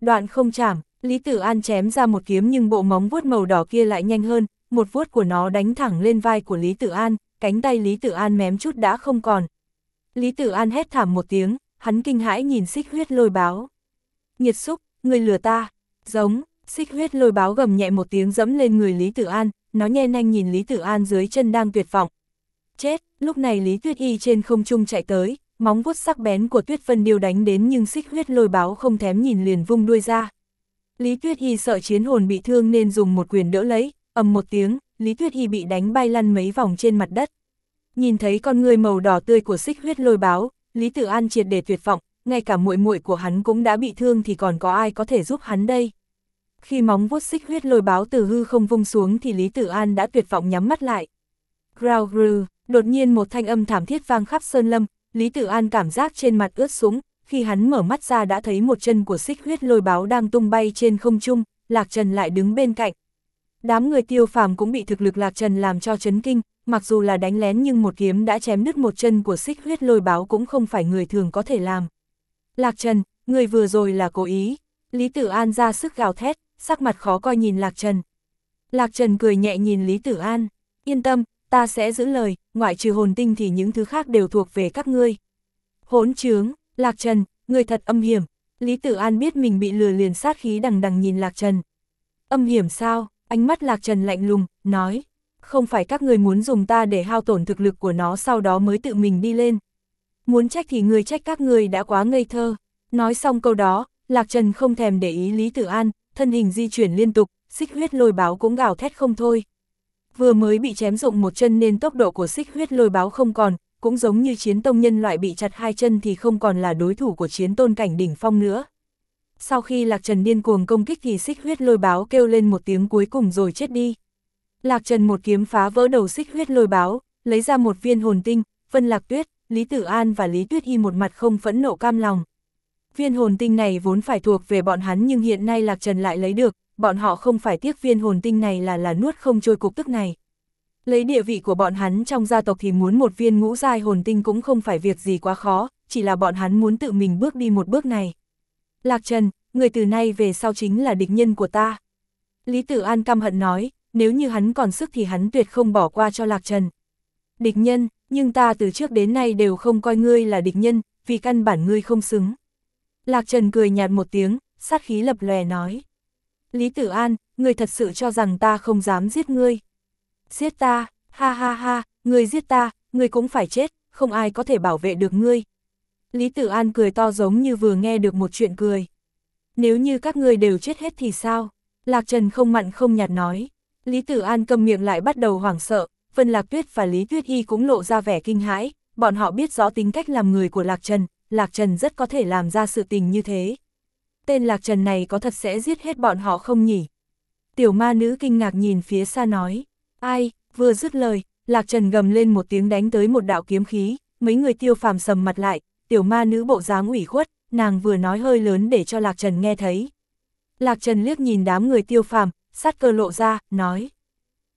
Đoạn không chảm, Lý Tử An chém ra một kiếm nhưng bộ móng vuốt màu đỏ kia lại nhanh hơn, một vuốt của nó đánh thẳng lên vai của Lý Tử An, cánh tay Lý Tử An mém chút đã không còn. Lý Tử An hét thảm một tiếng, hắn kinh hãi nhìn xích huyết lôi báo. Nhiệt xúc, người lừa ta, giống, xích huyết lôi báo gầm nhẹ một tiếng dẫm lên người Lý Tử An, nó nhe nanh nhìn Lý Tử An dưới chân đang tuyệt vọng. Chết, lúc này Lý Tuyết Y trên không trung chạy tới, móng vuốt sắc bén của Tuyết Vân Điêu đánh đến nhưng xích huyết lôi báo không thém nhìn liền vung đuôi ra. Lý Tuyết Y sợ chiến hồn bị thương nên dùng một quyền đỡ lấy, ầm một tiếng, Lý Tuyết Y bị đánh bay lăn mấy vòng trên mặt đất. Nhìn thấy con người màu đỏ tươi của xích huyết lôi báo, Lý Tử An triệt để tuyệt vọng, ngay cả muội muội của hắn cũng đã bị thương thì còn có ai có thể giúp hắn đây. Khi móng vuốt xích huyết lôi báo từ hư không vung xuống thì Lý Tử An đã tuyệt vọng nhắm mắt lại. Growl đột nhiên một thanh âm thảm thiết vang khắp sơn lâm, Lý Tử An cảm giác trên mặt ướt sũng, khi hắn mở mắt ra đã thấy một chân của xích huyết lôi báo đang tung bay trên không trung, Lạc Trần lại đứng bên cạnh. Đám người tiêu phàm cũng bị thực lực Lạc Trần làm cho chấn kinh, mặc dù là đánh lén nhưng một kiếm đã chém đứt một chân của xích huyết lôi báo cũng không phải người thường có thể làm. Lạc Trần, người vừa rồi là cố ý. Lý Tử An ra sức gào thét, sắc mặt khó coi nhìn Lạc Trần. Lạc Trần cười nhẹ nhìn Lý Tử An, yên tâm, ta sẽ giữ lời, ngoại trừ hồn tinh thì những thứ khác đều thuộc về các ngươi. Hỗn trướng, Lạc Trần, người thật âm hiểm, Lý Tử An biết mình bị lừa liền sát khí đằng đằng nhìn Lạc Trần. Âm hiểm sao, ánh mắt Lạc Trần lạnh lùng, nói, không phải các người muốn dùng ta để hao tổn thực lực của nó sau đó mới tự mình đi lên. Muốn trách thì người trách các người đã quá ngây thơ. Nói xong câu đó, Lạc Trần không thèm để ý Lý Tử An, thân hình di chuyển liên tục, xích huyết lôi báo cũng gào thét không thôi. Vừa mới bị chém dụng một chân nên tốc độ của xích huyết lôi báo không còn, cũng giống như chiến tông nhân loại bị chặt hai chân thì không còn là đối thủ của chiến tôn cảnh đỉnh phong nữa. Sau khi Lạc Trần điên cuồng công kích thì xích huyết lôi báo kêu lên một tiếng cuối cùng rồi chết đi. Lạc Trần một kiếm phá vỡ đầu xích huyết lôi báo, lấy ra một viên hồn tinh, Vân Lạc Tuyết, Lý Tử An và Lý Tuyết y một mặt không phẫn nộ cam lòng. Viên hồn tinh này vốn phải thuộc về bọn hắn nhưng hiện nay Lạc Trần lại lấy được, bọn họ không phải tiếc viên hồn tinh này là là nuốt không trôi cục tức này. Lấy địa vị của bọn hắn trong gia tộc thì muốn một viên ngũ giai hồn tinh cũng không phải việc gì quá khó, chỉ là bọn hắn muốn tự mình bước đi một bước này. Lạc Trần, người từ nay về sau chính là địch nhân của ta. Lý Tử An căm hận nói, nếu như hắn còn sức thì hắn tuyệt không bỏ qua cho Lạc Trần. Địch nhân, nhưng ta từ trước đến nay đều không coi ngươi là địch nhân, vì căn bản ngươi không xứng. Lạc Trần cười nhạt một tiếng, sát khí lập lòe nói. Lý Tử An, người thật sự cho rằng ta không dám giết ngươi. Giết ta, ha ha ha, người giết ta, người cũng phải chết, không ai có thể bảo vệ được ngươi. Lý Tử An cười to giống như vừa nghe được một chuyện cười. Nếu như các ngươi đều chết hết thì sao? Lạc Trần không mặn không nhạt nói. Lý Tử An cầm miệng lại bắt đầu hoảng sợ, Vân Lạc Tuyết và Lý Tuyết Y cũng lộ ra vẻ kinh hãi, bọn họ biết rõ tính cách làm người của Lạc Trần, Lạc Trần rất có thể làm ra sự tình như thế. Tên Lạc Trần này có thật sẽ giết hết bọn họ không nhỉ? Tiểu ma nữ kinh ngạc nhìn phía xa nói, ai, vừa dứt lời, Lạc Trần gầm lên một tiếng đánh tới một đạo kiếm khí, mấy người tiêu phàm sầm mặt lại, tiểu ma nữ bộ dáng ủy khuất, nàng vừa nói hơi lớn để cho Lạc Trần nghe thấy. Lạc Trần liếc nhìn đám người tiêu phàm, sát cơ lộ ra, nói.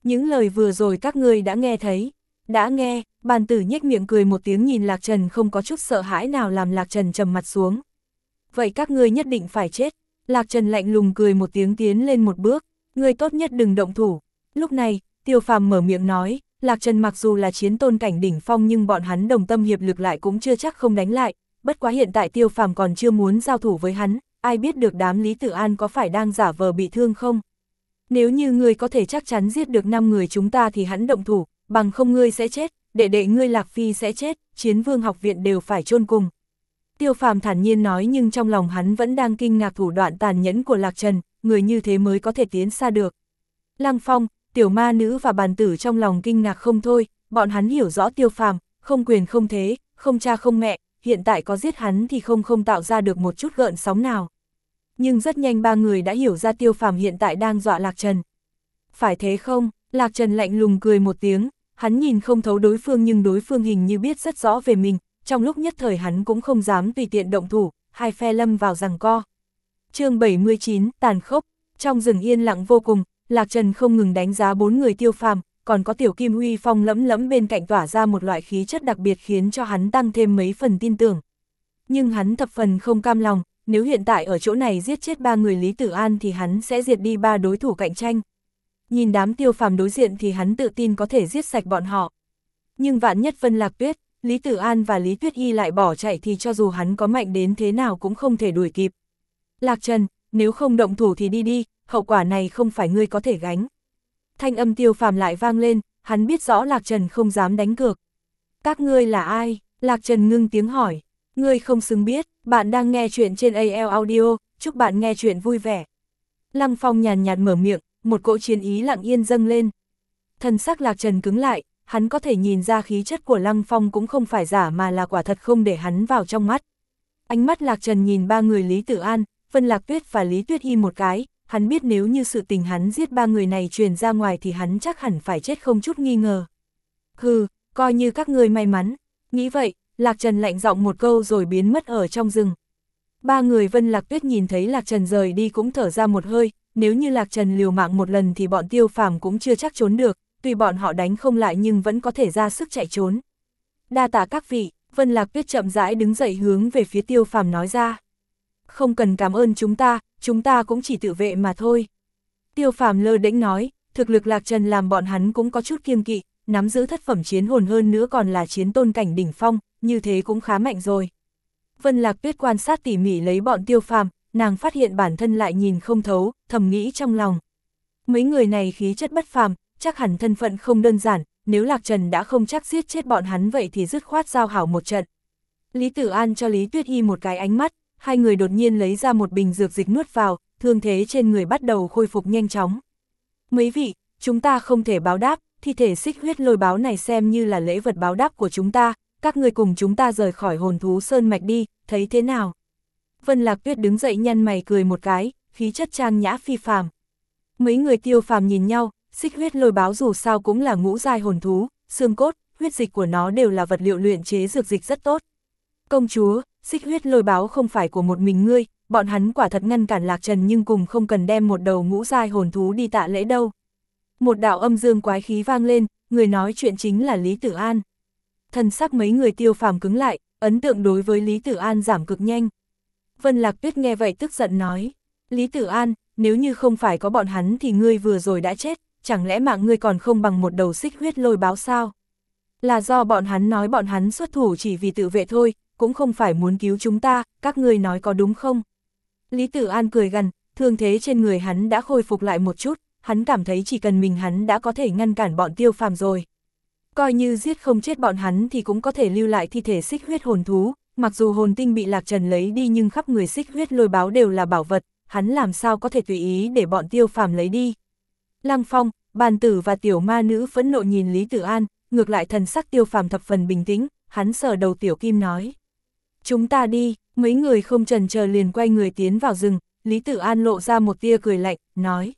Những lời vừa rồi các ngươi đã nghe thấy. Đã nghe, bàn tử nhếch miệng cười một tiếng nhìn Lạc Trần không có chút sợ hãi nào làm Lạc Trần trầm mặt xuống. Vậy các ngươi nhất định phải chết. Lạc Trần lạnh lùng cười một tiếng tiến lên một bước, ngươi tốt nhất đừng động thủ. Lúc này, tiêu phàm mở miệng nói, Lạc Trần mặc dù là chiến tôn cảnh đỉnh phong nhưng bọn hắn đồng tâm hiệp lực lại cũng chưa chắc không đánh lại, bất quá hiện tại tiêu phàm còn chưa muốn giao thủ với hắn, ai biết được đám Lý Tử An có phải đang giả vờ bị thương không? Nếu như ngươi có thể chắc chắn giết được 5 người chúng ta thì hắn động thủ, bằng không ngươi sẽ chết, đệ đệ ngươi Lạc Phi sẽ chết, chiến vương học viện đều phải chôn cùng. Tiêu phàm thản nhiên nói nhưng trong lòng hắn vẫn đang kinh ngạc thủ đoạn tàn nhẫn của Lạc Trần, người như thế mới có thể tiến xa được. Lăng Phong, tiểu ma nữ và bàn tử trong lòng kinh ngạc không thôi, bọn hắn hiểu rõ tiêu phàm, không quyền không thế, không cha không mẹ, hiện tại có giết hắn thì không không tạo ra được một chút gợn sóng nào nhưng rất nhanh ba người đã hiểu ra tiêu phàm hiện tại đang dọa Lạc Trần. Phải thế không? Lạc Trần lạnh lùng cười một tiếng, hắn nhìn không thấu đối phương nhưng đối phương hình như biết rất rõ về mình, trong lúc nhất thời hắn cũng không dám tùy tiện động thủ, hai phe lâm vào rằng co. chương 79, tàn khốc, trong rừng yên lặng vô cùng, Lạc Trần không ngừng đánh giá bốn người tiêu phàm, còn có tiểu kim huy phong lẫm lẫm bên cạnh tỏa ra một loại khí chất đặc biệt khiến cho hắn tăng thêm mấy phần tin tưởng. Nhưng hắn thập phần không cam lòng, nếu hiện tại ở chỗ này giết chết ba người Lý Tử An thì hắn sẽ diệt đi ba đối thủ cạnh tranh. Nhìn đám tiêu phàm đối diện thì hắn tự tin có thể giết sạch bọn họ. Nhưng vạn nhất Vân Lạc Tuyết, Lý Tử An và Lý Tuyết Y lại bỏ chạy thì cho dù hắn có mạnh đến thế nào cũng không thể đuổi kịp. Lạc Trần, nếu không động thủ thì đi đi, hậu quả này không phải ngươi có thể gánh. Thanh âm tiêu phàm lại vang lên, hắn biết rõ Lạc Trần không dám đánh cược. Các ngươi là ai? Lạc Trần ngưng tiếng hỏi. Ngươi không xứng biết, bạn đang nghe chuyện trên AL Audio, chúc bạn nghe chuyện vui vẻ. Lăng Phong nhàn nhạt mở miệng, một cỗ chiến ý lặng yên dâng lên. Thần sắc Lạc Trần cứng lại, hắn có thể nhìn ra khí chất của Lăng Phong cũng không phải giả mà là quả thật không để hắn vào trong mắt. Ánh mắt Lạc Trần nhìn ba người Lý Tử An, Vân Lạc Tuyết và Lý Tuyết Y một cái, hắn biết nếu như sự tình hắn giết ba người này truyền ra ngoài thì hắn chắc hẳn phải chết không chút nghi ngờ. Hừ, coi như các người may mắn. Nghĩ vậy, Lạc Trần lạnh giọng một câu rồi biến mất ở trong rừng. Ba người Vân Lạc Tuyết nhìn thấy Lạc Trần rời đi cũng thở ra một hơi, nếu như Lạc Trần liều mạng một lần thì bọn tiêu phàm cũng chưa chắc trốn được, tuy bọn họ đánh không lại nhưng vẫn có thể ra sức chạy trốn. Đa tạ các vị, Vân Lạc Tuyết chậm rãi đứng dậy hướng về phía tiêu phàm nói ra. Không cần cảm ơn chúng ta, chúng ta cũng chỉ tự vệ mà thôi. Tiêu phàm lơ đễnh nói, thực lực Lạc Trần làm bọn hắn cũng có chút kiêng kỵ, nắm giữ thất phẩm chiến hồn hơn nữa còn là chiến tôn cảnh đỉnh phong, như thế cũng khá mạnh rồi. Vân Lạc Tuyết quan sát tỉ mỉ lấy bọn tiêu phàm, nàng phát hiện bản thân lại nhìn không thấu, thầm nghĩ trong lòng. Mấy người này khí chất bất phàm, chắc hẳn thân phận không đơn giản, nếu Lạc Trần đã không chắc giết chết bọn hắn vậy thì dứt khoát giao hảo một trận. Lý Tử An cho Lý Tuyết Y một cái ánh mắt, hai người đột nhiên lấy ra một bình dược dịch nuốt vào, thương thế trên người bắt đầu khôi phục nhanh chóng. Mấy vị, chúng ta không thể báo đáp, thi thể xích huyết lôi báo này xem như là lễ vật báo đáp của chúng ta, các người cùng chúng ta rời khỏi hồn thú sơn mạch đi, thấy thế nào? Vân Lạc Tuyết đứng dậy nhăn mày cười một cái, khí chất trang nhã phi phàm. Mấy người tiêu phàm nhìn nhau, xích huyết lôi báo dù sao cũng là ngũ giai hồn thú, xương cốt, huyết dịch của nó đều là vật liệu luyện chế dược dịch rất tốt. Công chúa, xích huyết lôi báo không phải của một mình ngươi, bọn hắn quả thật ngăn cản lạc trần nhưng cùng không cần đem một đầu ngũ giai hồn thú đi tạ lễ đâu. Một đạo âm dương quái khí vang lên, người nói chuyện chính là Lý Tử An. Thần sắc mấy người tiêu phàm cứng lại, ấn tượng đối với Lý Tử An giảm cực nhanh. Vân Lạc Tuyết nghe vậy tức giận nói, Lý Tử An, nếu như không phải có bọn hắn thì ngươi vừa rồi đã chết, chẳng lẽ mạng ngươi còn không bằng một đầu xích huyết lôi báo sao? Là do bọn hắn nói bọn hắn xuất thủ chỉ vì tự vệ thôi, cũng không phải muốn cứu chúng ta, các ngươi nói có đúng không? Lý Tử An cười gần, thương thế trên người hắn đã khôi phục lại một chút, hắn cảm thấy chỉ cần mình hắn đã có thể ngăn cản bọn tiêu phàm rồi. Coi như giết không chết bọn hắn thì cũng có thể lưu lại thi thể xích huyết hồn thú, mặc dù hồn tinh bị lạc trần lấy đi nhưng khắp người xích huyết lôi báo đều là bảo vật, hắn làm sao có thể tùy ý để bọn tiêu phàm lấy đi. Lăng Phong, bàn tử và tiểu ma nữ phẫn nộ nhìn Lý Tử An, ngược lại thần sắc tiêu phàm thập phần bình tĩnh, hắn sờ đầu tiểu kim nói. Chúng ta đi, mấy người không trần chờ liền quay người tiến vào rừng, Lý Tử An lộ ra một tia cười lạnh, nói.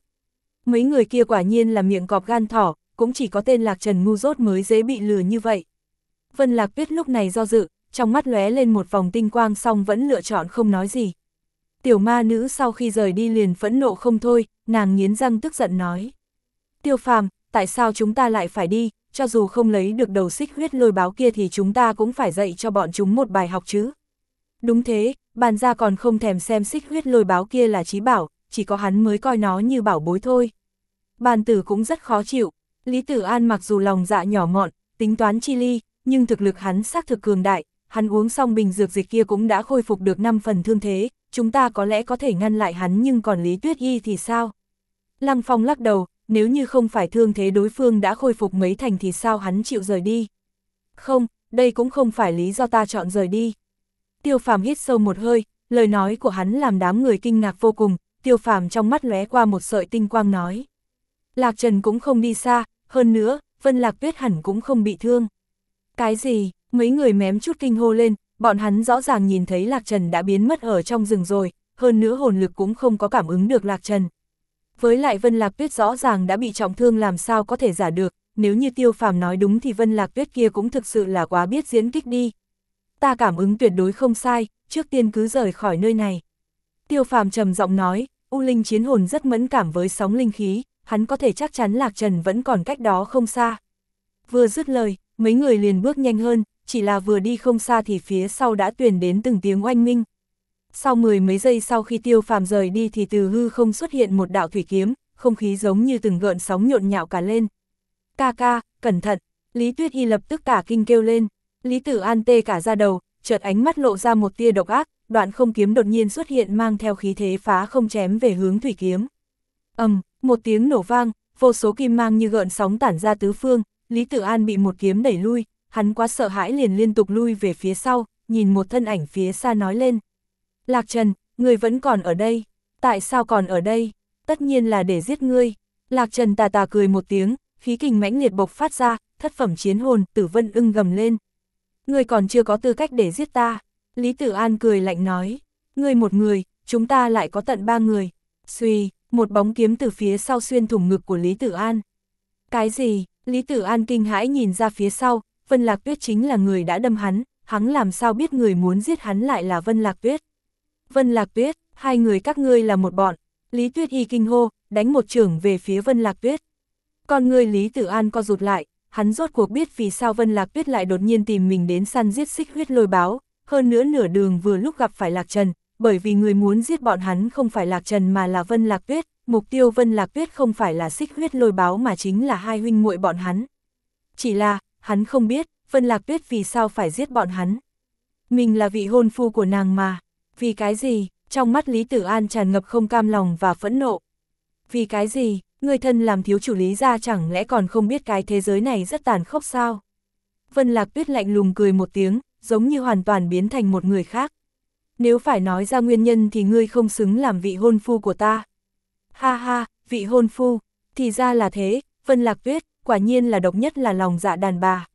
Mấy người kia quả nhiên là miệng cọp gan thỏ, cũng chỉ có tên Lạc Trần ngu dốt mới dễ bị lừa như vậy. Vân Lạc Tuyết lúc này do dự, trong mắt lóe lên một vòng tinh quang xong vẫn lựa chọn không nói gì. Tiểu ma nữ sau khi rời đi liền phẫn nộ không thôi, nàng nghiến răng tức giận nói. Tiêu phàm, tại sao chúng ta lại phải đi, cho dù không lấy được đầu xích huyết lôi báo kia thì chúng ta cũng phải dạy cho bọn chúng một bài học chứ. Đúng thế, bàn ra còn không thèm xem xích huyết lôi báo kia là trí bảo, chỉ có hắn mới coi nó như bảo bối thôi. Bàn tử cũng rất khó chịu, Lý Tử An mặc dù lòng dạ nhỏ mọn, tính toán chi ly, nhưng thực lực hắn xác thực cường đại, hắn uống xong bình dược dịch kia cũng đã khôi phục được 5 phần thương thế, chúng ta có lẽ có thể ngăn lại hắn nhưng còn Lý Tuyết Y thì sao? Lăng Phong lắc đầu, nếu như không phải thương thế đối phương đã khôi phục mấy thành thì sao hắn chịu rời đi? Không, đây cũng không phải lý do ta chọn rời đi. Tiêu phàm hít sâu một hơi, lời nói của hắn làm đám người kinh ngạc vô cùng, tiêu phàm trong mắt lóe qua một sợi tinh quang nói. Lạc Trần cũng không đi xa, hơn nữa, Vân Lạc Tuyết hẳn cũng không bị thương. Cái gì, mấy người mém chút kinh hô lên, bọn hắn rõ ràng nhìn thấy Lạc Trần đã biến mất ở trong rừng rồi, hơn nữa hồn lực cũng không có cảm ứng được Lạc Trần. Với lại Vân Lạc Tuyết rõ ràng đã bị trọng thương làm sao có thể giả được, nếu như Tiêu Phàm nói đúng thì Vân Lạc Tuyết kia cũng thực sự là quá biết diễn kích đi. Ta cảm ứng tuyệt đối không sai, trước tiên cứ rời khỏi nơi này. Tiêu Phàm trầm giọng nói, U Linh chiến hồn rất mẫn cảm với sóng linh khí, hắn có thể chắc chắn Lạc Trần vẫn còn cách đó không xa. Vừa dứt lời, mấy người liền bước nhanh hơn, chỉ là vừa đi không xa thì phía sau đã tuyển đến từng tiếng oanh minh. Sau mười mấy giây sau khi tiêu phàm rời đi thì từ hư không xuất hiện một đạo thủy kiếm, không khí giống như từng gợn sóng nhộn nhạo cả lên. Ca ca, cẩn thận, Lý Tuyết Y lập tức cả kinh kêu lên, Lý Tử An tê cả ra đầu, chợt ánh mắt lộ ra một tia độc ác, đoạn không kiếm đột nhiên xuất hiện mang theo khí thế phá không chém về hướng thủy kiếm. ầm, um, một tiếng nổ vang, vô số kim mang như gợn sóng tản ra tứ phương, Lý Tử An bị một kiếm đẩy lui, hắn quá sợ hãi liền liên tục lui về phía sau, nhìn một thân ảnh phía xa nói lên. Lạc Trần, người vẫn còn ở đây, tại sao còn ở đây? Tất nhiên là để giết ngươi. Lạc Trần tà tà cười một tiếng, khí kình mãnh liệt bộc phát ra, thất phẩm chiến hồn, tử vân ưng gầm lên. Ngươi còn chưa có tư cách để giết ta. Lý Tử An cười lạnh nói. Ngươi một người, chúng ta lại có tận ba người. Xuy, một bóng kiếm từ phía sau xuyên thủng ngực của Lý Tử An. Cái gì? Lý Tử An kinh hãi nhìn ra phía sau, Vân Lạc Tuyết chính là người đã đâm hắn, hắn làm sao biết người muốn giết hắn lại là Vân Lạc Tuyết. Vân Lạc Tuyết, hai người các ngươi là một bọn, Lý Tuyết y kinh hô, đánh một trưởng về phía Vân Lạc Tuyết. Con người Lý Tử An co rụt lại, hắn rốt cuộc biết vì sao Vân Lạc Tuyết lại đột nhiên tìm mình đến săn giết xích huyết lôi báo, hơn nữa nửa đường vừa lúc gặp phải Lạc Trần, bởi vì người muốn giết bọn hắn không phải Lạc Trần mà là Vân Lạc Tuyết, mục tiêu Vân Lạc Tuyết không phải là xích huyết lôi báo mà chính là hai huynh muội bọn hắn. Chỉ là, hắn không biết, Vân Lạc Tuyết vì sao phải giết bọn hắn. Mình là vị hôn phu của nàng mà, vì cái gì, trong mắt Lý Tử An tràn ngập không cam lòng và phẫn nộ. Vì cái gì, người thân làm thiếu chủ lý ra chẳng lẽ còn không biết cái thế giới này rất tàn khốc sao? Vân Lạc Tuyết lạnh lùng cười một tiếng, giống như hoàn toàn biến thành một người khác. Nếu phải nói ra nguyên nhân thì ngươi không xứng làm vị hôn phu của ta. Ha ha, vị hôn phu, thì ra là thế, Vân Lạc Tuyết, quả nhiên là độc nhất là lòng dạ đàn bà.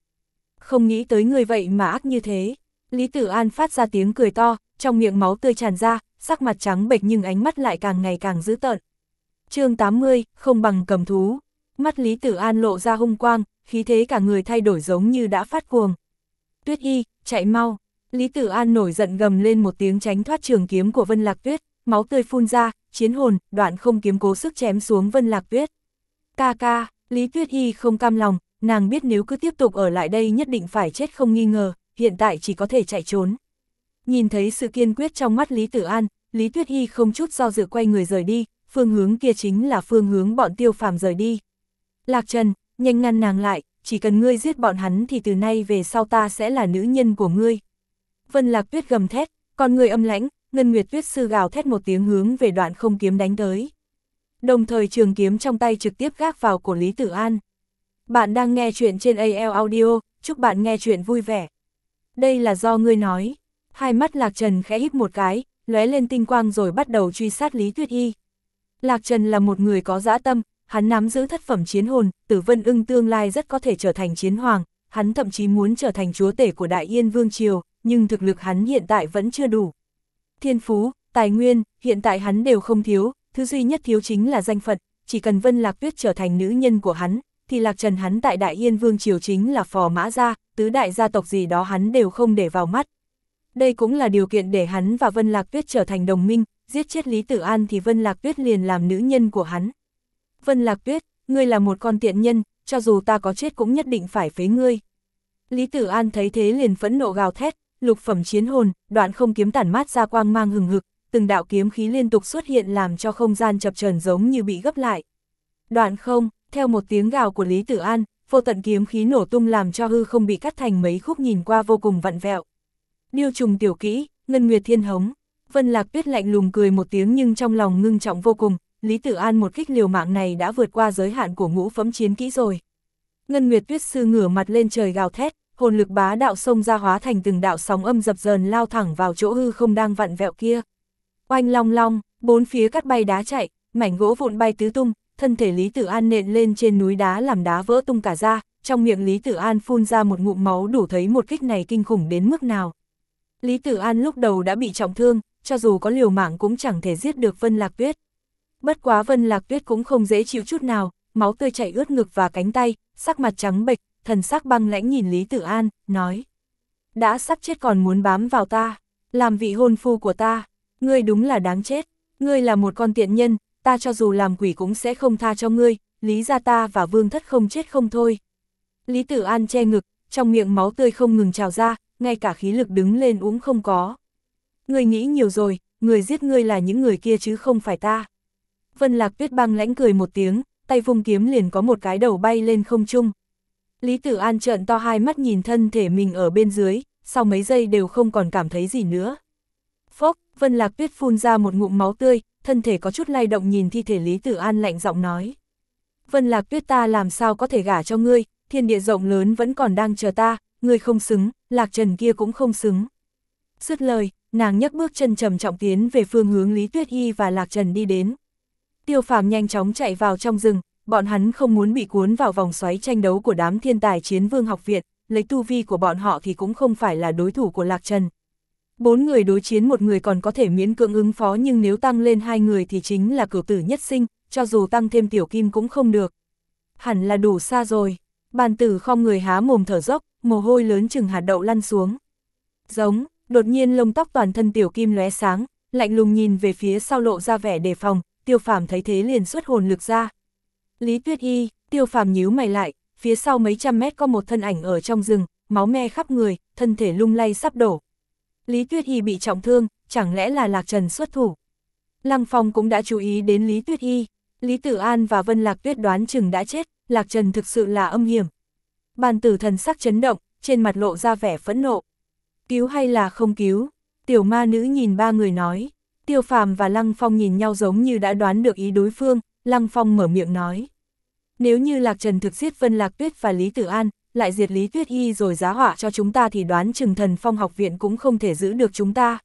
Không nghĩ tới người vậy mà ác như thế. Lý Tử An phát ra tiếng cười to, trong miệng máu tươi tràn ra, sắc mặt trắng bệch nhưng ánh mắt lại càng ngày càng dữ tợn. chương 80, không bằng cầm thú. Mắt Lý Tử An lộ ra hung quang, khí thế cả người thay đổi giống như đã phát cuồng. Tuyết y, chạy mau. Lý Tử An nổi giận gầm lên một tiếng tránh thoát trường kiếm của Vân Lạc Tuyết, máu tươi phun ra, chiến hồn, đoạn không kiếm cố sức chém xuống Vân Lạc Tuyết. Ca ca, Lý Tuyết y không cam lòng, nàng biết nếu cứ tiếp tục ở lại đây nhất định phải chết không nghi ngờ, hiện tại chỉ có thể chạy trốn. Nhìn thấy sự kiên quyết trong mắt Lý Tử An, Lý Tuyết Hy không chút do dự quay người rời đi, phương hướng kia chính là phương hướng bọn tiêu phàm rời đi. Lạc Trần, nhanh ngăn nàng lại, chỉ cần ngươi giết bọn hắn thì từ nay về sau ta sẽ là nữ nhân của ngươi. Vân Lạc Tuyết gầm thét, con người âm lãnh, Ngân Nguyệt Tuyết sư gào thét một tiếng hướng về đoạn không kiếm đánh tới. Đồng thời trường kiếm trong tay trực tiếp gác vào cổ Lý Tử An. Bạn đang nghe chuyện trên AL Audio, chúc bạn nghe chuyện vui vẻ. Đây là do ngươi nói. Hai mắt Lạc Trần khẽ híp một cái, lóe lên tinh quang rồi bắt đầu truy sát Lý Tuyết Y. Lạc Trần là một người có dã tâm, hắn nắm giữ thất phẩm chiến hồn, tử vân ưng tương lai rất có thể trở thành chiến hoàng, hắn thậm chí muốn trở thành chúa tể của Đại Yên Vương Triều, nhưng thực lực hắn hiện tại vẫn chưa đủ. Thiên phú, tài nguyên, hiện tại hắn đều không thiếu, thứ duy nhất thiếu chính là danh phận, chỉ cần Vân Lạc Tuyết trở thành nữ nhân của hắn, thì Lạc Trần hắn tại Đại Yên Vương Triều chính là phò mã gia, tứ đại gia tộc gì đó hắn đều không để vào mắt, đây cũng là điều kiện để hắn và Vân Lạc Tuyết trở thành đồng minh, giết chết Lý Tử An thì Vân Lạc Tuyết liền làm nữ nhân của hắn. Vân Lạc Tuyết, ngươi là một con tiện nhân, cho dù ta có chết cũng nhất định phải phế ngươi. Lý Tử An thấy thế liền phẫn nộ gào thét, lục phẩm chiến hồn, đoạn không kiếm tản mát ra quang mang hừng hực, từng đạo kiếm khí liên tục xuất hiện làm cho không gian chập trần giống như bị gấp lại. Đoạn không, theo một tiếng gào của Lý Tử An, vô tận kiếm khí nổ tung làm cho hư không bị cắt thành mấy khúc nhìn qua vô cùng vặn vẹo điêu trùng tiểu kỹ, ngân nguyệt thiên hống. Vân Lạc Tuyết lạnh lùng cười một tiếng nhưng trong lòng ngưng trọng vô cùng, Lý Tử An một kích liều mạng này đã vượt qua giới hạn của ngũ phẩm chiến kỹ rồi. Ngân Nguyệt Tuyết sư ngửa mặt lên trời gào thét, hồn lực bá đạo sông ra hóa thành từng đạo sóng âm dập dờn lao thẳng vào chỗ hư không đang vặn vẹo kia. Oanh long long, bốn phía cắt bay đá chạy, mảnh gỗ vụn bay tứ tung, thân thể Lý Tử An nện lên trên núi đá làm đá vỡ tung cả ra, trong miệng Lý Tử An phun ra một ngụm máu đủ thấy một kích này kinh khủng đến mức nào. Lý Tử An lúc đầu đã bị trọng thương, cho dù có liều mạng cũng chẳng thể giết được Vân Lạc Tuyết. Bất quá Vân Lạc Tuyết cũng không dễ chịu chút nào, máu tươi chảy ướt ngực và cánh tay, sắc mặt trắng bệch, thần sắc băng lãnh nhìn Lý Tử An, nói. Đã sắp chết còn muốn bám vào ta, làm vị hôn phu của ta, ngươi đúng là đáng chết, ngươi là một con tiện nhân, ta cho dù làm quỷ cũng sẽ không tha cho ngươi, lý ra ta và vương thất không chết không thôi. Lý Tử An che ngực, trong miệng máu tươi không ngừng trào ra, ngay cả khí lực đứng lên uống không có. Người nghĩ nhiều rồi, người giết ngươi là những người kia chứ không phải ta. Vân Lạc Tuyết băng lãnh cười một tiếng, tay vung kiếm liền có một cái đầu bay lên không trung. Lý Tử An trợn to hai mắt nhìn thân thể mình ở bên dưới, sau mấy giây đều không còn cảm thấy gì nữa. Phốc, Vân Lạc Tuyết phun ra một ngụm máu tươi, thân thể có chút lay động nhìn thi thể Lý Tử An lạnh giọng nói. Vân Lạc Tuyết ta làm sao có thể gả cho ngươi, thiên địa rộng lớn vẫn còn đang chờ ta, ngươi không xứng, Lạc Trần kia cũng không xứng. Dứt lời, nàng nhấc bước chân trầm trọng tiến về phương hướng Lý Tuyết Y và Lạc Trần đi đến. Tiêu phàm nhanh chóng chạy vào trong rừng, bọn hắn không muốn bị cuốn vào vòng xoáy tranh đấu của đám thiên tài chiến vương học viện, lấy tu vi của bọn họ thì cũng không phải là đối thủ của Lạc Trần. Bốn người đối chiến một người còn có thể miễn cưỡng ứng phó nhưng nếu tăng lên hai người thì chính là cửu tử nhất sinh, cho dù tăng thêm tiểu kim cũng không được. Hẳn là đủ xa rồi. Bàn tử không người há mồm thở dốc, mồ hôi lớn chừng hạt đậu lăn xuống. Giống, đột nhiên lông tóc toàn thân tiểu kim lóe sáng, lạnh lùng nhìn về phía sau lộ ra vẻ đề phòng, tiêu phàm thấy thế liền xuất hồn lực ra. Lý Tuyết Y, tiêu phàm nhíu mày lại, phía sau mấy trăm mét có một thân ảnh ở trong rừng, máu me khắp người, thân thể lung lay sắp đổ. Lý Tuyết Y bị trọng thương, chẳng lẽ là Lạc Trần xuất thủ. Lăng Phong cũng đã chú ý đến Lý Tuyết Y, Lý Tử An và Vân Lạc Tuyết đoán chừng đã chết, Lạc Trần thực sự là âm hiểm. Bàn tử thần sắc chấn động, trên mặt lộ ra vẻ phẫn nộ. Cứu hay là không cứu? Tiểu ma nữ nhìn ba người nói. Tiêu phàm và Lăng Phong nhìn nhau giống như đã đoán được ý đối phương, Lăng Phong mở miệng nói. Nếu như Lạc Trần thực giết Vân Lạc Tuyết và Lý Tử An, lại diệt Lý Tuyết Y rồi giá họa cho chúng ta thì đoán chừng thần phong học viện cũng không thể giữ được chúng ta.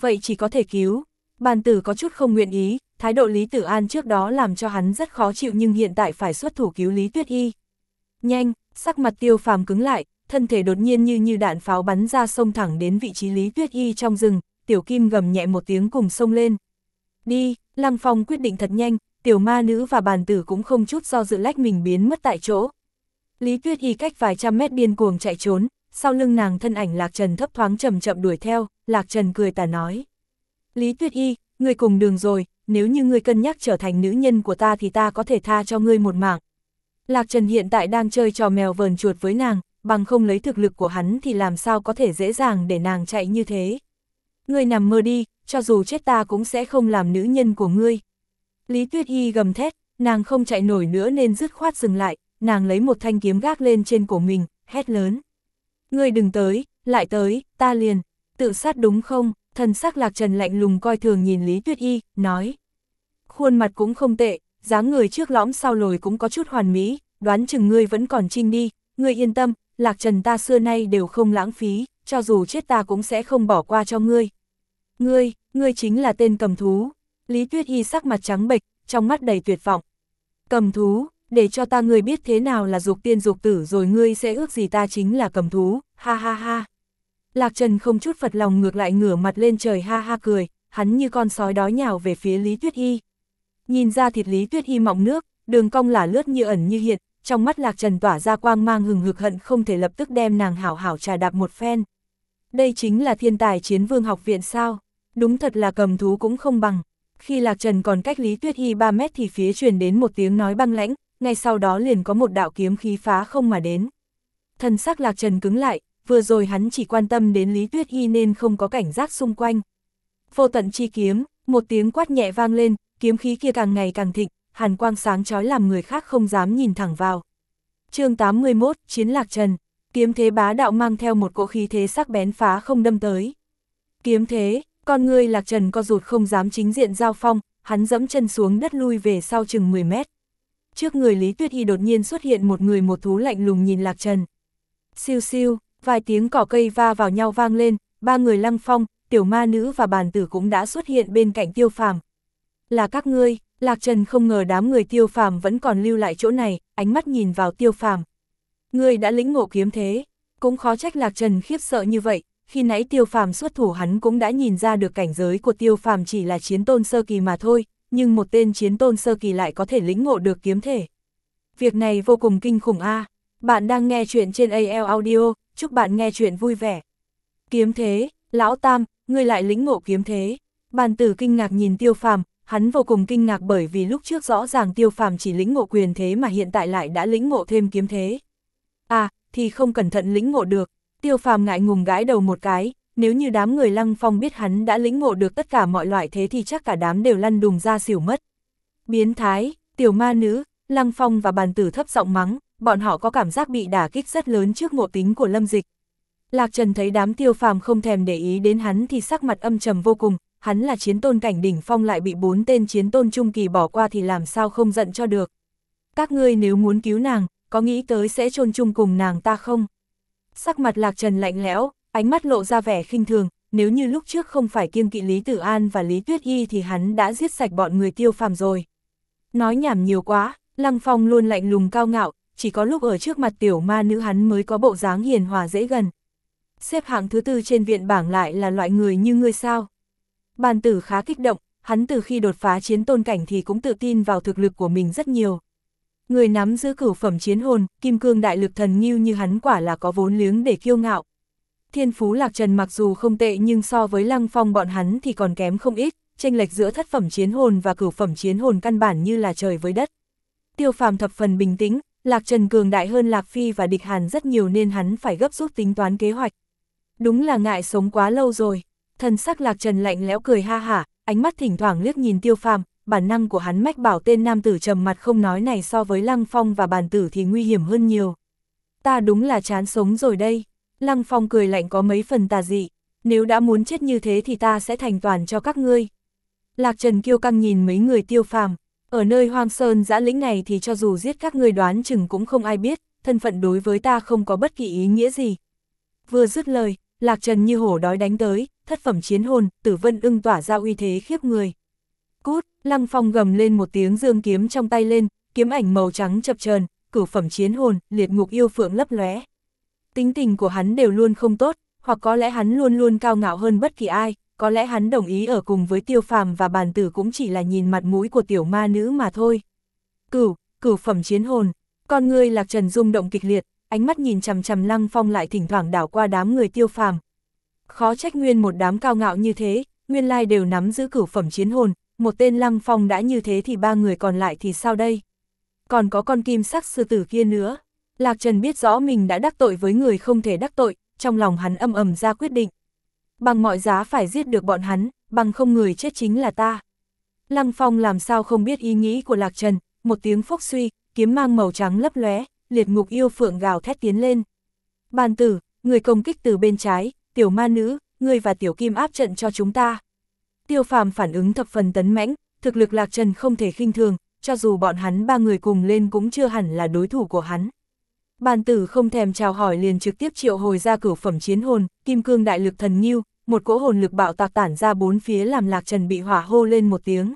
Vậy chỉ có thể cứu. Bàn tử có chút không nguyện ý, thái độ Lý Tử An trước đó làm cho hắn rất khó chịu nhưng hiện tại phải xuất thủ cứu Lý Tuyết Y. Nhanh, sắc mặt tiêu phàm cứng lại, thân thể đột nhiên như như đạn pháo bắn ra sông thẳng đến vị trí Lý Tuyết Y trong rừng, tiểu kim gầm nhẹ một tiếng cùng sông lên. Đi, Lăng Phong quyết định thật nhanh, tiểu ma nữ và bàn tử cũng không chút do dự lách mình biến mất tại chỗ. Lý Tuyết Y cách vài trăm mét điên cuồng chạy trốn, sau lưng nàng thân ảnh Lạc Trần thấp thoáng chậm chậm đuổi theo, Lạc Trần cười tà nói. Lý Tuyết Y, người cùng đường rồi, nếu như ngươi cân nhắc trở thành nữ nhân của ta thì ta có thể tha cho ngươi một mạng. Lạc Trần hiện tại đang chơi trò mèo vờn chuột với nàng, bằng không lấy thực lực của hắn thì làm sao có thể dễ dàng để nàng chạy như thế. Ngươi nằm mơ đi, cho dù chết ta cũng sẽ không làm nữ nhân của ngươi. Lý Tuyết Y gầm thét, nàng không chạy nổi nữa nên dứt khoát dừng lại, nàng lấy một thanh kiếm gác lên trên cổ mình, hét lớn. Ngươi đừng tới, lại tới, ta liền, tự sát đúng không? Thần sắc lạc trần lạnh lùng coi thường nhìn Lý Tuyết Y, nói. Khuôn mặt cũng không tệ, dáng người trước lõm sau lồi cũng có chút hoàn mỹ, đoán chừng ngươi vẫn còn trinh đi, ngươi yên tâm, lạc trần ta xưa nay đều không lãng phí, cho dù chết ta cũng sẽ không bỏ qua cho ngươi. Ngươi, ngươi chính là tên cầm thú. Lý Tuyết Y sắc mặt trắng bệch, trong mắt đầy tuyệt vọng. Cầm thú, để cho ta ngươi biết thế nào là dục tiên dục tử rồi ngươi sẽ ước gì ta chính là cầm thú, ha ha ha. Lạc Trần không chút phật lòng ngược lại ngửa mặt lên trời ha ha cười, hắn như con sói đói nhào về phía Lý Tuyết Y. Nhìn ra thịt Lý Tuyết Y mọng nước, đường cong là lướt như ẩn như hiện, trong mắt Lạc Trần tỏa ra quang mang hừng hực hận không thể lập tức đem nàng hảo hảo trà đạp một phen. Đây chính là thiên tài chiến vương học viện sao, đúng thật là cầm thú cũng không bằng. Khi Lạc Trần còn cách Lý Tuyết Y 3 mét thì phía truyền đến một tiếng nói băng lãnh, ngay sau đó liền có một đạo kiếm khí phá không mà đến. Thần sắc Lạc Trần cứng lại, vừa rồi hắn chỉ quan tâm đến Lý Tuyết Y nên không có cảnh giác xung quanh. Vô tận chi kiếm, một tiếng quát nhẹ vang lên, kiếm khí kia càng ngày càng thịnh, hàn quang sáng chói làm người khác không dám nhìn thẳng vào. chương 81, Chiến Lạc Trần, kiếm thế bá đạo mang theo một cỗ khí thế sắc bén phá không đâm tới. Kiếm thế, con người Lạc Trần co rụt không dám chính diện giao phong, hắn dẫm chân xuống đất lui về sau chừng 10 mét. Trước người Lý Tuyết Y đột nhiên xuất hiện một người một thú lạnh lùng nhìn Lạc Trần. Siêu siêu, vài tiếng cỏ cây va vào nhau vang lên, ba người lăng phong, tiểu ma nữ và bàn tử cũng đã xuất hiện bên cạnh tiêu phàm. Là các ngươi, Lạc Trần không ngờ đám người tiêu phàm vẫn còn lưu lại chỗ này, ánh mắt nhìn vào tiêu phàm. Ngươi đã lĩnh ngộ kiếm thế, cũng khó trách Lạc Trần khiếp sợ như vậy, khi nãy tiêu phàm xuất thủ hắn cũng đã nhìn ra được cảnh giới của tiêu phàm chỉ là chiến tôn sơ kỳ mà thôi, nhưng một tên chiến tôn sơ kỳ lại có thể lĩnh ngộ được kiếm thể. Việc này vô cùng kinh khủng a. Bạn đang nghe chuyện trên AL Audio, chúc bạn nghe chuyện vui vẻ. Kiếm thế, lão tam, ngươi lại lĩnh ngộ kiếm thế. Bàn tử kinh ngạc nhìn tiêu phàm, hắn vô cùng kinh ngạc bởi vì lúc trước rõ ràng tiêu phàm chỉ lĩnh ngộ quyền thế mà hiện tại lại đã lĩnh ngộ thêm kiếm thế. À, thì không cẩn thận lĩnh ngộ được. Tiêu phàm ngại ngùng gãi đầu một cái, nếu như đám người Lăng Phong biết hắn đã lĩnh ngộ được tất cả mọi loại thế thì chắc cả đám đều lăn đùng ra xỉu mất. Biến thái, tiểu ma nữ, Lăng Phong và bàn tử thấp giọng mắng, bọn họ có cảm giác bị đả kích rất lớn trước ngộ tính của Lâm Dịch. Lạc Trần thấy đám tiêu phàm không thèm để ý đến hắn thì sắc mặt âm trầm vô cùng, hắn là chiến tôn cảnh đỉnh phong lại bị bốn tên chiến tôn trung kỳ bỏ qua thì làm sao không giận cho được. Các ngươi nếu muốn cứu nàng, có nghĩ tới sẽ chôn chung cùng nàng ta không? Sắc mặt Lạc Trần lạnh lẽo, ánh mắt lộ ra vẻ khinh thường, nếu như lúc trước không phải kiêng kỵ Lý Tử An và Lý Tuyết Y thì hắn đã giết sạch bọn người tiêu phàm rồi. Nói nhảm nhiều quá, Lăng Phong luôn lạnh lùng cao ngạo, chỉ có lúc ở trước mặt tiểu ma nữ hắn mới có bộ dáng hiền hòa dễ gần. Xếp hạng thứ tư trên viện bảng lại là loại người như ngươi sao. Bàn tử khá kích động, hắn từ khi đột phá chiến tôn cảnh thì cũng tự tin vào thực lực của mình rất nhiều. Người nắm giữ cửu phẩm chiến hồn, kim cương đại lực thần nghiêu như hắn quả là có vốn liếng để kiêu ngạo. Thiên phú lạc trần mặc dù không tệ nhưng so với lăng phong bọn hắn thì còn kém không ít, tranh lệch giữa thất phẩm chiến hồn và cửu phẩm chiến hồn căn bản như là trời với đất. Tiêu phàm thập phần bình tĩnh, lạc trần cường đại hơn lạc phi và địch hàn rất nhiều nên hắn phải gấp rút tính toán kế hoạch. Đúng là ngại sống quá lâu rồi, thần sắc lạc trần lạnh lẽo cười ha hả, ánh mắt thỉnh thoảng liếc nhìn tiêu phàm, bản năng của hắn mách bảo tên nam tử trầm mặt không nói này so với lăng phong và bàn tử thì nguy hiểm hơn nhiều. Ta đúng là chán sống rồi đây. Lăng Phong cười lạnh có mấy phần tà dị, nếu đã muốn chết như thế thì ta sẽ thành toàn cho các ngươi. Lạc Trần kiêu căng nhìn mấy người tiêu phàm, ở nơi hoang sơn dã lĩnh này thì cho dù giết các ngươi đoán chừng cũng không ai biết, thân phận đối với ta không có bất kỳ ý nghĩa gì. Vừa dứt lời, Lạc Trần như hổ đói đánh tới, thất phẩm chiến hồn, tử vân ưng tỏa ra uy thế khiếp người. Cút, Lăng Phong gầm lên một tiếng dương kiếm trong tay lên, kiếm ảnh màu trắng chập chờn, cửu phẩm chiến hồn, liệt ngục yêu phượng lấp lóe tính tình của hắn đều luôn không tốt, hoặc có lẽ hắn luôn luôn cao ngạo hơn bất kỳ ai, có lẽ hắn đồng ý ở cùng với tiêu phàm và bàn tử cũng chỉ là nhìn mặt mũi của tiểu ma nữ mà thôi. Cửu, cửu phẩm chiến hồn, con ngươi lạc trần rung động kịch liệt, ánh mắt nhìn chằm chằm lăng phong lại thỉnh thoảng đảo qua đám người tiêu phàm. Khó trách nguyên một đám cao ngạo như thế, nguyên lai đều nắm giữ cửu phẩm chiến hồn, một tên lăng phong đã như thế thì ba người còn lại thì sao đây? Còn có con kim sắc sư tử kia nữa. Lạc Trần biết rõ mình đã đắc tội với người không thể đắc tội, trong lòng hắn âm ầm ra quyết định. Bằng mọi giá phải giết được bọn hắn, bằng không người chết chính là ta. Lăng Phong làm sao không biết ý nghĩ của Lạc Trần, một tiếng phốc suy, kiếm mang màu trắng lấp lóe, liệt ngục yêu phượng gào thét tiến lên. Bàn tử, người công kích từ bên trái, tiểu ma nữ, người và tiểu kim áp trận cho chúng ta. Tiêu phàm phản ứng thập phần tấn mãnh, thực lực Lạc Trần không thể khinh thường, cho dù bọn hắn ba người cùng lên cũng chưa hẳn là đối thủ của hắn. Bàn tử không thèm chào hỏi liền trực tiếp triệu hồi ra cửu phẩm chiến hồn, kim cương đại lực thần nghiêu, một cỗ hồn lực bạo tạc tản ra bốn phía làm Lạc Trần bị hỏa hô lên một tiếng.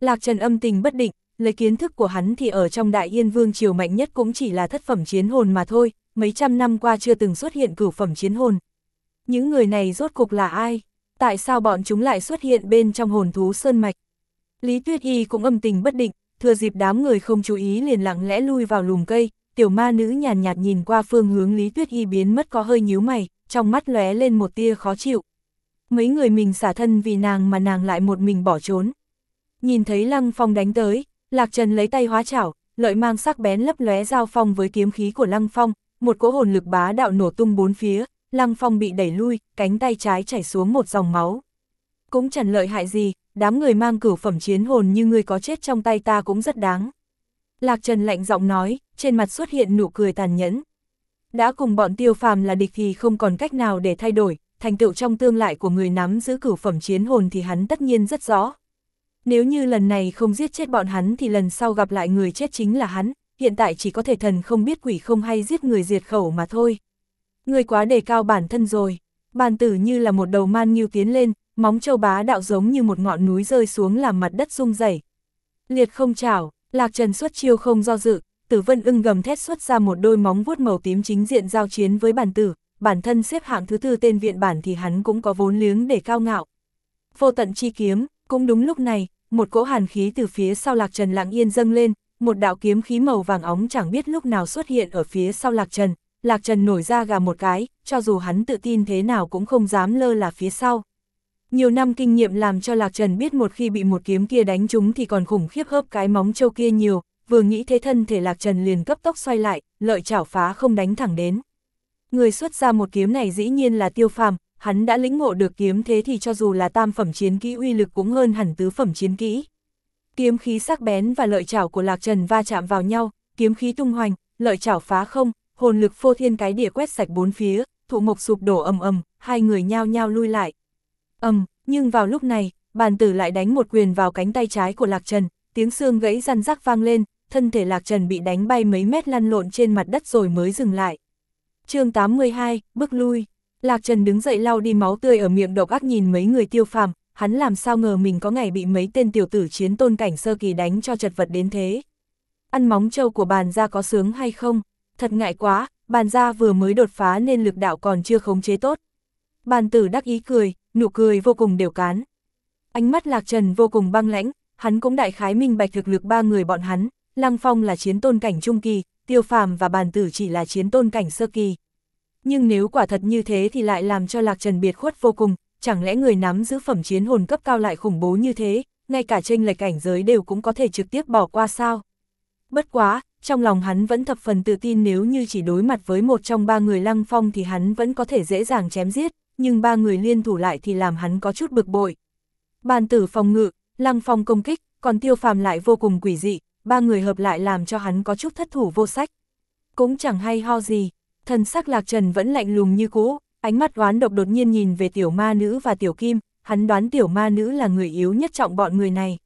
Lạc Trần âm tình bất định, lấy kiến thức của hắn thì ở trong đại yên vương triều mạnh nhất cũng chỉ là thất phẩm chiến hồn mà thôi, mấy trăm năm qua chưa từng xuất hiện cửu phẩm chiến hồn. Những người này rốt cục là ai? Tại sao bọn chúng lại xuất hiện bên trong hồn thú sơn mạch? Lý Tuyết Y cũng âm tình bất định, thừa dịp đám người không chú ý liền lặng lẽ lui vào lùm cây, tiểu ma nữ nhàn nhạt, nhạt nhìn qua phương hướng Lý Tuyết Y biến mất có hơi nhíu mày, trong mắt lóe lên một tia khó chịu. Mấy người mình xả thân vì nàng mà nàng lại một mình bỏ trốn. Nhìn thấy Lăng Phong đánh tới, Lạc Trần lấy tay hóa chảo, lợi mang sắc bén lấp lóe giao phong với kiếm khí của Lăng Phong, một cỗ hồn lực bá đạo nổ tung bốn phía, Lăng Phong bị đẩy lui, cánh tay trái chảy xuống một dòng máu. Cũng chẳng lợi hại gì, đám người mang cửu phẩm chiến hồn như người có chết trong tay ta cũng rất đáng. Lạc Trần lạnh giọng nói, trên mặt xuất hiện nụ cười tàn nhẫn. Đã cùng bọn tiêu phàm là địch thì không còn cách nào để thay đổi, thành tựu trong tương lai của người nắm giữ cửu phẩm chiến hồn thì hắn tất nhiên rất rõ. Nếu như lần này không giết chết bọn hắn thì lần sau gặp lại người chết chính là hắn, hiện tại chỉ có thể thần không biết quỷ không hay giết người diệt khẩu mà thôi. Người quá đề cao bản thân rồi, bàn tử như là một đầu man nghiêu tiến lên, móng châu bá đạo giống như một ngọn núi rơi xuống làm mặt đất rung rẩy. Liệt không chảo, Lạc Trần xuất chiêu không do dự, Tử Vân ưng gầm thét xuất ra một đôi móng vuốt màu tím chính diện giao chiến với bản tử, bản thân xếp hạng thứ tư tên viện bản thì hắn cũng có vốn liếng để cao ngạo. Vô tận chi kiếm, cũng đúng lúc này, một cỗ hàn khí từ phía sau Lạc Trần lặng yên dâng lên, một đạo kiếm khí màu vàng óng chẳng biết lúc nào xuất hiện ở phía sau Lạc Trần, Lạc Trần nổi ra gà một cái, cho dù hắn tự tin thế nào cũng không dám lơ là phía sau. Nhiều năm kinh nghiệm làm cho Lạc Trần biết một khi bị một kiếm kia đánh trúng thì còn khủng khiếp hớp cái móng châu kia nhiều, vừa nghĩ thế thân thể Lạc Trần liền cấp tốc xoay lại, lợi chảo phá không đánh thẳng đến. Người xuất ra một kiếm này dĩ nhiên là tiêu phàm, hắn đã lĩnh ngộ được kiếm thế thì cho dù là tam phẩm chiến kỹ uy lực cũng hơn hẳn tứ phẩm chiến kỹ. Kiếm khí sắc bén và lợi chảo của Lạc Trần va chạm vào nhau, kiếm khí tung hoành, lợi chảo phá không, hồn lực phô thiên cái địa quét sạch bốn phía, thụ mộc sụp đổ ầm ầm, hai người nhao nhao lui lại. Ầm, nhưng vào lúc này, bàn tử lại đánh một quyền vào cánh tay trái của Lạc Trần, tiếng xương gãy răn rắc vang lên, thân thể Lạc Trần bị đánh bay mấy mét lăn lộn trên mặt đất rồi mới dừng lại. chương 82, bước lui. Lạc Trần đứng dậy lau đi máu tươi ở miệng độc ác nhìn mấy người tiêu phàm, hắn làm sao ngờ mình có ngày bị mấy tên tiểu tử chiến tôn cảnh sơ kỳ đánh cho chật vật đến thế. Ăn móng trâu của bàn ra có sướng hay không? Thật ngại quá, bàn ra vừa mới đột phá nên lực đạo còn chưa khống chế tốt. Bàn tử đắc ý cười, nụ cười vô cùng đều cán. Ánh mắt Lạc Trần vô cùng băng lãnh, hắn cũng đại khái minh bạch thực lực ba người bọn hắn, Lăng Phong là chiến tôn cảnh trung kỳ, Tiêu Phàm và Bàn Tử chỉ là chiến tôn cảnh sơ kỳ. Nhưng nếu quả thật như thế thì lại làm cho Lạc Trần biệt khuất vô cùng, chẳng lẽ người nắm giữ phẩm chiến hồn cấp cao lại khủng bố như thế, ngay cả tranh lệch cảnh giới đều cũng có thể trực tiếp bỏ qua sao? Bất quá, trong lòng hắn vẫn thập phần tự tin nếu như chỉ đối mặt với một trong ba người Lăng Phong thì hắn vẫn có thể dễ dàng chém giết, nhưng ba người liên thủ lại thì làm hắn có chút bực bội. Bàn tử phòng ngự, Lăng Phong công kích, còn tiêu phàm lại vô cùng quỷ dị, ba người hợp lại làm cho hắn có chút thất thủ vô sách. Cũng chẳng hay ho gì, thần sắc lạc trần vẫn lạnh lùng như cũ, ánh mắt đoán độc đột nhiên nhìn về tiểu ma nữ và tiểu kim, hắn đoán tiểu ma nữ là người yếu nhất trọng bọn người này.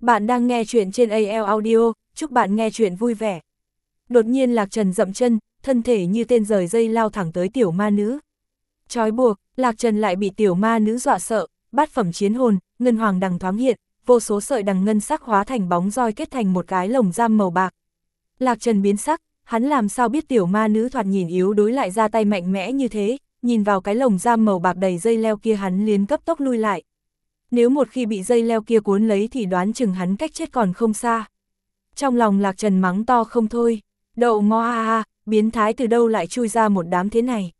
Bạn đang nghe chuyện trên AL Audio, chúc bạn nghe chuyện vui vẻ. Đột nhiên lạc trần dậm chân, thân thể như tên rời dây lao thẳng tới tiểu ma nữ trói buộc, lạc trần lại bị tiểu ma nữ dọa sợ, bát phẩm chiến hồn, ngân hoàng đằng thoáng hiện, vô số sợi đằng ngân sắc hóa thành bóng roi kết thành một cái lồng giam màu bạc. Lạc Trần biến sắc, hắn làm sao biết tiểu ma nữ thoạt nhìn yếu đối lại ra tay mạnh mẽ như thế, nhìn vào cái lồng giam màu bạc đầy dây leo kia hắn liền cấp tốc lui lại. Nếu một khi bị dây leo kia cuốn lấy thì đoán chừng hắn cách chết còn không xa. Trong lòng Lạc Trần mắng to không thôi, đậu mò a a, biến thái từ đâu lại chui ra một đám thế này.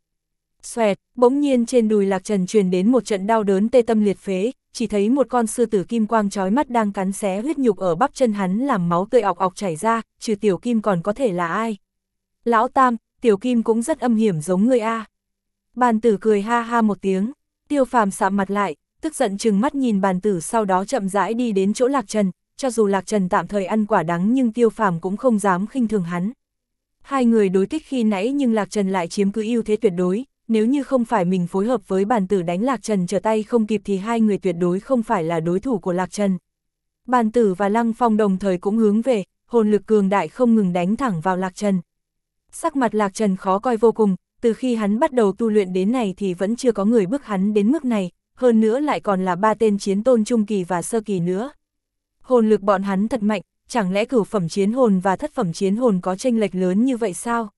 Xoẹt, bỗng nhiên trên đùi Lạc Trần truyền đến một trận đau đớn tê tâm liệt phế, chỉ thấy một con sư tử kim quang trói mắt đang cắn xé huyết nhục ở bắp chân hắn làm máu tươi ọc ọc chảy ra, trừ tiểu kim còn có thể là ai. Lão Tam, tiểu kim cũng rất âm hiểm giống người A. Bàn tử cười ha ha một tiếng, tiêu phàm sạm mặt lại, tức giận chừng mắt nhìn bàn tử sau đó chậm rãi đi đến chỗ Lạc Trần, cho dù Lạc Trần tạm thời ăn quả đắng nhưng tiêu phàm cũng không dám khinh thường hắn. Hai người đối kích khi nãy nhưng Lạc Trần lại chiếm cứ ưu thế tuyệt đối, nếu như không phải mình phối hợp với bàn tử đánh Lạc Trần trở tay không kịp thì hai người tuyệt đối không phải là đối thủ của Lạc Trần. Bàn tử và Lăng Phong đồng thời cũng hướng về, hồn lực cường đại không ngừng đánh thẳng vào Lạc Trần. Sắc mặt Lạc Trần khó coi vô cùng, từ khi hắn bắt đầu tu luyện đến này thì vẫn chưa có người bước hắn đến mức này, hơn nữa lại còn là ba tên chiến tôn trung kỳ và sơ kỳ nữa. Hồn lực bọn hắn thật mạnh, chẳng lẽ cửu phẩm chiến hồn và thất phẩm chiến hồn có tranh lệch lớn như vậy sao?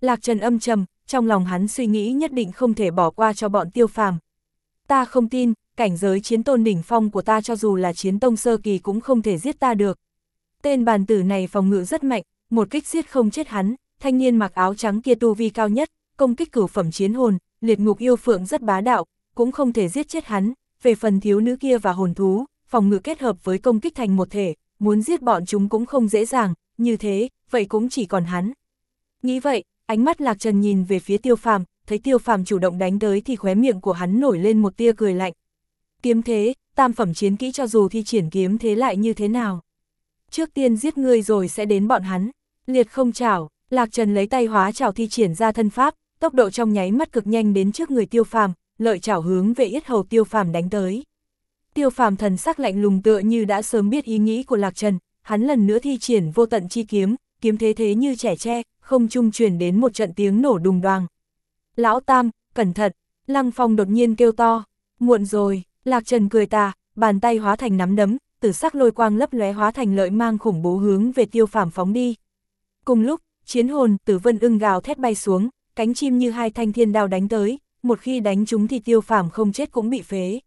Lạc Trần âm trầm, trong lòng hắn suy nghĩ nhất định không thể bỏ qua cho bọn tiêu phàm. Ta không tin, cảnh giới chiến tôn đỉnh phong của ta cho dù là chiến tông sơ kỳ cũng không thể giết ta được. Tên bàn tử này phòng ngự rất mạnh, một kích giết không chết hắn, thanh niên mặc áo trắng kia tu vi cao nhất, công kích cửu phẩm chiến hồn, liệt ngục yêu phượng rất bá đạo, cũng không thể giết chết hắn, về phần thiếu nữ kia và hồn thú, phòng ngự kết hợp với công kích thành một thể, muốn giết bọn chúng cũng không dễ dàng, như thế, vậy cũng chỉ còn hắn. Nghĩ vậy, Ánh mắt Lạc Trần nhìn về phía tiêu phàm, thấy tiêu phàm chủ động đánh tới thì khóe miệng của hắn nổi lên một tia cười lạnh. Kiếm thế, tam phẩm chiến kỹ cho dù thi triển kiếm thế lại như thế nào. Trước tiên giết ngươi rồi sẽ đến bọn hắn. Liệt không chảo, Lạc Trần lấy tay hóa chảo thi triển ra thân pháp, tốc độ trong nháy mắt cực nhanh đến trước người tiêu phàm, lợi chảo hướng về yết hầu tiêu phàm đánh tới. Tiêu phàm thần sắc lạnh lùng tựa như đã sớm biết ý nghĩ của Lạc Trần, hắn lần nữa thi triển vô tận chi kiếm, kiếm thế thế như trẻ tre, không trung truyền đến một trận tiếng nổ đùng đoàng. Lão Tam, cẩn thận, Lăng Phong đột nhiên kêu to, muộn rồi, Lạc Trần cười tà, bàn tay hóa thành nắm đấm, tử sắc lôi quang lấp lóe hóa thành lợi mang khủng bố hướng về tiêu phàm phóng đi. Cùng lúc, chiến hồn, tử vân ưng gào thét bay xuống, cánh chim như hai thanh thiên đao đánh tới, một khi đánh chúng thì tiêu phàm không chết cũng bị phế.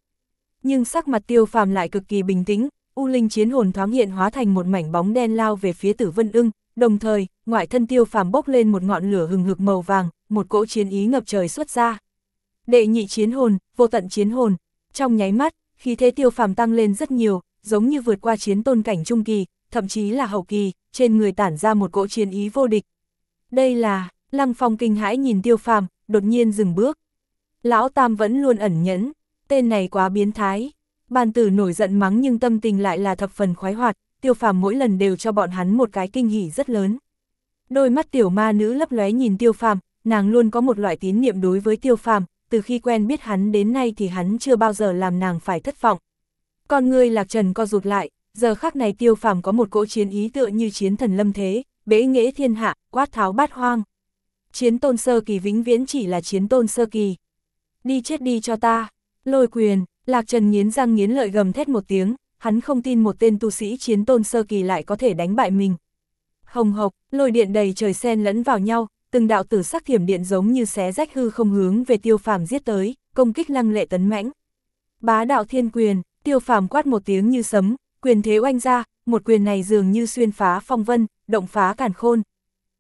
Nhưng sắc mặt tiêu phàm lại cực kỳ bình tĩnh, U Linh chiến hồn thoáng hiện hóa thành một mảnh bóng đen lao về phía tử vân ưng, Đồng thời, ngoại thân tiêu phàm bốc lên một ngọn lửa hừng hực màu vàng, một cỗ chiến ý ngập trời xuất ra. Đệ nhị chiến hồn, vô tận chiến hồn, trong nháy mắt, khi thế tiêu phàm tăng lên rất nhiều, giống như vượt qua chiến tôn cảnh trung kỳ, thậm chí là hậu kỳ, trên người tản ra một cỗ chiến ý vô địch. Đây là, Lăng Phong kinh hãi nhìn tiêu phàm, đột nhiên dừng bước. Lão Tam vẫn luôn ẩn nhẫn, tên này quá biến thái. Bàn tử nổi giận mắng nhưng tâm tình lại là thập phần khoái hoạt, tiêu phàm mỗi lần đều cho bọn hắn một cái kinh hỉ rất lớn. Đôi mắt tiểu ma nữ lấp lóe nhìn tiêu phàm, nàng luôn có một loại tín niệm đối với tiêu phàm, từ khi quen biết hắn đến nay thì hắn chưa bao giờ làm nàng phải thất vọng. Con người lạc trần co rụt lại, giờ khắc này tiêu phàm có một cỗ chiến ý tựa như chiến thần lâm thế, bế nghễ thiên hạ, quát tháo bát hoang. Chiến tôn sơ kỳ vĩnh viễn chỉ là chiến tôn sơ kỳ. Đi chết đi cho ta, lôi quyền, lạc trần nghiến răng nghiến lợi gầm thét một tiếng, hắn không tin một tên tu sĩ chiến tôn sơ kỳ lại có thể đánh bại mình. Hồng hộc, lôi điện đầy trời sen lẫn vào nhau, từng đạo tử sắc thiểm điện giống như xé rách hư không hướng về tiêu phàm giết tới, công kích lăng lệ tấn mãnh. Bá đạo thiên quyền, tiêu phàm quát một tiếng như sấm, quyền thế oanh ra, một quyền này dường như xuyên phá phong vân, động phá càn khôn.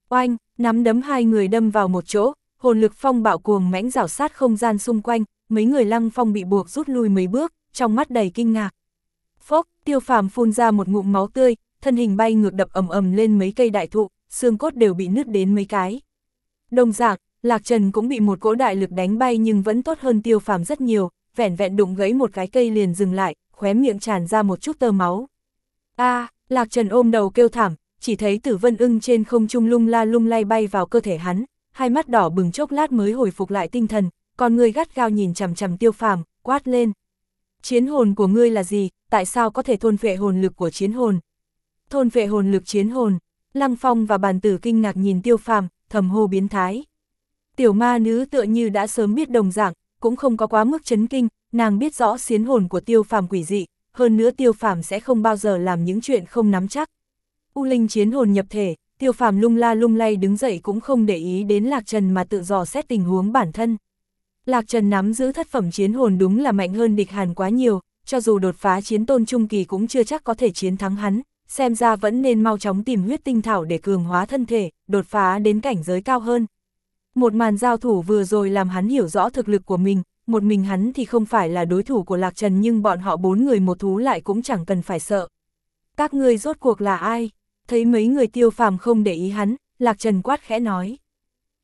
Oanh, nắm đấm hai người đâm vào một chỗ, hồn lực phong bạo cuồng mãnh rảo sát không gian xung quanh, mấy người lăng phong bị buộc rút lui mấy bước, trong mắt đầy kinh ngạc. Phốc, tiêu phàm phun ra một ngụm máu tươi, thân hình bay ngược đập ầm ầm lên mấy cây đại thụ, xương cốt đều bị nứt đến mấy cái. Đồng dạng, Lạc Trần cũng bị một cỗ đại lực đánh bay nhưng vẫn tốt hơn tiêu phàm rất nhiều, vẻn vẹn đụng gãy một cái cây liền dừng lại, khóe miệng tràn ra một chút tơ máu. a Lạc Trần ôm đầu kêu thảm, chỉ thấy tử vân ưng trên không trung lung la lung lay bay vào cơ thể hắn, hai mắt đỏ bừng chốc lát mới hồi phục lại tinh thần, còn người gắt gao nhìn chằm chằm tiêu phàm, quát lên. Chiến hồn của ngươi là gì, tại sao có thể thôn vệ hồn lực của chiến hồn? Thôn vệ hồn lực chiến hồn, Lăng Phong và bàn tử kinh ngạc nhìn tiêu phàm, thầm hô biến thái. Tiểu ma nữ tựa như đã sớm biết đồng dạng, cũng không có quá mức chấn kinh, nàng biết rõ xiến hồn của tiêu phàm quỷ dị, hơn nữa tiêu phàm sẽ không bao giờ làm những chuyện không nắm chắc. U linh chiến hồn nhập thể, tiêu phàm lung la lung lay đứng dậy cũng không để ý đến Lạc Trần mà tự dò xét tình huống bản thân. Lạc Trần nắm giữ thất phẩm chiến hồn đúng là mạnh hơn địch hàn quá nhiều, cho dù đột phá chiến tôn trung kỳ cũng chưa chắc có thể chiến thắng hắn, xem ra vẫn nên mau chóng tìm huyết tinh thảo để cường hóa thân thể, đột phá đến cảnh giới cao hơn. Một màn giao thủ vừa rồi làm hắn hiểu rõ thực lực của mình, một mình hắn thì không phải là đối thủ của Lạc Trần nhưng bọn họ bốn người một thú lại cũng chẳng cần phải sợ. Các ngươi rốt cuộc là ai? Thấy mấy người tiêu phàm không để ý hắn, Lạc Trần quát khẽ nói.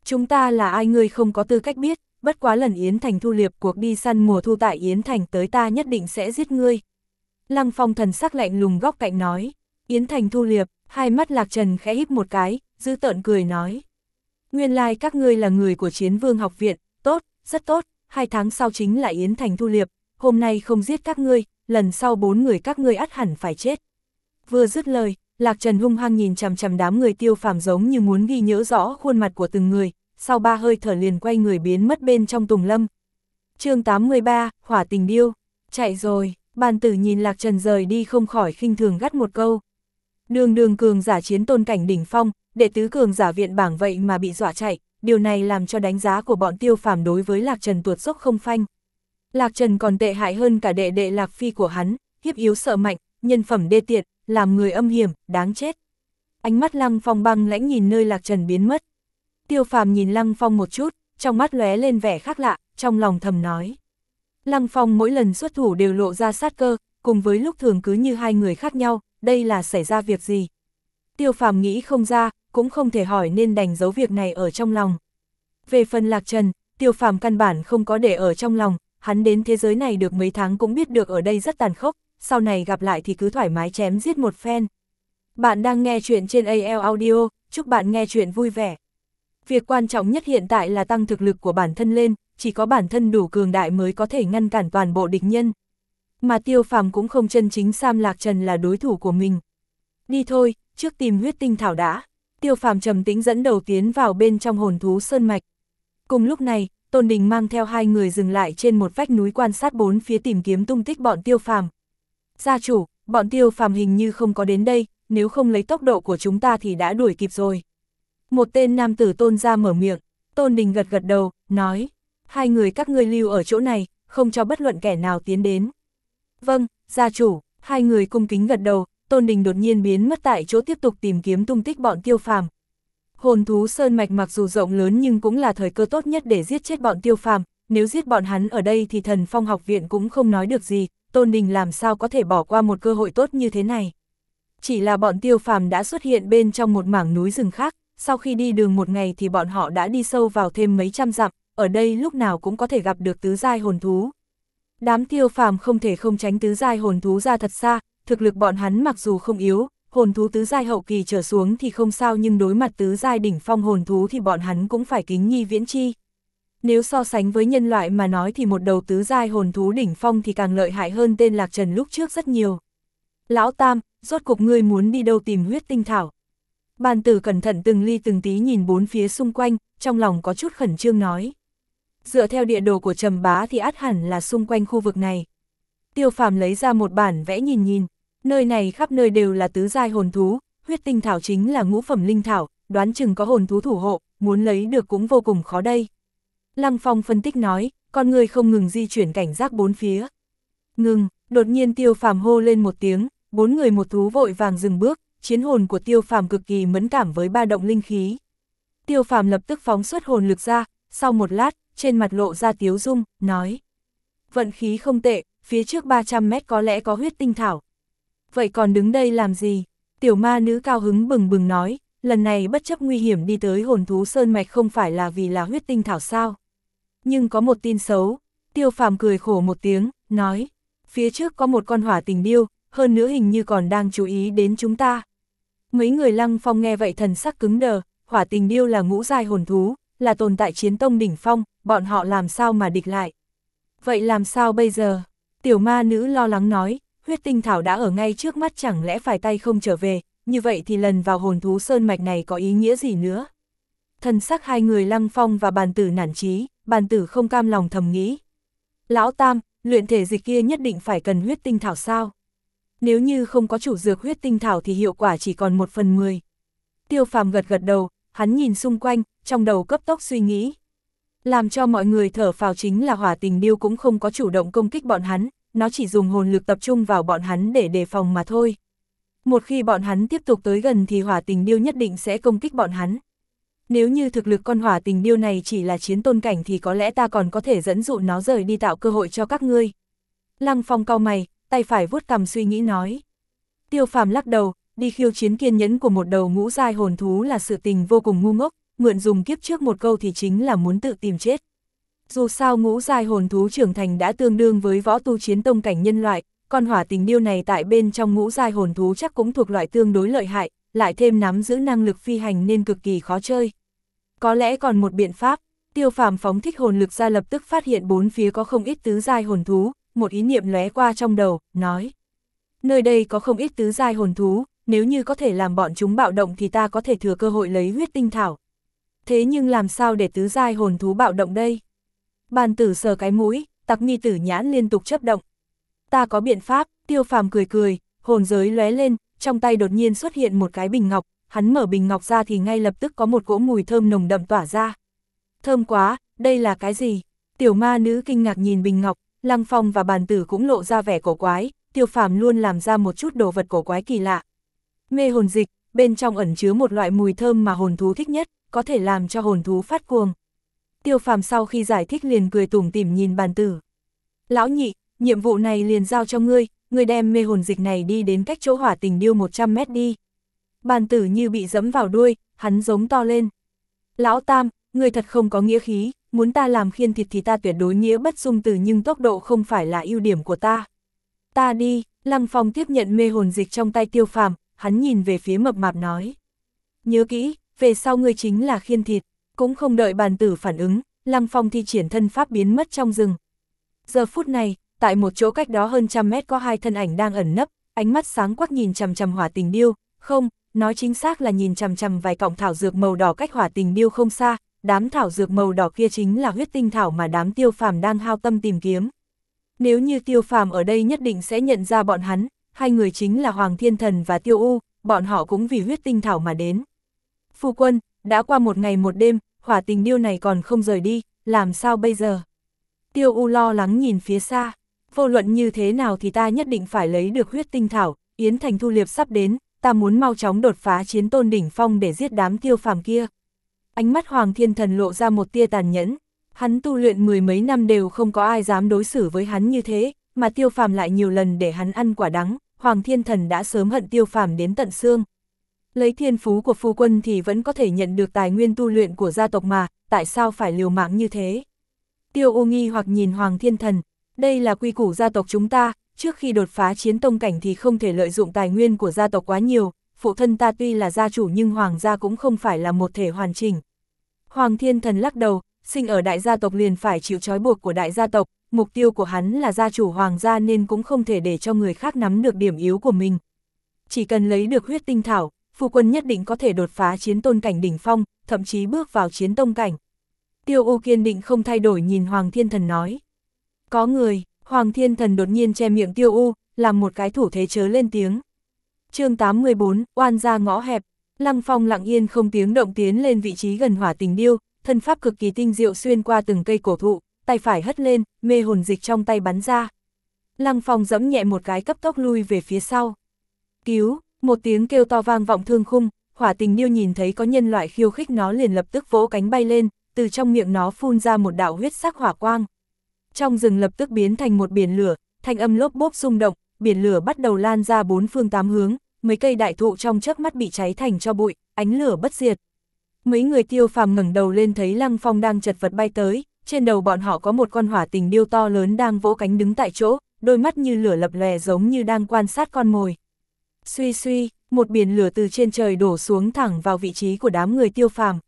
Chúng ta là ai ngươi không có tư cách biết, bất quá lần Yến Thành thu liệp cuộc đi săn mùa thu tại Yến Thành tới ta nhất định sẽ giết ngươi. Lăng phong thần sắc lạnh lùng góc cạnh nói. Yến Thành thu liệp, hai mắt Lạc Trần khẽ híp một cái, giữ tợn cười nói. Nguyên lai like các ngươi là người của chiến vương học viện, tốt, rất tốt, hai tháng sau chính là Yến Thành thu liệp, hôm nay không giết các ngươi, lần sau bốn người các ngươi ắt hẳn phải chết. Vừa dứt lời, Lạc Trần hung hăng nhìn chằm chằm đám người tiêu phàm giống như muốn ghi nhớ rõ khuôn mặt của từng người, sau ba hơi thở liền quay người biến mất bên trong tùng lâm. chương 83, Hỏa tình điêu, chạy rồi, bàn tử nhìn Lạc Trần rời đi không khỏi khinh thường gắt một câu. Đường đường cường giả chiến tôn cảnh đỉnh phong, đệ tứ cường giả viện bảng vậy mà bị dọa chạy, điều này làm cho đánh giá của bọn tiêu phàm đối với Lạc Trần tuột dốc không phanh. Lạc Trần còn tệ hại hơn cả đệ đệ Lạc Phi của hắn, hiếp yếu sợ mạnh, nhân phẩm đê tiệt, làm người âm hiểm, đáng chết. Ánh mắt Lăng Phong băng lãnh nhìn nơi Lạc Trần biến mất. Tiêu phàm nhìn Lăng Phong một chút, trong mắt lóe lên vẻ khác lạ, trong lòng thầm nói. Lăng Phong mỗi lần xuất thủ đều lộ ra sát cơ, cùng với lúc thường cứ như hai người khác nhau, đây là xảy ra việc gì? Tiêu phàm nghĩ không ra, cũng không thể hỏi nên đành giấu việc này ở trong lòng. Về phần lạc trần, tiêu phàm căn bản không có để ở trong lòng, hắn đến thế giới này được mấy tháng cũng biết được ở đây rất tàn khốc, sau này gặp lại thì cứ thoải mái chém giết một phen. Bạn đang nghe chuyện trên AL Audio, chúc bạn nghe chuyện vui vẻ. Việc quan trọng nhất hiện tại là tăng thực lực của bản thân lên, chỉ có bản thân đủ cường đại mới có thể ngăn cản toàn bộ địch nhân. Mà tiêu phàm cũng không chân chính Sam Lạc Trần là đối thủ của mình. Đi thôi, trước tìm huyết tinh thảo đã. Tiêu phàm trầm tĩnh dẫn đầu tiến vào bên trong hồn thú sơn mạch. Cùng lúc này, Tôn Đình mang theo hai người dừng lại trên một vách núi quan sát bốn phía tìm kiếm tung tích bọn tiêu phàm. Gia chủ, bọn tiêu phàm hình như không có đến đây, nếu không lấy tốc độ của chúng ta thì đã đuổi kịp rồi. Một tên nam tử tôn ra mở miệng, Tôn Đình gật gật đầu, nói, hai người các ngươi lưu ở chỗ này, không cho bất luận kẻ nào tiến đến. Vâng, gia chủ, hai người cung kính gật đầu, Tôn Đình đột nhiên biến mất tại chỗ tiếp tục tìm kiếm tung tích bọn tiêu phàm. Hồn thú sơn mạch mặc dù rộng lớn nhưng cũng là thời cơ tốt nhất để giết chết bọn tiêu phàm, nếu giết bọn hắn ở đây thì thần phong học viện cũng không nói được gì, Tôn Đình làm sao có thể bỏ qua một cơ hội tốt như thế này. Chỉ là bọn tiêu phàm đã xuất hiện bên trong một mảng núi rừng khác, sau khi đi đường một ngày thì bọn họ đã đi sâu vào thêm mấy trăm dặm, ở đây lúc nào cũng có thể gặp được tứ giai hồn thú. Đám tiêu phàm không thể không tránh tứ giai hồn thú ra thật xa, thực lực bọn hắn mặc dù không yếu, hồn thú tứ giai hậu kỳ trở xuống thì không sao nhưng đối mặt tứ giai đỉnh phong hồn thú thì bọn hắn cũng phải kính nhi viễn chi. Nếu so sánh với nhân loại mà nói thì một đầu tứ giai hồn thú đỉnh phong thì càng lợi hại hơn tên Lạc Trần lúc trước rất nhiều. Lão Tam, rốt cục ngươi muốn đi đâu tìm huyết tinh thảo. Bàn tử cẩn thận từng ly từng tí nhìn bốn phía xung quanh, trong lòng có chút khẩn trương nói. Dựa theo địa đồ của Trầm Bá thì át hẳn là xung quanh khu vực này. Tiêu phàm lấy ra một bản vẽ nhìn nhìn, nơi này khắp nơi đều là tứ giai hồn thú, huyết tinh thảo chính là ngũ phẩm linh thảo, đoán chừng có hồn thú thủ hộ, muốn lấy được cũng vô cùng khó đây. Lăng Phong phân tích nói, con người không ngừng di chuyển cảnh giác bốn phía. Ngừng, đột nhiên tiêu phàm hô lên một tiếng, bốn người một thú vội vàng dừng bước, chiến hồn của tiêu phàm cực kỳ mẫn cảm với ba động linh khí. Tiêu phàm lập tức phóng xuất hồn lực ra, sau một lát, trên mặt lộ ra tiếu dung, nói. Vận khí không tệ, phía trước 300 mét có lẽ có huyết tinh thảo. Vậy còn đứng đây làm gì? Tiểu ma nữ cao hứng bừng bừng nói, lần này bất chấp nguy hiểm đi tới hồn thú sơn mạch không phải là vì là huyết tinh thảo sao. Nhưng có một tin xấu, tiêu phàm cười khổ một tiếng, nói, phía trước có một con hỏa tình điêu, hơn nữa hình như còn đang chú ý đến chúng ta. Mấy người lăng phong nghe vậy thần sắc cứng đờ, hỏa tình điêu là ngũ giai hồn thú, là tồn tại chiến tông đỉnh phong, bọn họ làm sao mà địch lại. Vậy làm sao bây giờ? Tiểu ma nữ lo lắng nói, huyết tinh thảo đã ở ngay trước mắt chẳng lẽ phải tay không trở về, như vậy thì lần vào hồn thú sơn mạch này có ý nghĩa gì nữa? Thần sắc hai người lăng phong và bàn tử nản trí, bàn tử không cam lòng thầm nghĩ. Lão Tam, luyện thể dịch kia nhất định phải cần huyết tinh thảo sao? Nếu như không có chủ dược huyết tinh thảo thì hiệu quả chỉ còn một phần mười. Tiêu phàm gật gật đầu, hắn nhìn xung quanh, trong đầu cấp tốc suy nghĩ. Làm cho mọi người thở phào chính là hỏa tình điêu cũng không có chủ động công kích bọn hắn, nó chỉ dùng hồn lực tập trung vào bọn hắn để đề phòng mà thôi. Một khi bọn hắn tiếp tục tới gần thì hỏa tình điêu nhất định sẽ công kích bọn hắn. Nếu như thực lực con hỏa tình điêu này chỉ là chiến tôn cảnh thì có lẽ ta còn có thể dẫn dụ nó rời đi tạo cơ hội cho các ngươi. Lăng phong cao mày, tay phải vuốt cằm suy nghĩ nói. Tiêu phàm lắc đầu, đi khiêu chiến kiên nhẫn của một đầu ngũ giai hồn thú là sự tình vô cùng ngu ngốc, mượn dùng kiếp trước một câu thì chính là muốn tự tìm chết. Dù sao ngũ giai hồn thú trưởng thành đã tương đương với võ tu chiến tông cảnh nhân loại, con hỏa tình điêu này tại bên trong ngũ giai hồn thú chắc cũng thuộc loại tương đối lợi hại, lại thêm nắm giữ năng lực phi hành nên cực kỳ khó chơi. Có lẽ còn một biện pháp, tiêu phàm phóng thích hồn lực ra lập tức phát hiện bốn phía có không ít tứ giai hồn thú, một ý niệm lóe qua trong đầu, nói. Nơi đây có không ít tứ giai hồn thú, nếu như có thể làm bọn chúng bạo động thì ta có thể thừa cơ hội lấy huyết tinh thảo. Thế nhưng làm sao để tứ giai hồn thú bạo động đây? Bàn tử sờ cái mũi, tặc nghi tử nhãn liên tục chấp động. Ta có biện pháp, tiêu phàm cười cười, hồn giới lóe lên, trong tay đột nhiên xuất hiện một cái bình ngọc, hắn mở bình ngọc ra thì ngay lập tức có một cỗ mùi thơm nồng đậm tỏa ra. Thơm quá, đây là cái gì? Tiểu ma nữ kinh ngạc nhìn bình ngọc, lăng phong và bàn tử cũng lộ ra vẻ cổ quái, tiêu phàm luôn làm ra một chút đồ vật cổ quái kỳ lạ. Mê hồn dịch, bên trong ẩn chứa một loại mùi thơm mà hồn thú thích nhất, có thể làm cho hồn thú phát cuồng. Tiêu phàm sau khi giải thích liền cười tủm tỉm nhìn bàn tử. Lão nhị, nhiệm vụ này liền giao cho ngươi, ngươi đem mê hồn dịch này đi đến cách chỗ hỏa tình điêu 100 mét đi. Bàn tử như bị dẫm vào đuôi, hắn giống to lên. Lão Tam, ngươi thật không có nghĩa khí, muốn ta làm khiên thịt thì ta tuyệt đối nghĩa bất dung từ nhưng tốc độ không phải là ưu điểm của ta. Ta đi, Lăng Phong tiếp nhận mê hồn dịch trong tay tiêu phàm, hắn nhìn về phía mập mạp nói. Nhớ kỹ, về sau ngươi chính là khiên thịt, cũng không đợi bàn tử phản ứng, Lăng Phong thi triển thân pháp biến mất trong rừng. Giờ phút này, tại một chỗ cách đó hơn trăm mét có hai thân ảnh đang ẩn nấp, ánh mắt sáng quắc nhìn chằm chằm hỏa tình điêu, không, nói chính xác là nhìn chằm chằm vài cọng thảo dược màu đỏ cách hỏa tình điêu không xa, đám thảo dược màu đỏ kia chính là huyết tinh thảo mà đám tiêu phàm đang hao tâm tìm kiếm. Nếu như tiêu phàm ở đây nhất định sẽ nhận ra bọn hắn, hai người chính là Hoàng Thiên Thần và Tiêu U, bọn họ cũng vì huyết tinh thảo mà đến. Phu quân, đã qua một ngày một đêm, hỏa tình điêu này còn không rời đi, làm sao bây giờ? Tiêu U lo lắng nhìn phía xa, vô luận như thế nào thì ta nhất định phải lấy được huyết tinh thảo, Yến Thành Thu Liệp sắp đến, ta muốn mau chóng đột phá chiến tôn đỉnh phong để giết đám tiêu phàm kia. Ánh mắt Hoàng Thiên Thần lộ ra một tia tàn nhẫn, hắn tu luyện mười mấy năm đều không có ai dám đối xử với hắn như thế, mà tiêu phàm lại nhiều lần để hắn ăn quả đắng, Hoàng Thiên Thần đã sớm hận tiêu phàm đến tận xương. Lấy thiên phú của phu quân thì vẫn có thể nhận được tài nguyên tu luyện của gia tộc mà, tại sao phải liều mạng như thế? Tiêu U nghi hoặc nhìn Hoàng Thiên Thần, đây là quy củ gia tộc chúng ta, trước khi đột phá chiến tông cảnh thì không thể lợi dụng tài nguyên của gia tộc quá nhiều, phụ thân ta tuy là gia chủ nhưng Hoàng gia cũng không phải là một thể hoàn chỉnh. Hoàng Thiên Thần lắc đầu, sinh ở đại gia tộc liền phải chịu trói buộc của đại gia tộc, mục tiêu của hắn là gia chủ Hoàng gia nên cũng không thể để cho người khác nắm được điểm yếu của mình. Chỉ cần lấy được huyết tinh thảo, phu quân nhất định có thể đột phá chiến tôn cảnh đỉnh phong, thậm chí bước vào chiến tông cảnh. Tiêu U kiên định không thay đổi nhìn Hoàng Thiên Thần nói. Có người, Hoàng Thiên Thần đột nhiên che miệng Tiêu U, làm một cái thủ thế chớ lên tiếng chương 814, oan ra ngõ hẹp, Lăng Phong lặng yên không tiếng động tiến lên vị trí gần hỏa tình điêu, thân pháp cực kỳ tinh diệu xuyên qua từng cây cổ thụ, tay phải hất lên, mê hồn dịch trong tay bắn ra. Lăng Phong giẫm nhẹ một cái cấp tốc lui về phía sau. Cứu, một tiếng kêu to vang vọng thương khung, hỏa tình điêu nhìn thấy có nhân loại khiêu khích nó liền lập tức vỗ cánh bay lên, từ trong miệng nó phun ra một đạo huyết sắc hỏa quang. Trong rừng lập tức biến thành một biển lửa, thanh âm lốp bốp rung động, biển lửa bắt đầu lan ra bốn phương tám hướng, mấy cây đại thụ trong chớp mắt bị cháy thành cho bụi, ánh lửa bất diệt. Mấy người tiêu phàm ngẩng đầu lên thấy Lăng Phong đang chật vật bay tới, trên đầu bọn họ có một con hỏa tình điêu to lớn đang vỗ cánh đứng tại chỗ, đôi mắt như lửa lập lè giống như đang quan sát con mồi. Suy suy, một biển lửa từ trên trời đổ xuống thẳng vào vị trí của đám người tiêu phàm.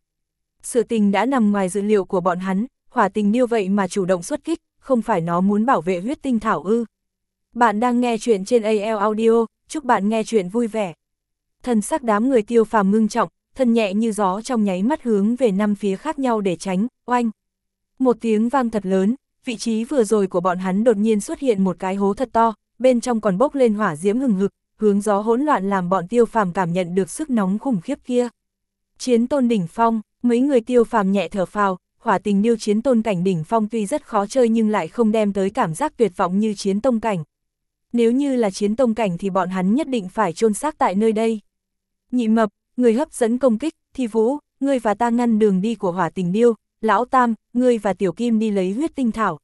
Sự tình đã nằm ngoài dự liệu của bọn hắn, hỏa tình điêu vậy mà chủ động xuất kích, không phải nó muốn bảo vệ huyết tinh thảo ư. Bạn đang nghe chuyện trên AL Audio, chúc bạn nghe chuyện vui vẻ. Thần sắc đám người tiêu phàm ngưng trọng, thân nhẹ như gió trong nháy mắt hướng về năm phía khác nhau để tránh, oanh. Một tiếng vang thật lớn, vị trí vừa rồi của bọn hắn đột nhiên xuất hiện một cái hố thật to, bên trong còn bốc lên hỏa diễm hừng hực, hướng gió hỗn loạn làm bọn tiêu phàm cảm nhận được sức nóng khủng khiếp kia. Chiến tôn đỉnh phong, mấy người tiêu phàm nhẹ thở phào, hỏa tình điêu chiến tôn cảnh đỉnh phong tuy rất khó chơi nhưng lại không đem tới cảm giác tuyệt vọng như chiến tông cảnh. Nếu như là chiến tông cảnh thì bọn hắn nhất định phải chôn xác tại nơi đây. Nhị mập, người hấp dẫn công kích, thì vũ, ngươi và ta ngăn đường đi của hỏa tình điêu, lão tam, ngươi và tiểu kim đi lấy huyết tinh thảo.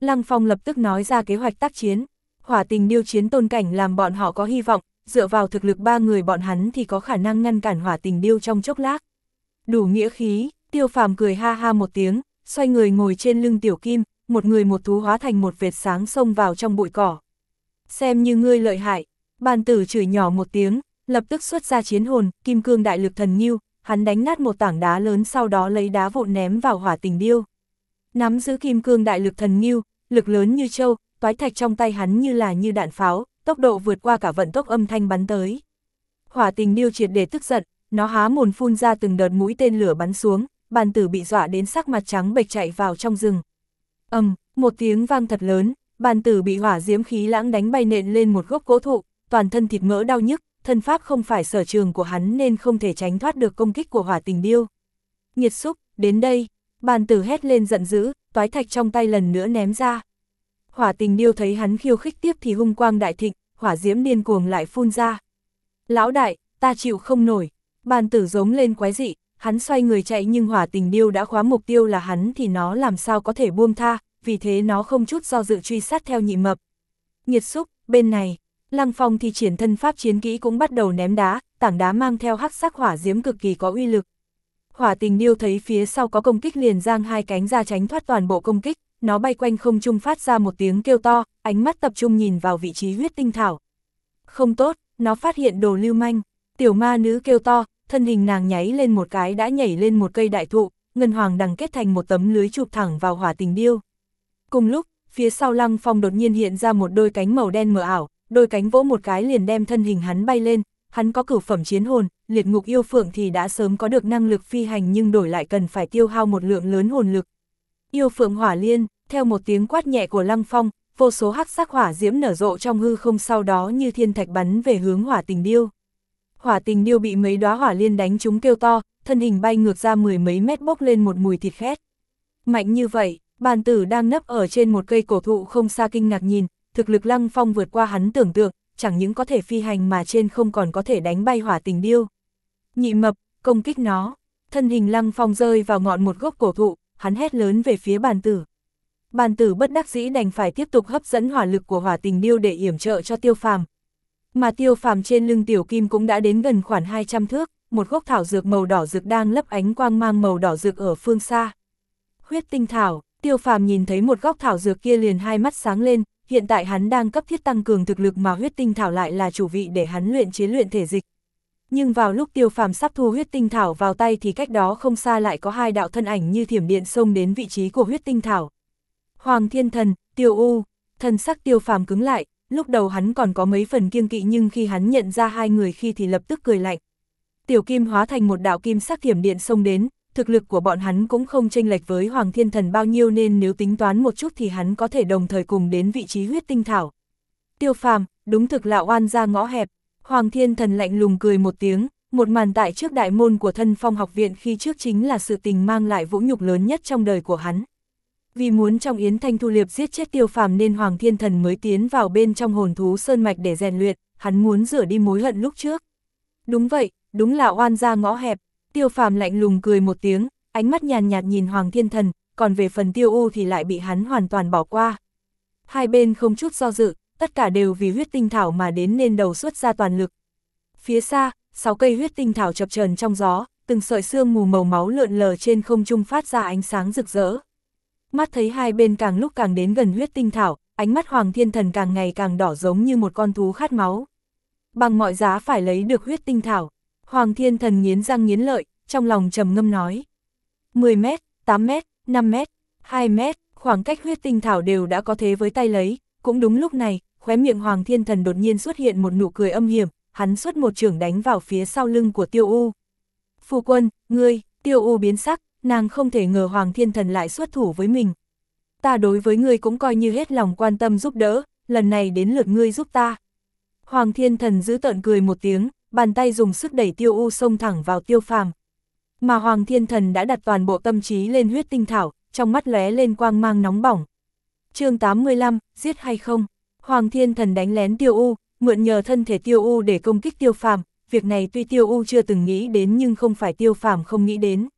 Lăng Phong lập tức nói ra kế hoạch tác chiến, hỏa tình điêu chiến tôn cảnh làm bọn họ có hy vọng, dựa vào thực lực ba người bọn hắn thì có khả năng ngăn cản hỏa tình điêu trong chốc lát. Đủ nghĩa khí, tiêu phàm cười ha ha một tiếng, xoay người ngồi trên lưng tiểu kim, một người một thú hóa thành một vệt sáng xông vào trong bụi cỏ. Xem như ngươi lợi hại, bàn tử chửi nhỏ một tiếng, lập tức xuất ra chiến hồn, kim cương đại lực thần nhiêu, hắn đánh nát một tảng đá lớn sau đó lấy đá vụn ném vào hỏa tình điêu. Nắm giữ kim cương đại lực thần nhiêu, lực lớn như châu, toái thạch trong tay hắn như là như đạn pháo, tốc độ vượt qua cả vận tốc âm thanh bắn tới. Hỏa tình điêu triệt để tức giận, nó há mồn phun ra từng đợt mũi tên lửa bắn xuống, bàn tử bị dọa đến sắc mặt trắng bệch chạy vào trong rừng. ầm, um, một tiếng vang thật lớn, bàn tử bị hỏa diễm khí lãng đánh bay nện lên một gốc cố thụ, toàn thân thịt mỡ đau nhức, thân pháp không phải sở trường của hắn nên không thể tránh thoát được công kích của hỏa tình điêu. Nhiệt xúc, đến đây, bàn tử hét lên giận dữ, toái thạch trong tay lần nữa ném ra. Hỏa tình điêu thấy hắn khiêu khích tiếp thì hung quang đại thịnh, hỏa diễm điên cuồng lại phun ra. Lão đại, ta chịu không nổi, bàn tử giống lên quái dị, hắn xoay người chạy nhưng hỏa tình điêu đã khóa mục tiêu là hắn thì nó làm sao có thể buông tha, vì thế nó không chút do dự truy sát theo nhị mập. Nhiệt xúc, bên này, Lăng Phong thì triển thân pháp chiến kỹ cũng bắt đầu ném đá, tảng đá mang theo hắc sắc hỏa diễm cực kỳ có uy lực. Hỏa tình điêu thấy phía sau có công kích liền giang hai cánh ra tránh thoát toàn bộ công kích, nó bay quanh không trung phát ra một tiếng kêu to, ánh mắt tập trung nhìn vào vị trí huyết tinh thảo. Không tốt, nó phát hiện đồ lưu manh, tiểu ma nữ kêu to, thân hình nàng nháy lên một cái đã nhảy lên một cây đại thụ, ngân hoàng đằng kết thành một tấm lưới chụp thẳng vào hỏa tình điêu. Cùng lúc, phía sau lăng phong đột nhiên hiện ra một đôi cánh màu đen mờ ảo, đôi cánh vỗ một cái liền đem thân hình hắn bay lên, hắn có cửu phẩm chiến hồn, liệt ngục yêu phượng thì đã sớm có được năng lực phi hành nhưng đổi lại cần phải tiêu hao một lượng lớn hồn lực. Yêu phượng hỏa liên, theo một tiếng quát nhẹ của lăng phong, vô số hắc sắc hỏa diễm nở rộ trong hư không sau đó như thiên thạch bắn về hướng hỏa tình điêu. Hỏa tình điêu bị mấy đóa hỏa liên đánh trúng kêu to, thân hình bay ngược ra mười mấy mét bốc lên một mùi thịt khét. Mạnh như vậy, bàn tử đang nấp ở trên một cây cổ thụ không xa kinh ngạc nhìn, thực lực lăng phong vượt qua hắn tưởng tượng, chẳng những có thể phi hành mà trên không còn có thể đánh bay hỏa tình điêu. Nhị mập, công kích nó, thân hình lăng phong rơi vào ngọn một gốc cổ thụ, hắn hét lớn về phía bàn tử. Bàn tử bất đắc dĩ đành phải tiếp tục hấp dẫn hỏa lực của hỏa tình điêu để yểm trợ cho tiêu phàm. Mà tiêu phàm trên lưng tiểu kim cũng đã đến gần khoảng 200 thước, một gốc thảo dược màu đỏ rực đang lấp ánh quang mang màu đỏ rực ở phương xa. Huyết tinh thảo, Tiêu phàm nhìn thấy một góc thảo dược kia liền hai mắt sáng lên, hiện tại hắn đang cấp thiết tăng cường thực lực mà huyết tinh thảo lại là chủ vị để hắn luyện chế luyện thể dịch. Nhưng vào lúc tiêu phàm sắp thu huyết tinh thảo vào tay thì cách đó không xa lại có hai đạo thân ảnh như thiểm điện xông đến vị trí của huyết tinh thảo. Hoàng thiên thần, tiêu u, thân sắc tiêu phàm cứng lại, lúc đầu hắn còn có mấy phần kiêng kỵ nhưng khi hắn nhận ra hai người khi thì lập tức cười lạnh. Tiểu kim hóa thành một đạo kim sắc thiểm điện xông đến, thực lực của bọn hắn cũng không chênh lệch với Hoàng Thiên Thần bao nhiêu nên nếu tính toán một chút thì hắn có thể đồng thời cùng đến vị trí huyết tinh thảo. Tiêu phàm, đúng thực là oan ra ngõ hẹp, Hoàng Thiên Thần lạnh lùng cười một tiếng, một màn tại trước đại môn của thân phong học viện khi trước chính là sự tình mang lại vũ nhục lớn nhất trong đời của hắn. Vì muốn trong Yến Thanh Thu Liệp giết chết tiêu phàm nên Hoàng Thiên Thần mới tiến vào bên trong hồn thú sơn mạch để rèn luyện, hắn muốn rửa đi mối hận lúc trước. Đúng vậy, đúng là oan ra ngõ hẹp, tiêu phàm lạnh lùng cười một tiếng, ánh mắt nhàn nhạt nhìn Hoàng Thiên Thần, còn về phần tiêu u thì lại bị hắn hoàn toàn bỏ qua. Hai bên không chút do dự, tất cả đều vì huyết tinh thảo mà đến nên đầu xuất ra toàn lực. Phía xa, sáu cây huyết tinh thảo chập chờn trong gió, từng sợi xương mù màu máu lượn lờ trên không trung phát ra ánh sáng rực rỡ. Mắt thấy hai bên càng lúc càng đến gần huyết tinh thảo, ánh mắt Hoàng Thiên Thần càng ngày càng đỏ giống như một con thú khát máu. Bằng mọi giá phải lấy được huyết tinh thảo, Hoàng Thiên Thần nghiến răng nghiến lợi, trong lòng trầm ngâm nói. 10 mét, 8 mét, 5 mét, 2 mét, khoảng cách huyết tinh thảo đều đã có thế với tay lấy, cũng đúng lúc này, khóe miệng Hoàng Thiên Thần đột nhiên xuất hiện một nụ cười âm hiểm, hắn xuất một trường đánh vào phía sau lưng của Tiêu U. Phu quân, ngươi, Tiêu U biến sắc, nàng không thể ngờ Hoàng Thiên Thần lại xuất thủ với mình. Ta đối với ngươi cũng coi như hết lòng quan tâm giúp đỡ, lần này đến lượt ngươi giúp ta. Hoàng Thiên Thần giữ tợn cười một tiếng, bàn tay dùng sức đẩy Tiêu U xông thẳng vào Tiêu Phàm. Mà Hoàng Thiên Thần đã đặt toàn bộ tâm trí lên huyết tinh thảo, trong mắt lóe lên quang mang nóng bỏng. chương 85, giết hay không? Hoàng Thiên Thần đánh lén Tiêu U, mượn nhờ thân thể Tiêu U để công kích Tiêu Phàm, việc này tuy Tiêu U chưa từng nghĩ đến nhưng không phải Tiêu Phàm không nghĩ đến.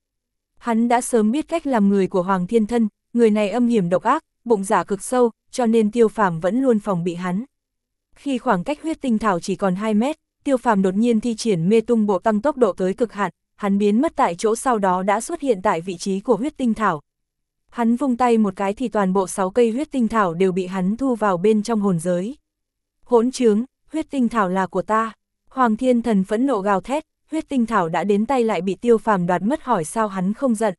Hắn đã sớm biết cách làm người của Hoàng Thiên Thân, người này âm hiểm độc ác, bụng giả cực sâu, cho nên Tiêu Phàm vẫn luôn phòng bị hắn. Khi khoảng cách huyết tinh thảo chỉ còn 2 mét, Tiêu Phàm đột nhiên thi triển mê tung bộ tăng tốc độ tới cực hạn, hắn biến mất tại chỗ sau đó đã xuất hiện tại vị trí của huyết tinh thảo. Hắn vung tay một cái thì toàn bộ 6 cây huyết tinh thảo đều bị hắn thu vào bên trong hồn giới. Hỗn trướng, huyết tinh thảo là của ta. Hoàng thiên thần phẫn nộ gào thét, huyết tinh thảo đã đến tay lại bị tiêu phàm đoạt mất hỏi sao hắn không giận.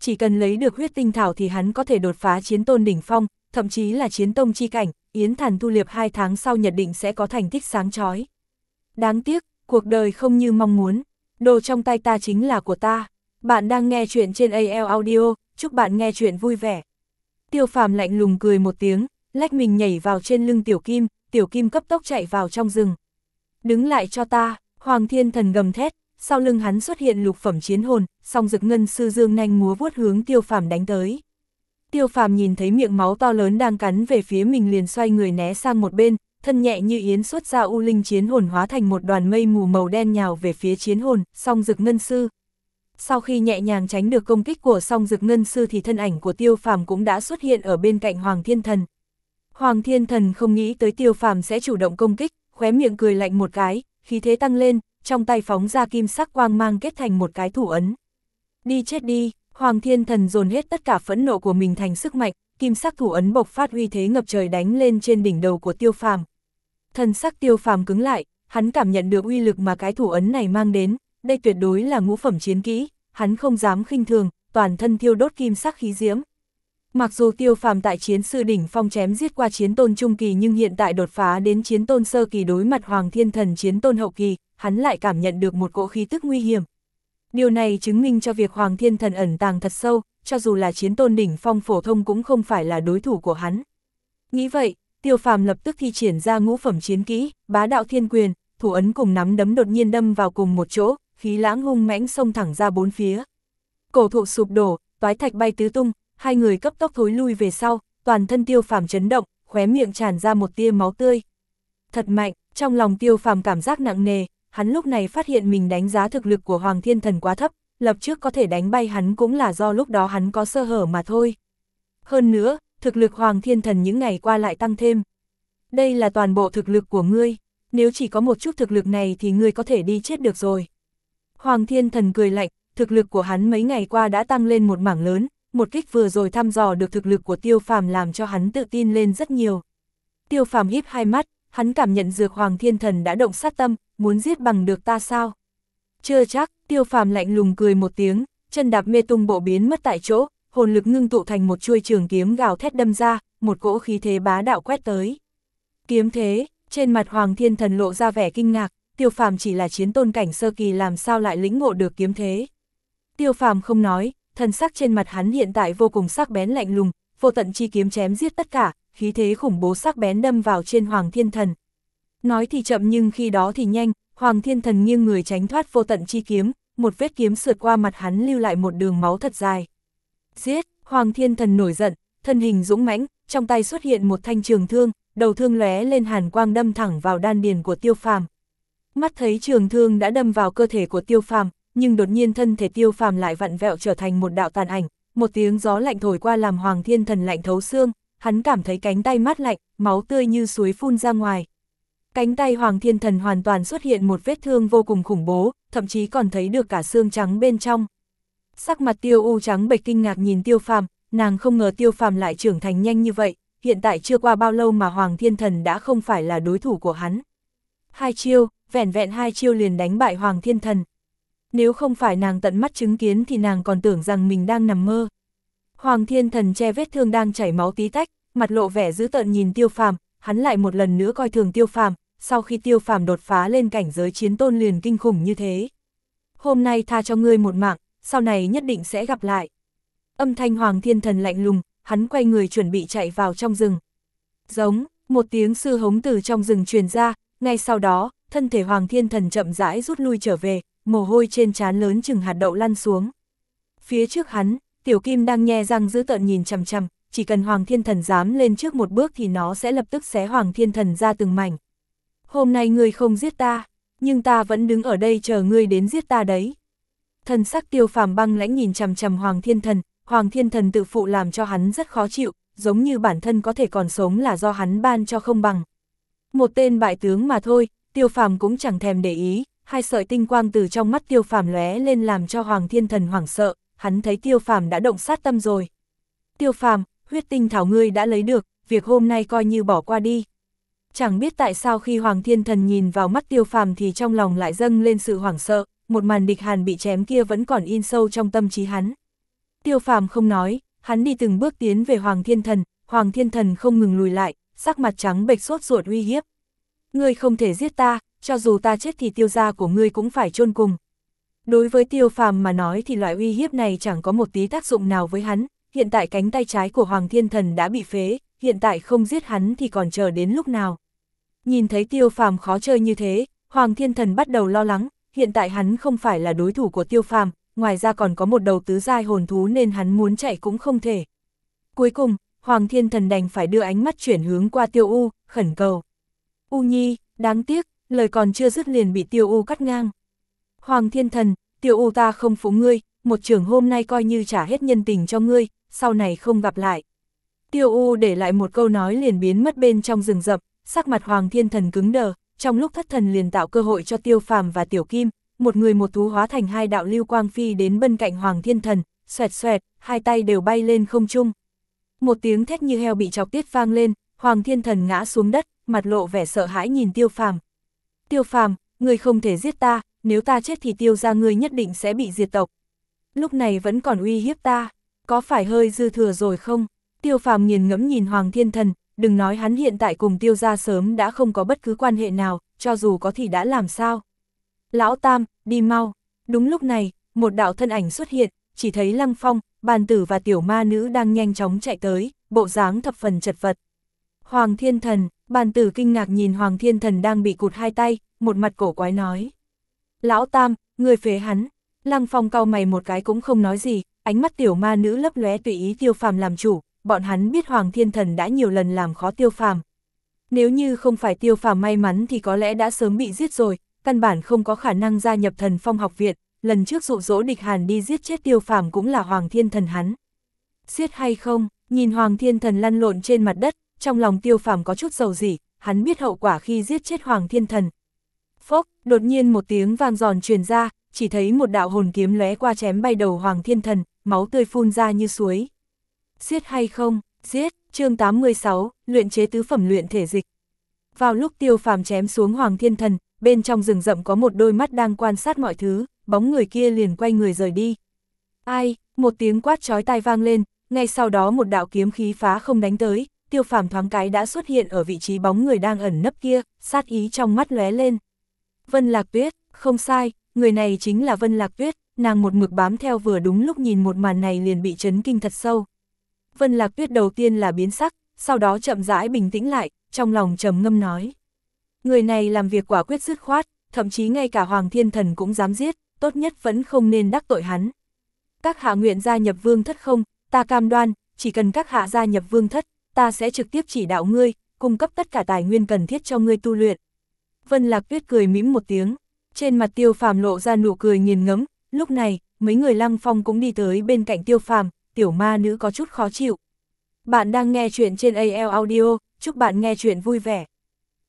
Chỉ cần lấy được huyết tinh thảo thì hắn có thể đột phá chiến tôn đỉnh phong, thậm chí là chiến tông chi cảnh, Yến Thần thu liệp hai tháng sau nhận định sẽ có thành tích sáng chói. Đáng tiếc, cuộc đời không như mong muốn, đồ trong tay ta chính là của ta. Bạn đang nghe chuyện trên AL Audio, chúc bạn nghe chuyện vui vẻ. Tiêu phàm lạnh lùng cười một tiếng, lách mình nhảy vào trên lưng tiểu kim, tiểu kim cấp tốc chạy vào trong rừng. Đứng lại cho ta, Hoàng Thiên Thần gầm thét, sau lưng hắn xuất hiện lục phẩm chiến hồn, song dực ngân sư dương nhanh múa vuốt hướng tiêu phàm đánh tới. Tiêu phàm nhìn thấy miệng máu to lớn đang cắn về phía mình liền xoay người né sang một bên, thân nhẹ như yến xuất ra u linh chiến hồn hóa thành một đoàn mây mù màu đen nhào về phía chiến hồn, song dực ngân sư. Sau khi nhẹ nhàng tránh được công kích của song dực ngân sư thì thân ảnh của tiêu phàm cũng đã xuất hiện ở bên cạnh Hoàng Thiên Thần. Hoàng Thiên Thần không nghĩ tới tiêu phàm sẽ chủ động công kích, khóe miệng cười lạnh một cái, khí thế tăng lên, trong tay phóng ra kim sắc quang mang kết thành một cái thủ ấn. Đi chết đi, Hoàng Thiên Thần dồn hết tất cả phẫn nộ của mình thành sức mạnh, kim sắc thủ ấn bộc phát uy thế ngập trời đánh lên trên đỉnh đầu của tiêu phàm. Thần sắc tiêu phàm cứng lại, hắn cảm nhận được uy lực mà cái thủ ấn này mang đến, đây tuyệt đối là ngũ phẩm chiến kỹ, hắn không dám khinh thường, toàn thân thiêu đốt kim sắc khí diễm. Mặc dù tiêu phàm tại chiến sư đỉnh phong chém giết qua chiến tôn trung kỳ nhưng hiện tại đột phá đến chiến tôn sơ kỳ đối mặt hoàng thiên thần chiến tôn hậu kỳ, hắn lại cảm nhận được một cỗ khí tức nguy hiểm. Điều này chứng minh cho việc hoàng thiên thần ẩn tàng thật sâu, cho dù là chiến tôn đỉnh phong phổ thông cũng không phải là đối thủ của hắn. Nghĩ vậy, tiêu phàm lập tức thi triển ra ngũ phẩm chiến kỹ, bá đạo thiên quyền, thủ ấn cùng nắm đấm đột nhiên đâm vào cùng một chỗ, khí lãng hung mãnh xông thẳng ra bốn phía. Cổ thụ sụp đổ, toái thạch bay tứ tung, hai người cấp tốc thối lui về sau, toàn thân tiêu phàm chấn động, khóe miệng tràn ra một tia máu tươi. Thật mạnh, trong lòng tiêu phàm cảm giác nặng nề, hắn lúc này phát hiện mình đánh giá thực lực của Hoàng Thiên Thần quá thấp, lập trước có thể đánh bay hắn cũng là do lúc đó hắn có sơ hở mà thôi. Hơn nữa, thực lực Hoàng Thiên Thần những ngày qua lại tăng thêm. Đây là toàn bộ thực lực của ngươi, nếu chỉ có một chút thực lực này thì ngươi có thể đi chết được rồi. Hoàng Thiên Thần cười lạnh, thực lực của hắn mấy ngày qua đã tăng lên một mảng lớn, một kích vừa rồi thăm dò được thực lực của tiêu phàm làm cho hắn tự tin lên rất nhiều. Tiêu phàm híp hai mắt, hắn cảm nhận dược hoàng thiên thần đã động sát tâm, muốn giết bằng được ta sao? Chưa chắc, tiêu phàm lạnh lùng cười một tiếng, chân đạp mê tung bộ biến mất tại chỗ, hồn lực ngưng tụ thành một chuôi trường kiếm gào thét đâm ra, một cỗ khí thế bá đạo quét tới. Kiếm thế, trên mặt Hoàng Thiên Thần lộ ra vẻ kinh ngạc, tiêu phàm chỉ là chiến tôn cảnh sơ kỳ làm sao lại lĩnh ngộ được kiếm thế. Tiêu phàm không nói, thần sắc trên mặt hắn hiện tại vô cùng sắc bén lạnh lùng, vô tận chi kiếm chém giết tất cả, khí thế khủng bố sắc bén đâm vào trên Hoàng Thiên Thần. Nói thì chậm nhưng khi đó thì nhanh, Hoàng Thiên Thần nghiêng người tránh thoát vô tận chi kiếm, một vết kiếm sượt qua mặt hắn lưu lại một đường máu thật dài. Giết, Hoàng Thiên Thần nổi giận, thân hình dũng mãnh, trong tay xuất hiện một thanh trường thương, đầu thương lóe lên hàn quang đâm thẳng vào đan điền của Tiêu Phàm. Mắt thấy trường thương đã đâm vào cơ thể của Tiêu Phàm, nhưng đột nhiên thân thể Tiêu Phàm lại vặn vẹo trở thành một đạo tàn ảnh, một tiếng gió lạnh thổi qua làm Hoàng Thiên Thần lạnh thấu xương, hắn cảm thấy cánh tay mát lạnh, máu tươi như suối phun ra ngoài. Cánh tay Hoàng Thiên Thần hoàn toàn xuất hiện một vết thương vô cùng khủng bố, thậm chí còn thấy được cả xương trắng bên trong. Sắc mặt Tiêu U trắng bệch kinh ngạc nhìn Tiêu Phàm, nàng không ngờ Tiêu Phàm lại trưởng thành nhanh như vậy, hiện tại chưa qua bao lâu mà Hoàng Thiên Thần đã không phải là đối thủ của hắn. Hai chiêu, vẹn vẹn hai chiêu liền đánh bại Hoàng Thiên Thần. Nếu không phải nàng tận mắt chứng kiến thì nàng còn tưởng rằng mình đang nằm mơ. Hoàng Thiên Thần che vết thương đang chảy máu tí tách, mặt lộ vẻ dữ tợn nhìn Tiêu Phàm, hắn lại một lần nữa coi thường Tiêu Phàm, sau khi Tiêu Phàm đột phá lên cảnh giới chiến tôn liền kinh khủng như thế. Hôm nay tha cho ngươi một mạng, sau này nhất định sẽ gặp lại. Âm thanh Hoàng Thiên Thần lạnh lùng, hắn quay người chuẩn bị chạy vào trong rừng. Giống, một tiếng sư hống từ trong rừng truyền ra, ngay sau đó, thân thể Hoàng Thiên Thần chậm rãi rút lui trở về, mồ hôi trên trán lớn chừng hạt đậu lăn xuống. Phía trước hắn, Tiểu Kim đang nhe răng giữ tợn nhìn chằm chằm, chỉ cần Hoàng Thiên Thần dám lên trước một bước thì nó sẽ lập tức xé Hoàng Thiên Thần ra từng mảnh. Hôm nay ngươi không giết ta, nhưng ta vẫn đứng ở đây chờ ngươi đến giết ta đấy. Thần sắc tiêu phàm băng lãnh nhìn chằm chằm Hoàng Thiên Thần, Hoàng Thiên Thần tự phụ làm cho hắn rất khó chịu, giống như bản thân có thể còn sống là do hắn ban cho không bằng. Một tên bại tướng mà thôi, tiêu phàm cũng chẳng thèm để ý, hai sợi tinh quang từ trong mắt tiêu phàm lóe lên làm cho Hoàng Thiên Thần hoảng sợ, hắn thấy tiêu phàm đã động sát tâm rồi. Tiêu phàm, huyết tinh thảo ngươi đã lấy được, việc hôm nay coi như bỏ qua đi. Chẳng biết tại sao khi Hoàng Thiên Thần nhìn vào mắt tiêu phàm thì trong lòng lại dâng lên sự hoảng sợ, một màn địch hàn bị chém kia vẫn còn in sâu trong tâm trí hắn. Tiêu phàm không nói, hắn đi từng bước tiến về Hoàng Thiên Thần, Hoàng Thiên Thần không ngừng lùi lại, sắc mặt trắng bệch sốt ruột uy hiếp. Ngươi không thể giết ta, cho dù ta chết thì tiêu gia của ngươi cũng phải chôn cùng. Đối với tiêu phàm mà nói thì loại uy hiếp này chẳng có một tí tác dụng nào với hắn, hiện tại cánh tay trái của Hoàng Thiên Thần đã bị phế, hiện tại không giết hắn thì còn chờ đến lúc nào. Nhìn thấy tiêu phàm khó chơi như thế, Hoàng Thiên Thần bắt đầu lo lắng, hiện tại hắn không phải là đối thủ của tiêu phàm, ngoài ra còn có một đầu tứ giai hồn thú nên hắn muốn chạy cũng không thể. Cuối cùng, Hoàng Thiên Thần đành phải đưa ánh mắt chuyển hướng qua Tiêu U, khẩn cầu. U Nhi, đáng tiếc, lời còn chưa dứt liền bị Tiêu U cắt ngang. Hoàng Thiên Thần, Tiêu U ta không phụ ngươi, một trưởng hôm nay coi như trả hết nhân tình cho ngươi, sau này không gặp lại. Tiêu U để lại một câu nói liền biến mất bên trong rừng rậm, sắc mặt Hoàng Thiên Thần cứng đờ, trong lúc thất thần liền tạo cơ hội cho Tiêu Phàm và Tiểu Kim, một người một thú hóa thành hai đạo lưu quang phi đến bên cạnh Hoàng Thiên Thần, xoẹt xoẹt, hai tay đều bay lên không trung. Một tiếng thét như heo bị chọc tiết vang lên, Hoàng Thiên Thần ngã xuống đất, mặt lộ vẻ sợ hãi nhìn Tiêu Phàm. Tiêu Phàm, người không thể giết ta, nếu ta chết thì tiêu ra ngươi nhất định sẽ bị diệt tộc. Lúc này vẫn còn uy hiếp ta, có phải hơi dư thừa rồi không? Tiêu Phàm nghiền ngẫm nhìn Hoàng Thiên Thần, đừng nói hắn hiện tại cùng tiêu gia sớm đã không có bất cứ quan hệ nào, cho dù có thì đã làm sao. Lão Tam, đi mau. Đúng lúc này, một đạo thân ảnh xuất hiện, chỉ thấy Lăng Phong, bàn tử và tiểu ma nữ đang nhanh chóng chạy tới, bộ dáng thập phần chật vật. Hoàng Thiên Thần, bàn tử kinh ngạc nhìn Hoàng Thiên Thần đang bị cụt hai tay, một mặt cổ quái nói. Lão Tam, người phế hắn. Lăng Phong cau mày một cái cũng không nói gì, ánh mắt tiểu ma nữ lấp lóe tùy ý tiêu phàm làm chủ, bọn hắn biết Hoàng Thiên Thần đã nhiều lần làm khó tiêu phàm. Nếu như không phải tiêu phàm may mắn thì có lẽ đã sớm bị giết rồi, căn bản không có khả năng gia nhập thần phong học viện, lần trước dụ dỗ địch hàn đi giết chết tiêu phàm cũng là Hoàng Thiên Thần hắn. Giết hay không, nhìn Hoàng Thiên Thần lăn lộn trên mặt đất, trong lòng tiêu phàm có chút dầu dỉ, hắn biết hậu quả khi giết chết Hoàng Thiên Thần. Phốc, đột nhiên một tiếng vang giòn truyền ra, chỉ thấy một đạo hồn kiếm lóe qua chém bay đầu Hoàng Thiên Thần, máu tươi phun ra như suối. Giết hay không? Giết, chương 86, luyện chế tứ phẩm luyện thể dịch. Vào lúc tiêu phàm chém xuống Hoàng Thiên Thần, bên trong rừng rậm có một đôi mắt đang quan sát mọi thứ, bóng người kia liền quay người rời đi. Ai, một tiếng quát chói tai vang lên, ngay sau đó một đạo kiếm khí phá không đánh tới, tiêu phàm thoáng cái đã xuất hiện ở vị trí bóng người đang ẩn nấp kia, sát ý trong mắt lóe lên. Vân Lạc Tuyết, không sai, người này chính là Vân Lạc Tuyết, nàng một mực bám theo vừa đúng lúc nhìn một màn này liền bị chấn kinh thật sâu. Vân Lạc Tuyết đầu tiên là biến sắc, sau đó chậm rãi bình tĩnh lại, trong lòng trầm ngâm nói. Người này làm việc quả quyết dứt khoát, thậm chí ngay cả Hoàng Thiên Thần cũng dám giết, tốt nhất vẫn không nên đắc tội hắn. Các hạ nguyện gia nhập vương thất không, ta cam đoan, chỉ cần các hạ gia nhập vương thất, ta sẽ trực tiếp chỉ đạo ngươi, cung cấp tất cả tài nguyên cần thiết cho ngươi tu luyện. Vân Lạc Tuyết cười mỉm một tiếng, trên mặt tiêu phàm lộ ra nụ cười nghiền ngấm, lúc này, mấy người lăng phong cũng đi tới bên cạnh tiêu phàm, tiểu ma nữ có chút khó chịu. Bạn đang nghe chuyện trên AL Audio, chúc bạn nghe chuyện vui vẻ.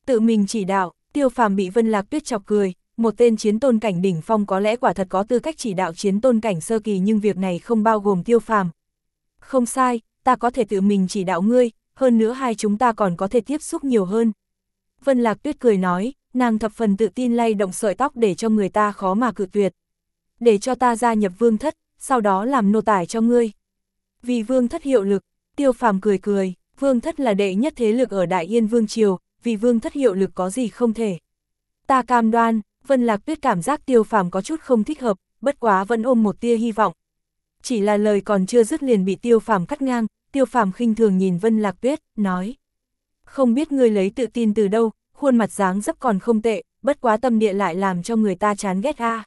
Tự mình chỉ đạo, tiêu phàm bị Vân Lạc Tuyết chọc cười, một tên chiến tôn cảnh đỉnh phong có lẽ quả thật có tư cách chỉ đạo chiến tôn cảnh sơ kỳ nhưng việc này không bao gồm tiêu phàm. Không sai, ta có thể tự mình chỉ đạo ngươi, hơn nữa hai chúng ta còn có thể tiếp xúc nhiều hơn. Vân Lạc Tuyết cười nói, nàng thập phần tự tin lay động sợi tóc để cho người ta khó mà cự tuyệt. Để cho ta gia nhập vương thất, sau đó làm nô tải cho ngươi. Vì vương thất hiệu lực, tiêu phàm cười cười, vương thất là đệ nhất thế lực ở Đại Yên Vương Triều, vì vương thất hiệu lực có gì không thể. Ta cam đoan, Vân Lạc Tuyết cảm giác tiêu phàm có chút không thích hợp, bất quá vẫn ôm một tia hy vọng. Chỉ là lời còn chưa dứt liền bị tiêu phàm cắt ngang, tiêu phàm khinh thường nhìn Vân Lạc Tuyết, nói. Không biết ngươi lấy tự tin từ đâu, khuôn mặt dáng dấp còn không tệ, bất quá tâm địa lại làm cho người ta chán ghét a.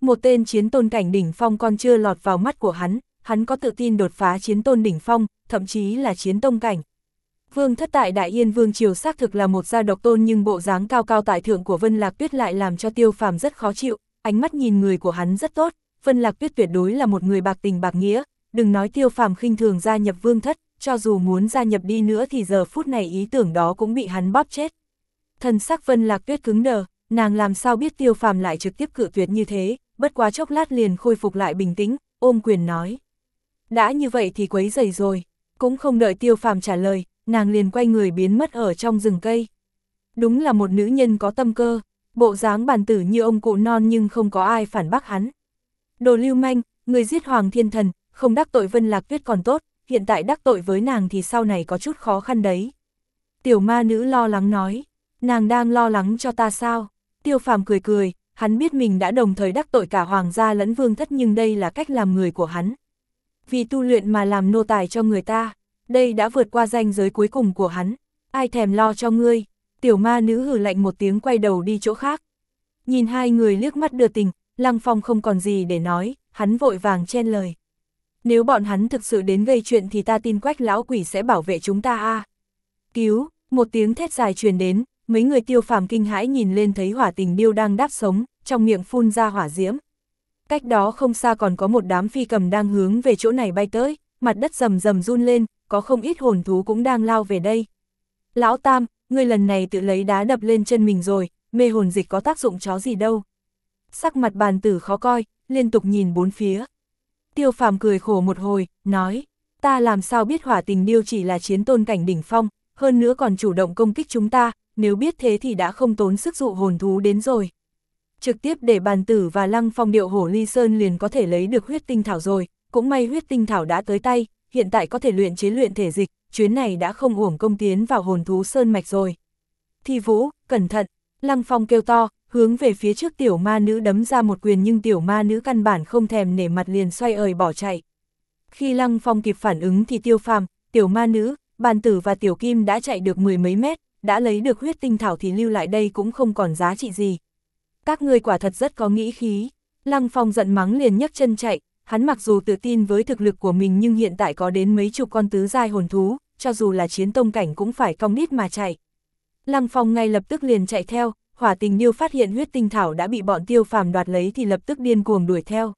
Một tên chiến tôn cảnh đỉnh phong còn chưa lọt vào mắt của hắn, hắn có tự tin đột phá chiến tôn đỉnh phong, thậm chí là chiến tông cảnh. Vương thất tại Đại Yên Vương Triều xác thực là một gia độc tôn nhưng bộ dáng cao cao tại thượng của Vân Lạc Tuyết lại làm cho tiêu phàm rất khó chịu, ánh mắt nhìn người của hắn rất tốt, Vân Lạc Tuyết tuyệt đối là một người bạc tình bạc nghĩa, đừng nói tiêu phàm khinh thường gia nhập vương thất, cho dù muốn gia nhập đi nữa thì giờ phút này ý tưởng đó cũng bị hắn bóp chết. Thần sắc Vân Lạc Tuyết cứng đờ, nàng làm sao biết tiêu phàm lại trực tiếp cự tuyệt như thế, bất quá chốc lát liền khôi phục lại bình tĩnh, ôm quyền nói. Đã như vậy thì quấy dày rồi, cũng không đợi tiêu phàm trả lời, nàng liền quay người biến mất ở trong rừng cây. Đúng là một nữ nhân có tâm cơ, bộ dáng bản tử như ông cụ non nhưng không có ai phản bác hắn. Đồ lưu manh, người giết Hoàng Thiên Thần, không đắc tội Vân Lạc Tuyết còn tốt, hiện tại đắc tội với nàng thì sau này có chút khó khăn đấy. Tiểu ma nữ lo lắng nói, nàng đang lo lắng cho ta sao? Tiêu phàm cười cười, hắn biết mình đã đồng thời đắc tội cả hoàng gia lẫn vương thất nhưng đây là cách làm người của hắn. Vì tu luyện mà làm nô tài cho người ta, đây đã vượt qua ranh giới cuối cùng của hắn, ai thèm lo cho ngươi, tiểu ma nữ hử lạnh một tiếng quay đầu đi chỗ khác. Nhìn hai người liếc mắt đưa tình, Lăng Phong không còn gì để nói, hắn vội vàng chen lời. Nếu bọn hắn thực sự đến gây chuyện thì ta tin quách lão quỷ sẽ bảo vệ chúng ta a Cứu, một tiếng thét dài truyền đến, mấy người tiêu phàm kinh hãi nhìn lên thấy hỏa tình điêu đang đáp sống, trong miệng phun ra hỏa diễm. Cách đó không xa còn có một đám phi cầm đang hướng về chỗ này bay tới, mặt đất rầm rầm run lên, có không ít hồn thú cũng đang lao về đây. Lão Tam, ngươi lần này tự lấy đá đập lên chân mình rồi, mê hồn dịch có tác dụng chó gì đâu. Sắc mặt bàn tử khó coi, liên tục nhìn bốn phía. Tiêu phàm cười khổ một hồi, nói, ta làm sao biết hỏa tình điêu chỉ là chiến tôn cảnh đỉnh phong, hơn nữa còn chủ động công kích chúng ta, nếu biết thế thì đã không tốn sức dụ hồn thú đến rồi. Trực tiếp để bàn tử và lăng phong điệu hổ ly sơn liền có thể lấy được huyết tinh thảo rồi, cũng may huyết tinh thảo đã tới tay, hiện tại có thể luyện chế luyện thể dịch, chuyến này đã không uổng công tiến vào hồn thú sơn mạch rồi. Thi vũ, cẩn thận, lăng phong kêu to, hướng về phía trước tiểu ma nữ đấm ra một quyền nhưng tiểu ma nữ căn bản không thèm nể mặt liền xoay ời bỏ chạy. Khi lăng phong kịp phản ứng thì tiêu phàm, tiểu ma nữ, bàn tử và tiểu kim đã chạy được mười mấy mét, đã lấy được huyết tinh thảo thì lưu lại đây cũng không còn giá trị gì. Các người quả thật rất có nghĩ khí. Lăng Phong giận mắng liền nhấc chân chạy, hắn mặc dù tự tin với thực lực của mình nhưng hiện tại có đến mấy chục con tứ giai hồn thú, cho dù là chiến tông cảnh cũng phải cong đít mà chạy. Lăng Phong ngay lập tức liền chạy theo, hỏa tình điêu phát hiện huyết tinh thảo đã bị bọn tiêu phàm đoạt lấy thì lập tức điên cuồng đuổi theo.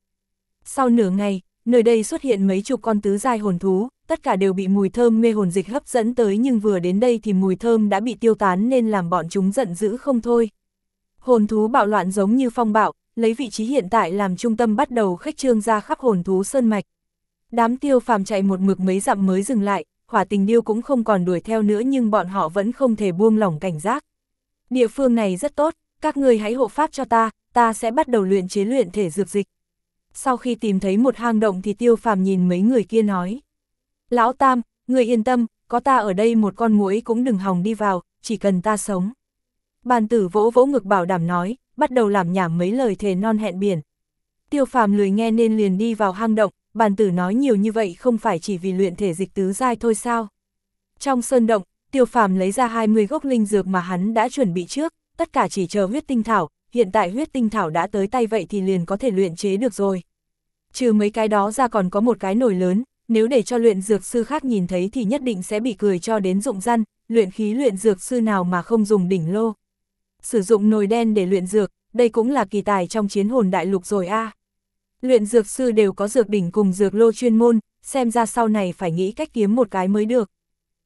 Sau nửa ngày, nơi đây xuất hiện mấy chục con tứ giai hồn thú, tất cả đều bị mùi thơm mê hồn dịch hấp dẫn tới nhưng vừa đến đây thì mùi thơm đã bị tiêu tán nên làm bọn chúng giận dữ không thôi. Hồn thú bạo loạn giống như phong bạo, lấy vị trí hiện tại làm trung tâm bắt đầu khách trương ra khắp hồn thú sơn mạch. Đám tiêu phàm chạy một mực mấy dặm mới dừng lại, hỏa tình điêu cũng không còn đuổi theo nữa nhưng bọn họ vẫn không thể buông lỏng cảnh giác. Địa phương này rất tốt, các người hãy hộ pháp cho ta, ta sẽ bắt đầu luyện chế luyện thể dược dịch. Sau khi tìm thấy một hang động thì tiêu phàm nhìn mấy người kia nói. Lão Tam, người yên tâm, có ta ở đây một con muỗi cũng đừng hòng đi vào, chỉ cần ta sống. Bàn tử vỗ vỗ ngực bảo đảm nói, bắt đầu làm nhảm mấy lời thề non hẹn biển. Tiêu phàm lười nghe nên liền đi vào hang động, bàn tử nói nhiều như vậy không phải chỉ vì luyện thể dịch tứ giai thôi sao. Trong sơn động, tiêu phàm lấy ra 20 gốc linh dược mà hắn đã chuẩn bị trước, tất cả chỉ chờ huyết tinh thảo, hiện tại huyết tinh thảo đã tới tay vậy thì liền có thể luyện chế được rồi. Trừ mấy cái đó ra còn có một cái nồi lớn, nếu để cho luyện dược sư khác nhìn thấy thì nhất định sẽ bị cười cho đến rụng răn, luyện khí luyện dược sư nào mà không dùng đỉnh lô. Sử dụng nồi đen để luyện dược, đây cũng là kỳ tài trong chiến hồn đại lục rồi a. Luyện dược sư đều có dược đỉnh cùng dược lô chuyên môn, xem ra sau này phải nghĩ cách kiếm một cái mới được.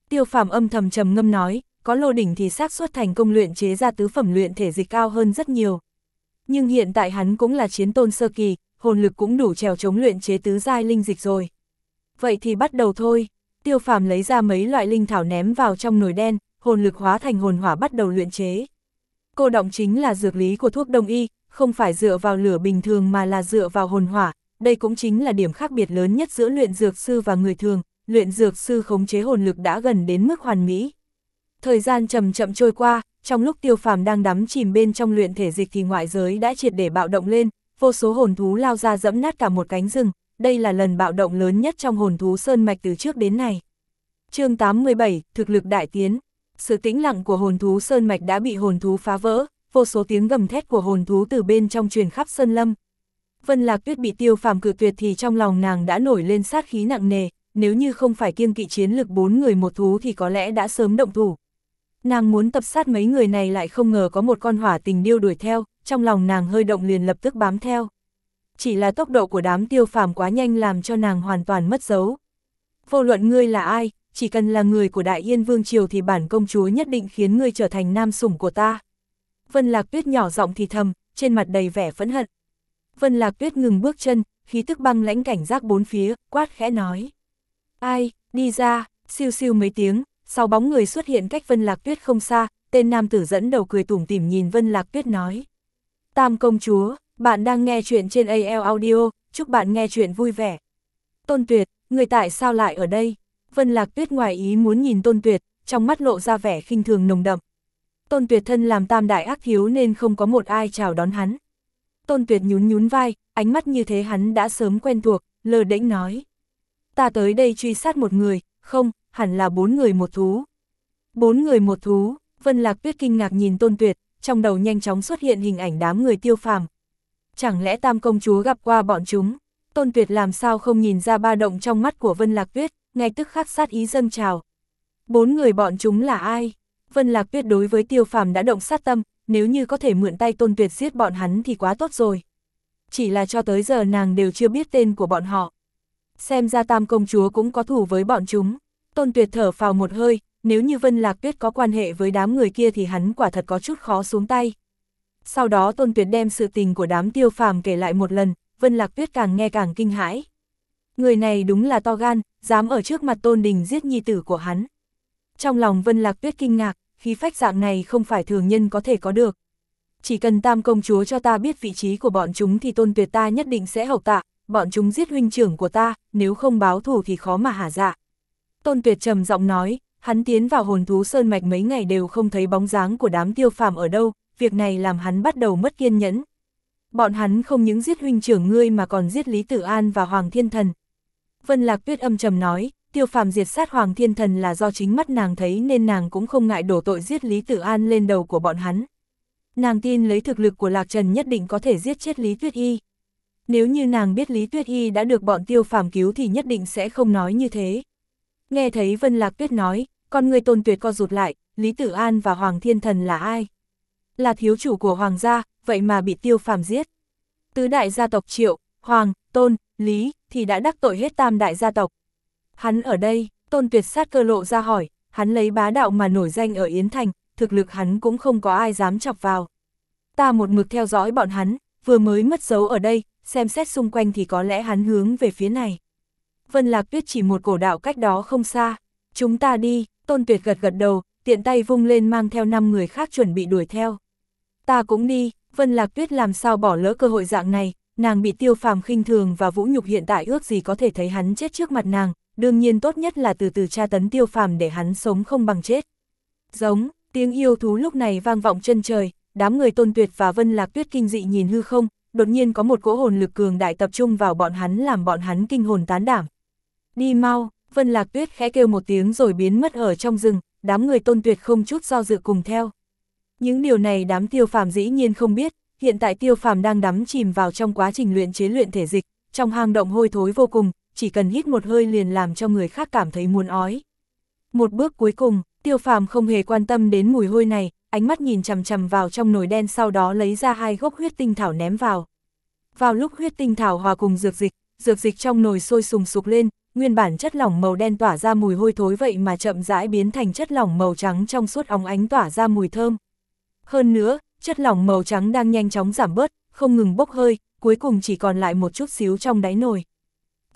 Tiêu phàm âm thầm trầm ngâm nói, có lô đỉnh thì xác suất thành công luyện chế ra tứ phẩm luyện thể dịch cao hơn rất nhiều. Nhưng hiện tại hắn cũng là chiến tôn sơ kỳ, hồn lực cũng đủ trèo chống luyện chế tứ giai linh dịch rồi. Vậy thì bắt đầu thôi, tiêu phàm lấy ra mấy loại linh thảo ném vào trong nồi đen, hồn lực hóa thành hồn hỏa bắt đầu luyện chế. Cô động chính là dược lý của thuốc đông y, không phải dựa vào lửa bình thường mà là dựa vào hồn hỏa, đây cũng chính là điểm khác biệt lớn nhất giữa luyện dược sư và người thường, luyện dược sư khống chế hồn lực đã gần đến mức hoàn mỹ. Thời gian chậm chậm trôi qua, trong lúc tiêu phàm đang đắm chìm bên trong luyện thể dịch thì ngoại giới đã triệt để bạo động lên, vô số hồn thú lao ra dẫm nát cả một cánh rừng, đây là lần bạo động lớn nhất trong hồn thú sơn mạch từ trước đến nay. chương 87, thực lực đại tiến. Sự tĩnh lặng của hồn thú sơn mạch đã bị hồn thú phá vỡ, vô số tiếng gầm thét của hồn thú từ bên trong truyền khắp sơn lâm. Vân Lạc Tuyết bị tiêu phàm cự tuyệt thì trong lòng nàng đã nổi lên sát khí nặng nề, nếu như không phải kiêng kỵ chiến lực bốn người một thú thì có lẽ đã sớm động thủ. Nàng muốn tập sát mấy người này lại không ngờ có một con hỏa tình điêu đuổi theo, trong lòng nàng hơi động liền lập tức bám theo. Chỉ là tốc độ của đám tiêu phàm quá nhanh làm cho nàng hoàn toàn mất dấu. Vô luận ngươi là ai, chỉ cần là người của Đại Yên Vương Triều thì bản công chúa nhất định khiến ngươi trở thành nam sủng của ta. Vân Lạc Tuyết nhỏ giọng thì thầm, trên mặt đầy vẻ phẫn hận. Vân Lạc Tuyết ngừng bước chân, khí tức băng lãnh cảnh giác bốn phía, quát khẽ nói. Ai, đi ra, siêu siêu mấy tiếng, sau bóng người xuất hiện cách Vân Lạc Tuyết không xa, tên nam tử dẫn đầu cười tủm tỉm nhìn Vân Lạc Tuyết nói. Tam công chúa, bạn đang nghe chuyện trên AL Audio, chúc bạn nghe chuyện vui vẻ. Tôn Tuyệt, người tại sao lại ở đây? Vân Lạc Tuyết ngoài ý muốn nhìn Tôn Tuyệt, trong mắt lộ ra vẻ khinh thường nồng đậm. Tôn Tuyệt thân làm tam đại ác thiếu nên không có một ai chào đón hắn. Tôn Tuyệt nhún nhún vai, ánh mắt như thế hắn đã sớm quen thuộc, lờ đễnh nói. Ta tới đây truy sát một người, không, hẳn là bốn người một thú. Bốn người một thú, Vân Lạc Tuyết kinh ngạc nhìn Tôn Tuyệt, trong đầu nhanh chóng xuất hiện hình ảnh đám người tiêu phàm. Chẳng lẽ tam công chúa gặp qua bọn chúng? Tôn Tuyệt làm sao không nhìn ra ba động trong mắt của Vân Lạc Tuyết, ngay tức khắc sát ý dâng trào. Bốn người bọn chúng là ai? Vân Lạc Tuyết đối với tiêu phàm đã động sát tâm, nếu như có thể mượn tay Tôn Tuyệt giết bọn hắn thì quá tốt rồi. Chỉ là cho tới giờ nàng đều chưa biết tên của bọn họ. Xem ra tam công chúa cũng có thủ với bọn chúng. Tôn Tuyệt thở phào một hơi, nếu như Vân Lạc Tuyết có quan hệ với đám người kia thì hắn quả thật có chút khó xuống tay. Sau đó Tôn Tuyệt đem sự tình của đám tiêu phàm kể lại một lần, Vân Lạc Tuyết càng nghe càng kinh hãi. Người này đúng là to gan, dám ở trước mặt Tôn Đình giết nhi tử của hắn. Trong lòng Vân Lạc Tuyết kinh ngạc, khí phách dạng này không phải thường nhân có thể có được. Chỉ cần tam công chúa cho ta biết vị trí của bọn chúng thì Tôn Tuyệt ta nhất định sẽ hậu tạ, bọn chúng giết huynh trưởng của ta, nếu không báo thù thì khó mà hả dạ. Tôn Tuyệt trầm giọng nói, hắn tiến vào hồn thú sơn mạch mấy ngày đều không thấy bóng dáng của đám tiêu phàm ở đâu, việc này làm hắn bắt đầu mất kiên nhẫn. Bọn hắn không những giết huynh trưởng ngươi mà còn giết Lý Tử An và Hoàng Thiên Thần. Vân Lạc Tuyết âm trầm nói, tiêu phàm diệt sát Hoàng Thiên Thần là do chính mắt nàng thấy nên nàng cũng không ngại đổ tội giết Lý Tử An lên đầu của bọn hắn. Nàng tin lấy thực lực của Lạc Trần nhất định có thể giết chết Lý Tuyết Y. Nếu như nàng biết Lý Tuyết Y đã được bọn tiêu phàm cứu thì nhất định sẽ không nói như thế. Nghe thấy Vân Lạc Tuyết nói, con người tôn tuyệt co rụt lại, Lý Tử An và Hoàng Thiên Thần là ai? Là thiếu chủ của Hoàng gia, vậy mà bị tiêu phàm giết. Tứ đại gia tộc Triệu, Hoàng, Tôn, Lý, thì đã đắc tội hết tam đại gia tộc. Hắn ở đây, Tôn Tuyệt sát cơ lộ ra hỏi, hắn lấy bá đạo mà nổi danh ở Yến Thành, thực lực hắn cũng không có ai dám chọc vào. Ta một mực theo dõi bọn hắn, vừa mới mất dấu ở đây, xem xét xung quanh thì có lẽ hắn hướng về phía này. Vân Lạc Tuyết chỉ một cổ đạo cách đó không xa. Chúng ta đi, Tôn Tuyệt gật gật đầu, tiện tay vung lên mang theo năm người khác chuẩn bị đuổi theo. Ta cũng đi, Vân Lạc Tuyết làm sao bỏ lỡ cơ hội dạng này, nàng bị tiêu phàm khinh thường và vũ nhục hiện tại ước gì có thể thấy hắn chết trước mặt nàng, đương nhiên tốt nhất là từ từ tra tấn tiêu phàm để hắn sống không bằng chết. Giống, tiếng yêu thú lúc này vang vọng chân trời, đám người tôn tuyệt và Vân Lạc Tuyết kinh dị nhìn hư không, đột nhiên có một cỗ hồn lực cường đại tập trung vào bọn hắn làm bọn hắn kinh hồn tán đảm. Đi mau, Vân Lạc Tuyết khẽ kêu một tiếng rồi biến mất ở trong rừng, đám người tôn tuyệt không chút do dự cùng theo. Những điều này đám tiêu phàm dĩ nhiên không biết, hiện tại tiêu phàm đang đắm chìm vào trong quá trình luyện chế luyện thể dịch, trong hang động hôi thối vô cùng, chỉ cần hít một hơi liền làm cho người khác cảm thấy muốn ói. Một bước cuối cùng, tiêu phàm không hề quan tâm đến mùi hôi này, ánh mắt nhìn chằm chằm vào trong nồi đen sau đó lấy ra hai gốc huyết tinh thảo ném vào. Vào lúc huyết tinh thảo hòa cùng dược dịch, dược dịch trong nồi sôi sùng sục lên, nguyên bản chất lỏng màu đen tỏa ra mùi hôi thối vậy mà chậm rãi biến thành chất lỏng màu trắng trong suốt óng ánh tỏa ra mùi thơm. Hơn nữa, chất lỏng màu trắng đang nhanh chóng giảm bớt, không ngừng bốc hơi, cuối cùng chỉ còn lại một chút xíu trong đáy nồi.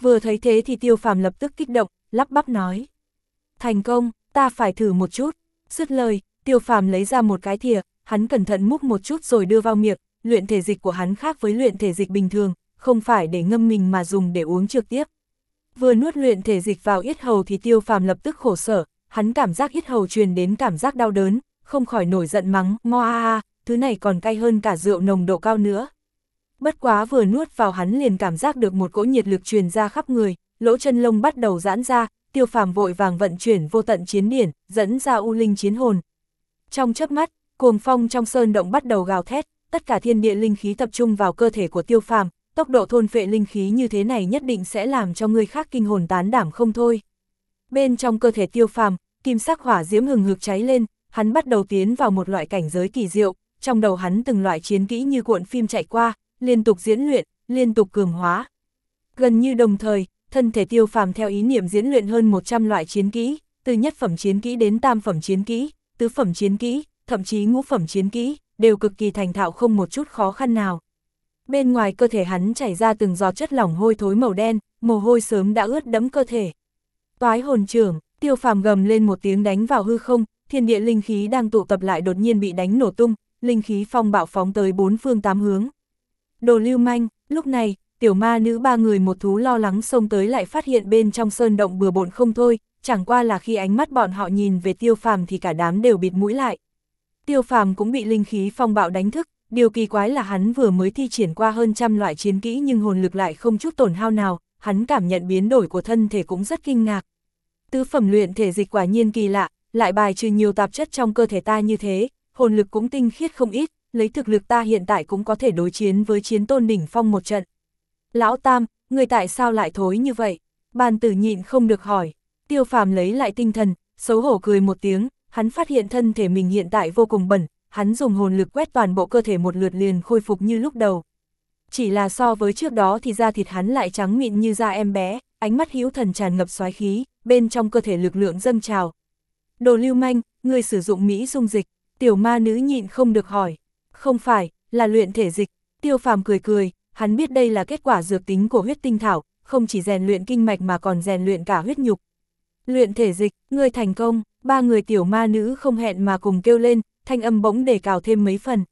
Vừa thấy thế thì tiêu phàm lập tức kích động, lắp bắp nói. Thành công, ta phải thử một chút. Dứt lời, tiêu phàm lấy ra một cái thìa, hắn cẩn thận múc một chút rồi đưa vào miệng, luyện thể dịch của hắn khác với luyện thể dịch bình thường, không phải để ngâm mình mà dùng để uống trực tiếp. Vừa nuốt luyện thể dịch vào yết hầu thì tiêu phàm lập tức khổ sở, hắn cảm giác yết hầu truyền đến cảm giác đau đớn, không khỏi nổi giận mắng, mo a a, thứ này còn cay hơn cả rượu nồng độ cao nữa. Bất quá vừa nuốt vào hắn liền cảm giác được một cỗ nhiệt lực truyền ra khắp người, lỗ chân lông bắt đầu giãn ra, tiêu phàm vội vàng vận chuyển vô tận chiến điển, dẫn ra u linh chiến hồn. Trong chớp mắt, cuồng phong trong sơn động bắt đầu gào thét, tất cả thiên địa linh khí tập trung vào cơ thể của tiêu phàm, tốc độ thôn phệ linh khí như thế này nhất định sẽ làm cho người khác kinh hồn tán đảm không thôi. Bên trong cơ thể tiêu phàm, kim sắc hỏa diễm hừng hực cháy lên, hắn bắt đầu tiến vào một loại cảnh giới kỳ diệu, trong đầu hắn từng loại chiến kỹ như cuộn phim chạy qua, liên tục diễn luyện, liên tục cường hóa. Gần như đồng thời, thân thể tiêu phàm theo ý niệm diễn luyện hơn 100 loại chiến kỹ, từ nhất phẩm chiến kỹ đến tam phẩm chiến kỹ, tứ phẩm chiến kỹ, thậm chí ngũ phẩm chiến kỹ, đều cực kỳ thành thạo không một chút khó khăn nào. Bên ngoài cơ thể hắn chảy ra từng giọt chất lỏng hôi thối màu đen, mồ hôi sớm đã ướt đẫm cơ thể. Toái hồn trưởng, tiêu phàm gầm lên một tiếng đánh vào hư không, thiên địa linh khí đang tụ tập lại đột nhiên bị đánh nổ tung, linh khí phong bạo phóng tới bốn phương tám hướng. Đồ lưu manh, lúc này, tiểu ma nữ ba người một thú lo lắng xông tới lại phát hiện bên trong sơn động bừa bộn không thôi, chẳng qua là khi ánh mắt bọn họ nhìn về tiêu phàm thì cả đám đều bịt mũi lại. Tiêu phàm cũng bị linh khí phong bạo đánh thức, điều kỳ quái là hắn vừa mới thi triển qua hơn trăm loại chiến kỹ nhưng hồn lực lại không chút tổn hao nào, hắn cảm nhận biến đổi của thân thể cũng rất kinh ngạc. Tứ phẩm luyện thể dịch quả nhiên kỳ lạ, lại bài trừ nhiều tạp chất trong cơ thể ta như thế, hồn lực cũng tinh khiết không ít, lấy thực lực ta hiện tại cũng có thể đối chiến với chiến tôn đỉnh phong một trận. Lão Tam, người tại sao lại thối như vậy? Bàn tử nhịn không được hỏi. Tiêu phàm lấy lại tinh thần, xấu hổ cười một tiếng, hắn phát hiện thân thể mình hiện tại vô cùng bẩn, hắn dùng hồn lực quét toàn bộ cơ thể một lượt liền khôi phục như lúc đầu. Chỉ là so với trước đó thì da thịt hắn lại trắng mịn như da em bé, ánh mắt hữu thần tràn ngập xoái khí, bên trong cơ thể lực lượng dâng trào. Đồ lưu manh, người sử dụng Mỹ dung dịch, tiểu ma nữ nhịn không được hỏi. Không phải, là luyện thể dịch, tiêu phàm cười cười, hắn biết đây là kết quả dược tính của huyết tinh thảo, không chỉ rèn luyện kinh mạch mà còn rèn luyện cả huyết nhục. Luyện thể dịch, người thành công, ba người tiểu ma nữ không hẹn mà cùng kêu lên, thanh âm bỗng để cào thêm mấy phần.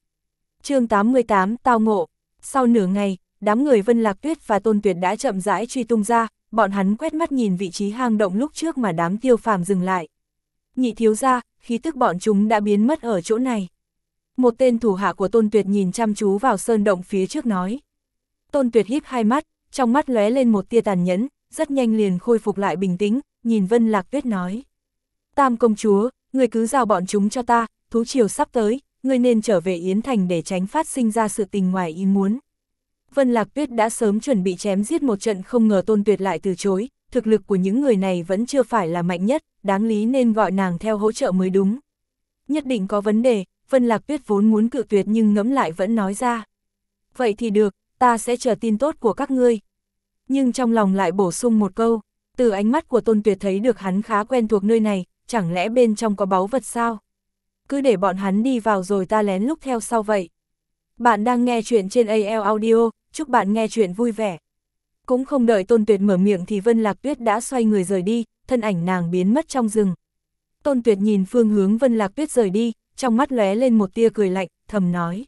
chương 88, tao ngộ. Sau nửa ngày, đám người Vân Lạc Tuyết và Tôn Tuyệt đã chậm rãi truy tung ra, bọn hắn quét mắt nhìn vị trí hang động lúc trước mà đám tiêu phàm dừng lại. Nhị thiếu ra, khí tức bọn chúng đã biến mất ở chỗ này. Một tên thủ hạ của Tôn Tuyệt nhìn chăm chú vào sơn động phía trước nói. Tôn Tuyệt híp hai mắt, trong mắt lóe lên một tia tàn nhẫn, rất nhanh liền khôi phục lại bình tĩnh, nhìn Vân Lạc Tuyết nói. Tam công chúa, người cứ giao bọn chúng cho ta, thú triều sắp tới, người nên trở về Yến Thành để tránh phát sinh ra sự tình ngoài ý muốn. Vân Lạc Tuyết đã sớm chuẩn bị chém giết một trận không ngờ Tôn Tuyệt lại từ chối, thực lực của những người này vẫn chưa phải là mạnh nhất, đáng lý nên gọi nàng theo hỗ trợ mới đúng. Nhất định có vấn đề, Vân Lạc Tuyết vốn muốn cự tuyệt nhưng ngẫm lại vẫn nói ra. Vậy thì được, ta sẽ chờ tin tốt của các ngươi. Nhưng trong lòng lại bổ sung một câu, từ ánh mắt của Tôn Tuyệt thấy được hắn khá quen thuộc nơi này, chẳng lẽ bên trong có báu vật sao? Cứ để bọn hắn đi vào rồi ta lén lúc theo sau vậy. Bạn đang nghe chuyện trên AL Audio, chúc bạn nghe chuyện vui vẻ. Cũng không đợi tôn tuyệt mở miệng thì Vân Lạc Tuyết đã xoay người rời đi, thân ảnh nàng biến mất trong rừng. Tôn tuyệt nhìn phương hướng Vân Lạc Tuyết rời đi, trong mắt lóe lên một tia cười lạnh, thầm nói.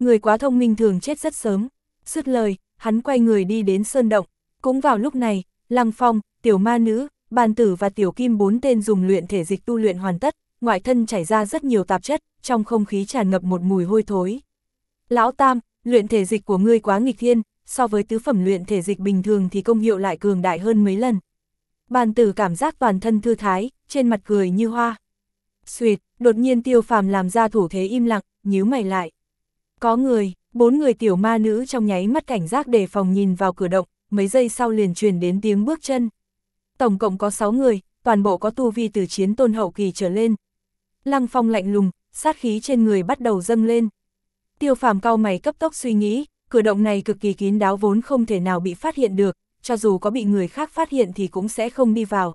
Người quá thông minh thường chết rất sớm. sứt lời, hắn quay người đi đến sơn động. Cũng vào lúc này, Lăng Phong, Tiểu Ma Nữ, Bàn Tử và Tiểu Kim bốn tên dùng luyện thể dịch tu luyện hoàn tất, ngoại thân chảy ra rất nhiều tạp chất, trong không khí tràn ngập một mùi hôi thối. Lão Tam, luyện thể dịch của ngươi quá nghịch thiên, so với tứ phẩm luyện thể dịch bình thường thì công hiệu lại cường đại hơn mấy lần. Bàn tử cảm giác toàn thân thư thái, trên mặt cười như hoa. Xuyệt, đột nhiên tiêu phàm làm ra thủ thế im lặng, nhíu mày lại. Có người, bốn người tiểu ma nữ trong nháy mắt cảnh giác đề phòng nhìn vào cửa động, mấy giây sau liền truyền đến tiếng bước chân. Tổng cộng có 6 người, toàn bộ có tu vi từ chiến tôn hậu kỳ trở lên. Lăng phong lạnh lùng, sát khí trên người bắt đầu dâng lên. Tiêu phàm cao mày cấp tốc suy nghĩ, cửa động này cực kỳ kín đáo vốn không thể nào bị phát hiện được, cho dù có bị người khác phát hiện thì cũng sẽ không đi vào.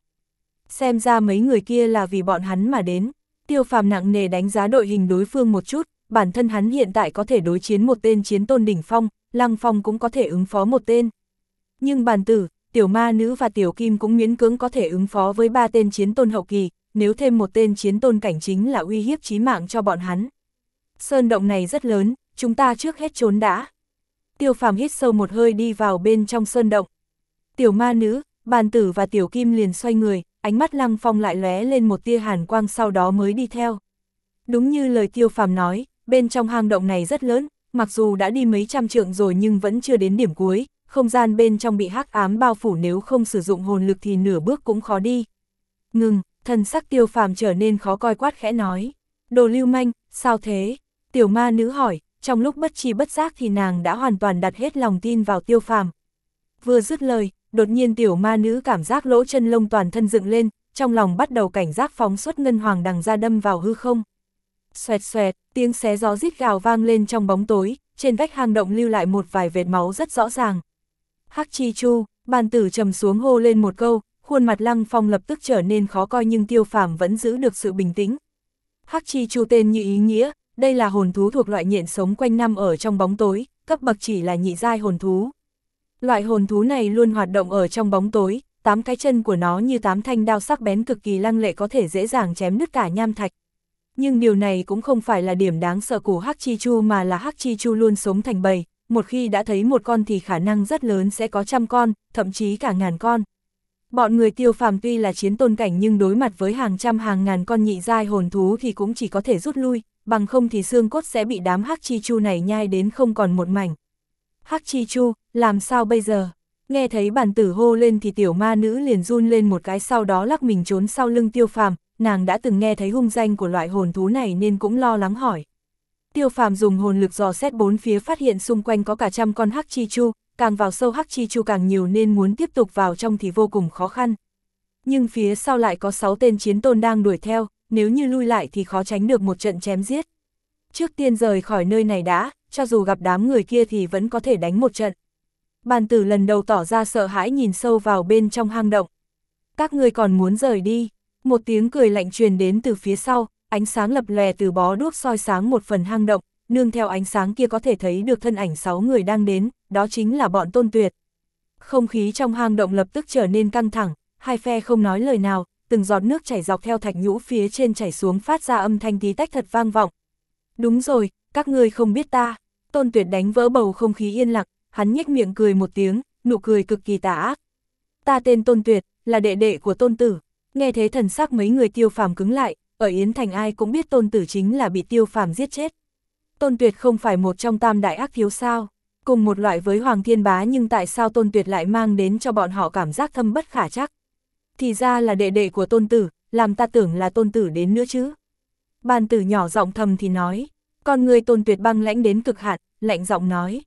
Xem ra mấy người kia là vì bọn hắn mà đến. Tiêu phàm nặng nề đánh giá đội hình đối phương một chút, bản thân hắn hiện tại có thể đối chiến một tên chiến tôn đỉnh phong, lăng phong cũng có thể ứng phó một tên. Nhưng bàn tử, tiểu ma nữ và tiểu kim cũng miễn cưỡng có thể ứng phó với ba tên chiến tôn hậu kỳ, nếu thêm một tên chiến tôn cảnh chính là uy hiếp chí mạng cho bọn hắn. Sơn động này rất lớn, chúng ta trước hết trốn đã. Tiêu phàm hít sâu một hơi đi vào bên trong sơn động. Tiểu ma nữ, bàn tử và tiểu kim liền xoay người, ánh mắt lăng phong lại lóe lên một tia hàn quang sau đó mới đi theo. Đúng như lời tiêu phàm nói, bên trong hang động này rất lớn, mặc dù đã đi mấy trăm trượng rồi nhưng vẫn chưa đến điểm cuối, không gian bên trong bị hắc ám bao phủ nếu không sử dụng hồn lực thì nửa bước cũng khó đi. Ngừng, thần sắc tiêu phàm trở nên khó coi quát khẽ nói. Đồ lưu manh, sao thế? Tiểu ma nữ hỏi, trong lúc bất chi bất giác thì nàng đã hoàn toàn đặt hết lòng tin vào tiêu phàm. Vừa dứt lời, đột nhiên tiểu ma nữ cảm giác lỗ chân lông toàn thân dựng lên, trong lòng bắt đầu cảnh giác phóng xuất ngân hoàng đằng ra đâm vào hư không. Xoẹt xoẹt, tiếng xé gió rít gào vang lên trong bóng tối, trên vách hang động lưu lại một vài vệt máu rất rõ ràng. Hắc Chi Chu, bàn tử trầm xuống hô lên một câu, khuôn mặt Lăng Phong lập tức trở nên khó coi nhưng Tiêu Phàm vẫn giữ được sự bình tĩnh. Hắc Chi Chu tên như ý nghĩa, đây là hồn thú thuộc loại nhện sống quanh năm ở trong bóng tối, cấp bậc chỉ là nhị giai hồn thú. Loại hồn thú này luôn hoạt động ở trong bóng tối, tám cái chân của nó như tám thanh đao sắc bén cực kỳ lăng lệ có thể dễ dàng chém nứt cả nham thạch. Nhưng điều này cũng không phải là điểm đáng sợ của Hắc Chi Chu mà là Hắc Chi Chu luôn sống thành bầy, một khi đã thấy một con thì khả năng rất lớn sẽ có trăm con, thậm chí cả ngàn con. Bọn người tiêu phàm tuy là chiến tôn cảnh nhưng đối mặt với hàng trăm hàng ngàn con nhị giai hồn thú thì cũng chỉ có thể rút lui, bằng không thì xương cốt sẽ bị đám Hắc Chi Chu này nhai đến không còn một mảnh. Hắc Chi Chu, làm sao bây giờ? Nghe thấy bản tử hô lên thì tiểu ma nữ liền run lên một cái sau đó lắc mình trốn sau lưng tiêu phàm, nàng đã từng nghe thấy hung danh của loại hồn thú này nên cũng lo lắng hỏi. Tiêu phàm dùng hồn lực dò xét bốn phía phát hiện xung quanh có cả trăm con hắc chi chu, càng vào sâu hắc chi chu càng nhiều nên muốn tiếp tục vào trong thì vô cùng khó khăn. Nhưng phía sau lại có 6 tên chiến tôn đang đuổi theo, nếu như lui lại thì khó tránh được một trận chém giết. Trước tiên rời khỏi nơi này đã, cho dù gặp đám người kia thì vẫn có thể đánh một trận. Bàn tử lần đầu tỏ ra sợ hãi nhìn sâu vào bên trong hang động. Các người còn muốn rời đi, một tiếng cười lạnh truyền đến từ phía sau, ánh sáng lập lè từ bó đuốc soi sáng một phần hang động, nương theo ánh sáng kia có thể thấy được thân ảnh sáu người đang đến, đó chính là bọn tôn tuyệt. Không khí trong hang động lập tức trở nên căng thẳng, hai phe không nói lời nào, từng giọt nước chảy dọc theo thạch nhũ phía trên chảy xuống phát ra âm thanh tí tách thật vang vọng. Đúng rồi, các ngươi không biết ta. Tôn tuyệt đánh vỡ bầu không khí yên lặng, hắn nhếch miệng cười một tiếng, nụ cười cực kỳ tà ác. Ta tên tôn tuyệt, là đệ đệ của tôn tử. Nghe thế thần sắc mấy người tiêu phàm cứng lại, ở Yến Thành ai cũng biết tôn tử chính là bị tiêu phàm giết chết. Tôn tuyệt không phải một trong tam đại ác thiếu sao, cùng một loại với Hoàng Thiên Bá nhưng tại sao tôn tuyệt lại mang đến cho bọn họ cảm giác thâm bất khả chắc. Thì ra là đệ đệ của tôn tử, làm ta tưởng là tôn tử đến nữa chứ. Bàn tử nhỏ giọng thầm thì nói, con người tôn tuyệt băng lãnh đến cực hạn, lạnh giọng nói.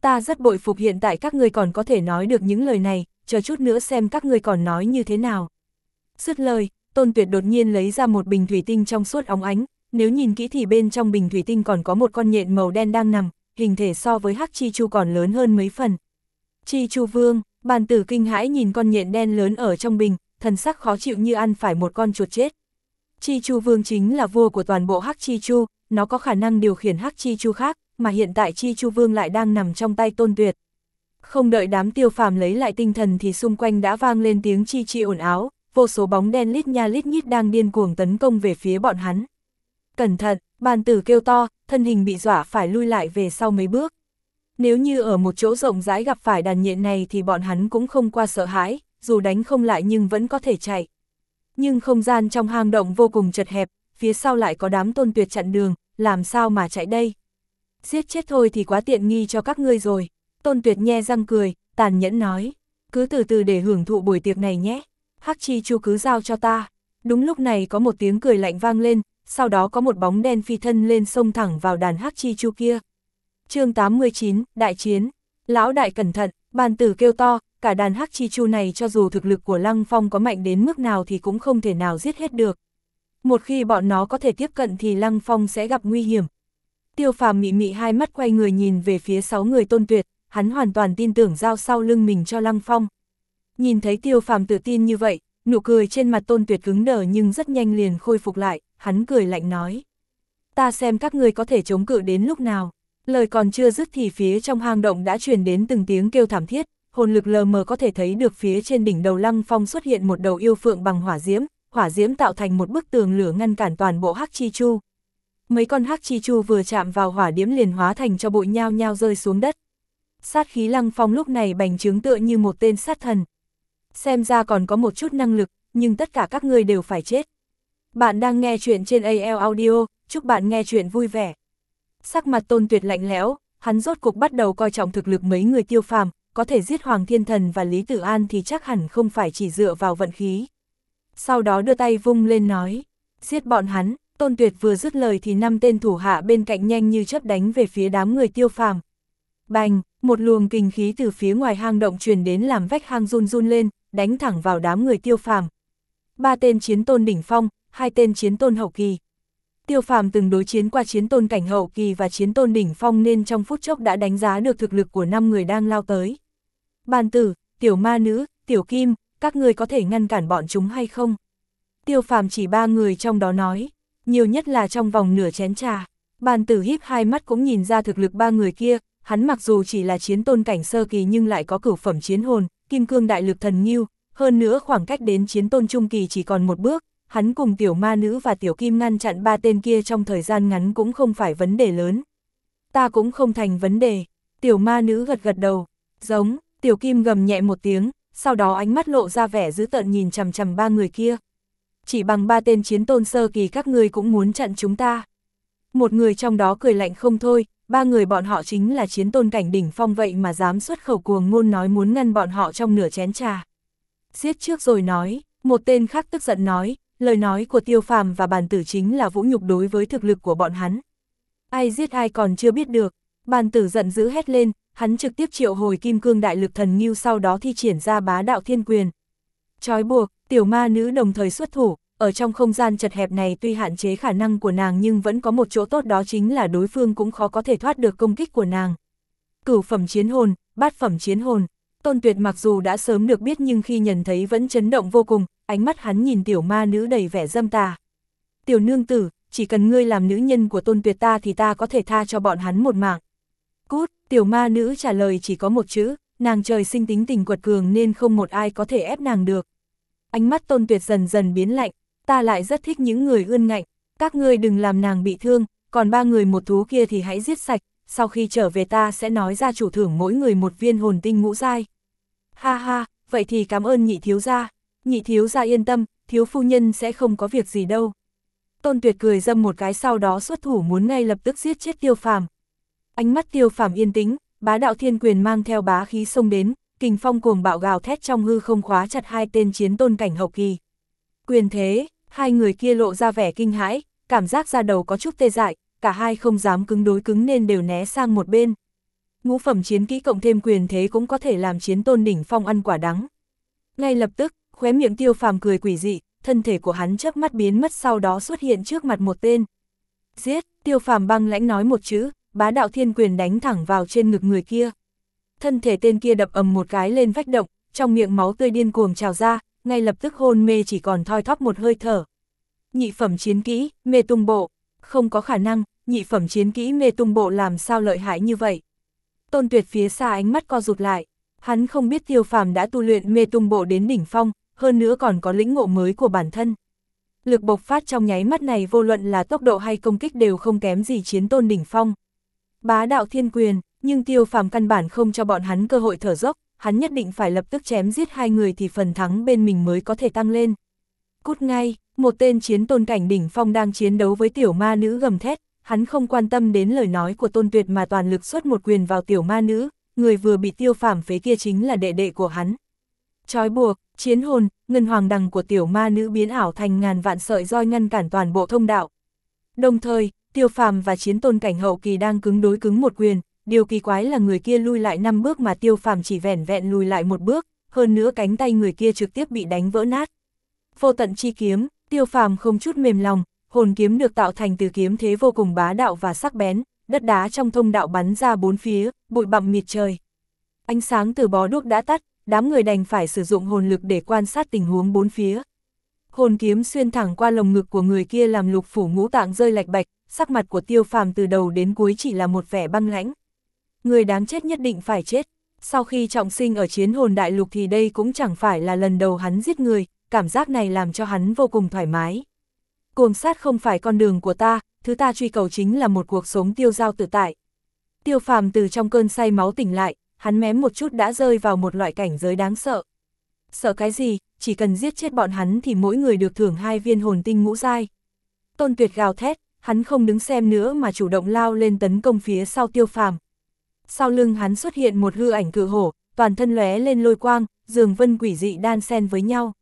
Ta rất bội phục hiện tại các ngươi còn có thể nói được những lời này, chờ chút nữa xem các ngươi còn nói như thế nào. Dứt lời, tôn tuyệt đột nhiên lấy ra một bình thủy tinh trong suốt óng ánh, nếu nhìn kỹ thì bên trong bình thủy tinh còn có một con nhện màu đen đang nằm, hình thể so với hắc chi chu còn lớn hơn mấy phần. Chi chu vương, bàn tử kinh hãi nhìn con nhện đen lớn ở trong bình, thần sắc khó chịu như ăn phải một con chuột chết. Chi chu vương chính là vua của toàn bộ hắc chi chu, nó có khả năng điều khiển hắc chi chu khác, mà hiện tại chi chu vương lại đang nằm trong tay tôn tuyệt. Không đợi đám tiêu phàm lấy lại tinh thần thì xung quanh đã vang lên tiếng chi chi ồn áo, vô số bóng đen lít nha lít nhít đang điên cuồng tấn công về phía bọn hắn. Cẩn thận, bàn tử kêu to, thân hình bị dọa phải lui lại về sau mấy bước. Nếu như ở một chỗ rộng rãi gặp phải đàn nhện này thì bọn hắn cũng không qua sợ hãi, dù đánh không lại nhưng vẫn có thể chạy. Nhưng không gian trong hang động vô cùng chật hẹp, phía sau lại có đám tôn tuyệt chặn đường, làm sao mà chạy đây? Giết chết thôi thì quá tiện nghi cho các ngươi rồi. Tôn tuyệt nhe răng cười, tàn nhẫn nói. Cứ từ từ để hưởng thụ buổi tiệc này nhé. Hắc chi chu cứ giao cho ta. Đúng lúc này có một tiếng cười lạnh vang lên, sau đó có một bóng đen phi thân lên sông thẳng vào đàn hắc chi chu kia chương 89, Đại Chiến. Lão đại cẩn thận, bàn tử kêu to, cả đàn hắc chi chu này cho dù thực lực của Lăng Phong có mạnh đến mức nào thì cũng không thể nào giết hết được. Một khi bọn nó có thể tiếp cận thì Lăng Phong sẽ gặp nguy hiểm. Tiêu phàm mị mị hai mắt quay người nhìn về phía sáu người tôn tuyệt, hắn hoàn toàn tin tưởng giao sau lưng mình cho Lăng Phong. Nhìn thấy tiêu phàm tự tin như vậy, nụ cười trên mặt tôn tuyệt cứng đờ nhưng rất nhanh liền khôi phục lại, hắn cười lạnh nói. Ta xem các người có thể chống cự đến lúc nào. Lời còn chưa dứt thì phía trong hang động đã truyền đến từng tiếng kêu thảm thiết, hồn lực lờ mờ có thể thấy được phía trên đỉnh đầu lăng phong xuất hiện một đầu yêu phượng bằng hỏa diễm, hỏa diễm tạo thành một bức tường lửa ngăn cản toàn bộ hắc chi chu. Mấy con hắc chi chu vừa chạm vào hỏa diễm liền hóa thành cho bụi nhao nhao rơi xuống đất. Sát khí lăng phong lúc này bành trướng tựa như một tên sát thần. Xem ra còn có một chút năng lực, nhưng tất cả các ngươi đều phải chết. Bạn đang nghe chuyện trên AL Audio, chúc bạn nghe chuyện vui vẻ. Sắc mặt tôn tuyệt lạnh lẽo, hắn rốt cuộc bắt đầu coi trọng thực lực mấy người tiêu phàm, có thể giết Hoàng Thiên Thần và Lý Tử An thì chắc hẳn không phải chỉ dựa vào vận khí. Sau đó đưa tay vung lên nói, giết bọn hắn, tôn tuyệt vừa dứt lời thì năm tên thủ hạ bên cạnh nhanh như chớp đánh về phía đám người tiêu phàm. Bành, một luồng kinh khí từ phía ngoài hang động truyền đến làm vách hang run run lên, đánh thẳng vào đám người tiêu phàm. Ba tên chiến tôn đỉnh phong, hai tên chiến tôn hậu kỳ. Tiêu phàm từng đối chiến qua chiến tôn cảnh hậu kỳ và chiến tôn đỉnh phong nên trong phút chốc đã đánh giá được thực lực của năm người đang lao tới. Bàn tử, tiểu ma nữ, tiểu kim, các người có thể ngăn cản bọn chúng hay không? Tiêu phàm chỉ ba người trong đó nói, nhiều nhất là trong vòng nửa chén trà. Bàn tử híp hai mắt cũng nhìn ra thực lực ba người kia, hắn mặc dù chỉ là chiến tôn cảnh sơ kỳ nhưng lại có cửu phẩm chiến hồn, kim cương đại lực thần nghiêu, hơn nữa khoảng cách đến chiến tôn trung kỳ chỉ còn một bước, hắn cùng tiểu ma nữ và tiểu kim ngăn chặn ba tên kia trong thời gian ngắn cũng không phải vấn đề lớn. Ta cũng không thành vấn đề, tiểu ma nữ gật gật đầu, giống, tiểu kim gầm nhẹ một tiếng, sau đó ánh mắt lộ ra vẻ dữ tợn nhìn chằm chằm ba người kia. Chỉ bằng ba tên chiến tôn sơ kỳ các ngươi cũng muốn chặn chúng ta. Một người trong đó cười lạnh không thôi, ba người bọn họ chính là chiến tôn cảnh đỉnh phong vậy mà dám xuất khẩu cuồng ngôn nói muốn ngăn bọn họ trong nửa chén trà. Giết trước rồi nói, một tên khác tức giận nói, lời nói của tiêu phàm và bàn tử chính là vũ nhục đối với thực lực của bọn hắn. Ai giết ai còn chưa biết được, bàn tử giận dữ hét lên, hắn trực tiếp triệu hồi kim cương đại lực thần nghiêu sau đó thi triển ra bá đạo thiên quyền. Chói buộc, tiểu ma nữ đồng thời xuất thủ, ở trong không gian chật hẹp này tuy hạn chế khả năng của nàng nhưng vẫn có một chỗ tốt đó chính là đối phương cũng khó có thể thoát được công kích của nàng. Cửu phẩm chiến hồn, bát phẩm chiến hồn, tôn tuyệt mặc dù đã sớm được biết nhưng khi nhận thấy vẫn chấn động vô cùng, ánh mắt hắn nhìn tiểu ma nữ đầy vẻ dâm tà. Tiểu nương tử, chỉ cần ngươi làm nữ nhân của tôn tuyệt ta thì ta có thể tha cho bọn hắn một mạng. Cút, tiểu ma nữ trả lời chỉ có một chữ, nàng trời sinh tính tình quật cường nên không một ai có thể ép nàng được. Ánh mắt tôn tuyệt dần dần biến lạnh, ta lại rất thích những người ươn ngạnh, các ngươi đừng làm nàng bị thương, còn ba người một thú kia thì hãy giết sạch, sau khi trở về ta sẽ nói ra chủ thưởng mỗi người một viên hồn tinh ngũ dai. Ha ha, vậy thì cảm ơn nhị thiếu gia, nhị thiếu gia yên tâm, thiếu phu nhân sẽ không có việc gì đâu. Tôn tuyệt cười dâm một cái sau đó xuất thủ muốn ngay lập tức giết chết tiêu phàm. Ánh mắt tiêu phàm yên tĩnh, bá đạo thiên quyền mang theo bá khí xông đến, kình phong cuồng bạo gào thét trong hư không khóa chặt hai tên chiến tôn cảnh hậu kỳ. Quyền thế, hai người kia lộ ra vẻ kinh hãi, cảm giác ra đầu có chút tê dại, cả hai không dám cứng đối cứng nên đều né sang một bên. Ngũ phẩm chiến kỹ cộng thêm quyền thế cũng có thể làm chiến tôn đỉnh phong ăn quả đắng. Ngay lập tức, khóe miệng tiêu phàm cười quỷ dị, thân thể của hắn chớp mắt biến mất sau đó xuất hiện trước mặt một tên. Giết, tiêu phàm băng lãnh nói một chữ, bá đạo thiên quyền đánh thẳng vào trên ngực người kia. Thân thể tên kia đập ầm một cái lên vách động, trong miệng máu tươi điên cuồng trào ra, ngay lập tức hôn mê chỉ còn thoi thóp một hơi thở. Nhị phẩm chiến kỹ, mê tung bộ, không có khả năng, nhị phẩm chiến kỹ mê tung bộ làm sao lợi hại như vậy. Tôn tuyệt phía xa ánh mắt co rụt lại, Hắn không biết tiêu phàm đã tu luyện mê tung bộ đến đỉnh phong, hơn nữa còn có lĩnh ngộ mới của bản thân. Lực bộc phát trong nháy mắt này vô luận là tốc độ hay công kích đều không kém gì chiến tôn đỉnh phong. Bá đạo thiên quyền, nhưng tiêu phàm căn bản không cho bọn hắn cơ hội thở dốc, hắn nhất định phải lập tức chém giết hai người thì phần thắng bên mình mới có thể tăng lên. Cút ngay, một tên chiến tôn cảnh đỉnh phong đang chiến đấu với tiểu ma nữ gầm thét, hắn không quan tâm đến lời nói của tôn tuyệt mà toàn lực xuất một quyền vào tiểu ma nữ, người vừa bị tiêu phàm phế kia chính là đệ đệ của hắn. Chói buộc, chiến hồn, ngân hoàng đằng của tiểu ma nữ biến ảo thành ngàn vạn sợi roi ngăn cản toàn bộ thông đạo. Đồng thời, tiêu phàm và chiến tôn cảnh hậu kỳ đang cứng đối cứng một quyền, điều kỳ quái là người kia lui lại 5 bước mà tiêu phàm chỉ vẻn vẹn lùi lại một bước, hơn nữa cánh tay người kia trực tiếp bị đánh vỡ nát. Vô tận chi kiếm, tiêu phàm không chút mềm lòng, hồn kiếm được tạo thành từ kiếm thế vô cùng bá đạo và sắc bén, đất đá trong thông đạo bắn ra bốn phía, bụi bặm mịt trời. Ánh sáng từ bó đuốc đã tắt, đám người đành phải sử dụng hồn lực để quan sát tình huống bốn phía. Hồn kiếm xuyên thẳng qua lồng ngực của người kia làm lục phủ ngũ tạng rơi lạch bạch, sắc mặt của tiêu phàm từ đầu đến cuối chỉ là một vẻ băng lãnh. Người đáng chết nhất định phải chết. Sau khi trọng sinh ở chiến hồn đại lục thì đây cũng chẳng phải là lần đầu hắn giết người, cảm giác này làm cho hắn vô cùng thoải mái. Cuồng sát không phải con đường của ta, thứ ta truy cầu chính là một cuộc sống tiêu giao tự tại. Tiêu phàm từ trong cơn say máu tỉnh lại, hắn mém một chút đã rơi vào một loại cảnh giới đáng sợ. Sợ cái gì, chỉ cần giết chết bọn hắn thì mỗi người được thưởng hai viên hồn tinh ngũ dai. Tôn tuyệt gào thét, hắn không đứng xem nữa mà chủ động lao lên tấn công phía sau tiêu phàm. Sau lưng hắn xuất hiện một hư ảnh cự hổ, toàn thân lóe lên lôi quang, dường vân quỷ dị đan xen với nhau.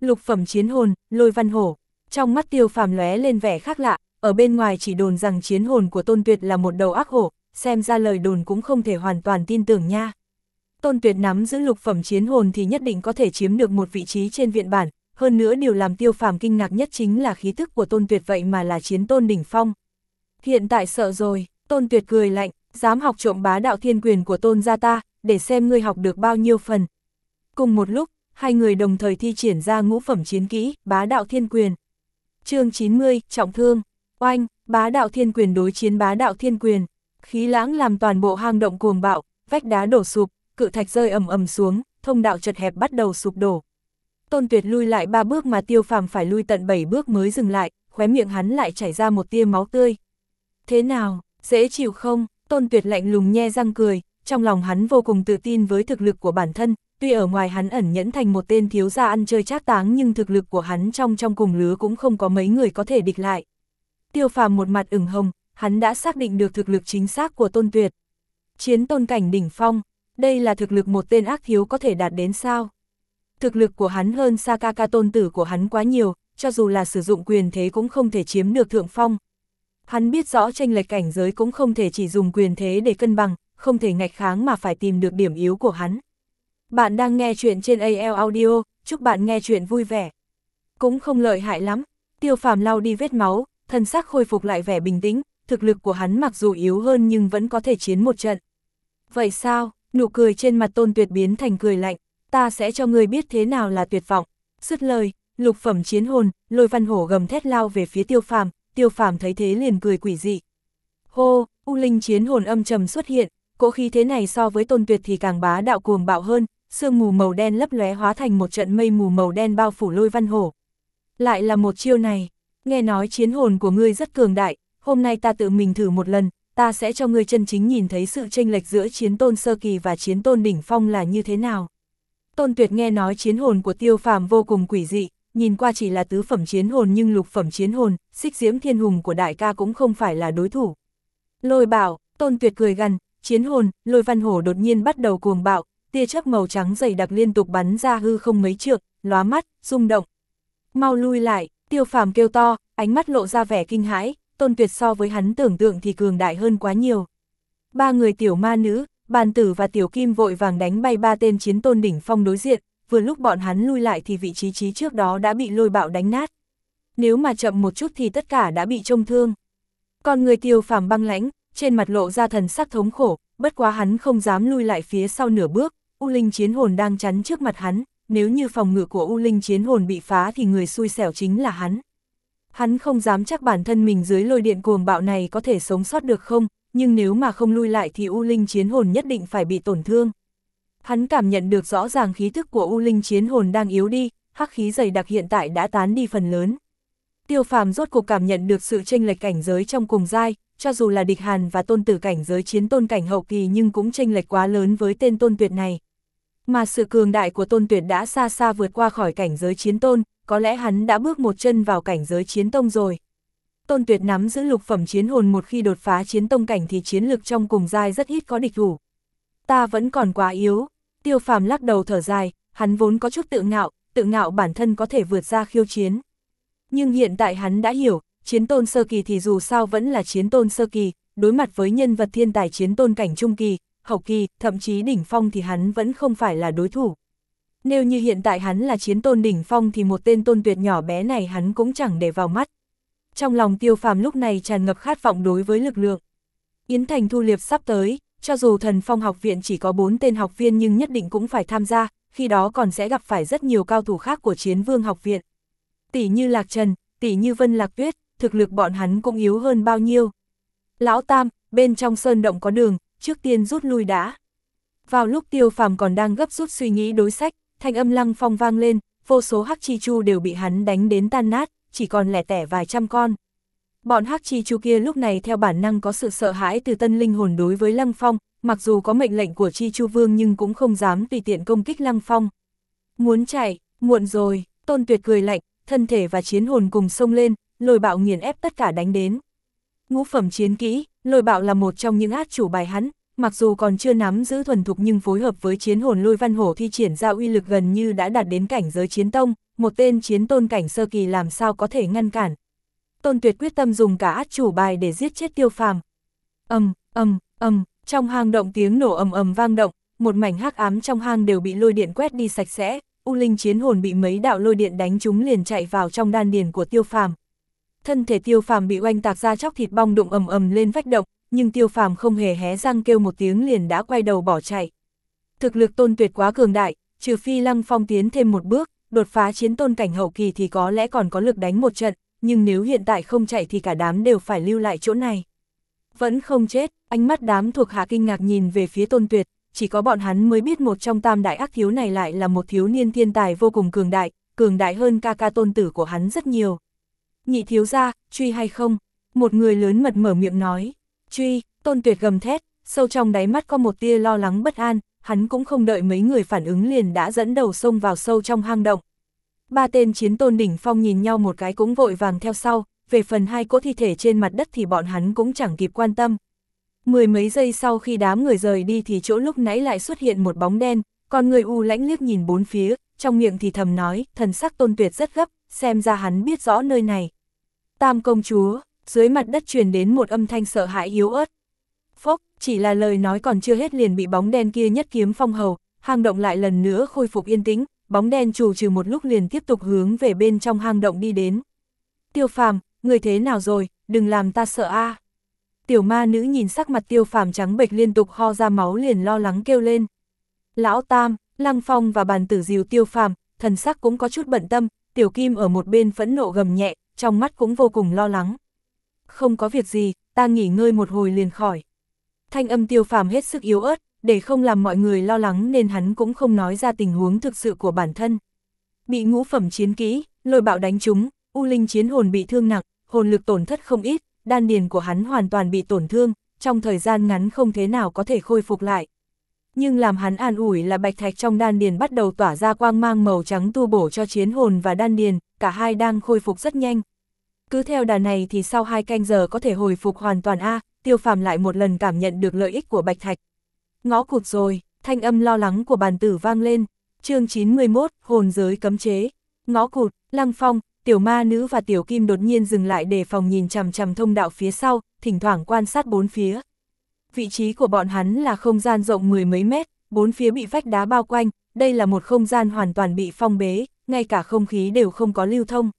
Lục phẩm chiến hồn, lôi văn hổ. Trong mắt tiêu phàm lóe lên vẻ khác lạ, ở bên ngoài chỉ đồn rằng chiến hồn của tôn tuyệt là một đầu ác hổ, xem ra lời đồn cũng không thể hoàn toàn tin tưởng nha. Tôn tuyệt nắm giữ lục phẩm chiến hồn thì nhất định có thể chiếm được một vị trí trên viện bản, hơn nữa điều làm tiêu phàm kinh ngạc nhất chính là khí thức của tôn tuyệt vậy mà là chiến tôn đỉnh phong. Hiện tại sợ rồi, tôn tuyệt cười lạnh, dám học trộm bá đạo thiên quyền của tôn gia ta, để xem ngươi học được bao nhiêu phần. Cùng một lúc, hai người đồng thời thi triển ra ngũ phẩm chiến kỹ, bá đạo thiên quyền. chương 90, trọng thương, oanh, bá đạo thiên quyền đối chiến bá đạo thiên quyền, khí lãng làm toàn bộ hang động cuồng bạo, vách đá đổ sụp, cự thạch rơi ầm ầm xuống, thông đạo chật hẹp bắt đầu sụp đổ. Tôn Tuyệt lui lại ba bước mà Tiêu Phàm phải lui tận bảy bước mới dừng lại, khóe miệng hắn lại chảy ra một tia máu tươi. Thế nào, dễ chịu không? Tôn Tuyệt lạnh lùng nhe răng cười, trong lòng hắn vô cùng tự tin với thực lực của bản thân, tuy ở ngoài hắn ẩn nhẫn thành một tên thiếu gia ăn chơi trác táng nhưng thực lực của hắn trong trong cùng lứa cũng không có mấy người có thể địch lại. Tiêu phàm một mặt ửng hồng, hắn đã xác định được thực lực chính xác của tôn tuyệt. Chiến tôn cảnh đỉnh phong, đây là thực lực một tên ác thiếu có thể đạt đến sao? Thực lực của hắn hơn Sakaka tôn tử của hắn quá nhiều, cho dù là sử dụng quyền thế cũng không thể chiếm được thượng phong. Hắn biết rõ tranh lệch cảnh giới cũng không thể chỉ dùng quyền thế để cân bằng, không thể ngạch kháng mà phải tìm được điểm yếu của hắn. Bạn đang nghe chuyện trên AL Audio, chúc bạn nghe chuyện vui vẻ. Cũng không lợi hại lắm, tiêu phàm lau đi vết máu, thân xác khôi phục lại vẻ bình tĩnh, thực lực của hắn mặc dù yếu hơn nhưng vẫn có thể chiến một trận. Vậy sao, nụ cười trên mặt tôn tuyệt biến thành cười lạnh, ta sẽ cho ngươi biết thế nào là tuyệt vọng. Xuất lời, lục phẩm chiến hồn, lôi văn hổ gầm thét lao về phía tiêu phàm, tiêu phàm thấy thế liền cười quỷ dị. Hô, U Linh chiến hồn âm trầm xuất hiện, cỗ khí thế này so với tôn tuyệt thì càng bá đạo cuồng bạo hơn, sương mù màu đen lấp lóe hóa thành một trận mây mù màu đen bao phủ lôi văn hổ. Lại là một chiêu này, nghe nói chiến hồn của ngươi rất cường đại, hôm nay ta tự mình thử một lần, ta sẽ cho ngươi chân chính nhìn thấy sự tranh lệch giữa chiến tôn sơ kỳ và chiến tôn đỉnh phong là như thế nào. Tôn tuyệt nghe nói chiến hồn của tiêu phàm vô cùng quỷ dị, nhìn qua chỉ là tứ phẩm chiến hồn nhưng lục phẩm chiến hồn, xích diễm thiên hùng của đại ca cũng không phải là đối thủ. Lôi bảo, tôn tuyệt cười gần, chiến hồn, lôi văn hổ đột nhiên bắt đầu cuồng bạo, tia chớp màu trắng dày đặc liên tục bắn ra hư không mấy trượng, lóa mắt, rung động. Mau lui lại, tiêu phàm kêu to, ánh mắt lộ ra vẻ kinh hãi, tôn tuyệt so với hắn tưởng tượng thì cường đại hơn quá nhiều. Ba người tiểu ma nữ, bàn tử và tiểu kim vội vàng đánh bay ba tên chiến tôn đỉnh phong đối diện, vừa lúc bọn hắn lui lại thì vị trí trí trước đó đã bị lôi bạo đánh nát. Nếu mà chậm một chút thì tất cả đã bị trông thương. Còn người tiêu phàm băng lãnh, trên mặt lộ ra thần sắc thống khổ, bất quá hắn không dám lui lại phía sau nửa bước, U Linh chiến hồn đang chắn trước mặt hắn, nếu như phòng ngự của U Linh chiến hồn bị phá thì người xui xẻo chính là hắn. Hắn không dám chắc bản thân mình dưới lôi điện cuồng bạo này có thể sống sót được không, nhưng nếu mà không lui lại thì U Linh chiến hồn nhất định phải bị tổn thương. Hắn cảm nhận được rõ ràng khí thức của U Linh chiến hồn đang yếu đi, hắc khí dày đặc hiện tại đã tán đi phần lớn. Tiêu phàm rốt cuộc cảm nhận được sự tranh lệch cảnh giới trong cùng giai, cho dù là địch hàn và tôn tử cảnh giới chiến tôn cảnh hậu kỳ nhưng cũng tranh lệch quá lớn với tên tôn tuyệt này. Mà sự cường đại của tôn tuyệt đã xa xa vượt qua khỏi cảnh giới chiến tôn, có lẽ hắn đã bước một chân vào cảnh giới chiến tông rồi. Tôn tuyệt nắm giữ lục phẩm chiến hồn một khi đột phá chiến tông cảnh thì chiến lực trong cùng giai rất ít có địch thủ. Ta vẫn còn quá yếu, tiêu phàm lắc đầu thở dài, hắn vốn có chút tự ngạo, tự ngạo bản thân có thể vượt ra khiêu chiến. Nhưng hiện tại hắn đã hiểu, chiến tôn sơ kỳ thì dù sao vẫn là chiến tôn sơ kỳ, đối mặt với nhân vật thiên tài chiến tôn cảnh trung kỳ, hậu kỳ, thậm chí đỉnh phong thì hắn vẫn không phải là đối thủ. Nếu như hiện tại hắn là chiến tôn đỉnh phong thì một tên tôn tuyệt nhỏ bé này hắn cũng chẳng để vào mắt. Trong lòng tiêu phàm lúc này tràn ngập khát vọng đối với lực lượng. Yến Thành thu liệp sắp tới, cho dù thần phong học viện chỉ có 4 tên học viên nhưng nhất định cũng phải tham gia, khi đó còn sẽ gặp phải rất nhiều cao thủ khác của chiến vương học viện. Tỷ như Lạc Trần, tỷ như Vân Lạc Tuyết, thực lực bọn hắn cũng yếu hơn bao nhiêu. Lão Tam, bên trong sơn động có đường, trước tiên rút lui đã. Vào lúc tiêu phàm còn đang gấp rút suy nghĩ đối sách, thanh âm lăng phong vang lên, vô số hắc chi chu đều bị hắn đánh đến tan nát, chỉ còn lẻ tẻ vài trăm con. Bọn hắc chi chu kia lúc này theo bản năng có sự sợ hãi từ tân linh hồn đối với lăng phong, mặc dù có mệnh lệnh của chi chu vương nhưng cũng không dám tùy tiện công kích lăng phong. Muốn chạy, muộn rồi, tôn tuyệt cười lạnh, thân thể và chiến hồn cùng xông lên, lôi bạo nghiền ép tất cả đánh đến. Ngũ phẩm chiến kỹ, lôi bạo là một trong những át chủ bài hắn, mặc dù còn chưa nắm giữ thuần thục nhưng phối hợp với chiến hồn lôi văn hổ thi triển ra uy lực gần như đã đạt đến cảnh giới chiến tông, một tên chiến tôn cảnh sơ kỳ làm sao có thể ngăn cản. Tôn tuyệt quyết tâm dùng cả át chủ bài để giết chết tiêu phàm. ầm ầm ầm trong hang động tiếng nổ ầm ầm vang động, một mảnh hắc ám trong hang đều bị lôi điện quét đi sạch sẽ, U Linh chiến hồn bị mấy đạo lôi điện đánh trúng liền chạy vào trong đan điền của Tiêu Phàm. Thân thể Tiêu Phàm bị oanh tạc ra chóc thịt bong đụng ầm ầm lên vách động, nhưng Tiêu Phàm không hề hé răng kêu một tiếng liền đã quay đầu bỏ chạy. Thực lực tôn tuyệt quá cường đại, trừ phi Lăng Phong tiến thêm một bước, đột phá chiến tôn cảnh hậu kỳ thì có lẽ còn có lực đánh một trận, nhưng nếu hiện tại không chạy thì cả đám đều phải lưu lại chỗ này. Vẫn không chết, ánh mắt đám thuộc hạ kinh ngạc nhìn về phía tôn tuyệt, chỉ có bọn hắn mới biết một trong tam đại ác thiếu này lại là một thiếu niên thiên tài vô cùng cường đại, cường đại hơn ca ca tôn tử của hắn rất nhiều. Nhị thiếu ra, truy hay không? Một người lớn mật mở miệng nói. Truy, tôn tuyệt gầm thét, sâu trong đáy mắt có một tia lo lắng bất an, hắn cũng không đợi mấy người phản ứng liền đã dẫn đầu sông vào sâu trong hang động. Ba tên chiến tôn đỉnh phong nhìn nhau một cái cũng vội vàng theo sau, về phần hai cỗ thi thể trên mặt đất thì bọn hắn cũng chẳng kịp quan tâm. Mười mấy giây sau khi đám người rời đi thì chỗ lúc nãy lại xuất hiện một bóng đen, còn người u lãnh liếc nhìn bốn phía, trong miệng thì thầm nói, thần sắc tôn tuyệt rất gấp, xem ra hắn biết rõ nơi này. Tam công chúa, dưới mặt đất truyền đến một âm thanh sợ hãi yếu ớt. Phốc, chỉ là lời nói còn chưa hết liền bị bóng đen kia nhất kiếm phong hầu, hang động lại lần nữa khôi phục yên tĩnh, bóng đen trù trừ một lúc liền tiếp tục hướng về bên trong hang động đi đến. Tiêu phàm, người thế nào rồi, đừng làm ta sợ a tiểu ma nữ nhìn sắc mặt tiêu phàm trắng bệch liên tục ho ra máu liền lo lắng kêu lên. Lão Tam, Lăng Phong và bàn tử diều tiêu phàm, thần sắc cũng có chút bận tâm, tiểu kim ở một bên phẫn nộ gầm nhẹ, trong mắt cũng vô cùng lo lắng. Không có việc gì, ta nghỉ ngơi một hồi liền khỏi. Thanh âm tiêu phàm hết sức yếu ớt, để không làm mọi người lo lắng nên hắn cũng không nói ra tình huống thực sự của bản thân. Bị ngũ phẩm chiến kỹ, lôi bạo đánh trúng, U Linh chiến hồn bị thương nặng, hồn lực tổn thất không ít, đan điền của hắn hoàn toàn bị tổn thương, trong thời gian ngắn không thế nào có thể khôi phục lại. Nhưng làm hắn an ủi là bạch thạch trong đan điền bắt đầu tỏa ra quang mang màu trắng tu bổ cho chiến hồn và đan điền, cả hai đang khôi phục rất nhanh. Cứ theo đà này thì sau hai canh giờ có thể hồi phục hoàn toàn A, tiêu phàm lại một lần cảm nhận được lợi ích của bạch thạch. Ngõ cụt rồi, thanh âm lo lắng của bàn tử vang lên, chương 91, hồn giới cấm chế. Ngõ cụt, lăng phong, tiểu ma nữ và tiểu kim đột nhiên dừng lại để phòng nhìn chằm chằm thông đạo phía sau, thỉnh thoảng quan sát bốn phía. Vị trí của bọn hắn là không gian rộng mười mấy mét, bốn phía bị vách đá bao quanh, đây là một không gian hoàn toàn bị phong bế, ngay cả không khí đều không có lưu thông.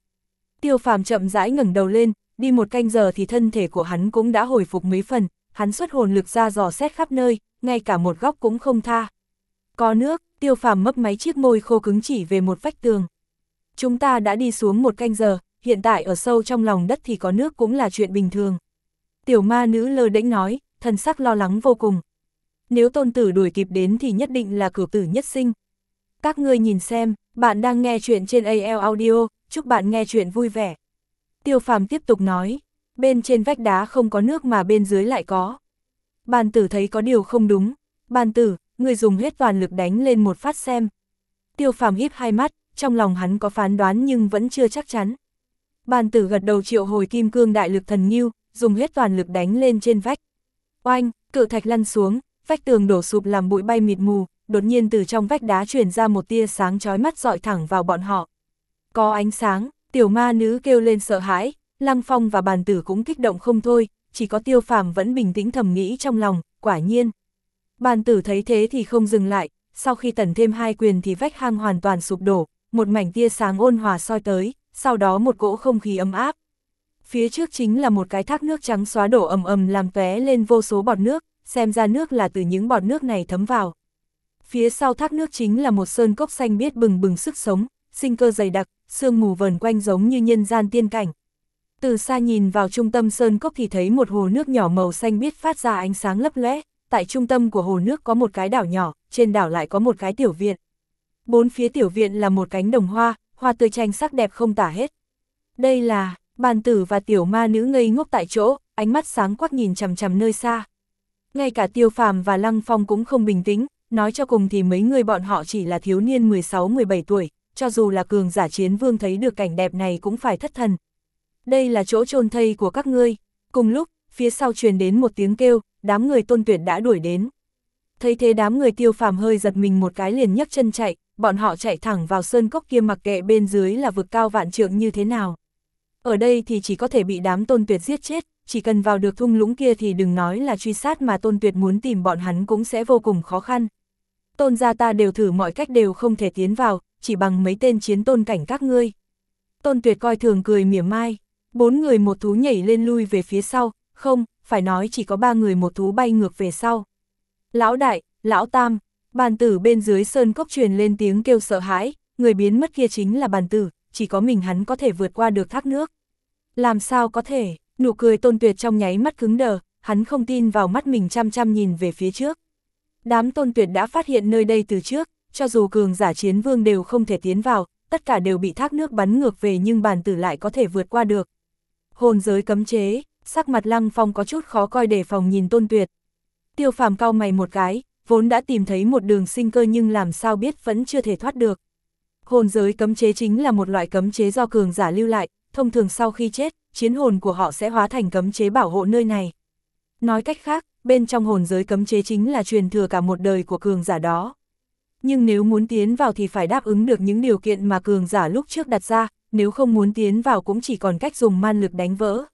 Tiêu phàm chậm rãi ngẩng đầu lên, đi một canh giờ thì thân thể của hắn cũng đã hồi phục mấy phần, hắn xuất hồn lực ra dò xét khắp nơi, ngay cả một góc cũng không tha. Có nước, tiêu phàm mấp máy chiếc môi khô cứng chỉ về một vách tường. Chúng ta đã đi xuống một canh giờ, hiện tại ở sâu trong lòng đất thì có nước cũng là chuyện bình thường. Tiểu ma nữ lơ đễnh nói, thần sắc lo lắng vô cùng. nếu tôn tử đuổi kịp đến thì nhất định là cửu tử nhất sinh. Các ngươi nhìn xem, bạn đang nghe chuyện trên AL Audio, chúc bạn nghe chuyện vui vẻ. Tiêu phàm tiếp tục nói, bên trên vách đá không có nước mà bên dưới lại có. Bàn tử thấy có điều không đúng, bàn tử, người dùng hết toàn lực đánh lên một phát xem. Tiêu phàm híp hai mắt, trong lòng hắn có phán đoán nhưng vẫn chưa chắc chắn. Bàn tử gật đầu triệu hồi kim cương đại lực thần nghiêu, dùng hết toàn lực đánh lên trên vách. Oanh, cự thạch lăn xuống, vách tường đổ sụp làm bụi bay mịt mù, đột nhiên từ trong vách đá truyền ra một tia sáng chói mắt dọi thẳng vào bọn họ. Có ánh sáng, tiểu ma nữ kêu lên sợ hãi, Lăng Phong và bàn tử cũng kích động không thôi, chỉ có tiêu phàm vẫn bình tĩnh thầm nghĩ trong lòng, quả nhiên. Bàn tử thấy thế thì không dừng lại, sau khi tẩn thêm hai quyền thì vách hang hoàn toàn sụp đổ, một mảnh tia sáng ôn hòa soi tới, sau đó một cỗ không khí ấm áp. Phía trước chính là một cái thác nước trắng xóa đổ ầm ầm làm tóe lên vô số bọt nước, xem ra nước là từ những bọt nước này thấm vào. Phía sau thác nước chính là một sơn cốc xanh biết bừng bừng sức sống, sinh cơ dày đặc, sương mù vờn quanh giống như nhân gian tiên cảnh. Từ xa nhìn vào trung tâm sơn cốc thì thấy một hồ nước nhỏ màu xanh biết phát ra ánh sáng lấp lóe. tại trung tâm của hồ nước có một cái đảo nhỏ, trên đảo lại có một cái tiểu viện. Bốn phía tiểu viện là một cánh đồng hoa, hoa tươi tranh sắc đẹp không tả hết. Đây là, bàn tử và tiểu ma nữ ngây ngốc tại chỗ, ánh mắt sáng quắc nhìn chằm chằm nơi xa. Ngay cả tiêu phàm và lăng phong cũng không bình tĩnh, nói cho cùng thì mấy người bọn họ chỉ là thiếu niên 16-17 tuổi, cho dù là cường giả chiến vương thấy được cảnh đẹp này cũng phải thất thần. Đây là chỗ chôn thây của các ngươi. Cùng lúc, phía sau truyền đến một tiếng kêu, đám người tôn tuyệt đã đuổi đến. Thấy thế đám người tiêu phàm hơi giật mình một cái liền nhấc chân chạy, bọn họ chạy thẳng vào sơn cốc kia mặc kệ bên dưới là vực cao vạn trượng như thế nào. Ở đây thì chỉ có thể bị đám tôn tuyệt giết chết, chỉ cần vào được thung lũng kia thì đừng nói là truy sát mà tôn tuyệt muốn tìm bọn hắn cũng sẽ vô cùng khó khăn. Tôn gia ta đều thử mọi cách đều không thể tiến vào, chỉ bằng mấy tên chiến tôn cảnh các ngươi. Tôn tuyệt coi thường cười mỉa mai, bốn người một thú nhảy lên lui về phía sau, không, phải nói chỉ có ba người một thú bay ngược về sau. Lão đại, lão tam, bàn tử bên dưới sơn cốc truyền lên tiếng kêu sợ hãi, người biến mất kia chính là bàn tử, chỉ có mình hắn có thể vượt qua được thác nước. Làm sao có thể, nụ cười tôn tuyệt trong nháy mắt cứng đờ, hắn không tin vào mắt mình chăm chăm nhìn về phía trước. Đám tôn tuyệt đã phát hiện nơi đây từ trước, cho dù cường giả chiến vương đều không thể tiến vào, tất cả đều bị thác nước bắn ngược về nhưng bàn tử lại có thể vượt qua được. Hồn giới cấm chế, sắc mặt lăng phong có chút khó coi để phòng nhìn tôn tuyệt. Tiêu phàm cao mày một cái, vốn đã tìm thấy một đường sinh cơ nhưng làm sao biết vẫn chưa thể thoát được. Hồn giới cấm chế chính là một loại cấm chế do cường giả lưu lại, thông thường sau khi chết, chiến hồn của họ sẽ hóa thành cấm chế bảo hộ nơi này. Nói cách khác, bên trong hồn giới cấm chế chính là truyền thừa cả một đời của cường giả đó. Nhưng nếu muốn tiến vào thì phải đáp ứng được những điều kiện mà cường giả lúc trước đặt ra, nếu không muốn tiến vào cũng chỉ còn cách dùng man lực đánh vỡ.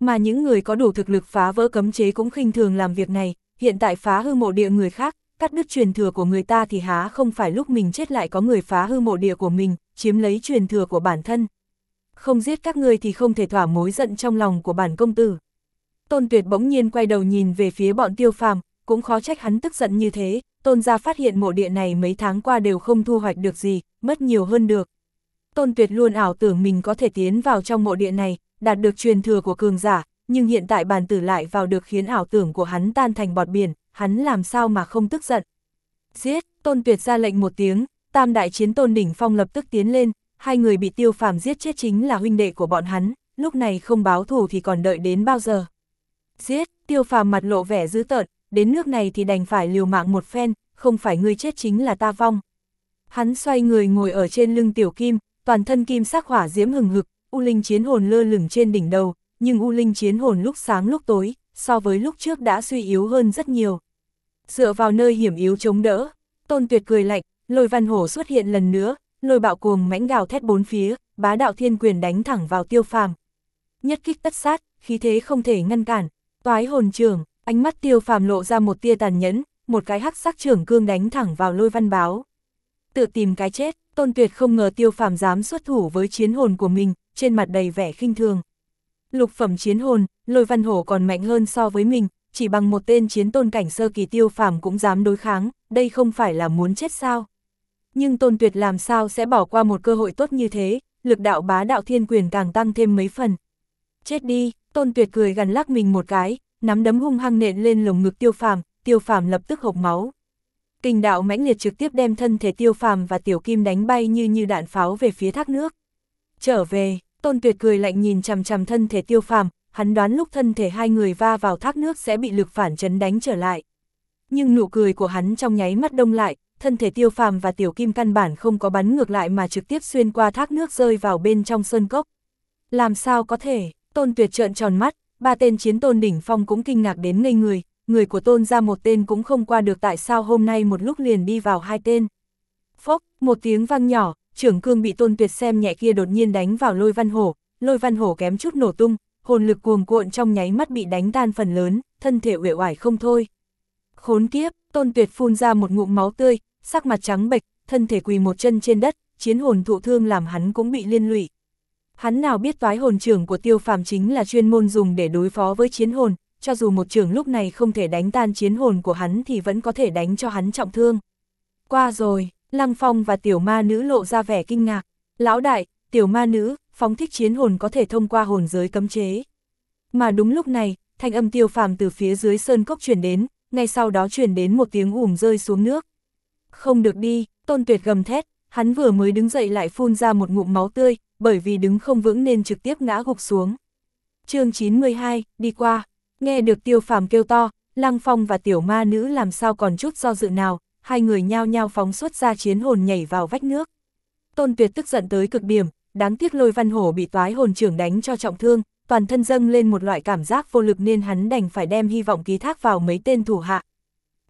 Mà những người có đủ thực lực phá vỡ cấm chế cũng khinh thường làm việc này, hiện tại phá hư mộ địa người khác, cắt đứt truyền thừa của người ta thì há không phải lúc mình chết lại có người phá hư mộ địa của mình, chiếm lấy truyền thừa của bản thân. Không giết các ngươi thì không thể thỏa mối giận trong lòng của bản công tử. Tôn Tuyệt bỗng nhiên quay đầu nhìn về phía bọn tiêu phàm, cũng khó trách hắn tức giận như thế, tôn gia phát hiện mộ địa này mấy tháng qua đều không thu hoạch được gì, mất nhiều hơn được. Tôn Tuyệt luôn ảo tưởng mình có thể tiến vào trong mộ địa này, đạt được truyền thừa của cường giả, nhưng hiện tại bàn tử lại vào được khiến ảo tưởng của hắn tan thành bọt biển, hắn làm sao mà không tức giận. Giết, Tôn Tuyệt ra lệnh một tiếng, tam đại chiến tôn đỉnh phong lập tức tiến lên, hai người bị tiêu phàm giết chết chính là huynh đệ của bọn hắn, lúc này không báo thù thì còn đợi đến bao giờ. Giết, tiêu phàm mặt lộ vẻ dữ tợn, đến nước này thì đành phải liều mạng một phen, không phải ngươi chết chính là ta vong. Hắn xoay người ngồi ở trên lưng tiểu kim, toàn thân kim sắc hỏa diễm hừng hực, U Linh chiến hồn lơ lửng trên đỉnh đầu, nhưng U Linh chiến hồn lúc sáng lúc tối, so với lúc trước đã suy yếu hơn rất nhiều. Dựa vào nơi hiểm yếu chống đỡ, Tôn Tuyệt cười lạnh, lôi văn hổ xuất hiện lần nữa, lôi bạo cuồng mãnh gào thét bốn phía, bá đạo thiên quyền đánh thẳng vào tiêu phàm. Nhất kích tất sát, khí thế không thể ngăn cản, toái hồn trưởng, ánh mắt tiêu phàm lộ ra một tia tàn nhẫn, một cái hắc sắc trưởng cương đánh thẳng vào lôi văn báo. Tự tìm cái chết, tôn tuyệt không ngờ tiêu phàm dám xuất thủ với chiến hồn của mình, trên mặt đầy vẻ khinh thường. Lục phẩm chiến hồn, lôi văn hổ còn mạnh hơn so với mình, chỉ bằng một tên chiến tôn cảnh sơ kỳ tiêu phàm cũng dám đối kháng, đây không phải là muốn chết sao. Nhưng tôn tuyệt làm sao sẽ bỏ qua một cơ hội tốt như thế, lực đạo bá đạo thiên quyền càng tăng thêm mấy phần. Chết đi, tôn tuyệt cười gần lắc mình một cái, nắm đấm hung hăng nện lên lồng ngực tiêu phàm, tiêu phàm lập tức hộc máu. Kinh đạo mãnh liệt trực tiếp đem thân thể tiêu phàm và tiểu kim đánh bay như như đạn pháo về phía thác nước. Trở về, tôn tuyệt cười lạnh nhìn chằm chằm thân thể tiêu phàm, hắn đoán lúc thân thể hai người va vào thác nước sẽ bị lực phản chấn đánh trở lại. Nhưng nụ cười của hắn trong nháy mắt đông lại, thân thể tiêu phàm và tiểu kim căn bản không có bắn ngược lại mà trực tiếp xuyên qua thác nước rơi vào bên trong sơn cốc. Làm sao có thể, tôn tuyệt trợn tròn mắt, ba tên chiến tôn đỉnh phong cũng kinh ngạc đến ngây người, người của tôn ra một tên cũng không qua được tại sao hôm nay một lúc liền đi vào hai tên. Phốc, một tiếng vang nhỏ, trưởng cương bị tôn tuyệt xem nhẹ kia đột nhiên đánh vào lôi văn hổ, lôi văn hổ kém chút nổ tung, hồn lực cuồng cuộn trong nháy mắt bị đánh tan phần lớn, thân thể uể oải không thôi. Khốn kiếp, tôn tuyệt phun ra một ngụm máu tươi, sắc mặt trắng bệch, thân thể quỳ một chân trên đất, chiến hồn thụ thương làm hắn cũng bị liên lụy. Hắn nào biết toái hồn trưởng của tiêu phàm chính là chuyên môn dùng để đối phó với chiến hồn, cho dù một trưởng lúc này không thể đánh tan chiến hồn của hắn thì vẫn có thể đánh cho hắn trọng thương. Qua rồi, Lăng Phong và tiểu ma nữ lộ ra vẻ kinh ngạc. Lão đại, tiểu ma nữ, phóng thích chiến hồn có thể thông qua hồn giới cấm chế. Mà đúng lúc này, thanh âm tiêu phàm từ phía dưới sơn cốc truyền đến, ngay sau đó truyền đến một tiếng ủm rơi xuống nước. Không được đi, tôn tuyệt gầm thét, hắn vừa mới đứng dậy lại phun ra một ngụm máu tươi, bởi vì đứng không vững nên trực tiếp ngã gục xuống. chương 92, đi qua, nghe được tiêu phàm kêu to, lăng phong và tiểu ma nữ làm sao còn chút do dự nào, hai người nhao nhao phóng xuất ra chiến hồn nhảy vào vách nước. Tôn tuyệt tức giận tới cực điểm, đáng tiếc lôi văn hổ bị toái hồn trưởng đánh cho trọng thương, toàn thân dâng lên một loại cảm giác vô lực nên hắn đành phải đem hy vọng ký thác vào mấy tên thủ hạ.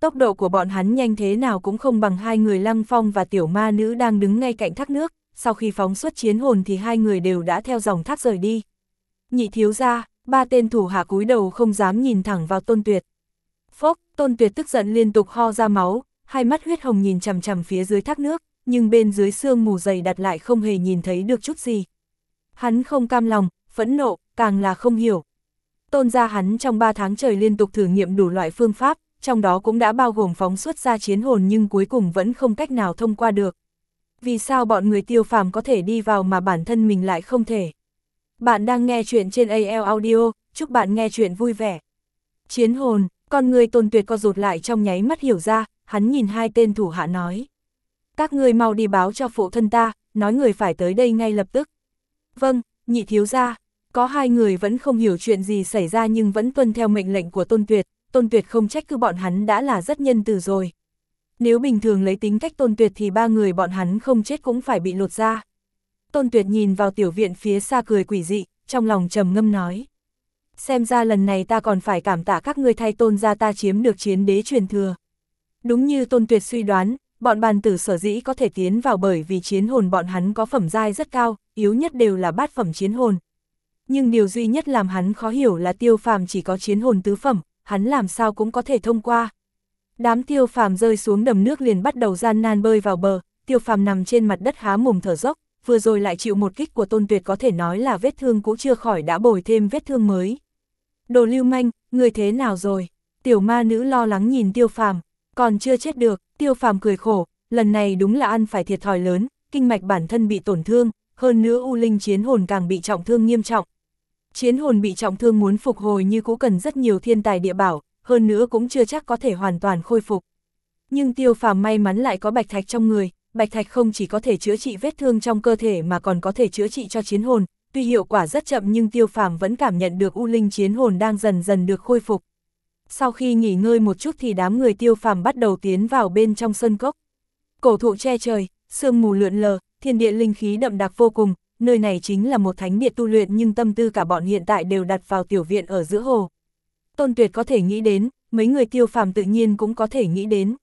Tốc độ của bọn hắn nhanh thế nào cũng không bằng hai người lăng phong và tiểu ma nữ đang đứng ngay cạnh thác nước, sau khi phóng xuất chiến hồn thì hai người đều đã theo dòng thác rời đi. Nhị thiếu ra, ba tên thủ hạ cúi đầu không dám nhìn thẳng vào tôn tuyệt. Phốc, tôn tuyệt tức giận liên tục ho ra máu, hai mắt huyết hồng nhìn chằm chằm phía dưới thác nước, nhưng bên dưới xương mù dày đặt lại không hề nhìn thấy được chút gì. Hắn không cam lòng, phẫn nộ, càng là không hiểu. Tôn ra hắn trong 3 tháng trời liên tục thử nghiệm đủ loại phương pháp, trong đó cũng đã bao gồm phóng xuất ra chiến hồn nhưng cuối cùng vẫn không cách nào thông qua được. Vì sao bọn người tiêu phàm có thể đi vào mà bản thân mình lại không thể? Bạn đang nghe chuyện trên AL Audio, chúc bạn nghe chuyện vui vẻ. Chiến hồn, con người tôn tuyệt co rụt lại trong nháy mắt hiểu ra, hắn nhìn hai tên thủ hạ nói. Các người mau đi báo cho phụ thân ta, nói người phải tới đây ngay lập tức. Vâng, nhị thiếu gia, có hai người vẫn không hiểu chuyện gì xảy ra nhưng vẫn tuân theo mệnh lệnh của tôn tuyệt, tôn tuyệt không trách cứ bọn hắn đã là rất nhân từ rồi. Nếu bình thường lấy tính cách tôn tuyệt thì ba người bọn hắn không chết cũng phải bị lột ra. Tôn tuyệt nhìn vào tiểu viện phía xa cười quỷ dị, trong lòng trầm ngâm nói. Xem ra lần này ta còn phải cảm tạ các ngươi thay tôn ra ta chiếm được chiến đế truyền thừa. Đúng như tôn tuyệt suy đoán, bọn bàn tử sở dĩ có thể tiến vào bởi vì chiến hồn bọn hắn có phẩm giai rất cao, yếu nhất đều là bát phẩm chiến hồn. Nhưng điều duy nhất làm hắn khó hiểu là tiêu phàm chỉ có chiến hồn tứ phẩm, hắn làm sao cũng có thể thông qua. Đám tiêu phàm rơi xuống đầm nước liền bắt đầu gian nan bơi vào bờ, tiêu phàm nằm trên mặt đất há mồm thở dốc, vừa rồi lại chịu một kích của tôn tuyệt có thể nói là vết thương cũ chưa khỏi đã bồi thêm vết thương mới. Đồ lưu manh, người thế nào rồi? Tiểu ma nữ lo lắng nhìn tiêu phàm, còn chưa chết được, tiêu phàm cười khổ, lần này đúng là ăn phải thiệt thòi lớn, kinh mạch bản thân bị tổn thương, hơn nữa U Linh chiến hồn càng bị trọng thương nghiêm trọng. Chiến hồn bị trọng thương muốn phục hồi như cũ cần rất nhiều thiên tài địa bảo, hơn nữa cũng chưa chắc có thể hoàn toàn khôi phục. Nhưng tiêu phàm may mắn lại có bạch thạch trong người, bạch thạch không chỉ có thể chữa trị vết thương trong cơ thể mà còn có thể chữa trị cho chiến hồn, tuy hiệu quả rất chậm nhưng tiêu phàm vẫn cảm nhận được U Linh chiến hồn đang dần dần được khôi phục. Sau khi nghỉ ngơi một chút thì đám người tiêu phàm bắt đầu tiến vào bên trong sân cốc. Cổ thụ che trời, sương mù lượn lờ, thiên địa linh khí đậm đặc vô cùng, nơi này chính là một thánh địa tu luyện nhưng tâm tư cả bọn hiện tại đều đặt vào tiểu viện ở giữa hồ. Tôn Tuyệt có thể nghĩ đến, mấy người tiêu phàm tự nhiên cũng có thể nghĩ đến.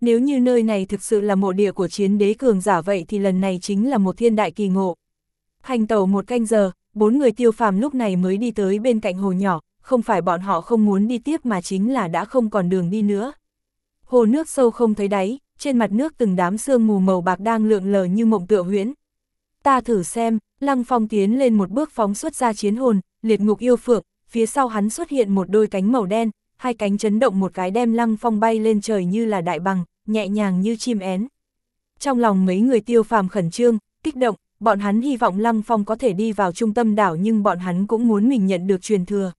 Nếu như nơi này thực sự là mộ địa của chiến đế cường giả vậy thì lần này chính là một thiên đại kỳ ngộ. Hành tàu một canh giờ, bốn người tiêu phàm lúc này mới đi tới bên cạnh hồ nhỏ, không phải bọn họ không muốn đi tiếp mà chính là đã không còn đường đi nữa. Hồ nước sâu không thấy đáy, trên mặt nước từng đám sương mù màu bạc đang lượn lờ như mộng tựa huyễn. Ta thử xem, Lăng Phong tiến lên một bước phóng xuất ra chiến hồn, liệt ngục yêu phượng, phía sau hắn xuất hiện một đôi cánh màu đen, hai cánh chấn động một cái đem Lăng Phong bay lên trời như là đại bằng, nhẹ nhàng như chim én. Trong lòng mấy người tiêu phàm khẩn trương, kích động, bọn hắn hy vọng Lăng Phong có thể đi vào trung tâm đảo nhưng bọn hắn cũng muốn mình nhận được truyền thừa.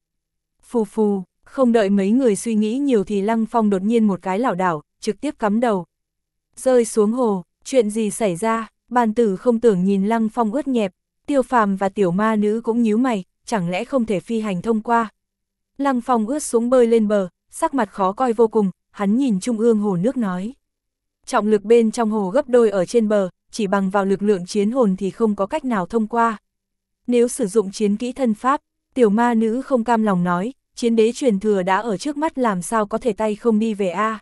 Phù phù, Không đợi mấy người suy nghĩ nhiều thì Lăng Phong đột nhiên một cái lảo đảo, trực tiếp cắm đầu. Rơi xuống hồ, chuyện gì xảy ra, bàn tử không tưởng nhìn Lăng Phong ướt nhẹp, tiêu phàm và tiểu ma nữ cũng nhíu mày, chẳng lẽ không thể phi hành thông qua. Lăng Phong ướt xuống bơi lên bờ, sắc mặt khó coi vô cùng, hắn nhìn trung ương hồ nước nói. Trọng lực bên trong hồ gấp đôi ở trên bờ, chỉ bằng vào lực lượng chiến hồn thì không có cách nào thông qua. Nếu sử dụng chiến kỹ thân pháp, tiểu ma nữ không cam lòng nói, chiến đế truyền thừa đã ở trước mắt làm sao có thể tay không đi về a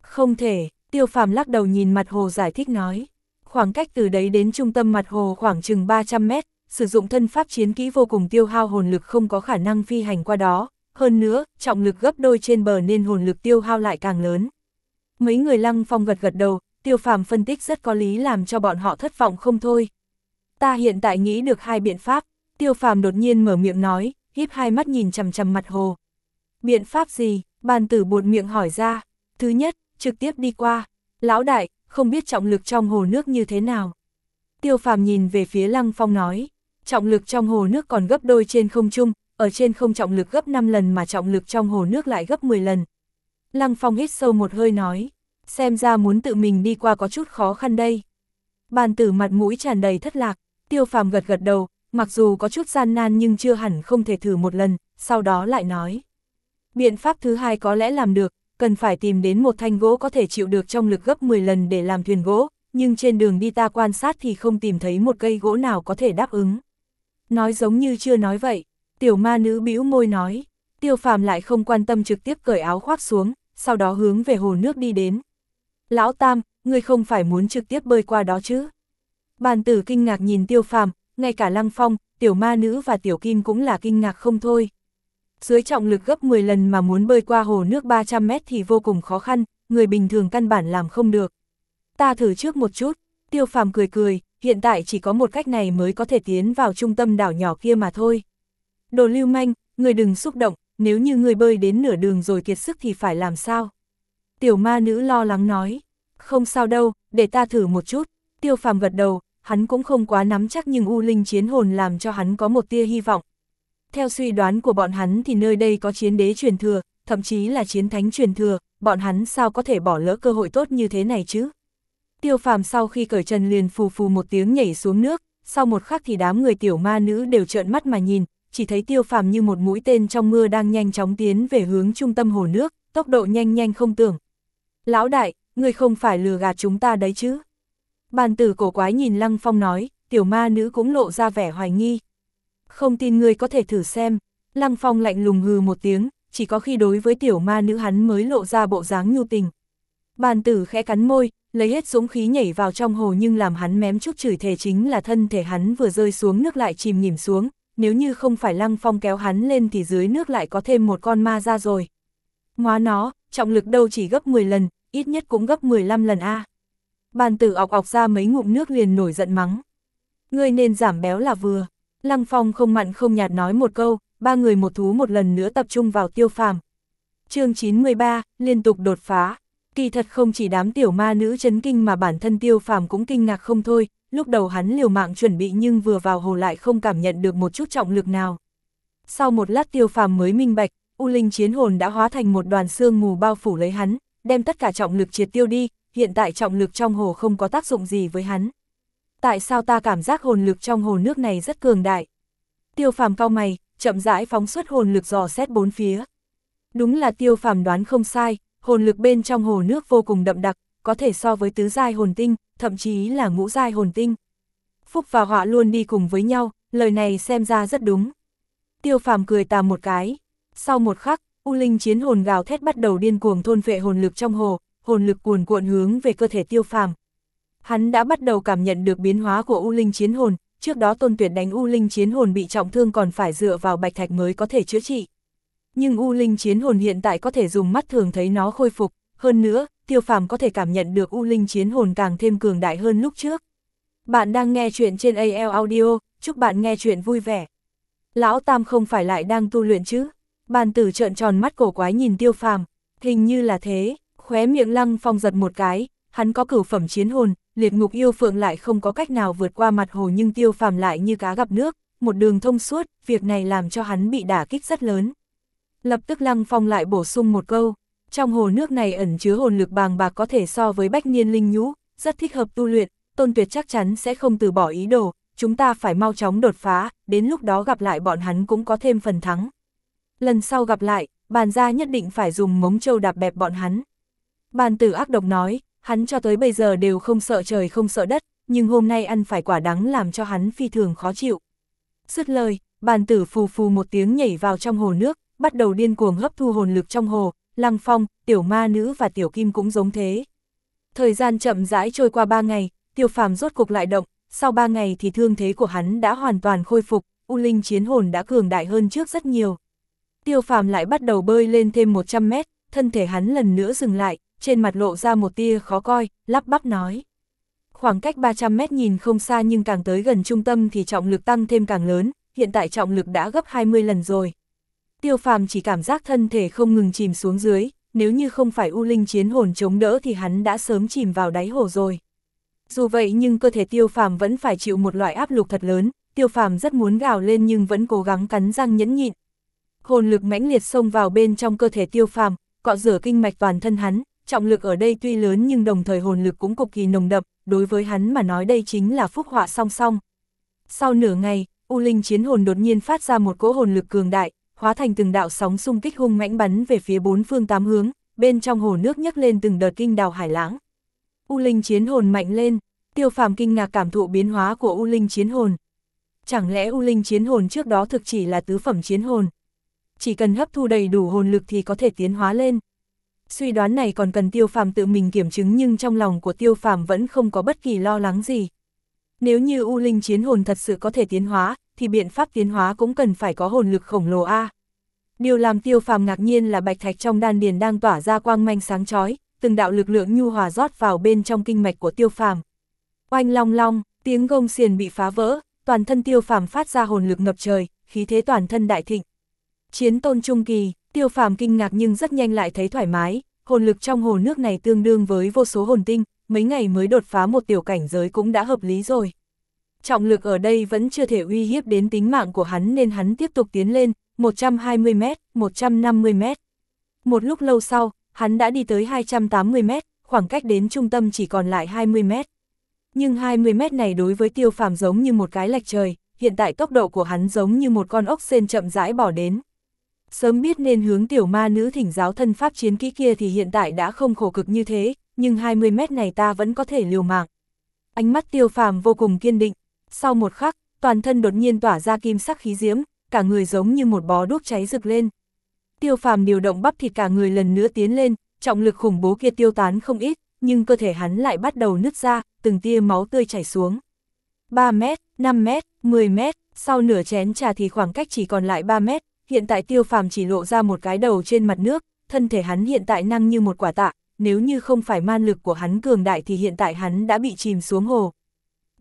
Không thể, tiêu phàm lắc đầu nhìn mặt hồ giải thích nói. Khoảng cách từ đấy đến trung tâm mặt hồ khoảng chừng 300 mét, sử dụng thân pháp chiến kỹ vô cùng tiêu hao hồn lực không có khả năng phi hành qua đó, hơn nữa, trọng lực gấp đôi trên bờ nên hồn lực tiêu hao lại càng lớn. Mấy người lăng phong gật gật đầu, tiêu phàm phân tích rất có lý làm cho bọn họ thất vọng không thôi. Ta hiện tại nghĩ được hai biện pháp, tiêu phàm đột nhiên mở miệng nói, híp hai mắt nhìn chằm chằm mặt hồ. Biện pháp gì? Bàn tử buột miệng hỏi ra. Thứ nhất, trực tiếp đi qua. Lão đại, không biết trọng lực trong hồ nước như thế nào. Tiêu phàm nhìn về phía lăng phong nói, trọng lực trong hồ nước còn gấp đôi trên không trung, ở trên không trọng lực gấp 5 lần mà trọng lực trong hồ nước lại gấp 10 lần. Lăng phong hít sâu một hơi nói, xem ra muốn tự mình đi qua có chút khó khăn đây. Bàn tử mặt mũi tràn đầy thất lạc, tiêu phàm gật gật đầu, mặc dù có chút gian nan nhưng chưa hẳn không thể thử một lần, sau đó lại nói. Biện pháp thứ hai có lẽ làm được, cần phải tìm đến một thanh gỗ có thể chịu được trong lực gấp 10 lần để làm thuyền gỗ, nhưng trên đường đi ta quan sát thì không tìm thấy một cây gỗ nào có thể đáp ứng. Nói giống như chưa nói vậy, tiểu ma nữ bĩu môi nói, tiêu phàm lại không quan tâm trực tiếp cởi áo khoác xuống, sau đó hướng về hồ nước đi đến. Lão Tam, ngươi không phải muốn trực tiếp bơi qua đó chứ? Bàn tử kinh ngạc nhìn tiêu phàm, ngay cả lăng phong, tiểu ma nữ và tiểu kim cũng là kinh ngạc không thôi. Dưới trọng lực gấp 10 lần mà muốn bơi qua hồ nước 300 mét thì vô cùng khó khăn, người bình thường căn bản làm không được. Ta thử trước một chút, tiêu phàm cười cười, hiện tại chỉ có một cách này mới có thể tiến vào trung tâm đảo nhỏ kia mà thôi. Đồ lưu manh, người đừng xúc động, nếu như người bơi đến nửa đường rồi kiệt sức thì phải làm sao? Tiểu ma nữ lo lắng nói, không sao đâu, để ta thử một chút, tiêu phàm gật đầu, hắn cũng không quá nắm chắc nhưng U Linh chiến hồn làm cho hắn có một tia hy vọng. Theo suy đoán của bọn hắn thì nơi đây có chiến đế truyền thừa, thậm chí là chiến thánh truyền thừa, bọn hắn sao có thể bỏ lỡ cơ hội tốt như thế này chứ? Tiêu phàm sau khi cởi trần liền phù phù một tiếng nhảy xuống nước, sau một khắc thì đám người tiểu ma nữ đều trợn mắt mà nhìn, chỉ thấy tiêu phàm như một mũi tên trong mưa đang nhanh chóng tiến về hướng trung tâm hồ nước, tốc độ nhanh nhanh không tưởng. Lão đại, người không phải lừa gạt chúng ta đấy chứ? Bàn tử cổ quái nhìn Lăng Phong nói, tiểu ma nữ cũng lộ ra vẻ hoài nghi. Không tin người có thể thử xem, Lăng Phong lạnh lùng hừ một tiếng, chỉ có khi đối với tiểu ma nữ hắn mới lộ ra bộ dáng nhu tình. Bàn tử khẽ cắn môi, lấy hết dũng khí nhảy vào trong hồ nhưng làm hắn mém chút chửi thề chính là thân thể hắn vừa rơi xuống nước lại chìm nhìm xuống, nếu như không phải Lăng Phong kéo hắn lên thì dưới nước lại có thêm một con ma ra rồi. ngoá nó, trọng lực đâu chỉ gấp 10 lần, ít nhất cũng gấp 15 lần a. Bàn tử ọc ọc ra mấy ngụm nước liền nổi giận mắng. Ngươi nên giảm béo là vừa. Lăng Phong không mặn không nhạt nói một câu, ba người một thú một lần nữa tập trung vào tiêu phàm. chương 93, liên tục đột phá. Kỳ thật không chỉ đám tiểu ma nữ chấn kinh mà bản thân tiêu phàm cũng kinh ngạc không thôi, lúc đầu hắn liều mạng chuẩn bị nhưng vừa vào hồ lại không cảm nhận được một chút trọng lực nào. Sau một lát tiêu phàm mới minh bạch, U Linh chiến hồn đã hóa thành một đoàn xương mù bao phủ lấy hắn, đem tất cả trọng lực triệt tiêu đi, hiện tại trọng lực trong hồ không có tác dụng gì với hắn. Tại sao ta cảm giác hồn lực trong hồ nước này rất cường đại? Tiêu phàm cao mày, chậm rãi phóng xuất hồn lực dò xét bốn phía. Đúng là tiêu phàm đoán không sai, hồn lực bên trong hồ nước vô cùng đậm đặc, có thể so với tứ giai hồn tinh, thậm chí là ngũ giai hồn tinh. Phúc và họa luôn đi cùng với nhau, lời này xem ra rất đúng. Tiêu phàm cười tà một cái. Sau một khắc, U Linh chiến hồn gào thét bắt đầu điên cuồng thôn vệ hồn lực trong hồ, hồn lực cuồn cuộn hướng về cơ thể tiêu phàm. Hắn đã bắt đầu cảm nhận được biến hóa của U Linh chiến hồn, trước đó tôn tuyệt đánh U Linh chiến hồn bị trọng thương còn phải dựa vào bạch thạch mới có thể chữa trị. Nhưng U Linh chiến hồn hiện tại có thể dùng mắt thường thấy nó khôi phục, hơn nữa, tiêu phàm có thể cảm nhận được U Linh chiến hồn càng thêm cường đại hơn lúc trước. Bạn đang nghe chuyện trên AL Audio, chúc bạn nghe chuyện vui vẻ. Lão Tam không phải lại đang tu luyện chứ? Bàn tử trợn tròn mắt cổ quái nhìn tiêu phàm, hình như là thế, khóe miệng lăng phong giật một cái, hắn có cửu phẩm chiến hồn, liệt ngục yêu phượng lại không có cách nào vượt qua mặt hồ nhưng tiêu phàm lại như cá gặp nước, một đường thông suốt, việc này làm cho hắn bị đả kích rất lớn. Lập tức Lăng Phong lại bổ sung một câu, trong hồ nước này ẩn chứa hồn lực bàng bạc có thể so với bách niên linh nhũ, rất thích hợp tu luyện, tôn tuyệt chắc chắn sẽ không từ bỏ ý đồ, chúng ta phải mau chóng đột phá, đến lúc đó gặp lại bọn hắn cũng có thêm phần thắng. Lần sau gặp lại, bàn gia nhất định phải dùng mống trâu đạp bẹp bọn hắn. Bàn tử ác độc nói, hắn cho tới bây giờ đều không sợ trời không sợ đất, nhưng hôm nay ăn phải quả đắng làm cho hắn phi thường khó chịu. Dứt lời, bàn tử phù phù một tiếng nhảy vào trong hồ nước, bắt đầu điên cuồng hấp thu hồn lực trong hồ, lăng phong, tiểu ma nữ và tiểu kim cũng giống thế. Thời gian chậm rãi trôi qua ba ngày, tiêu phàm rốt cục lại động, sau ba ngày thì thương thế của hắn đã hoàn toàn khôi phục, U Linh chiến hồn đã cường đại hơn trước rất nhiều. Tiêu phàm lại bắt đầu bơi lên thêm 100 mét, thân thể hắn lần nữa dừng lại, trên mặt lộ ra một tia khó coi, lắp bắp nói. Khoảng cách 300 mét nhìn không xa nhưng càng tới gần trung tâm thì trọng lực tăng thêm càng lớn, hiện tại trọng lực đã gấp 20 lần rồi. Tiêu phàm chỉ cảm giác thân thể không ngừng chìm xuống dưới, nếu như không phải U Linh chiến hồn chống đỡ thì hắn đã sớm chìm vào đáy hồ rồi. Dù vậy nhưng cơ thể tiêu phàm vẫn phải chịu một loại áp lực thật lớn, tiêu phàm rất muốn gào lên nhưng vẫn cố gắng cắn răng nhẫn nhịn. Hồn lực mãnh liệt xông vào bên trong cơ thể tiêu phàm, cọ rửa kinh mạch toàn thân hắn, trọng lực ở đây tuy lớn nhưng đồng thời hồn lực cũng cực kỳ nồng đậm, đối với hắn mà nói đây chính là phúc họa song song. Sau nửa ngày, U Linh chiến hồn đột nhiên phát ra một cỗ hồn lực cường đại, hóa thành từng đạo sóng xung kích hung mãnh bắn về phía bốn phương tám hướng, bên trong hồ nước nhấc lên từng đợt kinh đào hải lãng. U Linh chiến hồn mạnh lên, tiêu phàm kinh ngạc cảm thụ biến hóa của U Linh chiến hồn. Chẳng lẽ U Linh chiến hồn trước đó thực chỉ là tứ phẩm chiến hồn? Chỉ cần hấp thu đầy đủ hồn lực thì có thể tiến hóa lên. Suy đoán này còn cần tiêu phàm tự mình kiểm chứng nhưng trong lòng của tiêu phàm vẫn không có bất kỳ lo lắng gì. Nếu như U Linh chiến hồn thật sự có thể tiến hóa, thì biện pháp tiến hóa cũng cần phải có hồn lực khổng lồ A. Điều làm tiêu phàm ngạc nhiên là bạch thạch trong đan điền đang tỏa ra quang manh sáng chói, từng đạo lực lượng nhu hòa rót vào bên trong kinh mạch của tiêu phàm. Oanh long long, tiếng gông xiền bị phá vỡ, toàn thân tiêu phàm phát ra hồn lực ngập trời, khí thế toàn thân đại thịnh. Chiến tôn trung kỳ, tiêu phàm kinh ngạc nhưng rất nhanh lại thấy thoải mái, hồn lực trong hồ nước này tương đương với vô số hồn tinh, mấy ngày mới đột phá một tiểu cảnh giới cũng đã hợp lý rồi. Trọng lực ở đây vẫn chưa thể uy hiếp đến tính mạng của hắn nên hắn tiếp tục tiến lên, 120 m 150 m Một lúc lâu sau, hắn đã đi tới 280 m khoảng cách đến trung tâm chỉ còn lại 20 m Nhưng 20 m này đối với tiêu phàm giống như một cái lệch trời, hiện tại tốc độ của hắn giống như một con ốc sen chậm rãi bỏ đến. Sớm biết nên hướng tiểu ma nữ thỉnh giáo thân pháp chiến kỹ kia thì hiện tại đã không khổ cực như thế, nhưng 20 mét này ta vẫn có thể liều mạng. Ánh mắt tiêu phàm vô cùng kiên định, sau một khắc, toàn thân đột nhiên tỏa ra kim sắc khí diễm, cả người giống như một bó đuốc cháy rực lên. Tiêu phàm điều động bắp thịt cả người lần nữa tiến lên, trọng lực khủng bố kia tiêu tán không ít, nhưng cơ thể hắn lại bắt đầu nứt ra, từng tia máu tươi chảy xuống. 3 mét, 5 mét, 10 mét, sau nửa chén trà thì khoảng cách chỉ còn lại 3 mét, hiện tại tiêu phàm chỉ lộ ra một cái đầu trên mặt nước, thân thể hắn hiện tại năng như một quả tạ, nếu như không phải man lực của hắn cường đại thì hiện tại hắn đã bị chìm xuống hồ.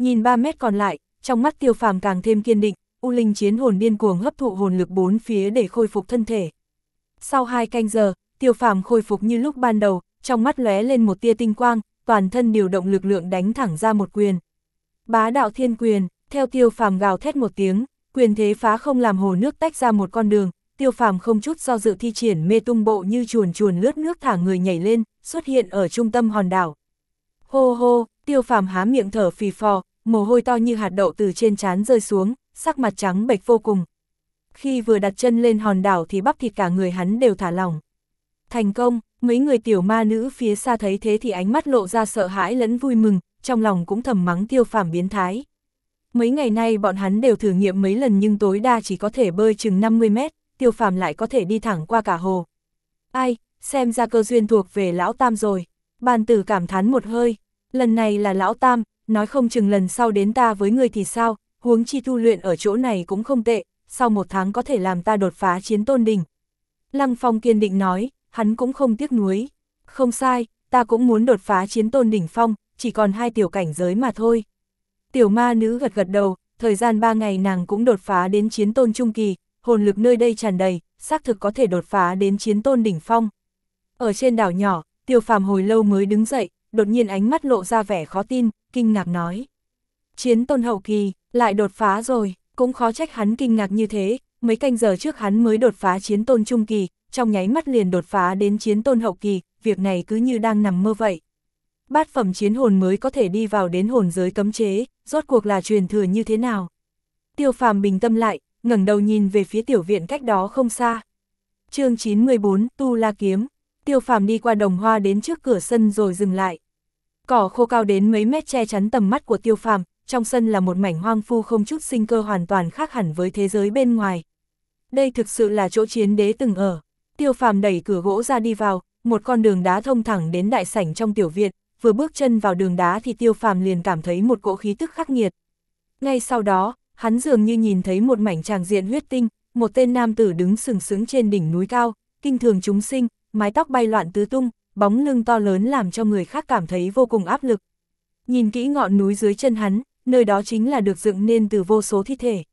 Nhìn 3 mét còn lại, trong mắt tiêu phàm càng thêm kiên định, U Linh chiến hồn điên cuồng hấp thụ hồn lực bốn phía để khôi phục thân thể. Sau hai canh giờ, tiêu phàm khôi phục như lúc ban đầu, trong mắt lóe lên một tia tinh quang, toàn thân điều động lực lượng đánh thẳng ra một quyền. Bá đạo thiên quyền, theo tiêu phàm gào thét một tiếng, quyền thế phá không làm hồ nước tách ra một con đường, tiêu phàm không chút do dự thi triển mê tung bộ như chuồn chuồn lướt nước thả người nhảy lên, xuất hiện ở trung tâm hòn đảo. Hô hô, tiêu phàm há miệng thở phì phò, mồ hôi to như hạt đậu từ trên trán rơi xuống, sắc mặt trắng bệch vô cùng. Khi vừa đặt chân lên hòn đảo thì bắp thịt cả người hắn đều thả lỏng. Thành công, mấy người tiểu ma nữ phía xa thấy thế thì ánh mắt lộ ra sợ hãi lẫn vui mừng, trong lòng cũng thầm mắng tiêu phàm biến thái. Mấy ngày nay bọn hắn đều thử nghiệm mấy lần nhưng tối đa chỉ có thể bơi chừng 50 mét, tiêu phàm lại có thể đi thẳng qua cả hồ. Ai, xem ra cơ duyên thuộc về lão tam rồi. Bàn tử cảm thán một hơi, lần này là lão tam, nói không chừng lần sau đến ta với người thì sao, huống chi tu luyện ở chỗ này cũng không tệ, sau một tháng có thể làm ta đột phá chiến tôn đỉnh. Lăng Phong kiên định nói, hắn cũng không tiếc nuối. Không sai, ta cũng muốn đột phá chiến tôn đỉnh phong, chỉ còn hai tiểu cảnh giới mà thôi. Tiểu ma nữ gật gật đầu, thời gian ba ngày nàng cũng đột phá đến chiến tôn trung kỳ, hồn lực nơi đây tràn đầy, xác thực có thể đột phá đến chiến tôn đỉnh phong. Ở trên đảo nhỏ, tiêu phàm hồi lâu mới đứng dậy, đột nhiên ánh mắt lộ ra vẻ khó tin, kinh ngạc nói. Chiến tôn hậu kỳ, lại đột phá rồi, cũng khó trách hắn kinh ngạc như thế, mấy canh giờ trước hắn mới đột phá chiến tôn trung kỳ, trong nháy mắt liền đột phá đến chiến tôn hậu kỳ, việc này cứ như đang nằm mơ vậy. Bát phẩm chiến hồn mới có thể đi vào đến hồn giới cấm chế, rốt cuộc là truyền thừa như thế nào? Tiêu phàm bình tâm lại, ngẩng đầu nhìn về phía tiểu viện cách đó không xa. chương 914, Tu La Kiếm, tiêu phàm đi qua đồng hoa đến trước cửa sân rồi dừng lại. Cỏ khô cao đến mấy mét che chắn tầm mắt của tiêu phàm, trong sân là một mảnh hoang phu không chút sinh cơ hoàn toàn khác hẳn với thế giới bên ngoài. Đây thực sự là chỗ chiến đế từng ở. Tiêu phàm đẩy cửa gỗ ra đi vào, một con đường đá thông thẳng đến đại sảnh trong tiểu viện, vừa bước chân vào đường đá thì tiêu phàm liền cảm thấy một cỗ khí tức khắc nghiệt. Ngay sau đó, hắn dường như nhìn thấy một mảnh tràng diện huyết tinh, một tên nam tử đứng sừng sững trên đỉnh núi cao, kinh thường chúng sinh, mái tóc bay loạn tứ tung, bóng lưng to lớn làm cho người khác cảm thấy vô cùng áp lực. Nhìn kỹ ngọn núi dưới chân hắn, nơi đó chính là được dựng nên từ vô số thi thể.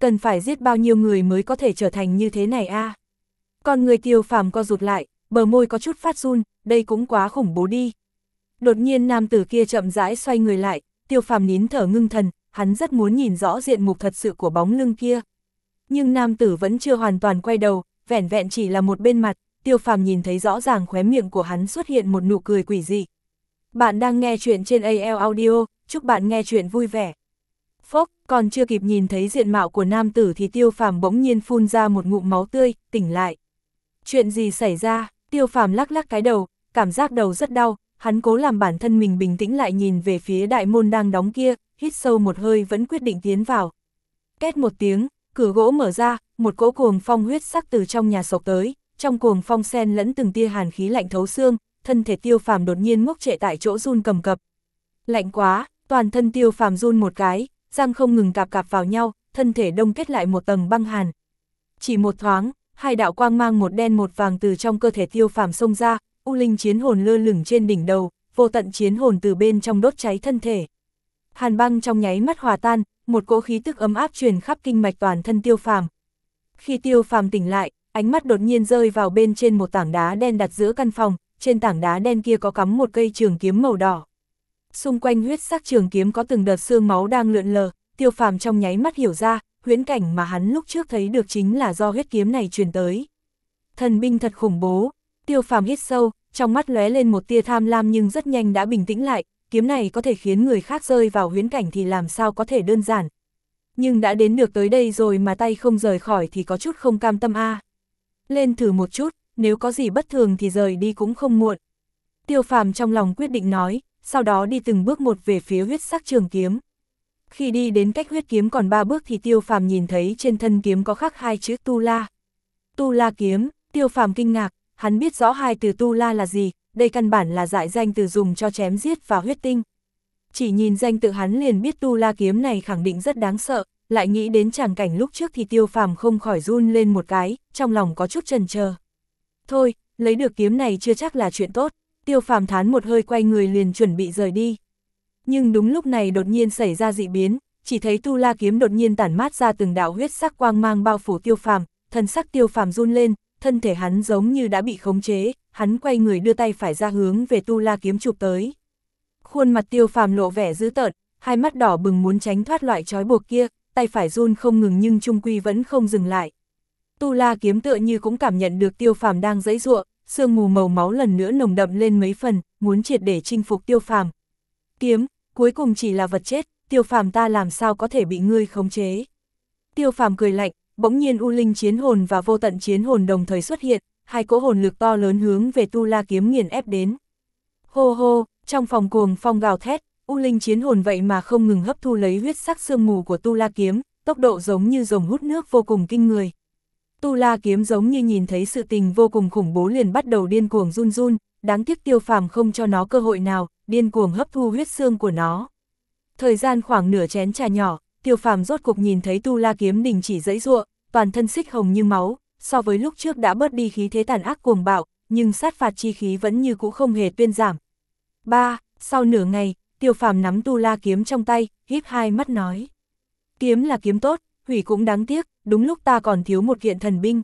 Cần phải giết bao nhiêu người mới có thể trở thành như thế này a? À? Người tiêu phàm co rụt lại, bờ môi có chút phát run, đây cũng quá khủng bố đi. Đột nhiên nam tử kia chậm rãi xoay người lại, tiêu phàm nín thở ngưng thần, hắn rất muốn nhìn rõ diện mục thật sự của bóng lưng kia. Nhưng nam tử vẫn chưa hoàn toàn quay đầu, vẻn vẹn chỉ là một bên mặt, tiêu phàm nhìn thấy rõ ràng khóe miệng của hắn xuất hiện một nụ cười quỷ dị. Bạn đang nghe chuyện trên AL Audio, chúc bạn nghe chuyện vui vẻ. Phốc, còn chưa kịp nhìn thấy diện mạo của nam tử thì tiêu phàm bỗng nhiên phun ra một ngụm máu tươi, tỉnh lại. Chuyện gì xảy ra, tiêu phàm lắc lắc cái đầu, cảm giác đầu rất đau, hắn cố làm bản thân mình bình tĩnh lại nhìn về phía đại môn đang đóng kia, hít sâu một hơi vẫn quyết định tiến vào. Két một tiếng, cửa gỗ mở ra, một cỗ cuồng phong huyết sắc từ trong nhà sộc tới, trong cuồng phong sen lẫn từng tia hàn khí lạnh thấu xương, thân thể tiêu phàm đột nhiên ngốc trệ tại chỗ run cầm cập. Lạnh quá, toàn thân tiêu phàm run một cái, răng không ngừng cạp cạp vào nhau, thân thể đông kết lại một tầng băng hàn. Chỉ một thoáng, hai đạo quang mang một đen một vàng từ trong cơ thể tiêu phàm xông ra, u linh chiến hồn lơ lửng trên đỉnh đầu, vô tận chiến hồn từ bên trong đốt cháy thân thể. Hàn băng trong nháy mắt hòa tan, một cỗ khí tức ấm áp truyền khắp kinh mạch toàn thân tiêu phàm. Khi tiêu phàm tỉnh lại, ánh mắt đột nhiên rơi vào bên trên một tảng đá đen đặt giữa căn phòng, trên tảng đá đen kia có cắm một cây trường kiếm màu đỏ. Xung quanh huyết sắc trường kiếm có từng đợt xương máu đang lượn lờ, tiêu phàm trong nháy mắt hiểu ra, huyễn cảnh mà hắn lúc trước thấy được chính là do huyết kiếm này truyền tới. Thần binh thật khủng bố, tiêu phàm hít sâu, trong mắt lóe lên một tia tham lam nhưng rất nhanh đã bình tĩnh lại, kiếm này có thể khiến người khác rơi vào huyễn cảnh thì làm sao có thể đơn giản. Nhưng đã đến được tới đây rồi mà tay không rời khỏi thì có chút không cam tâm a. Lên thử một chút, nếu có gì bất thường thì rời đi cũng không muộn. Tiêu phàm trong lòng quyết định nói, sau đó đi từng bước một về phía huyết sắc trường kiếm. Khi đi đến cách huyết kiếm còn ba bước thì tiêu phàm nhìn thấy trên thân kiếm có khắc hai chữ tu la. Tu la kiếm, tiêu phàm kinh ngạc, hắn biết rõ hai từ tu la là gì, đây căn bản là dại danh từ dùng cho chém giết và huyết tinh. Chỉ nhìn danh tự hắn liền biết tu la kiếm này khẳng định rất đáng sợ, lại nghĩ đến tràng cảnh lúc trước thì tiêu phàm không khỏi run lên một cái, trong lòng có chút chần chờ. Thôi, lấy được kiếm này chưa chắc là chuyện tốt, tiêu phàm thán một hơi quay người liền chuẩn bị rời đi. Nhưng đúng lúc này đột nhiên xảy ra dị biến, chỉ thấy tu la kiếm đột nhiên tản mát ra từng đạo huyết sắc quang mang bao phủ tiêu phàm, thân sắc tiêu phàm run lên, thân thể hắn giống như đã bị khống chế, hắn quay người đưa tay phải ra hướng về tu la kiếm chụp tới. Khuôn mặt tiêu phàm lộ vẻ dữ tợn, hai mắt đỏ bừng muốn tránh thoát loại trói buộc kia, tay phải run không ngừng nhưng trung quy vẫn không dừng lại. Tu la kiếm tựa như cũng cảm nhận được tiêu phàm đang dãy ruộng, sương mù màu máu lần nữa nồng đậm lên mấy phần, muốn triệt để chinh phục tiêu phàm. Kiếm, cuối cùng chỉ là vật chết, tiêu phàm ta làm sao có thể bị ngươi khống chế. Tiêu phàm cười lạnh, bỗng nhiên U Linh chiến hồn và vô tận chiến hồn đồng thời xuất hiện, hai cỗ hồn lực to lớn hướng về Tu La kiếm nghiền ép đến. Hô hô, trong phòng cuồng phong gào thét, U Linh chiến hồn vậy mà không ngừng hấp thu lấy huyết sắc sương mù của Tu La kiếm, tốc độ giống như rồng hút nước vô cùng kinh người. Tu La kiếm giống như nhìn thấy sự tình vô cùng khủng bố liền bắt đầu điên cuồng run run, đáng tiếc tiêu phàm không cho nó cơ hội nào, điên cuồng hấp thu huyết xương của nó. Thời gian khoảng nửa chén trà nhỏ, tiêu phàm rốt cục nhìn thấy Tu La kiếm đình chỉ dãy ruộng, toàn thân xích hồng như máu, so với lúc trước đã bớt đi khí thế tàn ác cuồng bạo, nhưng sát phạt chi khí vẫn như cũ không hề tuyên giảm. 3. Sau nửa ngày, tiêu phàm nắm tu la kiếm trong tay, híp hai mắt nói. Kiếm là kiếm tốt, hủy cũng đáng tiếc, đúng lúc ta còn thiếu một kiện thần binh.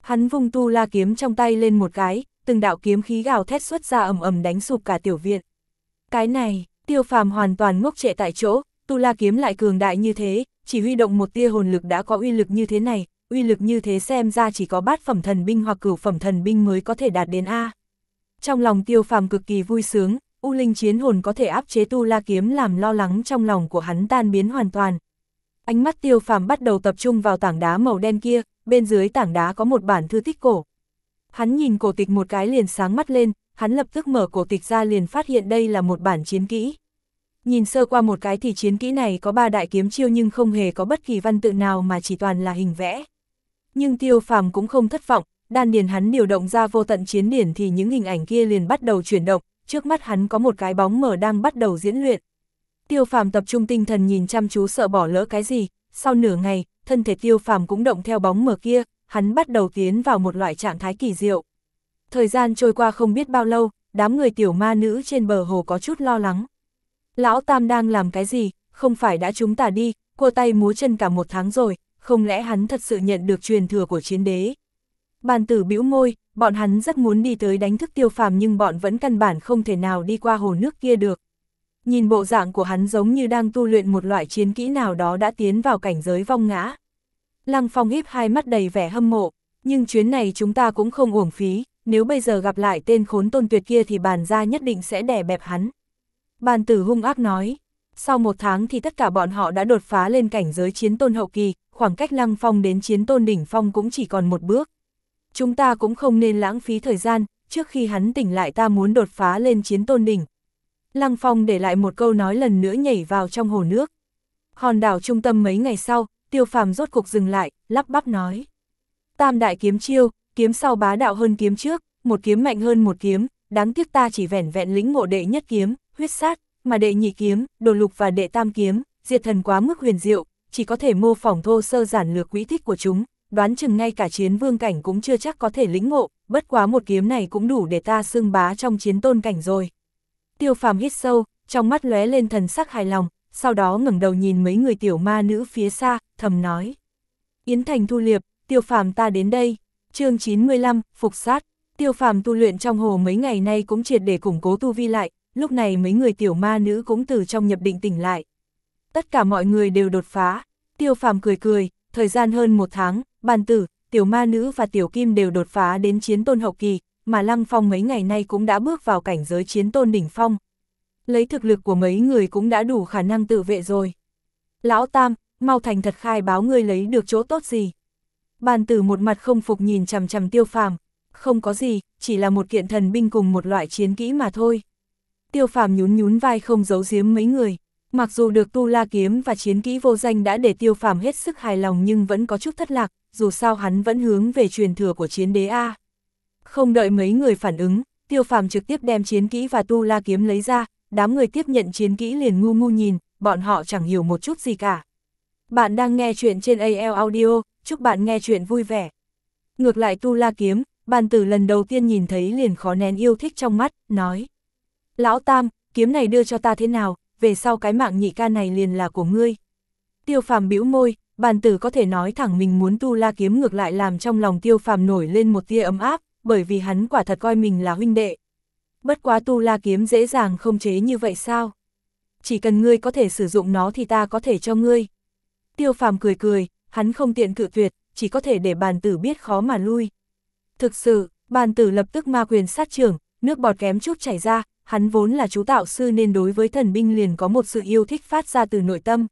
Hắn vung tu la kiếm trong tay lên một cái, từng đạo kiếm khí gào thét xuất ra ầm ầm đánh sụp cả tiểu viện. Cái này, tiêu phàm hoàn toàn ngốc trệ tại chỗ, tu la kiếm lại cường đại như thế, chỉ huy động một tia hồn lực đã có uy lực như thế này, uy lực như thế xem ra chỉ có bát phẩm thần binh hoặc cửu phẩm thần binh mới có thể đạt đến A. Trong lòng tiêu phàm cực kỳ vui sướng, U Linh chiến hồn có thể áp chế tu la kiếm làm lo lắng trong lòng của hắn tan biến hoàn toàn. Ánh mắt tiêu phàm bắt đầu tập trung vào tảng đá màu đen kia, bên dưới tảng đá có một bản thư tích cổ. Hắn nhìn cổ tịch một cái liền sáng mắt lên, hắn lập tức mở cổ tịch ra liền phát hiện đây là một bản chiến kỹ. Nhìn sơ qua một cái thì chiến kỹ này có ba đại kiếm chiêu nhưng không hề có bất kỳ văn tự nào mà chỉ toàn là hình vẽ. Nhưng tiêu phàm cũng không thất vọng, đan điền hắn điều động ra vô tận chiến điển thì những hình ảnh kia liền bắt đầu chuyển động, trước mắt hắn có một cái bóng mở đang bắt đầu diễn luyện. Tiêu phàm tập trung tinh thần nhìn chăm chú sợ bỏ lỡ cái gì, sau nửa ngày, thân thể tiêu phàm cũng động theo bóng mở kia, hắn bắt đầu tiến vào một loại trạng thái kỳ diệu. Thời gian trôi qua không biết bao lâu, đám người tiểu ma nữ trên bờ hồ có chút lo lắng. Lão Tam đang làm cái gì, không phải đã chúng ta đi, cua tay múa chân cả một tháng rồi, không lẽ hắn thật sự nhận được truyền thừa của chiến đế. Bàn tử bĩu môi, bọn hắn rất muốn đi tới đánh thức tiêu phàm nhưng bọn vẫn căn bản không thể nào đi qua hồ nước kia được. Nhìn bộ dạng của hắn giống như đang tu luyện một loại chiến kỹ nào đó đã tiến vào cảnh giới vong ngã. Lăng Phong híp hai mắt đầy vẻ hâm mộ, nhưng chuyến này chúng ta cũng không uổng phí, nếu bây giờ gặp lại tên khốn tôn tuyệt kia thì bàn ra nhất định sẽ đè bẹp hắn. Bàn tử hung ác nói, sau một tháng thì tất cả bọn họ đã đột phá lên cảnh giới chiến tôn hậu kỳ, khoảng cách Lăng Phong đến chiến tôn đỉnh phong cũng chỉ còn một bước. Chúng ta cũng không nên lãng phí thời gian, trước khi hắn tỉnh lại ta muốn đột phá lên chiến tôn đỉnh. Lăng Phong để lại một câu nói lần nữa nhảy vào trong hồ nước. Hòn đảo trung tâm mấy ngày sau, tiêu phàm rốt cục dừng lại, lắp bắp nói. Tam đại kiếm chiêu, kiếm sau bá đạo hơn kiếm trước, một kiếm mạnh hơn một kiếm, đáng tiếc ta chỉ vẻn vẹn lĩnh ngộ đệ nhất kiếm, huyết sát, mà đệ nhị kiếm, đồ lục và đệ tam kiếm, diệt thần quá mức huyền diệu, chỉ có thể mô phỏng thô sơ giản lược quỹ thích của chúng, đoán chừng ngay cả chiến vương cảnh cũng chưa chắc có thể lĩnh ngộ, bất quá một kiếm này cũng đủ để ta xưng bá trong chiến tôn cảnh rồi. Tiêu phàm hít sâu, trong mắt lóe lên thần sắc hài lòng, sau đó ngẩng đầu nhìn mấy người tiểu ma nữ phía xa, thầm nói. Yến Thành thu liệp, tiêu phàm ta đến đây. chương 95, Phục sát. Tiêu phàm tu luyện trong hồ mấy ngày nay cũng triệt để củng cố tu vi lại, lúc này mấy người tiểu ma nữ cũng từ trong nhập định tỉnh lại. Tất cả mọi người đều đột phá, tiêu phàm cười cười, thời gian hơn một tháng, bàn tử, tiểu ma nữ và tiểu kim đều đột phá đến chiến tôn hậu kỳ, mà Lăng Phong mấy ngày nay cũng đã bước vào cảnh giới chiến tôn đỉnh phong. Lấy thực lực của mấy người cũng đã đủ khả năng tự vệ rồi. Lão Tam, mau thành thật khai báo ngươi lấy được chỗ tốt gì. Bàn tử một mặt không phục nhìn chằm chằm tiêu phàm, không có gì, chỉ là một kiện thần binh cùng một loại chiến kỹ mà thôi. Tiêu phàm nhún nhún vai không giấu giếm mấy người. Mặc dù được tu la kiếm và chiến kỹ vô danh đã để tiêu phàm hết sức hài lòng nhưng vẫn có chút thất lạc, dù sao hắn vẫn hướng về truyền thừa của chiến đế A. Không đợi mấy người phản ứng, tiêu phàm trực tiếp đem chiến kỹ và tu la kiếm lấy ra, đám người tiếp nhận chiến kỹ liền ngu ngu nhìn, bọn họ chẳng hiểu một chút gì cả. Bạn đang nghe chuyện trên AL Audio, chúc bạn nghe chuyện vui vẻ. Ngược lại tu la kiếm, bàn tử lần đầu tiên nhìn thấy liền khó nén yêu thích trong mắt, nói. Lão Tam, kiếm này đưa cho ta thế nào, về sau cái mạng nhị ca này liền là của ngươi. Tiêu phàm bĩu môi, bàn tử có thể nói thẳng mình muốn tu la kiếm ngược lại làm trong lòng tiêu phàm nổi lên một tia ấm áp, bởi vì hắn quả thật coi mình là huynh đệ. Bất quá tu la kiếm dễ dàng không chế như vậy sao? Chỉ cần ngươi có thể sử dụng nó thì ta có thể cho ngươi. Tiêu phàm cười cười, hắn không tiện cự tuyệt, chỉ có thể để bàn tử biết khó mà lui. Thực sự, bàn tử lập tức ma quyền sát trưởng, nước bọt kém chút chảy ra, hắn vốn là chú tạo sư nên đối với thần binh liền có một sự yêu thích phát ra từ nội tâm.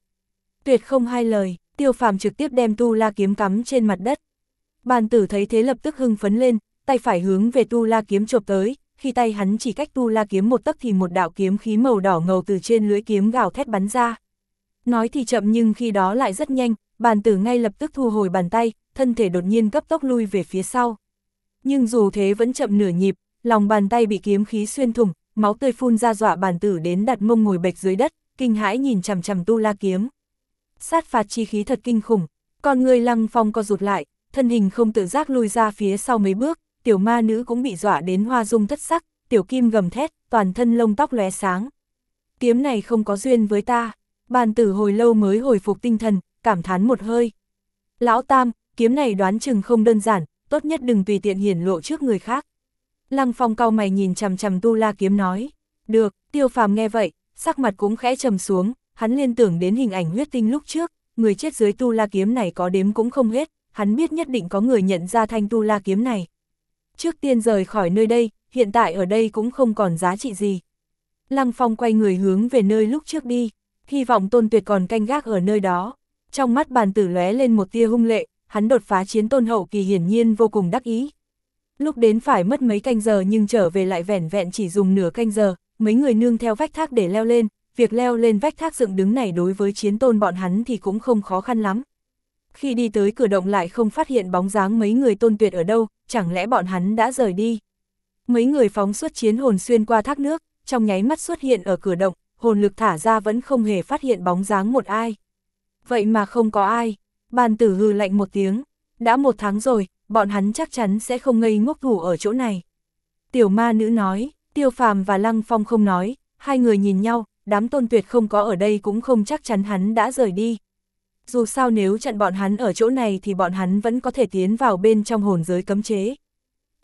Tuyệt không hai lời, tiêu phàm trực tiếp đem tu la kiếm cắm trên mặt đất. Bàn tử thấy thế lập tức hưng phấn lên, tay phải hướng về tu la kiếm chộp tới, khi tay hắn chỉ cách tu la kiếm một tấc thì một đạo kiếm khí màu đỏ ngầu từ trên lưỡi kiếm gào thét bắn ra. Nói thì chậm nhưng khi đó lại rất nhanh, bàn tử ngay lập tức thu hồi bàn tay, thân thể đột nhiên cấp tốc lui về phía sau. Nhưng dù thế vẫn chậm nửa nhịp, lòng bàn tay bị kiếm khí xuyên thủng, máu tươi phun ra dọa bàn tử đến đặt mông ngồi bệch dưới đất, kinh hãi nhìn chằm chằm tu la kiếm. Sát phạt chi khí thật kinh khủng, con người lăng phong co rụt lại, thân hình không tự giác lùi ra phía sau mấy bước, tiểu ma nữ cũng bị dọa đến hoa dung thất sắc, tiểu kim gầm thét, toàn thân lông tóc lóe sáng. Kiếm này không có duyên với ta, bàn tử hồi lâu mới hồi phục tinh thần, cảm thán một hơi. Lão Tam, kiếm này đoán chừng không đơn giản, tốt nhất đừng tùy tiện hiển lộ trước người khác. Lăng Phong cao mày nhìn chằm chằm Tu La kiếm nói. Được, tiêu phàm nghe vậy, sắc mặt cũng khẽ trầm xuống, hắn liên tưởng đến hình ảnh huyết tinh lúc trước, người chết dưới Tu La kiếm này có đếm cũng không hết, hắn biết nhất định có người nhận ra thanh tu la kiếm này. Trước tiên rời khỏi nơi đây, hiện tại ở đây cũng không còn giá trị gì. Lăng Phong quay người hướng về nơi lúc trước đi, hy vọng tôn tuyệt còn canh gác ở nơi đó. Trong mắt bàn tử lóe lên một tia hung lệ, hắn đột phá chiến tôn hậu kỳ hiển nhiên vô cùng đắc ý. Lúc đến phải mất mấy canh giờ nhưng trở về lại vẻn vẹn chỉ dùng nửa canh giờ, mấy người nương theo vách thác để leo lên, việc leo lên vách thác dựng đứng này đối với chiến tôn bọn hắn thì cũng không khó khăn lắm. Khi đi tới cửa động lại không phát hiện bóng dáng mấy người tôn tuyệt ở đâu, chẳng lẽ bọn hắn đã rời đi. Mấy người phóng xuất chiến hồn xuyên qua thác nước, trong nháy mắt xuất hiện ở cửa động, hồn lực thả ra vẫn không hề phát hiện bóng dáng một ai. Vậy mà không có ai, bàn tử hư lạnh một tiếng, đã một tháng rồi, bọn hắn chắc chắn sẽ không ngây ngốc thủ ở chỗ này. Tiểu ma nữ nói, tiêu phàm và lăng phong không nói, hai người nhìn nhau, đám tôn tuyệt không có ở đây cũng không chắc chắn hắn đã rời đi. Dù sao nếu chặn bọn hắn ở chỗ này thì bọn hắn vẫn có thể tiến vào bên trong hồn giới cấm chế.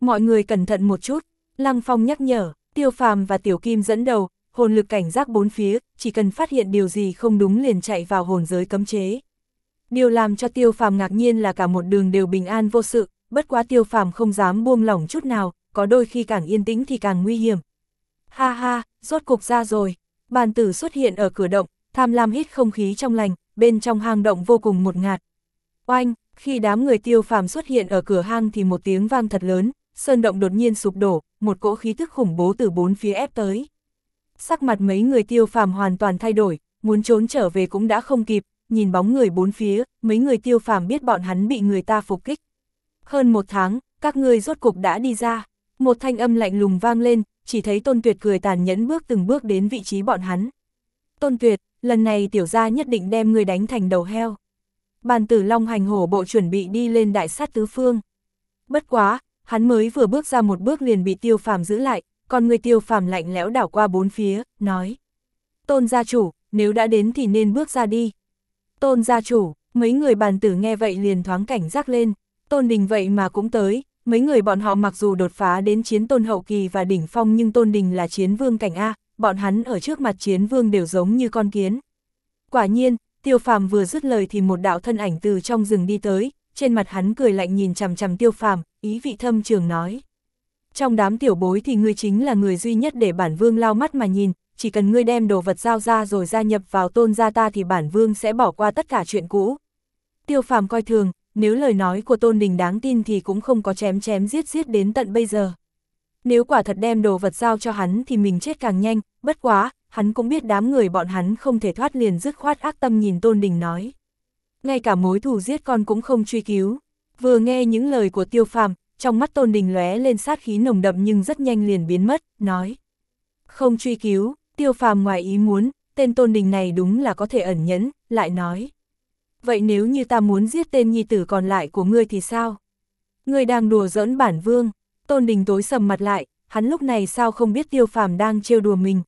Mọi người cẩn thận một chút, Lăng Phong nhắc nhở, Tiêu Phàm và Tiểu Kim dẫn đầu, hồn lực cảnh giác bốn phía, chỉ cần phát hiện điều gì không đúng liền chạy vào hồn giới cấm chế. Điều làm cho Tiêu Phàm ngạc nhiên là cả một đường đều bình an vô sự, bất quá Tiêu Phàm không dám buông lỏng chút nào, có đôi khi càng yên tĩnh thì càng nguy hiểm. Ha ha, rốt cục ra rồi. Bàn tử xuất hiện ở cửa động, tham lam hít không khí trong lành, bên trong hang động vô cùng một ngạt. Oanh, khi đám người tiêu phàm xuất hiện ở cửa hang thì một tiếng vang thật lớn, sơn động đột nhiên sụp đổ, một cỗ khí thức khủng bố từ bốn phía ép tới. Sắc mặt mấy người tiêu phàm hoàn toàn thay đổi, muốn trốn trở về cũng đã không kịp, nhìn bóng người bốn phía, mấy người tiêu phàm biết bọn hắn bị người ta phục kích. Hơn một tháng, các ngươi rốt cục đã đi ra, một thanh âm lạnh lùng vang lên, chỉ thấy tôn tuyệt cười tàn nhẫn bước từng bước đến vị trí bọn hắn. Tôn tuyệt, lần này tiểu gia nhất định đem người đánh thành đầu heo. Bàn tử long hành hổ bộ chuẩn bị đi lên đại sát tứ phương. Bất quá, hắn mới vừa bước ra một bước liền bị tiêu phàm giữ lại, còn người tiêu phàm lạnh lẽo đảo qua bốn phía, nói. Tôn gia chủ, nếu đã đến thì nên bước ra đi. Tôn gia chủ, mấy người bàn tử nghe vậy liền thoáng cảnh giác lên, tôn đình vậy mà cũng tới, mấy người bọn họ mặc dù đột phá đến chiến tôn hậu kỳ và đỉnh phong nhưng tôn đình là chiến vương cảnh A, bọn hắn ở trước mặt chiến vương đều giống như con kiến. Quả nhiên, tiêu phàm vừa dứt lời thì một đạo thân ảnh từ trong rừng đi tới, trên mặt hắn cười lạnh nhìn chằm chằm tiêu phàm, ý vị thâm trường nói. Trong đám tiểu bối thì ngươi chính là người duy nhất để bản vương lao mắt mà nhìn, chỉ cần ngươi đem đồ vật giao ra rồi gia nhập vào tôn gia ta thì bản vương sẽ bỏ qua tất cả chuyện cũ. Tiêu phàm coi thường, nếu lời nói của tôn đình đáng tin thì cũng không có chém chém giết giết đến tận bây giờ. Nếu quả thật đem đồ vật giao cho hắn thì mình chết càng nhanh, bất quá, hắn cũng biết đám người bọn hắn không thể thoát liền dứt khoát ác tâm nhìn Tôn Đình nói. Ngay cả mối thù giết con cũng không truy cứu. Vừa nghe những lời của tiêu phàm, trong mắt Tôn Đình lóe lên sát khí nồng đậm nhưng rất nhanh liền biến mất, nói. Không truy cứu, tiêu phàm ngoài ý muốn, tên Tôn Đình này đúng là có thể ẩn nhẫn, lại nói. Vậy nếu như ta muốn giết tên nhi tử còn lại của ngươi thì sao? Ngươi đang đùa giỡn bản vương, Tôn Đình tối sầm mặt lại, hắn lúc này sao không biết tiêu phàm đang trêu đùa mình.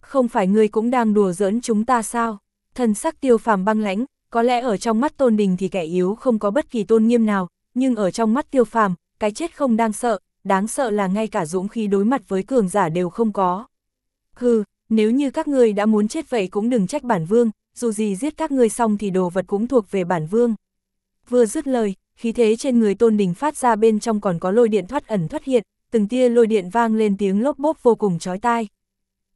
Không phải ngươi cũng đang đùa giỡn chúng ta sao? Thần sắc tiêu phàm băng lãnh, có lẽ ở trong mắt Tôn Đình thì kẻ yếu không có bất kỳ tôn nghiêm nào, nhưng ở trong mắt tiêu phàm, cái chết không đang sợ, đáng sợ là ngay cả dũng khí đối mặt với cường giả đều không có. Hừ, nếu như các ngươi đã muốn chết vậy cũng đừng trách bản vương, dù gì giết các ngươi xong thì đồ vật cũng thuộc về bản vương. Vừa dứt lời, khí thế trên người tôn đình phát ra bên trong còn có lôi điện thoát ẩn thoát hiện, từng tia lôi điện vang lên tiếng lốp bốp vô cùng chói tai.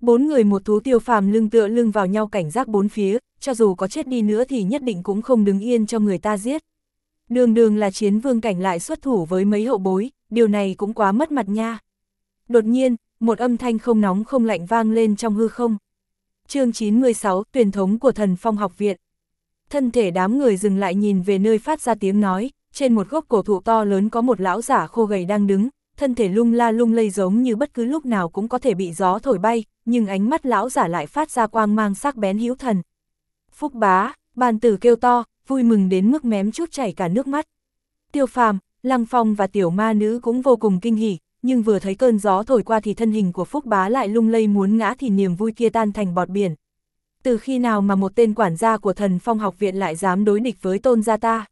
Bốn người một thú tiêu phàm lưng tựa lưng vào nhau cảnh giác bốn phía, cho dù có chết đi nữa thì nhất định cũng không đứng yên cho người ta giết. Đường đường là chiến vương cảnh lại xuất thủ với mấy hậu bối, điều này cũng quá mất mặt nha. Đột nhiên, một âm thanh không nóng không lạnh vang lên trong hư không chương 96, tuyển thống của thần phong học viện. Thân thể đám người dừng lại nhìn về nơi phát ra tiếng nói, trên một gốc cổ thụ to lớn có một lão giả khô gầy đang đứng, thân thể lung la lung lây giống như bất cứ lúc nào cũng có thể bị gió thổi bay, nhưng ánh mắt lão giả lại phát ra quang mang sắc bén hữu thần. Phúc bá, bàn tử kêu to, vui mừng đến mức mém chút chảy cả nước mắt. Tiêu phàm, lăng phong và tiểu ma nữ cũng vô cùng kinh hỉ, nhưng vừa thấy cơn gió thổi qua thì thân hình của Phúc bá lại lung lay muốn ngã thì niềm vui kia tan thành bọt biển. Từ khi nào mà một tên quản gia của thần phong học viện lại dám đối địch với tôn gia ta?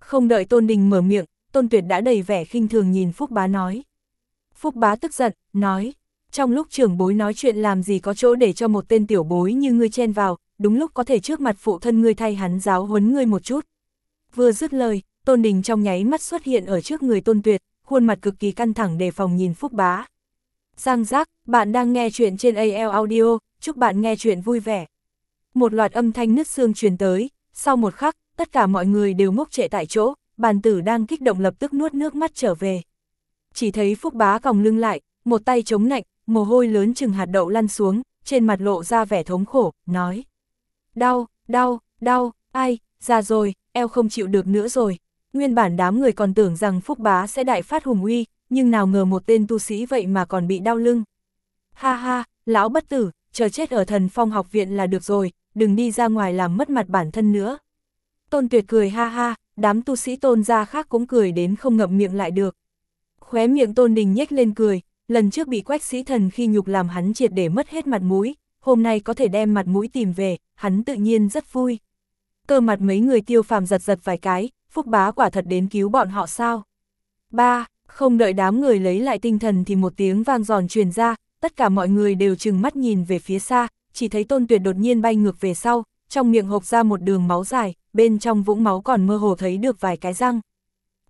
Không đợi tôn đình mở miệng, tôn tuyệt đã đầy vẻ khinh thường nhìn Phúc bá nói. Phúc bá tức giận, nói, trong lúc trưởng bối nói chuyện làm gì có chỗ để cho một tên tiểu bối như ngươi chen vào, đúng lúc có thể trước mặt phụ thân ngươi thay hắn giáo huấn ngươi một chút. Vừa dứt lời, Tôn Đình trong nháy mắt xuất hiện ở trước người Tôn Tuyệt, khuôn mặt cực kỳ căng thẳng đề phòng nhìn Phúc Bá. Giang giác, bạn đang nghe chuyện trên AL Audio, chúc bạn nghe chuyện vui vẻ. Một loạt âm thanh nứt xương truyền tới, sau một khắc, tất cả mọi người đều ngốc trệ tại chỗ, bàn tử đang kích động lập tức nuốt nước mắt trở về. Chỉ thấy Phúc Bá còng lưng lại, một tay chống nạnh, mồ hôi lớn chừng hạt đậu lăn xuống, trên mặt lộ ra vẻ thống khổ, nói. Đau, đau, đau, ai, già rồi, eo không chịu được nữa rồi. Nguyên bản đám người còn tưởng rằng Phúc Bá sẽ đại phát hùng uy, nhưng nào ngờ một tên tu sĩ vậy mà còn bị đau lưng. Ha ha, lão bất tử, chờ chết ở thần phong học viện là được rồi, đừng đi ra ngoài làm mất mặt bản thân nữa. Tôn tuyệt cười ha ha, đám tu sĩ tôn gia khác cũng cười đến không ngậm miệng lại được. Khóe miệng tôn đình nhếch lên cười, lần trước bị quách sĩ thần khi nhục làm hắn triệt để mất hết mặt mũi, hôm nay có thể đem mặt mũi tìm về, hắn tự nhiên rất vui. Cơ mặt mấy người tiêu phàm giật giật vài cái, phúc bá quả thật đến cứu bọn họ sao. Ba, không đợi đám người lấy lại tinh thần thì một tiếng vang giòn truyền ra, tất cả mọi người đều chừng mắt nhìn về phía xa, chỉ thấy tôn tuyệt đột nhiên bay ngược về sau, trong miệng hộc ra một đường máu dài, bên trong vũng máu còn mơ hồ thấy được vài cái răng.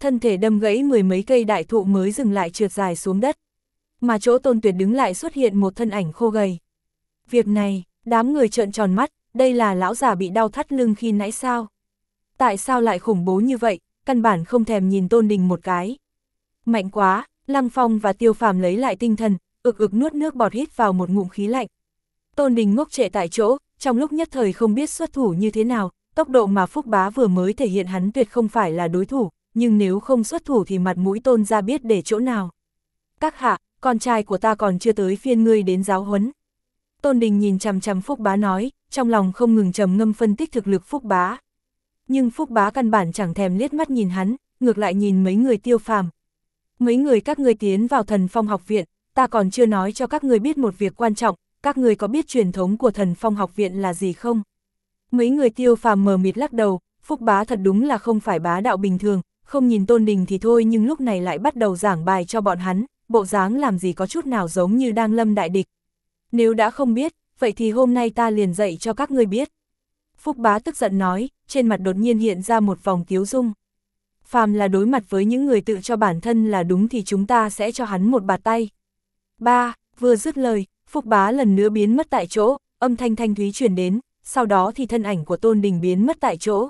Thân thể đâm gãy mười mấy cây đại thụ mới dừng lại trượt dài xuống đất. Mà chỗ tôn tuyệt đứng lại xuất hiện một thân ảnh khô gầy. Việc này, đám người trợn tròn mắt, đây là lão già bị đau thắt lưng khi nãy sao? Tại sao lại khủng bố như vậy, căn bản không thèm nhìn tôn đình một cái. Mạnh quá, Lăng Phong và Tiêu Phàm lấy lại tinh thần, ực ực nuốt nước bọt hít vào một ngụm khí lạnh. Tôn đình ngốc trệ tại chỗ, trong lúc nhất thời không biết xuất thủ như thế nào, tốc độ mà Phúc Bá vừa mới thể hiện hắn tuyệt không phải là đối thủ, nhưng nếu không xuất thủ thì mặt mũi tôn ra biết để chỗ nào. Các hạ, con trai của ta còn chưa tới phiên ngươi đến giáo huấn. Tôn Đình nhìn chằm chằm Phúc Bá nói, trong lòng không ngừng trầm ngâm phân tích thực lực Phúc Bá. Nhưng Phúc Bá căn bản chẳng thèm liếc mắt nhìn hắn, ngược lại nhìn mấy người tiêu phàm. Mấy người các ngươi tiến vào thần phong học viện, ta còn chưa nói cho các ngươi biết một việc quan trọng, các ngươi có biết truyền thống của thần phong học viện là gì không? Mấy người tiêu phàm mờ mịt lắc đầu, Phúc Bá thật đúng là không phải bá đạo bình thường, không nhìn tôn đình thì thôi nhưng lúc này lại bắt đầu giảng bài cho bọn hắn, bộ dáng làm gì có chút nào giống như đang lâm đại địch. Nếu đã không biết, vậy thì hôm nay ta liền dạy cho các ngươi biết. Phúc bá tức giận nói, trên mặt đột nhiên hiện ra một vòng tiếu dung. Phàm là đối mặt với những người tự cho bản thân là đúng thì chúng ta sẽ cho hắn một bạt tay. Ba, vừa dứt lời, Phúc bá lần nữa biến mất tại chỗ, âm thanh thanh thúy truyền đến, sau đó thì thân ảnh của Tôn Đình biến mất tại chỗ.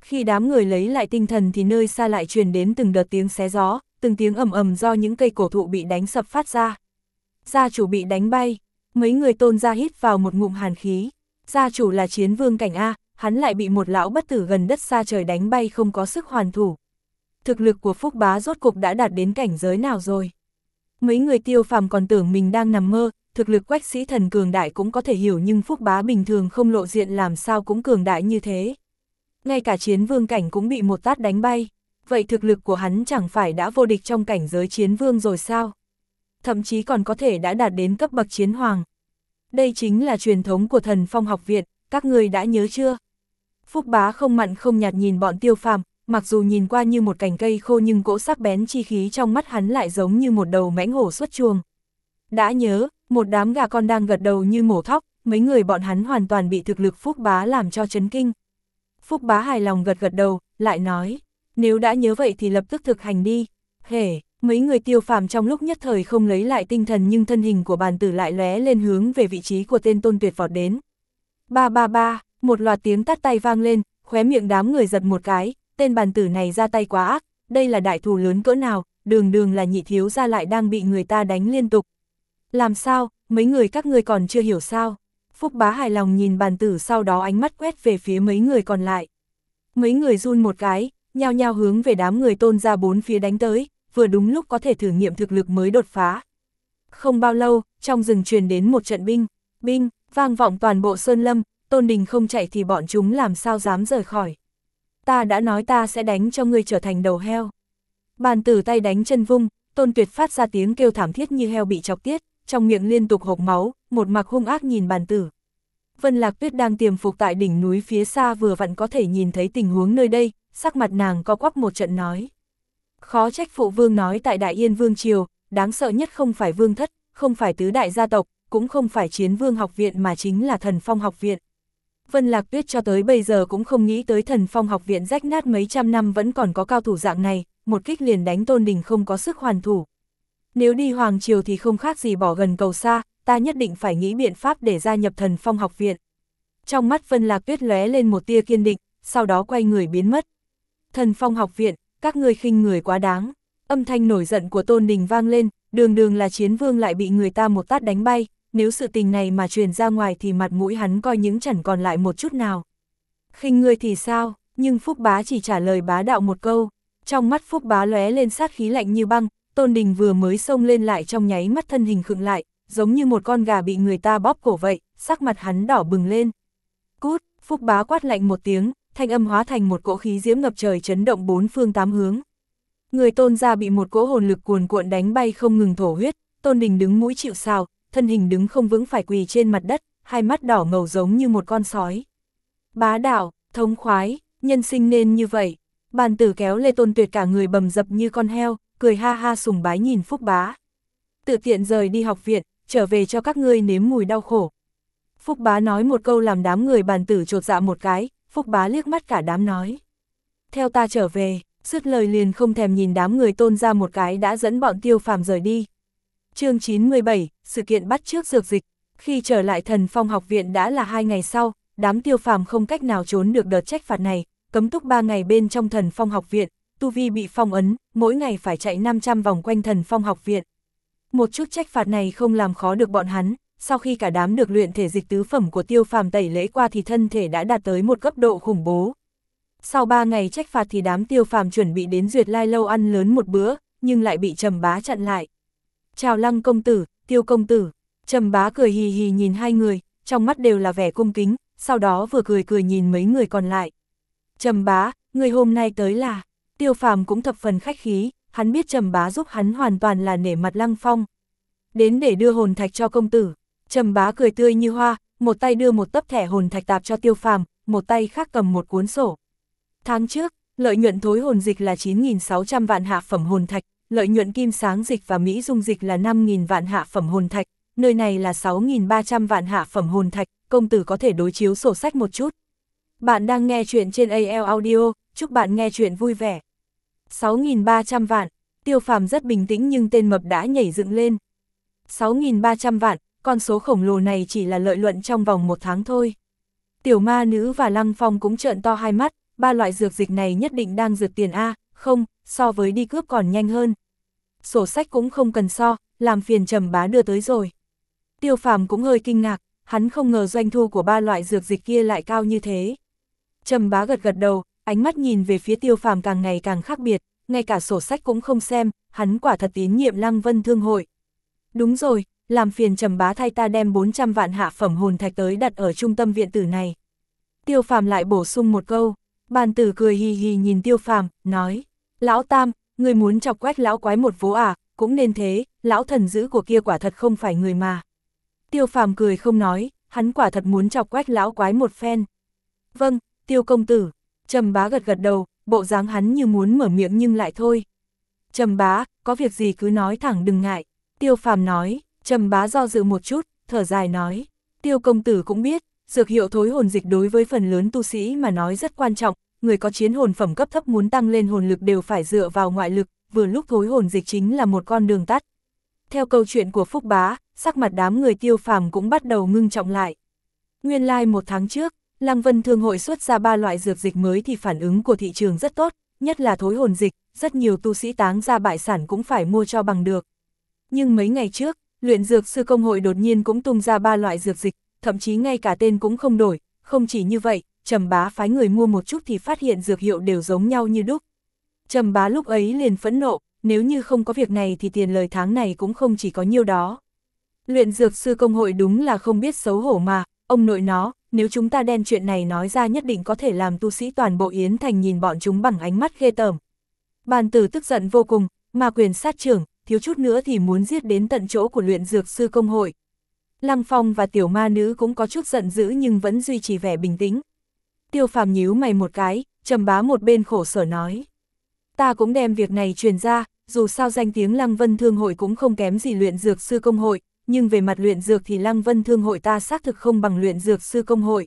Khi đám người lấy lại tinh thần thì nơi xa lại truyền đến từng đợt tiếng xé gió, từng tiếng ầm ầm do những cây cổ thụ bị đánh sập phát ra. Gia chủ bị đánh bay, mấy người tôn ra hít vào một ngụm hàn khí. Gia chủ là chiến vương cảnh A, hắn lại bị một lão bất tử gần đất xa trời đánh bay không có sức hoàn thủ. Thực lực của Phúc Bá rốt cục đã đạt đến cảnh giới nào rồi? Mấy người tiêu phàm còn tưởng mình đang nằm mơ, thực lực quách sĩ thần cường đại cũng có thể hiểu nhưng Phúc Bá bình thường không lộ diện làm sao cũng cường đại như thế. Ngay cả chiến vương cảnh cũng bị một tát đánh bay vậy thực lực của hắn chẳng phải đã vô địch trong cảnh giới chiến vương rồi sao? Thậm chí còn có thể đã đạt đến cấp bậc chiến hoàng. Đây chính là truyền thống của thần phong học viện, các người đã nhớ chưa? Phúc bá không mặn không nhạt nhìn bọn tiêu phàm, mặc dù nhìn qua như một cành cây khô nhưng cỗ sắc bén chi khí trong mắt hắn lại giống như một đầu mãnh hổ xuất chuồng. Đã nhớ, một đám gà con đang gật đầu như mổ thóc, mấy người bọn hắn hoàn toàn bị thực lực Phúc bá làm cho chấn kinh. Phúc bá hài lòng gật gật đầu, lại nói, nếu đã nhớ vậy thì lập tức thực hành đi. Hề, mấy người tiêu phàm trong lúc nhất thời không lấy lại tinh thần nhưng thân hình của bàn tử lại lóe lên hướng về vị trí của tên tôn tuyệt vọt đến. Ba ba ba, một loạt tiếng tắt tay vang lên, khóe miệng đám người giật một cái, tên bàn tử này ra tay quá ác, đây là đại thù lớn cỡ nào, đường đường là nhị thiếu ra lại đang bị người ta đánh liên tục. Làm sao, mấy người các ngươi còn chưa hiểu sao? Phúc bá hài lòng nhìn bàn tử sau đó ánh mắt quét về phía mấy người còn lại. Mấy người run một cái, nhao nhao hướng về đám người tôn ra bốn phía đánh tới, vừa đúng lúc có thể thử nghiệm thực lực mới đột phá. Không bao lâu, trong rừng truyền đến một trận binh, binh, vang vọng toàn bộ sơn lâm, tôn đình không chạy thì bọn chúng làm sao dám rời khỏi. Ta đã nói ta sẽ đánh cho ngươi trở thành đầu heo. Bàn tử tay đánh chân vung, tôn tuyệt phát ra tiếng kêu thảm thiết như heo bị chọc tiết, trong miệng liên tục hộc máu, một mặt hung ác nhìn bàn tử. Vân Lạc Tuyết đang tiềm phục tại đỉnh núi phía xa vừa vặn có thể nhìn thấy tình huống nơi đây, sắc mặt nàng co quắp một trận nói. Khó trách phụ vương nói tại Đại Yên Vương Triều, đáng sợ nhất không phải vương thất, không phải tứ đại gia tộc, cũng không phải chiến vương học viện mà chính là thần phong học viện. Vân Lạc Tuyết cho tới bây giờ cũng không nghĩ tới thần phong học viện rách nát mấy trăm năm vẫn còn có cao thủ dạng này, một kích liền đánh tôn đình không có sức hoàn thủ. Nếu đi Hoàng Triều thì không khác gì bỏ gần cầu xa, ta nhất định phải nghĩ biện pháp để gia nhập thần phong học viện. Trong mắt Vân Lạc Tuyết lóe lên một tia kiên định, sau đó quay người biến mất. Thần phong học viện, các ngươi khinh người quá đáng. Âm thanh nổi giận của Tôn Đình vang lên, đường đường là chiến vương lại bị người ta một tát đánh bay, nếu sự tình này mà truyền ra ngoài thì mặt mũi hắn coi những chẳng còn lại một chút nào. khinh người thì sao, nhưng Phúc Bá chỉ trả lời bá đạo một câu, trong mắt Phúc Bá lóe lên sát khí lạnh như băng, Tôn Đình vừa mới xông lên lại trong nháy mắt thân hình khựng lại, giống như một con gà bị người ta bóp cổ vậy, sắc mặt hắn đỏ bừng lên. Cút, Phúc Bá quát lạnh một tiếng, thanh âm hóa thành một cỗ khí diễm ngập trời chấn động bốn phương tám hướng. Người tôn gia bị một cỗ hồn lực cuồn cuộn đánh bay không ngừng thổ huyết, tôn đình đứng mũi chịu sào, thân hình đứng không vững phải quỳ trên mặt đất, hai mắt đỏ ngầu giống như một con sói. Bá đạo, thống khoái, nhân sinh nên như vậy. Bàn tử kéo lê tôn tuyệt cả người bầm dập như con heo, cười ha ha sùng bái nhìn phúc bá. Tự tiện rời đi học viện, trở về cho các ngươi nếm mùi đau khổ. Phúc bá nói một câu làm đám người bàn tử trột dạ một cái, Phúc bá liếc mắt cả đám nói. Theo ta trở về, dứt lời liền không thèm nhìn đám người tôn ra một cái đã dẫn bọn tiêu phàm rời đi. chương 97, sự kiện bắt trước dược dịch. Khi trở lại thần phong học viện đã là hai ngày sau, đám tiêu phàm không cách nào trốn được đợt trách phạt này, cấm túc ba ngày bên trong thần phong học viện, tu vi bị phong ấn, mỗi ngày phải chạy 500 vòng quanh thần phong học viện. Một chút trách phạt này không làm khó được bọn hắn, sau khi cả đám được luyện thể dịch tứ phẩm của tiêu phàm tẩy lễ qua thì thân thể đã đạt tới một cấp độ khủng bố, sau 3 ngày trách phạt thì đám tiêu phàm chuẩn bị đến duyệt lai lâu ăn lớn một bữa, nhưng lại bị trầm bá chặn lại. Chào lăng công tử, tiêu công tử, trầm bá cười hì hì nhìn hai người, trong mắt đều là vẻ cung kính, sau đó vừa cười cười nhìn mấy người còn lại. Trầm bá, người hôm nay tới là, tiêu phàm cũng thập phần khách khí, hắn biết trầm bá giúp hắn hoàn toàn là nể mặt lăng phong. Đến để đưa hồn thạch cho công tử, trầm bá cười tươi như hoa, một tay đưa một tấp thẻ hồn thạch tạp cho tiêu phàm, một tay khác cầm một cuốn sổ. Tháng trước, lợi nhuận thối hồn dịch là 9.600 vạn hạ phẩm hồn thạch, lợi nhuận kim sáng dịch và Mỹ dung dịch là 5.000 vạn hạ phẩm hồn thạch, nơi này là 6.300 vạn hạ phẩm hồn thạch, công tử có thể đối chiếu sổ sách một chút. Bạn đang nghe chuyện trên AL Audio, chúc bạn nghe chuyện vui vẻ. 6.300 vạn, tiêu phàm rất bình tĩnh nhưng tên mập đã nhảy dựng lên. 6.300 vạn, con số khổng lồ này chỉ là lợi nhuận trong vòng một tháng thôi. Tiểu ma nữ và Lăng Phong cũng trợn to hai mắt, ba loại dược dịch này nhất định đang dược tiền A, không, so với đi cướp còn nhanh hơn. Sổ sách cũng không cần so, làm phiền trầm bá đưa tới rồi. Tiêu phàm cũng hơi kinh ngạc, hắn không ngờ doanh thu của ba loại dược dịch kia lại cao như thế. Trầm bá gật gật đầu, ánh mắt nhìn về phía tiêu phàm càng ngày càng khác biệt, ngay cả sổ sách cũng không xem, hắn quả thật tín nhiệm lăng vân thương hội. Đúng rồi, làm phiền trầm bá thay ta đem 400 vạn hạ phẩm hồn thạch tới đặt ở trung tâm viện tử này. Tiêu phàm lại bổ sung một câu, Bàn tử cười hì hì nhìn tiêu phàm, nói, lão tam, người muốn chọc quét lão quái một vố à, cũng nên thế, lão thần dữ của kia quả thật không phải người mà. Tiêu phàm cười không nói, hắn quả thật muốn chọc quét lão quái một phen. Vâng, tiêu công tử, trầm bá gật gật đầu, bộ dáng hắn như muốn mở miệng nhưng lại thôi. Trầm bá, có việc gì cứ nói thẳng đừng ngại. Tiêu phàm nói, trầm bá do dự một chút, thở dài nói. Tiêu công tử cũng biết, Dược hiệu thối hồn dịch đối với phần lớn tu sĩ mà nói rất quan trọng, người có chiến hồn phẩm cấp thấp muốn tăng lên hồn lực đều phải dựa vào ngoại lực, vừa lúc thối hồn dịch chính là một con đường tắt. Theo câu chuyện của Phúc Bá, sắc mặt đám người tiêu phàm cũng bắt đầu ngưng trọng lại. Nguyên lai like một tháng trước, Lăng Vân Thương hội xuất ra ba loại dược dịch mới thì phản ứng của thị trường rất tốt, nhất là thối hồn dịch, rất nhiều tu sĩ táng ra bại sản cũng phải mua cho bằng được. Nhưng mấy ngày trước, luyện dược sư công hội đột nhiên cũng tung ra ba loại dược dịch, thậm chí ngay cả tên cũng không đổi, không chỉ như vậy, Trầm Bá phái người mua một chút thì phát hiện dược hiệu đều giống nhau như đúc. Trầm Bá lúc ấy liền phẫn nộ, nếu như không có việc này thì tiền lời tháng này cũng không chỉ có nhiêu đó. Luyện dược sư công hội đúng là không biết xấu hổ mà, ông nội nó, nếu chúng ta đen chuyện này nói ra nhất định có thể làm tu sĩ toàn bộ Yến Thành nhìn bọn chúng bằng ánh mắt ghê tởm. Bàn tử tức giận vô cùng, mà quyền sát trưởng, thiếu chút nữa thì muốn giết đến tận chỗ của luyện dược sư công hội. Lăng Phong và tiểu ma nữ cũng có chút giận dữ nhưng vẫn duy trì vẻ bình tĩnh. Tiêu phàm nhíu mày một cái, trầm bá một bên khổ sở nói. Ta cũng đem việc này truyền ra, dù sao danh tiếng Lăng Vân Thương hội cũng không kém gì luyện dược sư công hội, nhưng về mặt luyện dược thì Lăng Vân Thương hội ta xác thực không bằng luyện dược sư công hội.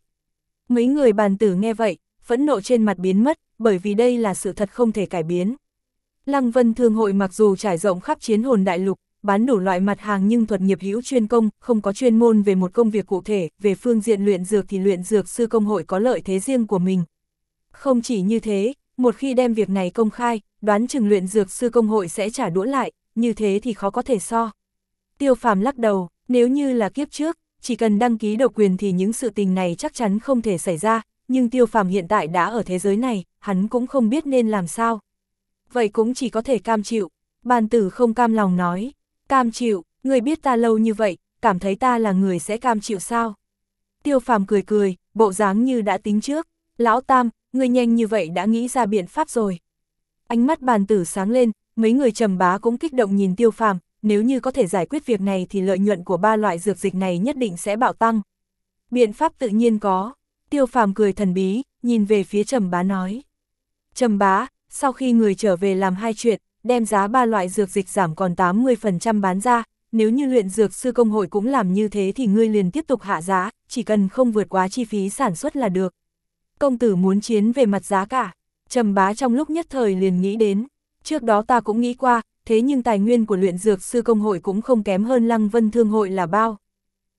Mấy người bàn tử nghe vậy, phẫn nộ trên mặt biến mất, bởi vì đây là sự thật không thể cải biến. Lăng Vân Thương hội mặc dù trải rộng khắp chiến hồn đại lục, bán đủ loại mặt hàng nhưng thuật nghiệp hữu chuyên công, không có chuyên môn về một công việc cụ thể, về phương diện luyện dược thì luyện dược sư công hội có lợi thế riêng của mình. Không chỉ như thế, một khi đem việc này công khai, đoán chừng luyện dược sư công hội sẽ trả đũa lại, như thế thì khó có thể so. Tiêu phàm lắc đầu, nếu như là kiếp trước, chỉ cần đăng ký độc quyền thì những sự tình này chắc chắn không thể xảy ra, nhưng tiêu phàm hiện tại đã ở thế giới này, hắn cũng không biết nên làm sao. Vậy cũng chỉ có thể cam chịu, bàn tử không cam lòng nói, cam chịu, người biết ta lâu như vậy, cảm thấy ta là người sẽ cam chịu sao? Tiêu phàm cười cười, bộ dáng như đã tính trước, lão tam, người nhanh như vậy đã nghĩ ra biện pháp rồi. Ánh mắt bàn tử sáng lên, mấy người trầm bá cũng kích động nhìn tiêu phàm, nếu như có thể giải quyết việc này thì lợi nhuận của ba loại dược dịch này nhất định sẽ bạo tăng. Biện pháp tự nhiên có, tiêu phàm cười thần bí, nhìn về phía trầm bá nói. Trầm bá, sau khi người trở về làm hai chuyện, đem giá ba loại dược dịch giảm còn 80% bán ra, nếu như luyện dược sư công hội cũng làm như thế thì ngươi liền tiếp tục hạ giá, chỉ cần không vượt quá chi phí sản xuất là được. Công tử muốn chiến về mặt giá cả, trầm bá trong lúc nhất thời liền nghĩ đến, trước đó ta cũng nghĩ qua, thế nhưng tài nguyên của luyện dược sư công hội cũng không kém hơn lăng vân thương hội là bao.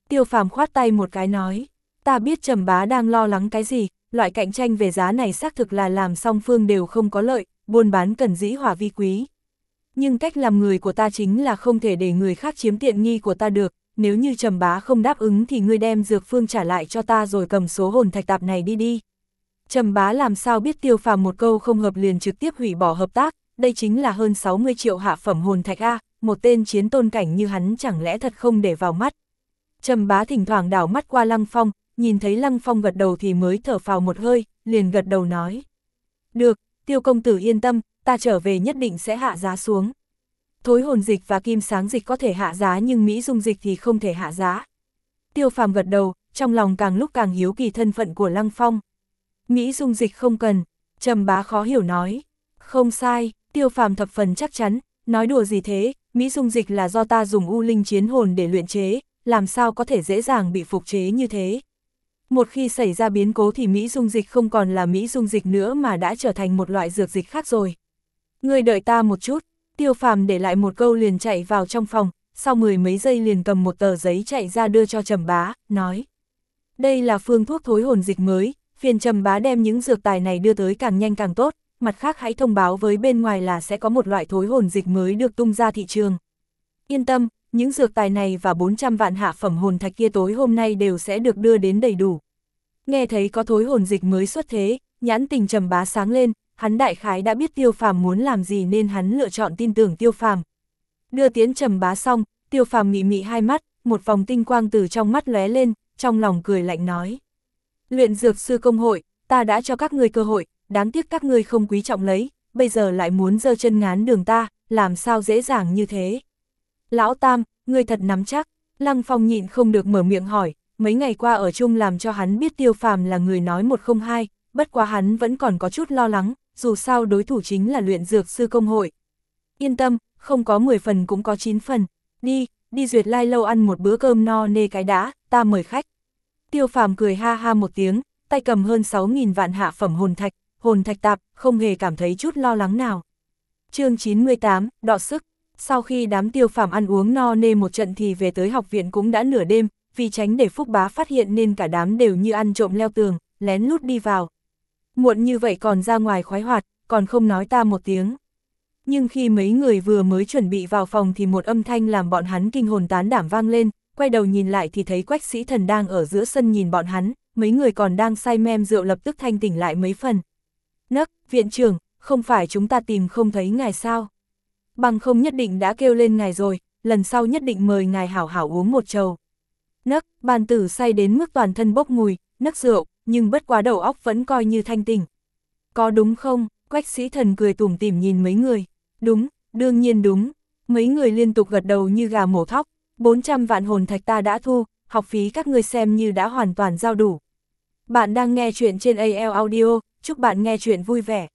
Tiêu phàm khoát tay một cái nói, ta biết trầm bá đang lo lắng cái gì, loại cạnh tranh về giá này xác thực là làm song phương đều không có lợi, buôn bán cần dĩ hòa vi quý. Nhưng cách làm người của ta chính là không thể để người khác chiếm tiện nghi của ta được, nếu như trầm bá không đáp ứng thì ngươi đem dược phương trả lại cho ta rồi cầm số hồn thạch tạp này đi đi. Trầm bá làm sao biết tiêu phàm một câu không hợp liền trực tiếp hủy bỏ hợp tác, đây chính là hơn 60 triệu hạ phẩm hồn thạch A, một tên chiến tôn cảnh như hắn chẳng lẽ thật không để vào mắt. Trầm bá thỉnh thoảng đảo mắt qua Lăng Phong, nhìn thấy Lăng Phong gật đầu thì mới thở phào một hơi, liền gật đầu nói. Được, tiêu công tử yên tâm, ta trở về nhất định sẽ hạ giá xuống. Thối hồn dịch và kim sáng dịch có thể hạ giá nhưng Mỹ dung dịch thì không thể hạ giá. Tiêu phàm gật đầu, trong lòng càng lúc càng hiếu kỳ thân phận của Lăng Phong. Mỹ dung dịch không cần, trầm bá khó hiểu nói. Không sai, tiêu phàm thập phần chắc chắn, nói đùa gì thế, Mỹ dung dịch là do ta dùng u linh chiến hồn để luyện chế, làm sao có thể dễ dàng bị phục chế như thế. Một khi xảy ra biến cố thì Mỹ dung dịch không còn là Mỹ dung dịch nữa mà đã trở thành một loại dược dịch khác rồi. Người đợi ta một chút, tiêu phàm để lại một câu liền chạy vào trong phòng, sau mười mấy giây liền cầm một tờ giấy chạy ra đưa cho trầm bá, nói. Đây là phương thuốc thối hồn dịch mới, phiền trầm bá đem những dược tài này đưa tới càng nhanh càng tốt, mặt khác hãy thông báo với bên ngoài là sẽ có một loại thối hồn dịch mới được tung ra thị trường. Yên tâm, những dược tài này và 400 vạn hạ phẩm hồn thạch kia tối hôm nay đều sẽ được đưa đến đầy đủ. Nghe thấy có thối hồn dịch mới xuất thế, nhãn tình trầm bá sáng lên, hắn đại khái đã biết tiêu phàm muốn làm gì nên hắn lựa chọn tin tưởng tiêu phàm. Đưa tiến trầm bá xong, tiêu phàm mị mị hai mắt, một vòng tinh quang từ trong mắt lóe lên, trong lòng cười lạnh nói. Luyện dược sư công hội, ta đã cho các ngươi cơ hội, đáng tiếc các ngươi không quý trọng lấy, bây giờ lại muốn dơ chân ngán đường ta, làm sao dễ dàng như thế. Lão Tam, người thật nắm chắc, Lăng Phong nhịn không được mở miệng hỏi, mấy ngày qua ở chung làm cho hắn biết tiêu phàm là người nói một không hai, bất quá hắn vẫn còn có chút lo lắng, dù sao đối thủ chính là luyện dược sư công hội. Yên tâm, không có 10 phần cũng có 9 phần, đi, đi duyệt lai lâu ăn một bữa cơm no nê cái đã, ta mời khách. Tiêu phàm cười ha ha một tiếng, tay cầm hơn 6.000 vạn hạ phẩm hồn thạch, hồn thạch tạp, không hề cảm thấy chút lo lắng nào. chương 98, đọ sức, sau khi đám tiêu phàm ăn uống no nê một trận thì về tới học viện cũng đã nửa đêm, vì tránh để Phúc Bá phát hiện nên cả đám đều như ăn trộm leo tường, lén lút đi vào. Muộn như vậy còn ra ngoài khoái hoạt, còn không nói ta một tiếng. Nhưng khi mấy người vừa mới chuẩn bị vào phòng thì một âm thanh làm bọn hắn kinh hồn tán đảm vang lên, quay đầu nhìn lại thì thấy quách sĩ thần đang ở giữa sân nhìn bọn hắn, mấy người còn đang say mem rượu lập tức thanh tỉnh lại mấy phần. Nấc, viện trưởng, không phải chúng ta tìm không thấy ngài sao? Bằng không nhất định đã kêu lên ngài rồi, lần sau nhất định mời ngài hảo hảo uống một chầu. Nấc, bàn tử say đến mức toàn thân bốc mùi, nấc rượu, nhưng bất quá đầu óc vẫn coi như thanh tỉnh. Có đúng không? Quách sĩ thần cười tủm tỉm nhìn mấy người. Đúng, đương nhiên đúng. Mấy người liên tục gật đầu như gà mổ thóc. 400 vạn hồn thạch ta đã thu, học phí các ngươi xem như đã hoàn toàn giao đủ. Bạn đang nghe chuyện trên AL Audio, chúc bạn nghe chuyện vui vẻ.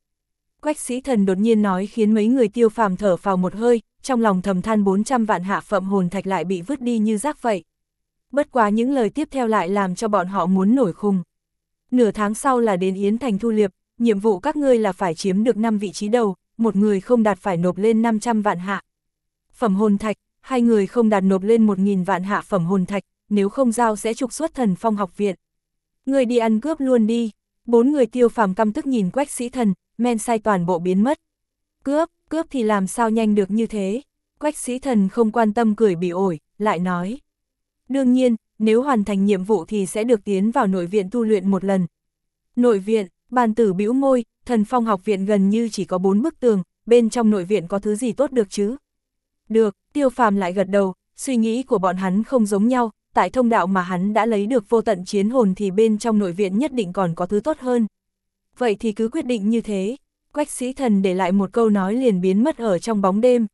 Quách sĩ thần đột nhiên nói khiến mấy người tiêu phàm thở vào một hơi, trong lòng thầm than 400 vạn hạ phẩm hồn thạch lại bị vứt đi như rác vậy. Bất quá những lời tiếp theo lại làm cho bọn họ muốn nổi khùng. Nửa tháng sau là đến Yến Thành thu liệp, nhiệm vụ các ngươi là phải chiếm được 5 vị trí đầu, một người không đạt phải nộp lên 500 vạn hạ. Phẩm hồn thạch, hai người không đạt nộp lên 1.000 vạn hạ phẩm hồn thạch, nếu không giao sẽ trục xuất thần phong học viện. Người đi ăn cướp luôn đi, bốn người tiêu phàm căm tức nhìn quách sĩ thần, men say toàn bộ biến mất. Cướp, cướp thì làm sao nhanh được như thế? Quách sĩ thần không quan tâm cười bị ổi, lại nói. Đương nhiên, nếu hoàn thành nhiệm vụ thì sẽ được tiến vào nội viện tu luyện một lần. Nội viện, bàn tử bĩu môi, thần phong học viện gần như chỉ có bốn bức tường, bên trong nội viện có thứ gì tốt được chứ? Được, tiêu phàm lại gật đầu, suy nghĩ của bọn hắn không giống nhau, tại thông đạo mà hắn đã lấy được vô tận chiến hồn thì bên trong nội viện nhất định còn có thứ tốt hơn. Vậy thì cứ quyết định như thế, quách sĩ thần để lại một câu nói liền biến mất ở trong bóng đêm.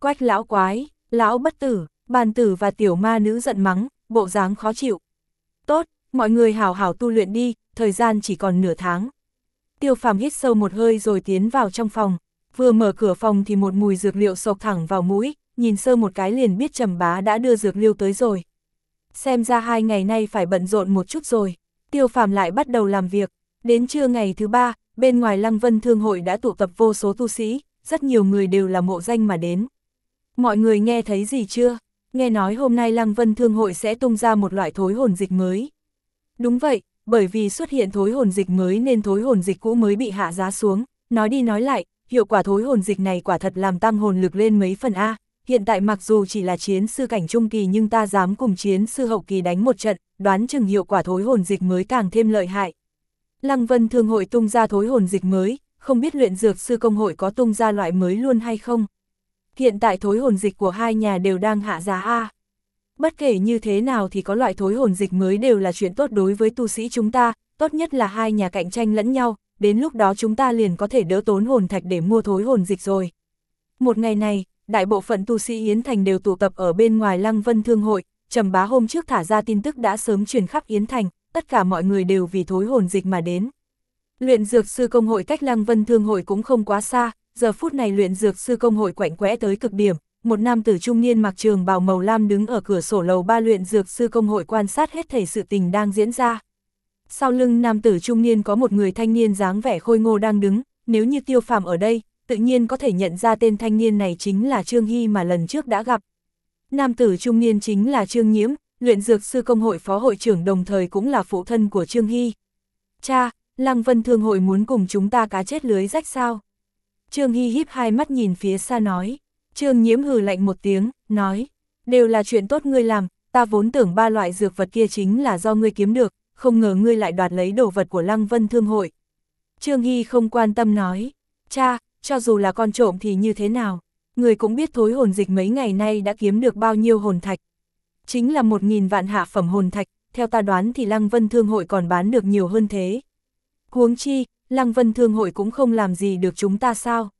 Quách lão quái, lão bất tử, bàn tử và tiểu ma nữ giận mắng, bộ dáng khó chịu. Tốt, mọi người hào hào tu luyện đi, thời gian chỉ còn nửa tháng. Tiêu phàm hít sâu một hơi rồi tiến vào trong phòng, vừa mở cửa phòng thì một mùi dược liệu sộc thẳng vào mũi, nhìn sơ một cái liền biết trầm bá đã đưa dược liêu tới rồi. Xem ra hai ngày nay phải bận rộn một chút rồi, tiêu phàm lại bắt đầu làm việc, đến trưa ngày thứ ba, bên ngoài Lăng Vân Thương hội đã tụ tập vô số tu sĩ, rất nhiều người đều là mộ danh mà đến. Mọi người nghe thấy gì chưa? Nghe nói hôm nay Lăng Vân Thương hội sẽ tung ra một loại thối hồn dịch mới. Đúng vậy, bởi vì xuất hiện thối hồn dịch mới nên thối hồn dịch cũ mới bị hạ giá xuống, nói đi nói lại, hiệu quả thối hồn dịch này quả thật làm tăng hồn lực lên mấy phần A, hiện tại mặc dù chỉ là chiến sư cảnh trung kỳ nhưng ta dám cùng chiến sư hậu kỳ đánh một trận, đoán chừng hiệu quả thối hồn dịch mới càng thêm lợi hại. Lăng Vân Thương hội tung ra thối hồn dịch mới, không biết luyện dược sư công hội có tung ra loại mới luôn hay không? Hiện tại thối hồn dịch của hai nhà đều đang hạ giá A. Bất kể như thế nào thì có loại thối hồn dịch mới đều là chuyện tốt đối với tu sĩ chúng ta, tốt nhất là hai nhà cạnh tranh lẫn nhau, đến lúc đó chúng ta liền có thể đỡ tốn hồn thạch để mua thối hồn dịch rồi. Một ngày này, đại bộ phận tu sĩ Yến Thành đều tụ tập ở bên ngoài Lăng Vân Thương hội, Trầm Bá hôm trước thả ra tin tức đã sớm truyền khắp Yến Thành, tất cả mọi người đều vì thối hồn dịch mà đến. Luyện dược sư công hội cách Lăng Vân Thương hội cũng không quá xa, giờ phút này luyện dược sư công hội quạnh quẽ tới cực điểm, một nam tử trung niên mặc trường bào màu lam đứng ở cửa sổ lầu ba luyện dược sư công hội quan sát hết thảy sự tình đang diễn ra. Sau lưng nam tử trung niên có một người thanh niên dáng vẻ khôi ngô đang đứng, nếu như tiêu phàm ở đây, tự nhiên có thể nhận ra tên thanh niên này chính là Trương Hy mà lần trước đã gặp. Nam tử trung niên chính là Trương Nhiễm, luyện dược sư công hội phó hội trưởng đồng thời cũng là phụ thân của Trương Hy. Cha, Lăng Vân Thương hội muốn cùng chúng ta cá chết lưới rách sao? Trương Hy híp hai mắt nhìn phía xa nói. Trương Nhiễm hừ lạnh một tiếng, nói. Đều là chuyện tốt ngươi làm, ta vốn tưởng ba loại dược vật kia chính là do ngươi kiếm được, không ngờ ngươi lại đoạt lấy đồ vật của Lăng Vân Thương hội. Trương Hy không quan tâm nói. Cha, cho dù là con trộm thì như thế nào? Người cũng biết thối hồn dịch mấy ngày nay đã kiếm được bao nhiêu hồn thạch. Chính là một nghìn vạn hạ phẩm hồn thạch, theo ta đoán thì Lăng Vân Thương hội còn bán được nhiều hơn thế. Huống chi, Lăng Vân Thương hội cũng không làm gì được chúng ta sao?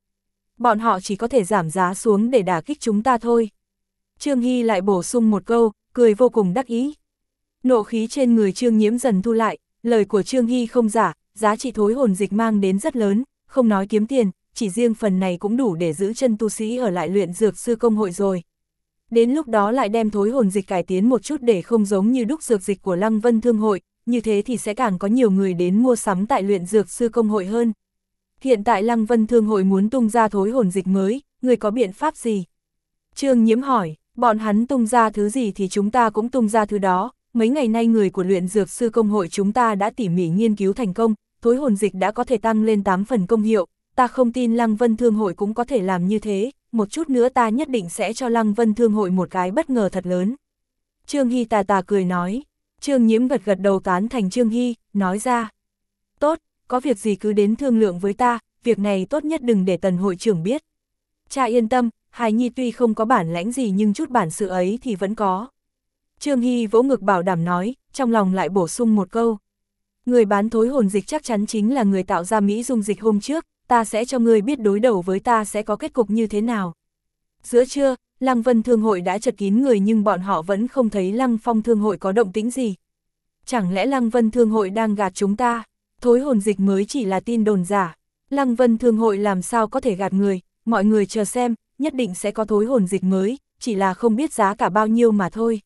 Bọn họ chỉ có thể giảm giá xuống để đả kích chúng ta thôi. Trương Hy lại bổ sung một câu, cười vô cùng đắc ý. Nộ khí trên người Trương Nhiễm dần thu lại, lời của Trương Hy không giả, giá trị thối hồn dịch mang đến rất lớn, không nói kiếm tiền, chỉ riêng phần này cũng đủ để giữ chân tu sĩ ở lại luyện dược sư công hội rồi. Đến lúc đó lại đem thối hồn dịch cải tiến một chút để không giống như đúc dược dịch của Lăng Vân Thương hội, như thế thì sẽ càng có nhiều người đến mua sắm tại luyện dược sư công hội hơn. Hiện tại Lăng Vân Thương hội muốn tung ra thối hồn dịch mới, người có biện pháp gì? Trương Nhiễm hỏi, bọn hắn tung ra thứ gì thì chúng ta cũng tung ra thứ đó, mấy ngày nay người của luyện dược sư công hội chúng ta đã tỉ mỉ nghiên cứu thành công, thối hồn dịch đã có thể tăng lên 8 phần công hiệu, ta không tin Lăng Vân Thương hội cũng có thể làm như thế, một chút nữa ta nhất định sẽ cho Lăng Vân Thương hội một cái bất ngờ thật lớn. Trương Hy tà tà cười nói, Trương Nhiễm gật gật đầu tán thành Trương Hy, nói ra. Tốt, có việc gì cứ đến thương lượng với ta, việc này tốt nhất đừng để tần hội trưởng biết. Cha yên tâm, Hải Nhi tuy không có bản lãnh gì nhưng chút bản sự ấy thì vẫn có. Trương Hy vỗ ngực bảo đảm nói, trong lòng lại bổ sung một câu. Người bán thối hồn dịch chắc chắn chính là người tạo ra Mỹ dung dịch hôm trước, ta sẽ cho người biết đối đầu với ta sẽ có kết cục như thế nào. Giữa trưa, Lăng Vân Thương hội đã chật kín người nhưng bọn họ vẫn không thấy Lăng Phong Thương hội có động tĩnh gì. Chẳng lẽ Lăng Vân Thương hội đang gạt chúng ta? Thối hồn dịch mới chỉ là tin đồn giả. Lăng Vân Thương hội làm sao có thể gạt người, mọi người chờ xem, nhất định sẽ có thối hồn dịch mới, chỉ là không biết giá cả bao nhiêu mà thôi.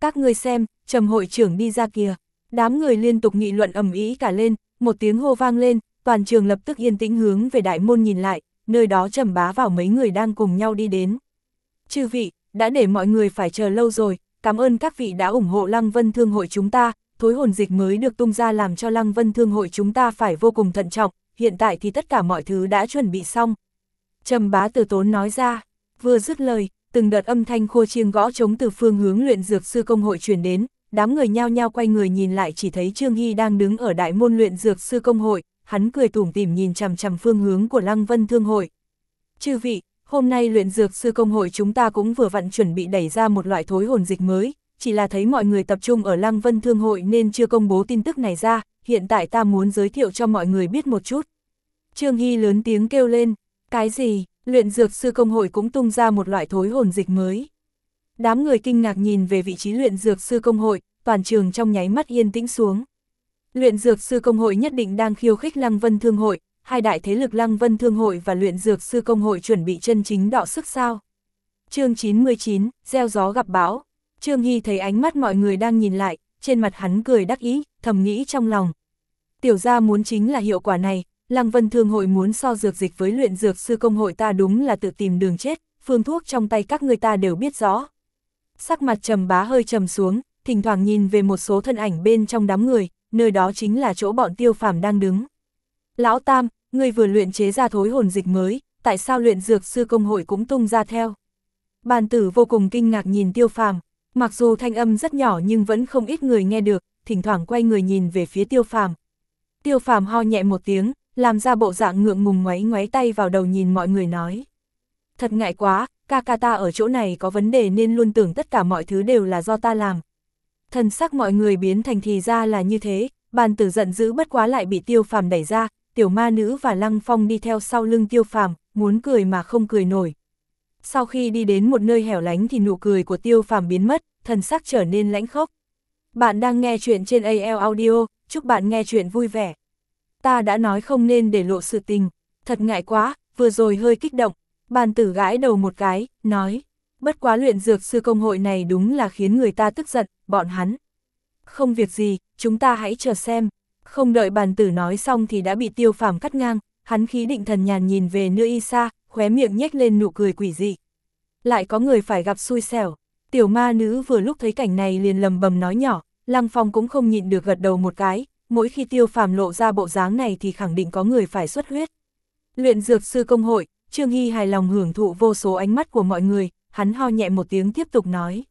Các ngươi xem, trầm hội trưởng đi ra kìa. Đám người liên tục nghị luận ầm ĩ cả lên, một tiếng hô vang lên, toàn trường lập tức yên tĩnh hướng về đại môn nhìn lại, nơi đó trầm bá vào mấy người đang cùng nhau đi đến. Chư vị, đã để mọi người phải chờ lâu rồi, cảm ơn các vị đã ủng hộ Lăng Vân Thương hội chúng ta, thối hồn dịch mới được tung ra làm cho Lăng Vân Thương hội chúng ta phải vô cùng thận trọng, hiện tại thì tất cả mọi thứ đã chuẩn bị xong. Trầm bá từ tốn nói ra, vừa dứt lời, từng đợt âm thanh khô chiêng gõ trống từ phương hướng luyện dược sư công hội truyền đến, đám người nhao nhao quay người nhìn lại chỉ thấy Trương Hy đang đứng ở đại môn luyện dược sư công hội, hắn cười tủm tỉm nhìn chằm chằm phương hướng của Lăng Vân Thương hội. Chư vị, hôm nay luyện dược sư công hội chúng ta cũng vừa vặn chuẩn bị đẩy ra một loại thối hồn dịch mới, chỉ là thấy mọi người tập trung ở Lăng Vân Thương hội nên chưa công bố tin tức này ra, hiện tại ta muốn giới thiệu cho mọi người biết một chút. Trương Hy lớn tiếng kêu lên, cái gì, luyện dược sư công hội cũng tung ra một loại thối hồn dịch mới. Đám người kinh ngạc nhìn về vị trí luyện dược sư công hội, toàn trường trong nháy mắt yên tĩnh xuống. Luyện dược sư công hội nhất định đang khiêu khích Lăng Vân Thương hội, hai đại thế lực Lăng Vân Thương hội và luyện dược sư công hội chuẩn bị chân chính đọ sức sao. chương 99, gieo gió gặp bão. Trương Hy thấy ánh mắt mọi người đang nhìn lại, trên mặt hắn cười đắc ý, thầm nghĩ trong lòng. Tiểu gia muốn chính là hiệu quả này, Lăng Vân Thương hội muốn so dược dịch với luyện dược sư công hội ta đúng là tự tìm đường chết, phương thuốc trong tay các người ta đều biết rõ. Sắc mặt trầm bá hơi trầm xuống, thỉnh thoảng nhìn về một số thân ảnh bên trong đám người, nơi đó chính là chỗ bọn tiêu phàm đang đứng. Lão Tam, người vừa luyện chế ra thối hồn dịch mới, tại sao luyện dược sư công hội cũng tung ra theo? Bàn tử vô cùng kinh ngạc nhìn tiêu phàm, mặc dù thanh âm rất nhỏ nhưng vẫn không ít người nghe được, thỉnh thoảng quay người nhìn về phía tiêu phàm. Tiêu phàm ho nhẹ một tiếng, làm ra bộ dạng ngượng ngùng ngoáy ngoáy tay vào đầu nhìn mọi người nói. Thật ngại quá, ca ca ta ở chỗ này có vấn đề nên luôn tưởng tất cả mọi thứ đều là do ta làm. Thần sắc mọi người biến thành thì ra là như thế, bàn tử giận dữ bất quá lại bị tiêu phàm đẩy ra, tiểu ma nữ và lăng phong đi theo sau lưng tiêu phàm, muốn cười mà không cười nổi. Sau khi đi đến một nơi hẻo lánh thì nụ cười của tiêu phàm biến mất, thần sắc trở nên lãnh khốc. Bạn đang nghe chuyện trên AL Audio, chúc bạn nghe chuyện vui vẻ. Ta đã nói không nên để lộ sự tình, thật ngại quá, vừa rồi hơi kích động, bàn tử gãi đầu một cái, nói, bất quá luyện dược sư công hội này đúng là khiến người ta tức giận, bọn hắn. Không việc gì, chúng ta hãy chờ xem. Không đợi bàn tử nói xong thì đã bị tiêu phàm cắt ngang, hắn khí định thần nhàn nhìn về nơi y xa khóe miệng nhếch lên nụ cười quỷ dị. Lại có người phải gặp xui xẻo. Tiểu ma nữ vừa lúc thấy cảnh này liền lầm bầm nói nhỏ, Lăng Phong cũng không nhịn được gật đầu một cái, mỗi khi tiêu phàm lộ ra bộ dáng này thì khẳng định có người phải xuất huyết. Luyện dược sư công hội, Trương Hy hài lòng hưởng thụ vô số ánh mắt của mọi người, hắn ho nhẹ một tiếng tiếp tục nói.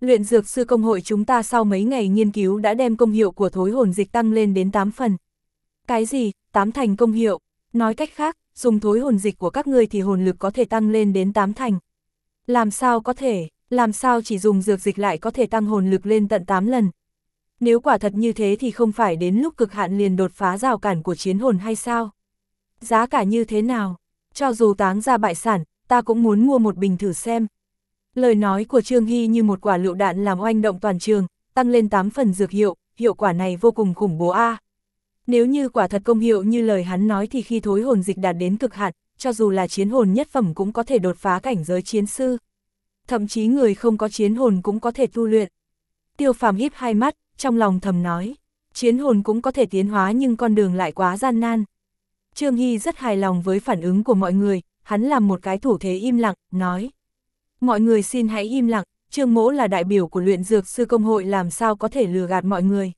Luyện dược sư công hội chúng ta sau mấy ngày nghiên cứu đã đem công hiệu của thối hồn dịch tăng lên đến 8 phần. Cái gì, 8 thành công hiệu? Nói cách khác, dùng thối hồn dịch của các ngươi thì hồn lực có thể tăng lên đến 8 thành. Làm sao có thể, làm sao chỉ dùng dược dịch lại có thể tăng hồn lực lên tận 8 lần? Nếu quả thật như thế thì không phải đến lúc cực hạn liền đột phá rào cản của chiến hồn hay sao? Giá cả như thế nào? Cho dù táng ra bại sản, ta cũng muốn mua một bình thử xem. Lời nói của Trương Hy như một quả lựu đạn làm oanh động toàn trường, tăng lên 8 phần dược hiệu, hiệu quả này vô cùng khủng bố a. Nếu như quả thật công hiệu như lời hắn nói thì khi thối hồn dịch đạt đến cực hạn, cho dù là chiến hồn nhất phẩm cũng có thể đột phá cảnh giới chiến sư. Thậm chí người không có chiến hồn cũng có thể tu luyện. Tiêu phàm híp hai mắt, trong lòng thầm nói, chiến hồn cũng có thể tiến hóa nhưng con đường lại quá gian nan. Trương Hy rất hài lòng với phản ứng của mọi người, hắn làm một cái thủ thế im lặng, nói. Mọi người xin hãy im lặng, Trương Mỗ là đại biểu của luyện dược sư công hội làm sao có thể lừa gạt mọi người.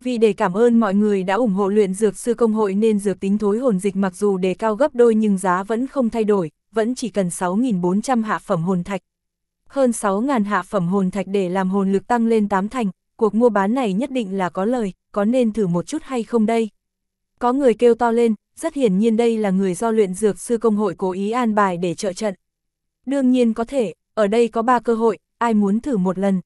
Vì để cảm ơn mọi người đã ủng hộ luyện dược sư công hội nên dược tính thối hồn dịch mặc dù đề cao gấp đôi nhưng giá vẫn không thay đổi, vẫn chỉ cần 6.400 hạ phẩm hồn thạch. Hơn 6.000 hạ phẩm hồn thạch để làm hồn lực tăng lên 8 thành, cuộc mua bán này nhất định là có lời, có nên thử một chút hay không đây? Có người kêu to lên, rất hiển nhiên đây là người do luyện dược sư công hội cố ý an bài để trợ trận. Đương nhiên có thể, ở đây có ba cơ hội, ai muốn thử một lần.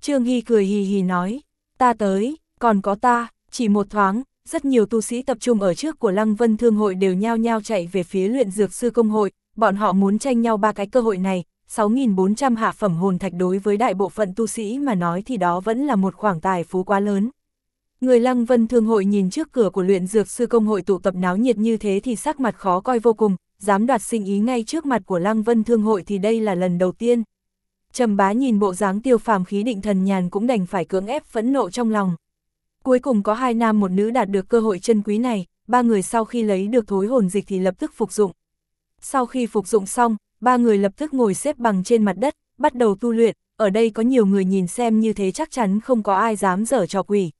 Trương Hy cười hì hì nói, ta tới, còn có ta, chỉ một thoáng, rất nhiều tu sĩ tập trung ở trước của Lăng Vân Thương hội đều nhao nhao chạy về phía luyện dược sư công hội, bọn họ muốn tranh nhau ba cái cơ hội này, 6.400 hạ phẩm hồn thạch đối với đại bộ phận tu sĩ mà nói thì đó vẫn là một khoản tài phú quá lớn. Người Lăng Vân Thương hội nhìn trước cửa của luyện dược sư công hội tụ tập náo nhiệt như thế thì sắc mặt khó coi vô cùng, dám đoạt sinh ý ngay trước mặt của Lăng Vân Thương hội thì đây là lần đầu tiên. Trầm bá nhìn bộ dáng tiêu phàm khí định thần nhàn cũng đành phải cưỡng ép phẫn nộ trong lòng. Cuối cùng có hai nam một nữ đạt được cơ hội chân quý này, ba người sau khi lấy được thối hồn dịch thì lập tức phục dụng. Sau khi phục dụng xong, ba người lập tức ngồi xếp bằng trên mặt đất, bắt đầu tu luyện, ở đây có nhiều người nhìn xem như thế chắc chắn không có ai dám dở trò quỷ.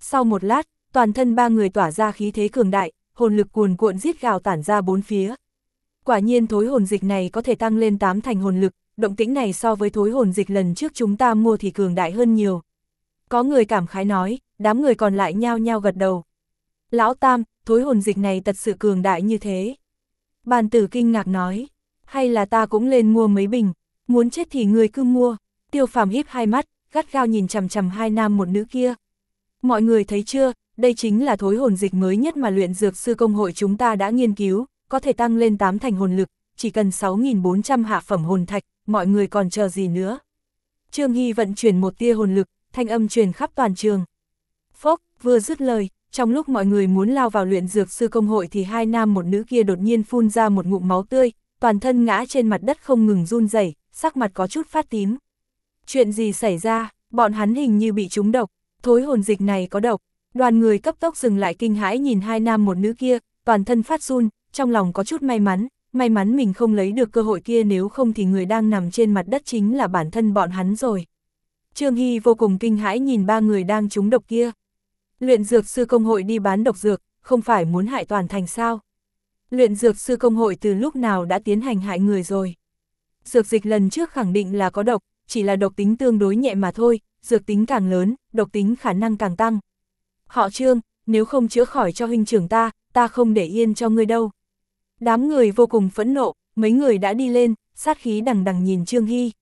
Sau một lát, toàn thân ba người tỏa ra khí thế cường đại, hồn lực cuồn cuộn giết gào tản ra bốn phía. Quả nhiên thối hồn dịch này có thể tăng lên 8 thành hồn lực, động tĩnh này so với thối hồn dịch lần trước chúng ta mua thì cường đại hơn nhiều. Có người cảm khái nói, đám người còn lại nhao nhao gật đầu. Lão Tam, thối hồn dịch này thật sự cường đại như thế. Bàn tử kinh ngạc nói, hay là ta cũng lên mua mấy bình, muốn chết thì người cứ mua. Tiêu phàm híp hai mắt, gắt gao nhìn chằm chằm hai nam một nữ kia. Mọi người thấy chưa, đây chính là thối hồn dịch mới nhất mà luyện dược sư công hội chúng ta đã nghiên cứu, có thể tăng lên 8 thành hồn lực, chỉ cần 6.400 hạ phẩm hồn thạch, mọi người còn chờ gì nữa. Trương Hy vận chuyển một tia hồn lực, thanh âm truyền khắp toàn trường. Phốc, vừa dứt lời, trong lúc mọi người muốn lao vào luyện dược sư công hội thì hai nam một nữ kia đột nhiên phun ra một ngụm máu tươi, toàn thân ngã trên mặt đất không ngừng run rẩy, sắc mặt có chút phát tím. Chuyện gì xảy ra, bọn hắn hình như bị trúng độc, thối hồn dịch này có độc. Đoàn người cấp tốc dừng lại kinh hãi nhìn hai nam một nữ kia, toàn thân phát run, trong lòng có chút may mắn, may mắn mình không lấy được cơ hội kia nếu không thì người đang nằm trên mặt đất chính là bản thân bọn hắn rồi. Trương Hy vô cùng kinh hãi nhìn ba người đang trúng độc kia. Luyện dược sư công hội đi bán độc dược, không phải muốn hại toàn thành sao. Luyện dược sư công hội từ lúc nào đã tiến hành hại người rồi. Dược dịch lần trước khẳng định là có độc, chỉ là độc tính tương đối nhẹ mà thôi, dược tính càng lớn, độc tính khả năng càng tăng. Họ trương, nếu không chữa khỏi cho huynh trưởng ta, ta không để yên cho ngươi đâu. Đám người vô cùng phẫn nộ, mấy người đã đi lên, sát khí đằng đằng nhìn Trương Hy.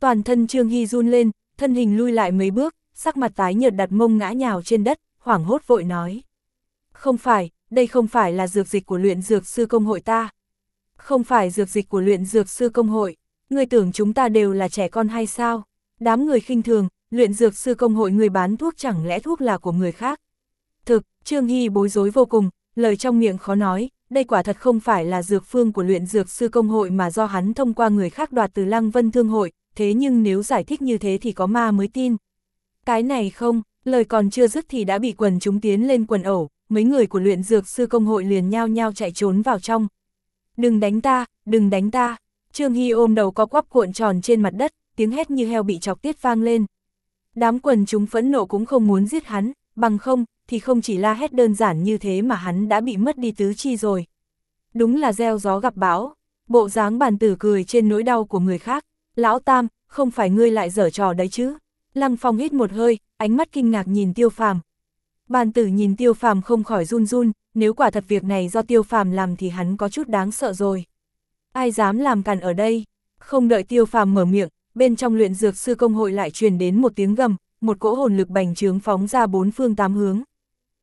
Toàn thân Trương Hy run lên, thân hình lui lại mấy bước, sắc mặt tái nhợt đặt mông ngã nhào trên đất, hoảng hốt vội nói. Không phải, đây không phải là dược dịch của luyện dược sư công hội ta. Không phải dược dịch của luyện dược sư công hội, người tưởng chúng ta đều là trẻ con hay sao? Đám người khinh thường, luyện dược sư công hội người bán thuốc chẳng lẽ thuốc là của người khác. Thực, Trương Hy bối rối vô cùng, lời trong miệng khó nói, đây quả thật không phải là dược phương của luyện dược sư công hội mà do hắn thông qua người khác đoạt từ Lăng Vân Thương hội, thế nhưng nếu giải thích như thế thì có ma mới tin. Cái này không, lời còn chưa dứt thì đã bị quần chúng tiến lên quần ẩu, mấy người của luyện dược sư công hội liền nhao nhao chạy trốn vào trong. Đừng đánh ta, đừng đánh ta. Trương Hy ôm đầu có quắp cuộn tròn trên mặt đất, tiếng hét như heo bị chọc tiết vang lên. Đám quần chúng phẫn nộ cũng không muốn giết hắn, bằng không, thì không chỉ la hét đơn giản như thế mà hắn đã bị mất đi tứ chi rồi. Đúng là gieo gió gặp bão, bộ dáng bàn tử cười trên nỗi đau của người khác. Lão Tam, không phải ngươi lại dở trò đấy chứ? Lăng Phong hít một hơi, ánh mắt kinh ngạc nhìn Tiêu Phàm. Bàn tử nhìn Tiêu Phàm không khỏi run run, nếu quả thật việc này do Tiêu Phàm làm thì hắn có chút đáng sợ rồi. Ai dám làm càn ở đây? Không đợi Tiêu Phàm mở miệng, bên trong luyện dược sư công hội lại truyền đến một tiếng gầm, một cỗ hồn lực bành trướng phóng ra bốn phương tám hướng.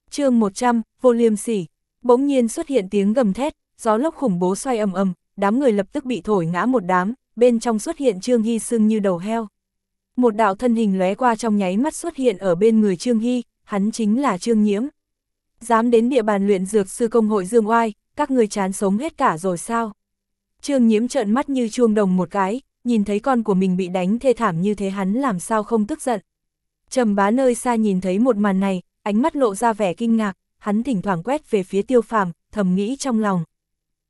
chương 100, vô liêm sỉ, bỗng nhiên xuất hiện tiếng gầm thét, gió lốc khủng bố xoay ầm ầm, đám người lập tức bị thổi ngã một đám, bên trong xuất hiện Trương Hy sưng như đầu heo. Một đạo thân hình lóe qua trong nháy mắt xuất hiện ở bên người Trương Hy, hắn chính là Trương Nhiễm. Dám đến địa bàn luyện dược sư công hội Dương Oai, các người chán sống hết cả rồi sao? Trương Nhiễm trợn mắt như chuông đồng một cái, nhìn thấy con của mình bị đánh thê thảm như thế hắn làm sao không tức giận. Trầm bá nơi xa nhìn thấy một màn này, ánh mắt lộ ra vẻ kinh ngạc, hắn thỉnh thoảng quét về phía tiêu phàm, thầm nghĩ trong lòng.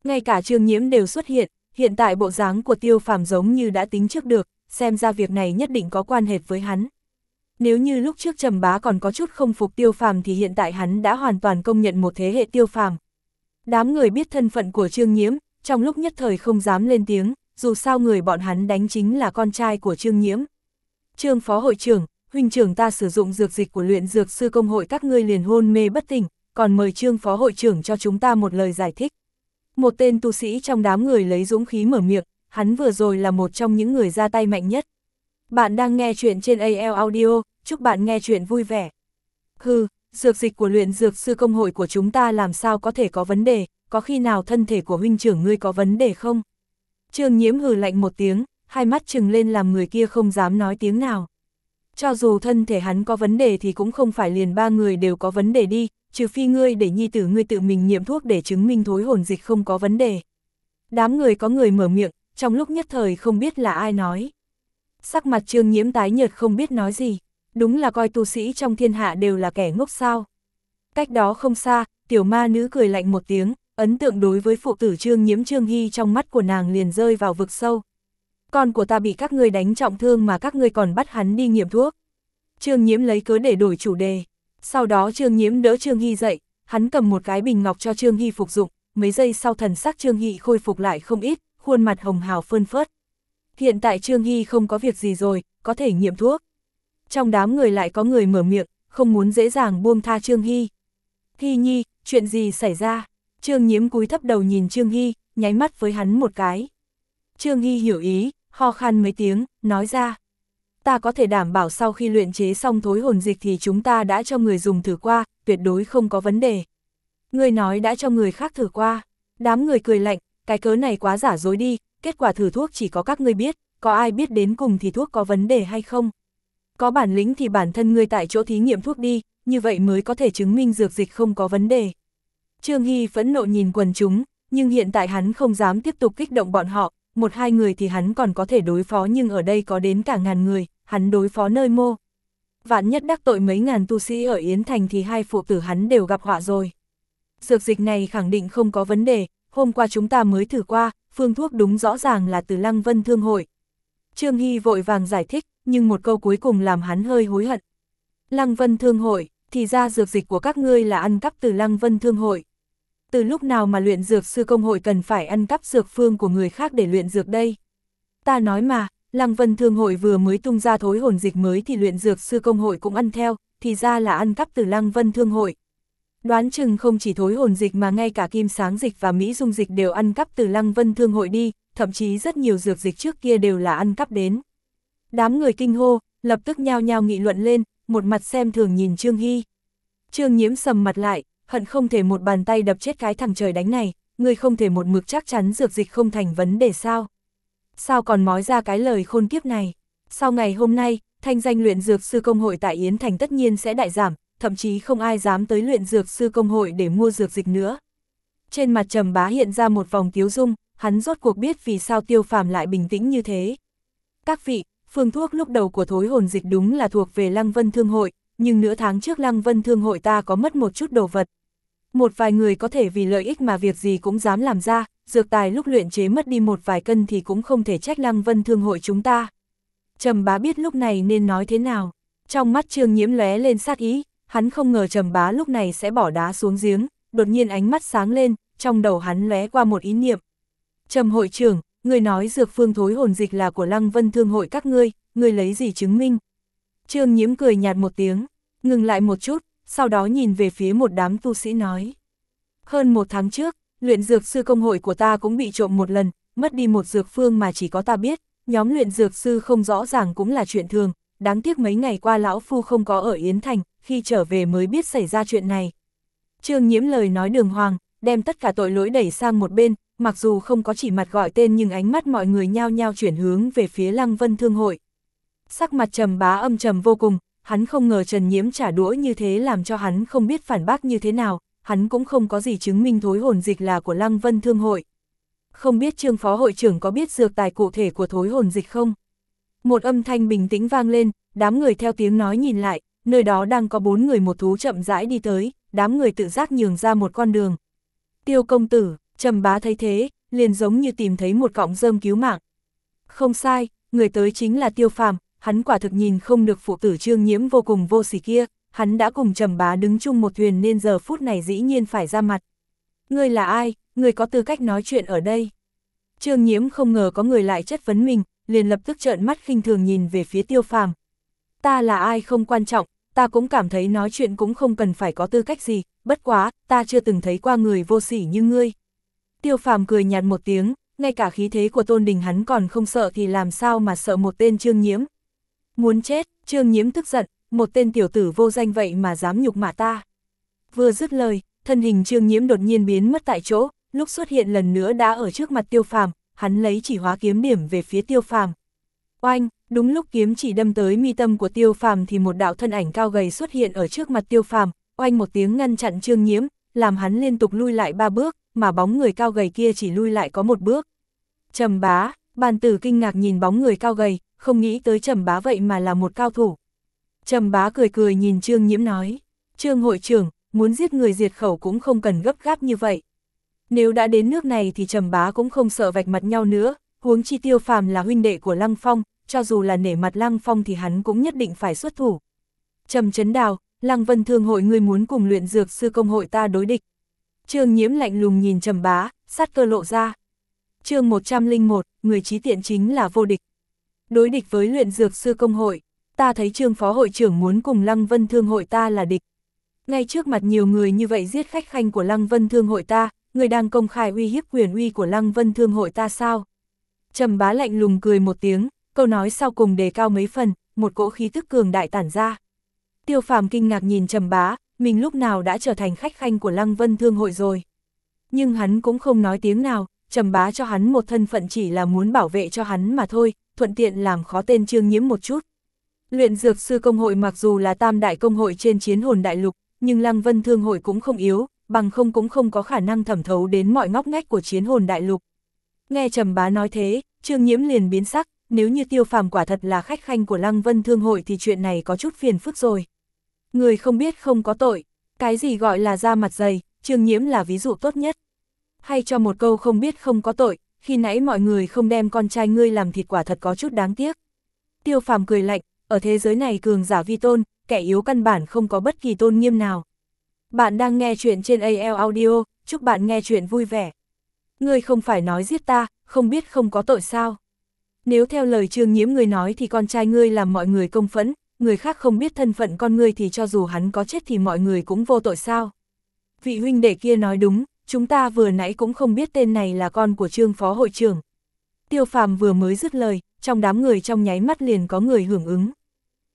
Ngay cả trương nhiễm đều xuất hiện, hiện tại bộ dáng của tiêu phàm giống như đã tính trước được, xem ra việc này nhất định có quan hệ với hắn. Nếu như lúc trước trầm bá còn có chút không phục tiêu phàm thì hiện tại hắn đã hoàn toàn công nhận một thế hệ tiêu phàm. Đám người biết thân phận của trương nhiễm, trong lúc nhất thời không dám lên tiếng, dù sao người bọn hắn đánh chính là con trai của trương nhiễm. Trương phó hội trưởng, huynh trưởng ta sử dụng dược dịch của luyện dược sư công hội các ngươi liền hôn mê bất tỉnh, còn mời trương phó hội trưởng cho chúng ta một lời giải thích. Một tên tu sĩ trong đám người lấy dũng khí mở miệng, hắn vừa rồi là một trong những người ra tay mạnh nhất. Bạn đang nghe chuyện trên AL Audio, chúc bạn nghe chuyện vui vẻ. Hừ, dược dịch của luyện dược sư công hội của chúng ta làm sao có thể có vấn đề, có khi nào thân thể của huynh trưởng ngươi có vấn đề không? Trương nhiễm hừ lạnh một tiếng, hai mắt trừng lên làm người kia không dám nói tiếng nào. Cho dù thân thể hắn có vấn đề thì cũng không phải liền ba người đều có vấn đề đi, trừ phi ngươi để nhi tử ngươi tự mình nghiệm thuốc để chứng minh thối hồn dịch không có vấn đề. Đám người có người mở miệng, trong lúc nhất thời không biết là ai nói. Sắc mặt trương nhiễm tái nhợt không biết nói gì. đúng là coi tu sĩ trong thiên hạ đều là kẻ ngốc sao. Cách đó không xa, tiểu ma nữ cười lạnh một tiếng, ấn tượng đối với phụ tử trương nhiễm trương hy trong mắt của nàng liền rơi vào vực sâu. Con của ta bị các ngươi đánh trọng thương mà các ngươi còn bắt hắn đi nghiệm thuốc. Trương nhiễm lấy cớ để đổi chủ đề. Sau đó trương nhiễm đỡ trương hy dậy, hắn cầm một cái bình ngọc cho trương hy phục dụng, mấy giây sau thần sắc trương hy khôi phục lại không ít, khuôn mặt hồng hào phơn phớt. Hiện tại trương hy không có việc gì rồi, có thể nghiệm thuốc. Trong đám người lại có người mở miệng, không muốn dễ dàng buông tha trương hy. Hy nhi, chuyện gì xảy ra? Trương nhiễm cúi thấp đầu nhìn Trương Hy, nháy mắt với hắn một cái. Trương Hy hiểu ý, ho khan mấy tiếng, nói ra. Ta có thể đảm bảo sau khi luyện chế xong thối hồn dịch thì chúng ta đã cho người dùng thử qua, tuyệt đối không có vấn đề. Người nói đã cho người khác thử qua. Đám người cười lạnh, cái cớ này quá giả dối đi, kết quả thử thuốc chỉ có các ngươi biết, có ai biết đến cùng thì thuốc có vấn đề hay không. Có bản lĩnh thì bản thân ngươi tại chỗ thí nghiệm thuốc đi, như vậy mới có thể chứng minh dược dịch không có vấn đề. Trương Hy phẫn nộ nhìn quần chúng, nhưng hiện tại hắn không dám tiếp tục kích động bọn họ, một hai người thì hắn còn có thể đối phó nhưng ở đây có đến cả ngàn người, hắn đối phó nơi mô. Vạn nhất đắc tội mấy ngàn tu sĩ ở Yến Thành thì hai phụ tử hắn đều gặp họa rồi. Dược dịch này khẳng định không có vấn đề, hôm qua chúng ta mới thử qua, phương thuốc đúng rõ ràng là từ Lăng Vân Thương Hội. Trương Hy vội vàng giải thích, nhưng một câu cuối cùng làm hắn hơi hối hận. Lăng Vân Thương Hội, thì ra dược dịch của các ngươi là ăn cắp từ Lăng Vân Thương Hội từ lúc nào mà luyện dược sư công hội cần phải ăn cắp dược phương của người khác để luyện dược đây? Ta nói mà, Lăng Vân Thương hội vừa mới tung ra thối hồn dịch mới thì luyện dược sư công hội cũng ăn theo, thì ra là ăn cắp từ Lăng Vân Thương hội. Đoán chừng không chỉ thối hồn dịch mà ngay cả kim sáng dịch và Mỹ dung dịch đều ăn cắp từ Lăng Vân Thương hội đi, thậm chí rất nhiều dược dịch trước kia đều là ăn cắp đến. Đám người kinh hô, lập tức nhao nhao nghị luận lên, một mặt xem thường nhìn Trương Hy. Trương Nhiễm sầm mặt lại, hận không thể một bàn tay đập chết cái thằng trời đánh này, người không thể một mực chắc chắn dược dịch không thành vấn đề sao. Sao còn nói ra cái lời khôn kiếp này? Sau ngày hôm nay, thanh danh luyện dược sư công hội tại Yến Thành tất nhiên sẽ đại giảm, thậm chí không ai dám tới luyện dược sư công hội để mua dược dịch nữa. Trên mặt trầm bá hiện ra một vòng tiếu dung, hắn rốt cuộc biết vì sao tiêu phàm lại bình tĩnh như thế. Các vị, phương thuốc lúc đầu của thối hồn dịch đúng là thuộc về Lăng Vân Thương Hội, nhưng nửa tháng trước Lăng Vân Thương hội ta có mất một chút đồ vật. Một vài người có thể vì lợi ích mà việc gì cũng dám làm ra, dược tài lúc luyện chế mất đi một vài cân thì cũng không thể trách Lăng Vân Thương hội chúng ta. Trầm bá biết lúc này nên nói thế nào. Trong mắt trương nhiễm lóe lên sát ý, hắn không ngờ trầm bá lúc này sẽ bỏ đá xuống giếng, đột nhiên ánh mắt sáng lên, trong đầu hắn lóe qua một ý niệm. Trầm hội trưởng, người nói dược phương thối hồn dịch là của Lăng Vân Thương hội các ngươi, người lấy gì chứng minh? Trương nhiễm cười nhạt một tiếng, ngừng lại một chút, sau đó nhìn về phía một đám tu sĩ nói. Hơn một tháng trước, luyện dược sư công hội của ta cũng bị trộm một lần, mất đi một dược phương mà chỉ có ta biết, nhóm luyện dược sư không rõ ràng cũng là chuyện thường, đáng tiếc mấy ngày qua lão phu không có ở Yến Thành, khi trở về mới biết xảy ra chuyện này. Trương nhiễm lời nói đường hoàng, đem tất cả tội lỗi đẩy sang một bên, mặc dù không có chỉ mặt gọi tên nhưng ánh mắt mọi người nhao nhao chuyển hướng về phía Lăng Vân Thương Hội. Sắc mặt trầm bá âm trầm vô cùng, hắn không ngờ Trần Nhiễm trả đũa như thế làm cho hắn không biết phản bác như thế nào, hắn cũng không có gì chứng minh thối hồn dịch là của Lăng Vân Thương Hội. Không biết trương phó hội trưởng có biết dược tài cụ thể của thối hồn dịch không? Một âm thanh bình tĩnh vang lên, đám người theo tiếng nói nhìn lại, nơi đó đang có bốn người một thú chậm rãi đi tới, đám người tự giác nhường ra một con đường. Tiêu công tử, trầm bá thấy thế, liền giống như tìm thấy một cọng rơm cứu mạng. Không sai, người tới chính là tiêu phàm, hắn quả thực nhìn không được phụ tử trương nhiễm vô cùng vô sỉ kia, hắn đã cùng trầm bá đứng chung một thuyền nên giờ phút này dĩ nhiên phải ra mặt. Ngươi là ai, ngươi có tư cách nói chuyện ở đây? Trương nhiễm không ngờ có người lại chất vấn mình, liền lập tức trợn mắt khinh thường nhìn về phía tiêu phàm. Ta là ai không quan trọng, ta cũng cảm thấy nói chuyện cũng không cần phải có tư cách gì, bất quá, ta chưa từng thấy qua người vô sỉ như ngươi. Tiêu phàm cười nhạt một tiếng, ngay cả khí thế của tôn đình hắn còn không sợ thì làm sao mà sợ một tên trương nhiễm. Muốn chết, trương nhiễm tức giận, một tên tiểu tử vô danh vậy mà dám nhục mạ ta. Vừa dứt lời, thân hình trương nhiễm đột nhiên biến mất tại chỗ, lúc xuất hiện lần nữa đã ở trước mặt tiêu phàm, hắn lấy chỉ hóa kiếm điểm về phía tiêu phàm. Oanh, đúng lúc kiếm chỉ đâm tới mi tâm của tiêu phàm thì một đạo thân ảnh cao gầy xuất hiện ở trước mặt tiêu phàm, oanh một tiếng ngăn chặn trương nhiễm, làm hắn liên tục lui lại ba bước, mà bóng người cao gầy kia chỉ lui lại có một bước. Trầm bá, bàn tử kinh ngạc nhìn bóng người cao gầy, không nghĩ tới trầm bá vậy mà là một cao thủ. Trầm bá cười cười nhìn Trương Nhiễm nói, Trương hội trưởng, muốn giết người diệt khẩu cũng không cần gấp gáp như vậy. Nếu đã đến nước này thì Trầm bá cũng không sợ vạch mặt nhau nữa, huống chi tiêu phàm là huynh đệ của Lăng Phong, cho dù là nể mặt Lăng Phong thì hắn cũng nhất định phải xuất thủ. Trầm chấn đào, Lăng Vân Thương hội người muốn cùng luyện dược sư công hội ta đối địch. Trương Nhiễm lạnh lùng nhìn Trầm bá, sát cơ lộ ra. chương 101, người trí tiện chính là vô địch. Đối địch với luyện dược sư công hội, ta thấy trương phó hội trưởng muốn cùng Lăng Vân Thương hội ta là địch. Ngay trước mặt nhiều người như vậy giết khách khanh của Lăng Vân Thương hội ta, người đang công khai uy hiếp quyền uy của Lăng Vân Thương hội ta sao? Trầm bá lạnh lùng cười một tiếng, câu nói sau cùng đề cao mấy phần, một cỗ khí tức cường đại tản ra. Tiêu phàm kinh ngạc nhìn Trầm bá, mình lúc nào đã trở thành khách khanh của Lăng Vân Thương hội rồi. Nhưng hắn cũng không nói tiếng nào, Trầm bá cho hắn một thân phận chỉ là muốn bảo vệ cho hắn mà thôi, thuận tiện làm khó tên trương nhiễm một chút. Luyện dược sư công hội mặc dù là tam đại công hội trên chiến hồn đại lục, nhưng Lăng Vân Thương hội cũng không yếu, bằng không cũng không có khả năng thẩm thấu đến mọi ngóc ngách của chiến hồn đại lục. Nghe Trầm Bá nói thế, Trương Nhiễm liền biến sắc, nếu như Tiêu Phàm quả thật là khách khanh của Lăng Vân Thương hội thì chuyện này có chút phiền phức rồi. Người không biết không có tội, cái gì gọi là da mặt dày, Trương Nhiễm là ví dụ tốt nhất. Hay cho một câu không biết không có tội, khi nãy mọi người không đem con trai ngươi làm thịt quả thật có chút đáng tiếc. Tiêu Phàm cười lạnh, ở thế giới này cường giả vi tôn, kẻ yếu căn bản không có bất kỳ tôn nghiêm nào. Bạn đang nghe chuyện trên AL Audio, chúc bạn nghe chuyện vui vẻ. Ngươi không phải nói giết ta, không biết không có tội sao. Nếu theo lời trương nhiễm ngươi nói thì con trai ngươi làm mọi người công phẫn, người khác không biết thân phận con ngươi thì cho dù hắn có chết thì mọi người cũng vô tội sao. Vị huynh đệ kia nói đúng, chúng ta vừa nãy cũng không biết tên này là con của trương phó hội trưởng. Tiêu phàm vừa mới dứt lời, trong đám người trong nháy mắt liền có người hưởng ứng.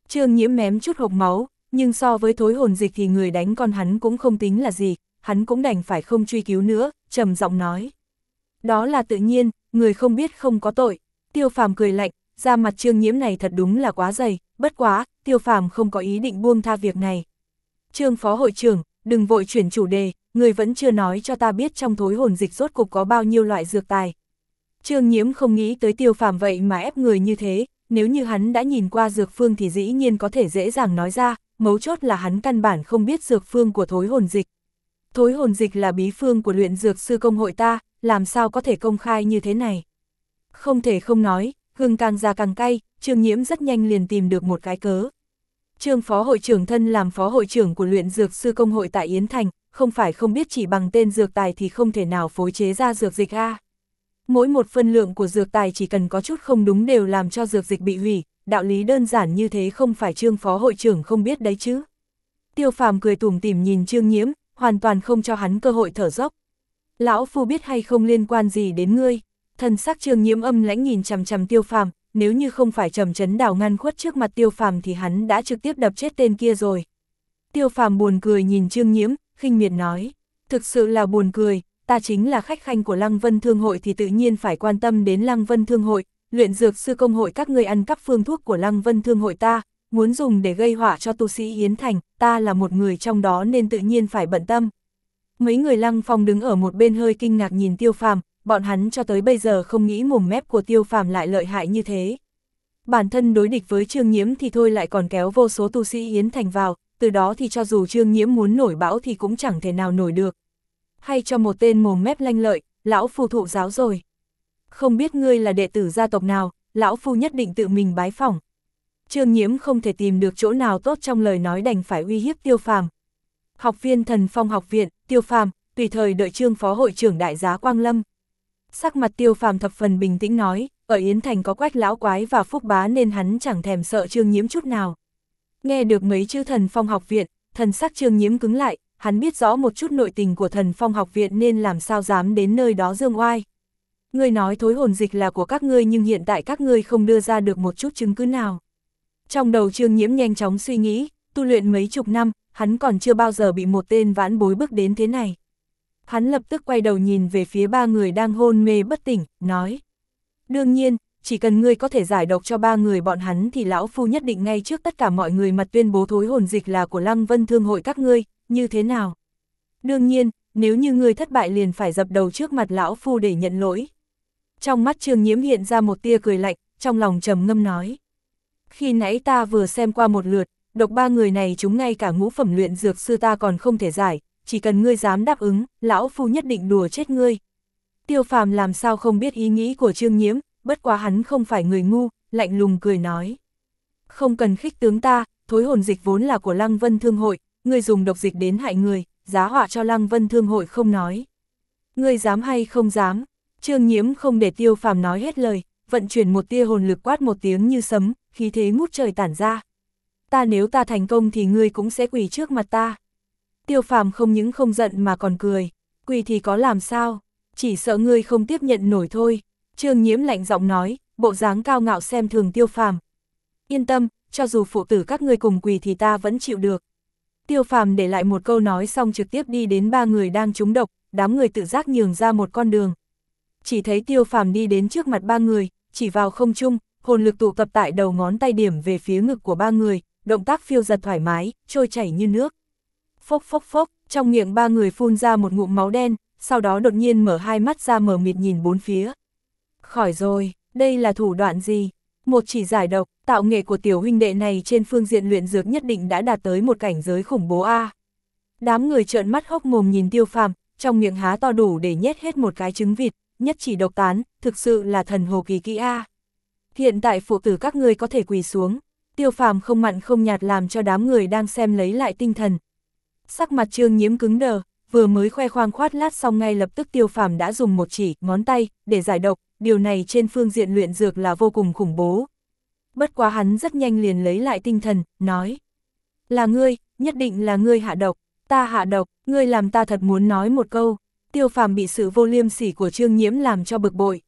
Trương nhiễm mém chút hộp máu, nhưng so với thối hồn dịch thì người đánh con hắn cũng không tính là gì, hắn cũng đành phải không truy cứu nữa, trầm giọng nói. Đó là tự nhiên, người không biết không có tội. Tiêu phàm cười lạnh, ra mặt trương nhiễm này thật đúng là quá dày, bất quá, tiêu phàm không có ý định buông tha việc này. Trương phó hội trưởng, đừng vội chuyển chủ đề, người vẫn chưa nói cho ta biết trong thối hồn dịch rốt cục có bao nhiêu loại dược tài. Trương nhiễm không nghĩ tới tiêu phàm vậy mà ép người như thế, nếu như hắn đã nhìn qua dược phương thì dĩ nhiên có thể dễ dàng nói ra, mấu chốt là hắn căn bản không biết dược phương của thối hồn dịch. Thối hồn dịch là bí phương của luyện dược sư công hội ta, làm sao có thể công khai như thế này. Không thể không nói, gừng càng già càng cay, Trương Nhiễm rất nhanh liền tìm được một cái cớ. Trương Phó Hội trưởng thân làm Phó Hội trưởng của luyện dược sư công hội tại Yến Thành, không phải không biết chỉ bằng tên dược tài thì không thể nào phối chế ra dược dịch A. Mỗi một phân lượng của dược tài chỉ cần có chút không đúng đều làm cho dược dịch bị hủy, đạo lý đơn giản như thế không phải Trương Phó Hội trưởng không biết đấy chứ. Tiêu phàm cười tủm tỉm nhìn Trương Nhiễm, hoàn toàn không cho hắn cơ hội thở dốc. Lão Phu biết hay không liên quan gì đến ngươi, thần sắc Trương Nhiễm âm lãnh nhìn chằm chằm Tiêu phàm, nếu như không phải trầm chấn đảo ngăn khuất trước mặt Tiêu phàm thì hắn đã trực tiếp đập chết tên kia rồi. Tiêu phàm buồn cười nhìn Trương Nhiễm, khinh miệt nói, thực sự là buồn cười, ta chính là khách khanh của Lăng Vân Thương hội thì tự nhiên phải quan tâm đến Lăng Vân Thương hội, luyện dược sư công hội các ngươi ăn cắp phương thuốc của Lăng Vân Thương hội ta, muốn dùng để gây họa cho tu sĩ Yến Thành, ta là một người trong đó nên tự nhiên phải bận tâm. Mấy người Lăng Phong đứng ở một bên hơi kinh ngạc nhìn Tiêu Phàm, bọn hắn cho tới bây giờ không nghĩ mồm mép của Tiêu Phàm lại lợi hại như thế. Bản thân đối địch với Trương Nhiễm thì thôi lại còn kéo vô số tu sĩ Yến Thành vào, từ đó thì cho dù Trương Nhiễm muốn nổi bão thì cũng chẳng thể nào nổi được. Hay cho một tên mồm mép lanh lợi, lão phù thụ giáo rồi không biết ngươi là đệ tử gia tộc nào, lão phu nhất định tự mình bái phỏng. Trương Nhiễm không thể tìm được chỗ nào tốt trong lời nói đành phải uy hiếp Tiêu Phàm. Học viên Thần Phong học viện, Tiêu Phàm, tùy thời đợi Trương phó hội trưởng đại giá Quang Lâm. Sắc mặt Tiêu Phàm thập phần bình tĩnh nói, ở Yến Thành có quách lão quái và phúc bá nên hắn chẳng thèm sợ Trương Nhiễm chút nào. Nghe được mấy chữ Thần Phong học viện, thần sắc Trương Nhiễm cứng lại, hắn biết rõ một chút nội tình của Thần Phong học viện nên làm sao dám đến nơi đó dương oai. Ngươi nói thối hồn dịch là của các ngươi nhưng hiện tại các ngươi không đưa ra được một chút chứng cứ nào. Trong đầu trương nhiễm nhanh chóng suy nghĩ, tu luyện mấy chục năm, hắn còn chưa bao giờ bị một tên vãn bối bước đến thế này. Hắn lập tức quay đầu nhìn về phía ba người đang hôn mê bất tỉnh, nói. Đương nhiên, chỉ cần ngươi có thể giải độc cho ba người bọn hắn thì lão phu nhất định ngay trước tất cả mọi người mặt tuyên bố thối hồn dịch là của Lăng Vân Thương hội các ngươi, như thế nào? Đương nhiên, nếu như ngươi thất bại liền phải dập đầu trước mặt lão phu để nhận lỗi. Trong mắt Trương Nhiễm hiện ra một tia cười lạnh, trong lòng trầm ngâm nói. Khi nãy ta vừa xem qua một lượt, độc ba người này chúng ngay cả ngũ phẩm luyện dược sư ta còn không thể giải, chỉ cần ngươi dám đáp ứng, lão phu nhất định đùa chết ngươi. Tiêu phàm làm sao không biết ý nghĩ của Trương Nhiễm, bất quá hắn không phải người ngu, lạnh lùng cười nói. Không cần khích tướng ta, thối hồn dịch vốn là của Lăng Vân Thương Hội, ngươi dùng độc dịch đến hại người, giá họa cho Lăng Vân Thương Hội không nói. Ngươi dám hay không dám, Trương Nhiễm không để tiêu phàm nói hết lời, vận chuyển một tia hồn lực quát một tiếng như sấm, khí thế ngút trời tản ra. Ta nếu ta thành công thì ngươi cũng sẽ quỳ trước mặt ta. Tiêu phàm không những không giận mà còn cười, quỳ thì có làm sao, chỉ sợ ngươi không tiếp nhận nổi thôi. Trương Nhiễm lạnh giọng nói, bộ dáng cao ngạo xem thường tiêu phàm. Yên tâm, cho dù phụ tử các ngươi cùng quỳ thì ta vẫn chịu được. Tiêu phàm để lại một câu nói xong trực tiếp đi đến ba người đang trúng độc, đám người tự giác nhường ra một con đường. Chỉ thấy tiêu phàm đi đến trước mặt ba người, chỉ vào không trung, hồn lực tụ tập tại đầu ngón tay điểm về phía ngực của ba người, động tác phiêu giật thoải mái, trôi chảy như nước. Phốc phốc phốc, trong miệng ba người phun ra một ngụm máu đen, sau đó đột nhiên mở hai mắt ra mở mịt nhìn bốn phía. Khỏi rồi, đây là thủ đoạn gì? Một chỉ giải độc, tạo nghệ của tiểu huynh đệ này trên phương diện luyện dược nhất định đã đạt tới một cảnh giới khủng bố A. Đám người trợn mắt hốc mồm nhìn tiêu phàm, trong miệng há to đủ để nhét hết một cái trứng vịt, nhất chỉ độc tán, thực sự là thần hồ kỳ kỹ A. Hiện tại phụ tử các ngươi có thể quỳ xuống, tiêu phàm không mặn không nhạt làm cho đám người đang xem lấy lại tinh thần. Sắc mặt trương nhiễm cứng đờ, vừa mới khoe khoang khoát lát xong ngay lập tức tiêu phàm đã dùng một chỉ, ngón tay, để giải độc, điều này trên phương diện luyện dược là vô cùng khủng bố. Bất quá hắn rất nhanh liền lấy lại tinh thần, nói. Là ngươi, nhất định là ngươi hạ độc, ta hạ độc, ngươi làm ta thật muốn nói một câu. Tiêu phàm bị sự vô liêm sỉ của trương nhiễm làm cho bực bội.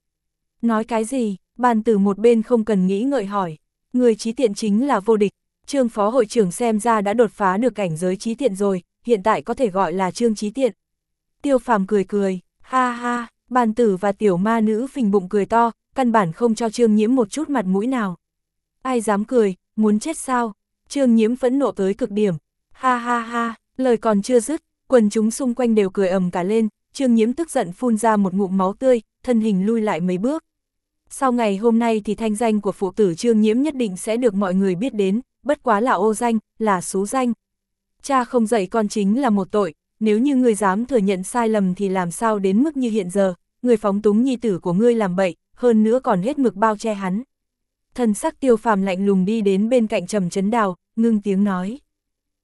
Nói cái gì, bàn từ một bên không cần nghĩ ngợi hỏi. Người trí tiện chính là vô địch, trương phó hội trưởng xem ra đã đột phá được cảnh giới trí tiện rồi, hiện tại có thể gọi là trương trí tiện. Tiêu phàm cười cười, ha ha, bàn tử và tiểu ma nữ phình bụng cười to, căn bản không cho trương nhiễm một chút mặt mũi nào. Ai dám cười, muốn chết sao? Trương nhiễm phẫn nộ tới cực điểm, ha ha ha, lời còn chưa dứt, quần chúng xung quanh đều cười ầm cả lên, trương nhiễm tức giận phun ra một ngụm máu tươi, thân hình lui lại mấy bước. Sau ngày hôm nay thì thanh danh của phụ tử trương nhiễm nhất định sẽ được mọi người biết đến, bất quá là ô danh, là xú danh. Cha không dạy con chính là một tội, nếu như ngươi dám thừa nhận sai lầm thì làm sao đến mức như hiện giờ, người phóng túng nhi tử của ngươi làm bậy, hơn nữa còn hết mực bao che hắn. Thần sắc tiêu phàm lạnh lùng đi đến bên cạnh trầm chấn đào, ngưng tiếng nói.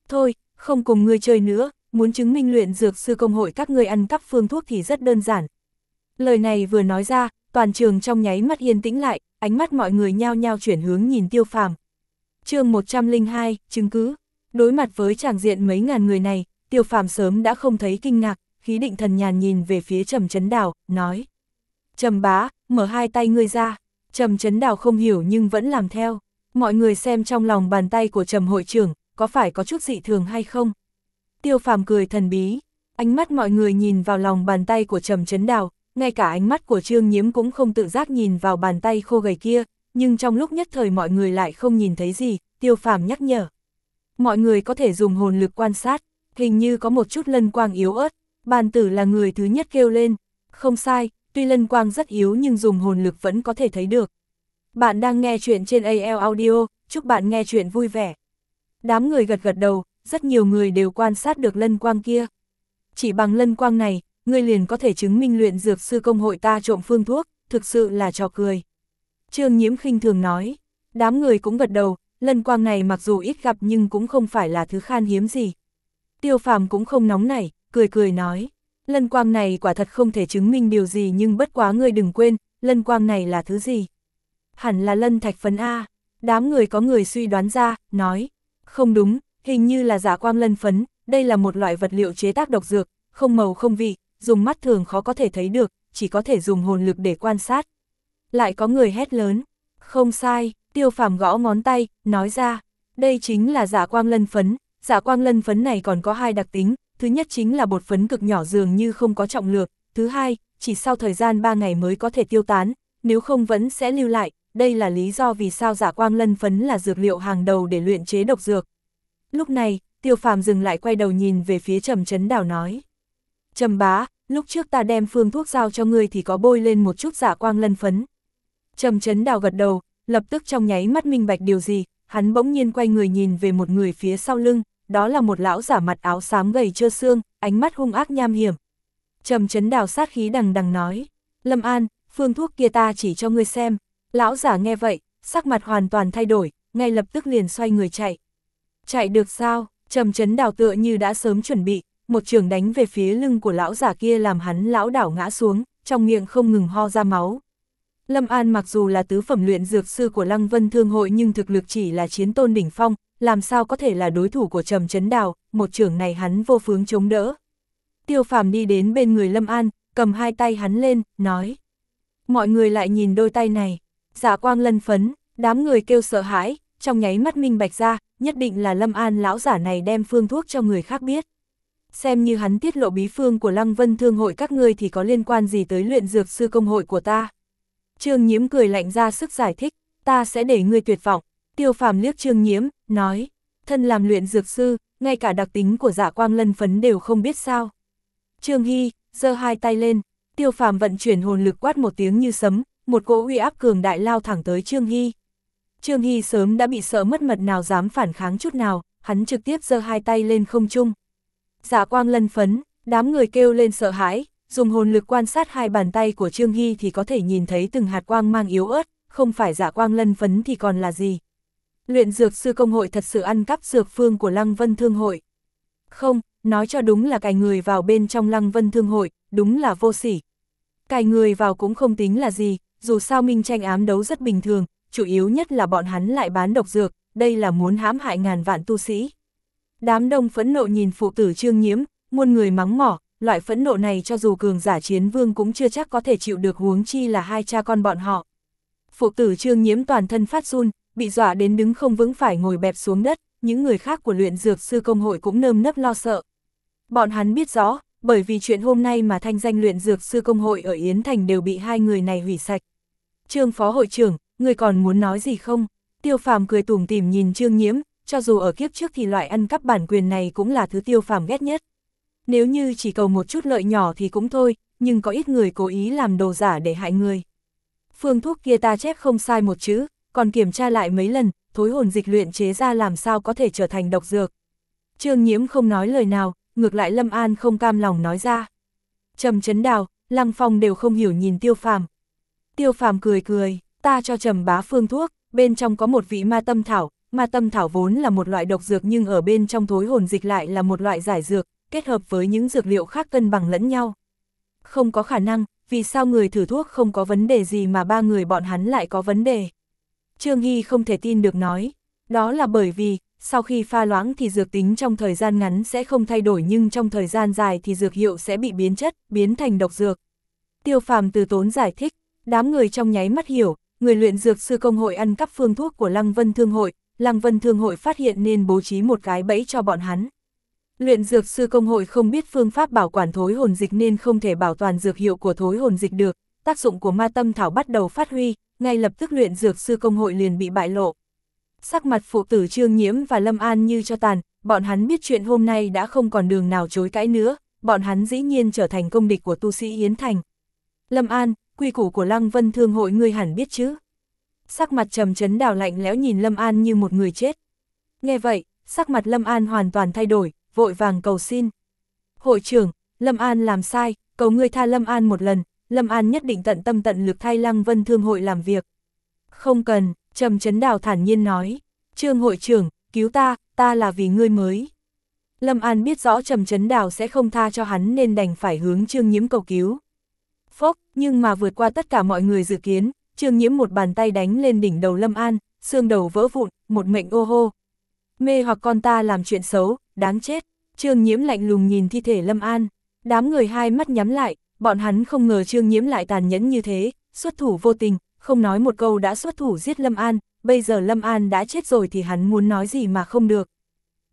Thôi, không cùng ngươi chơi nữa, muốn chứng minh luyện dược sư công hội các ngươi ăn cắp phương thuốc thì rất đơn giản. Lời này vừa nói ra, toàn trường trong nháy mắt yên tĩnh lại, ánh mắt mọi người nhao nhao chuyển hướng nhìn tiêu phàm. chương 102, chứng cứ. Đối mặt với tràng diện mấy ngàn người này, tiêu phàm sớm đã không thấy kinh ngạc, khí định thần nhàn nhìn về phía trầm chấn đào, nói. Trầm bá, mở hai tay ngươi ra. Trầm chấn đào không hiểu nhưng vẫn làm theo. Mọi người xem trong lòng bàn tay của trầm hội trưởng, có phải có chút dị thường hay không? Tiêu phàm cười thần bí, ánh mắt mọi người nhìn vào lòng bàn tay của trầm chấn đào, ngay cả ánh mắt của trương nhiễm cũng không tự giác nhìn vào bàn tay khô gầy kia, nhưng trong lúc nhất thời mọi người lại không nhìn thấy gì, tiêu phàm nhắc nhở. Mọi người có thể dùng hồn lực quan sát, hình như có một chút lân quang yếu ớt, bàn tử là người thứ nhất kêu lên. Không sai, tuy lân quang rất yếu nhưng dùng hồn lực vẫn có thể thấy được. Bạn đang nghe chuyện trên AL Audio, chúc bạn nghe chuyện vui vẻ. Đám người gật gật đầu, rất nhiều người đều quan sát được lân quang kia. Chỉ bằng lân quang này, người liền có thể chứng minh luyện dược sư công hội ta trộm phương thuốc, thực sự là trò cười. Trương Nhiễm khinh thường nói, đám người cũng gật đầu, lân quang này mặc dù ít gặp nhưng cũng không phải là thứ khan hiếm gì. Tiêu phàm cũng không nóng nảy, cười cười nói, lân quang này quả thật không thể chứng minh điều gì nhưng bất quá ngươi đừng quên, lân quang này là thứ gì. Hẳn là lân thạch phấn A, đám người có người suy đoán ra, nói, không đúng, hình như là giả quang lân phấn, đây là một loại vật liệu chế tác độc dược, không màu không vị, dùng mắt thường khó có thể thấy được, chỉ có thể dùng hồn lực để quan sát. Lại có người hét lớn, không sai, tiêu phàm gõ ngón tay, nói ra, đây chính là giả quang lân phấn, giả quang lân phấn này còn có hai đặc tính, thứ nhất chính là bột phấn cực nhỏ dường như không có trọng lượng, thứ hai, chỉ sau thời gian 3 ngày mới có thể tiêu tán, nếu không vẫn sẽ lưu lại, đây là lý do vì sao giả quang lân phấn là dược liệu hàng đầu để luyện chế độc dược. Lúc này, tiêu phàm dừng lại quay đầu nhìn về phía trầm chấn đảo nói. Trầm bá, lúc trước ta đem phương thuốc giao cho ngươi thì có bôi lên một chút giả quang lân phấn. Trầm chấn đào gật đầu, lập tức trong nháy mắt minh bạch điều gì, hắn bỗng nhiên quay người nhìn về một người phía sau lưng, đó là một lão giả mặt áo xám gầy trơ xương, ánh mắt hung ác nham hiểm. Trầm chấn đào sát khí đằng đằng nói, Lâm An, phương thuốc kia ta chỉ cho ngươi xem. Lão giả nghe vậy, sắc mặt hoàn toàn thay đổi, ngay lập tức liền xoay người chạy. Chạy được sao, trầm chấn đào tựa như đã sớm chuẩn bị, một trường đánh về phía lưng của lão giả kia làm hắn lão đảo ngã xuống, trong miệng không ngừng ho ra máu. Lâm An mặc dù là tứ phẩm luyện dược sư của Lăng Vân Thương hội nhưng thực lực chỉ là chiến tôn đỉnh phong, làm sao có thể là đối thủ của Trầm Chấn Đào, một trưởng này hắn vô phương chống đỡ. Tiêu phàm đi đến bên người Lâm An, cầm hai tay hắn lên, nói. Mọi người lại nhìn đôi tay này, giả quang lân phấn, đám người kêu sợ hãi, trong nháy mắt minh bạch ra, nhất định là Lâm An lão giả này đem phương thuốc cho người khác biết. Xem như hắn tiết lộ bí phương của Lăng Vân Thương hội các ngươi thì có liên quan gì tới luyện dược sư công hội của ta. Trương Nhiễm cười lạnh ra sức giải thích, ta sẽ để ngươi tuyệt vọng. Tiêu phàm liếc Trương Nhiễm, nói, thân làm luyện dược sư, ngay cả đặc tính của giả quang lân phấn đều không biết sao. Trương Hy, giơ hai tay lên, tiêu phàm vận chuyển hồn lực quát một tiếng như sấm, một cỗ uy áp cường đại lao thẳng tới Trương Hy. Trương Hy sớm đã bị sợ mất mật nào dám phản kháng chút nào, hắn trực tiếp giơ hai tay lên không trung. Giả quang lân phấn, đám người kêu lên sợ hãi, dùng hồn lực quan sát hai bàn tay của Trương Hy thì có thể nhìn thấy từng hạt quang mang yếu ớt, không phải giả quang lân phấn thì còn là gì. Luyện dược sư công hội thật sự ăn cắp dược phương của Lăng Vân Thương hội. Không, nói cho đúng là cài người vào bên trong Lăng Vân Thương hội, đúng là vô sỉ. Cài người vào cũng không tính là gì, dù sao minh tranh ám đấu rất bình thường, chủ yếu nhất là bọn hắn lại bán độc dược, đây là muốn hãm hại ngàn vạn tu sĩ. Đám đông phẫn nộ nhìn phụ tử trương nhiễm, muôn người mắng mỏ, loại phẫn nộ này cho dù cường giả chiến vương cũng chưa chắc có thể chịu được huống chi là hai cha con bọn họ. Phụ tử trương nhiễm toàn thân phát run, bị dọa đến đứng không vững phải ngồi bẹp xuống đất, những người khác của luyện dược sư công hội cũng nơm nấp lo sợ. Bọn hắn biết rõ, bởi vì chuyện hôm nay mà thanh danh luyện dược sư công hội ở Yến Thành đều bị hai người này hủy sạch. Trương phó hội trưởng, người còn muốn nói gì không? Tiêu phàm cười tủm tỉm nhìn Trương Nhiễm, cho dù ở kiếp trước thì loại ăn cắp bản quyền này cũng là thứ tiêu phàm ghét nhất. Nếu như chỉ cầu một chút lợi nhỏ thì cũng thôi, nhưng có ít người cố ý làm đồ giả để hại người. Phương thuốc kia ta chép không sai một chữ, còn kiểm tra lại mấy lần, thối hồn dịch luyện chế ra làm sao có thể trở thành độc dược. Trương Nhiễm không nói lời nào, ngược lại Lâm An không cam lòng nói ra. Trầm chấn đào, Lăng Phong đều không hiểu nhìn tiêu phàm. Tiêu phàm cười cười, ta cho trầm bá phương thuốc, bên trong có một vị ma tâm thảo, ma tâm thảo vốn là một loại độc dược nhưng ở bên trong thối hồn dịch lại là một loại giải dược, kết hợp với những dược liệu khác cân bằng lẫn nhau. Không có khả năng, vì sao người thử thuốc không có vấn đề gì mà ba người bọn hắn lại có vấn đề. Trương Hy không thể tin được nói, đó là bởi vì, sau khi pha loãng thì dược tính trong thời gian ngắn sẽ không thay đổi nhưng trong thời gian dài thì dược hiệu sẽ bị biến chất, biến thành độc dược. Tiêu phàm từ tốn giải thích, đám người trong nháy mắt hiểu, người luyện dược sư công hội ăn cắp phương thuốc của Lăng Vân Thương hội, Lăng Vân Thương hội phát hiện nên bố trí một cái bẫy cho bọn hắn. Luyện dược sư công hội không biết phương pháp bảo quản thối hồn dịch nên không thể bảo toàn dược hiệu của thối hồn dịch được, tác dụng của ma tâm thảo bắt đầu phát huy, ngay lập tức luyện dược sư công hội liền bị bại lộ. Sắc mặt phụ tử Trương Nhiễm và Lâm An như cho tàn, bọn hắn biết chuyện hôm nay đã không còn đường nào chối cãi nữa, bọn hắn dĩ nhiên trở thành công địch của tu sĩ Yến Thành. Lâm An, quy củ của Lăng Vân Thương hội ngươi hẳn biết chứ? Sắc mặt trầm chấn đào lạnh lẽo nhìn Lâm An như một người chết. Nghe vậy, sắc mặt Lâm An hoàn toàn thay đổi, vội vàng cầu xin. Hội trưởng, Lâm An làm sai, cầu ngươi tha Lâm An một lần, Lâm An nhất định tận tâm tận lực thay Lăng Vân Thương hội làm việc. Không cần, Trầm Trấn Đào thản nhiên nói, Trương hội trưởng, cứu ta, ta là vì ngươi mới. Lâm An biết rõ Trầm Trấn Đào sẽ không tha cho hắn nên đành phải hướng Trương Nhiễm cầu cứu. Phốc, nhưng mà vượt qua tất cả mọi người dự kiến, Trương Nhiễm một bàn tay đánh lên đỉnh đầu Lâm An, xương đầu vỡ vụn, một mệnh ô hô. Mê hoặc con ta làm chuyện xấu, đáng chết. Trương Nhiễm lạnh lùng nhìn thi thể Lâm An, đám người hai mắt nhắm lại, bọn hắn không ngờ Trương Nhiễm lại tàn nhẫn như thế, xuất thủ vô tình, không nói một câu đã xuất thủ giết Lâm An, bây giờ Lâm An đã chết rồi thì hắn muốn nói gì mà không được.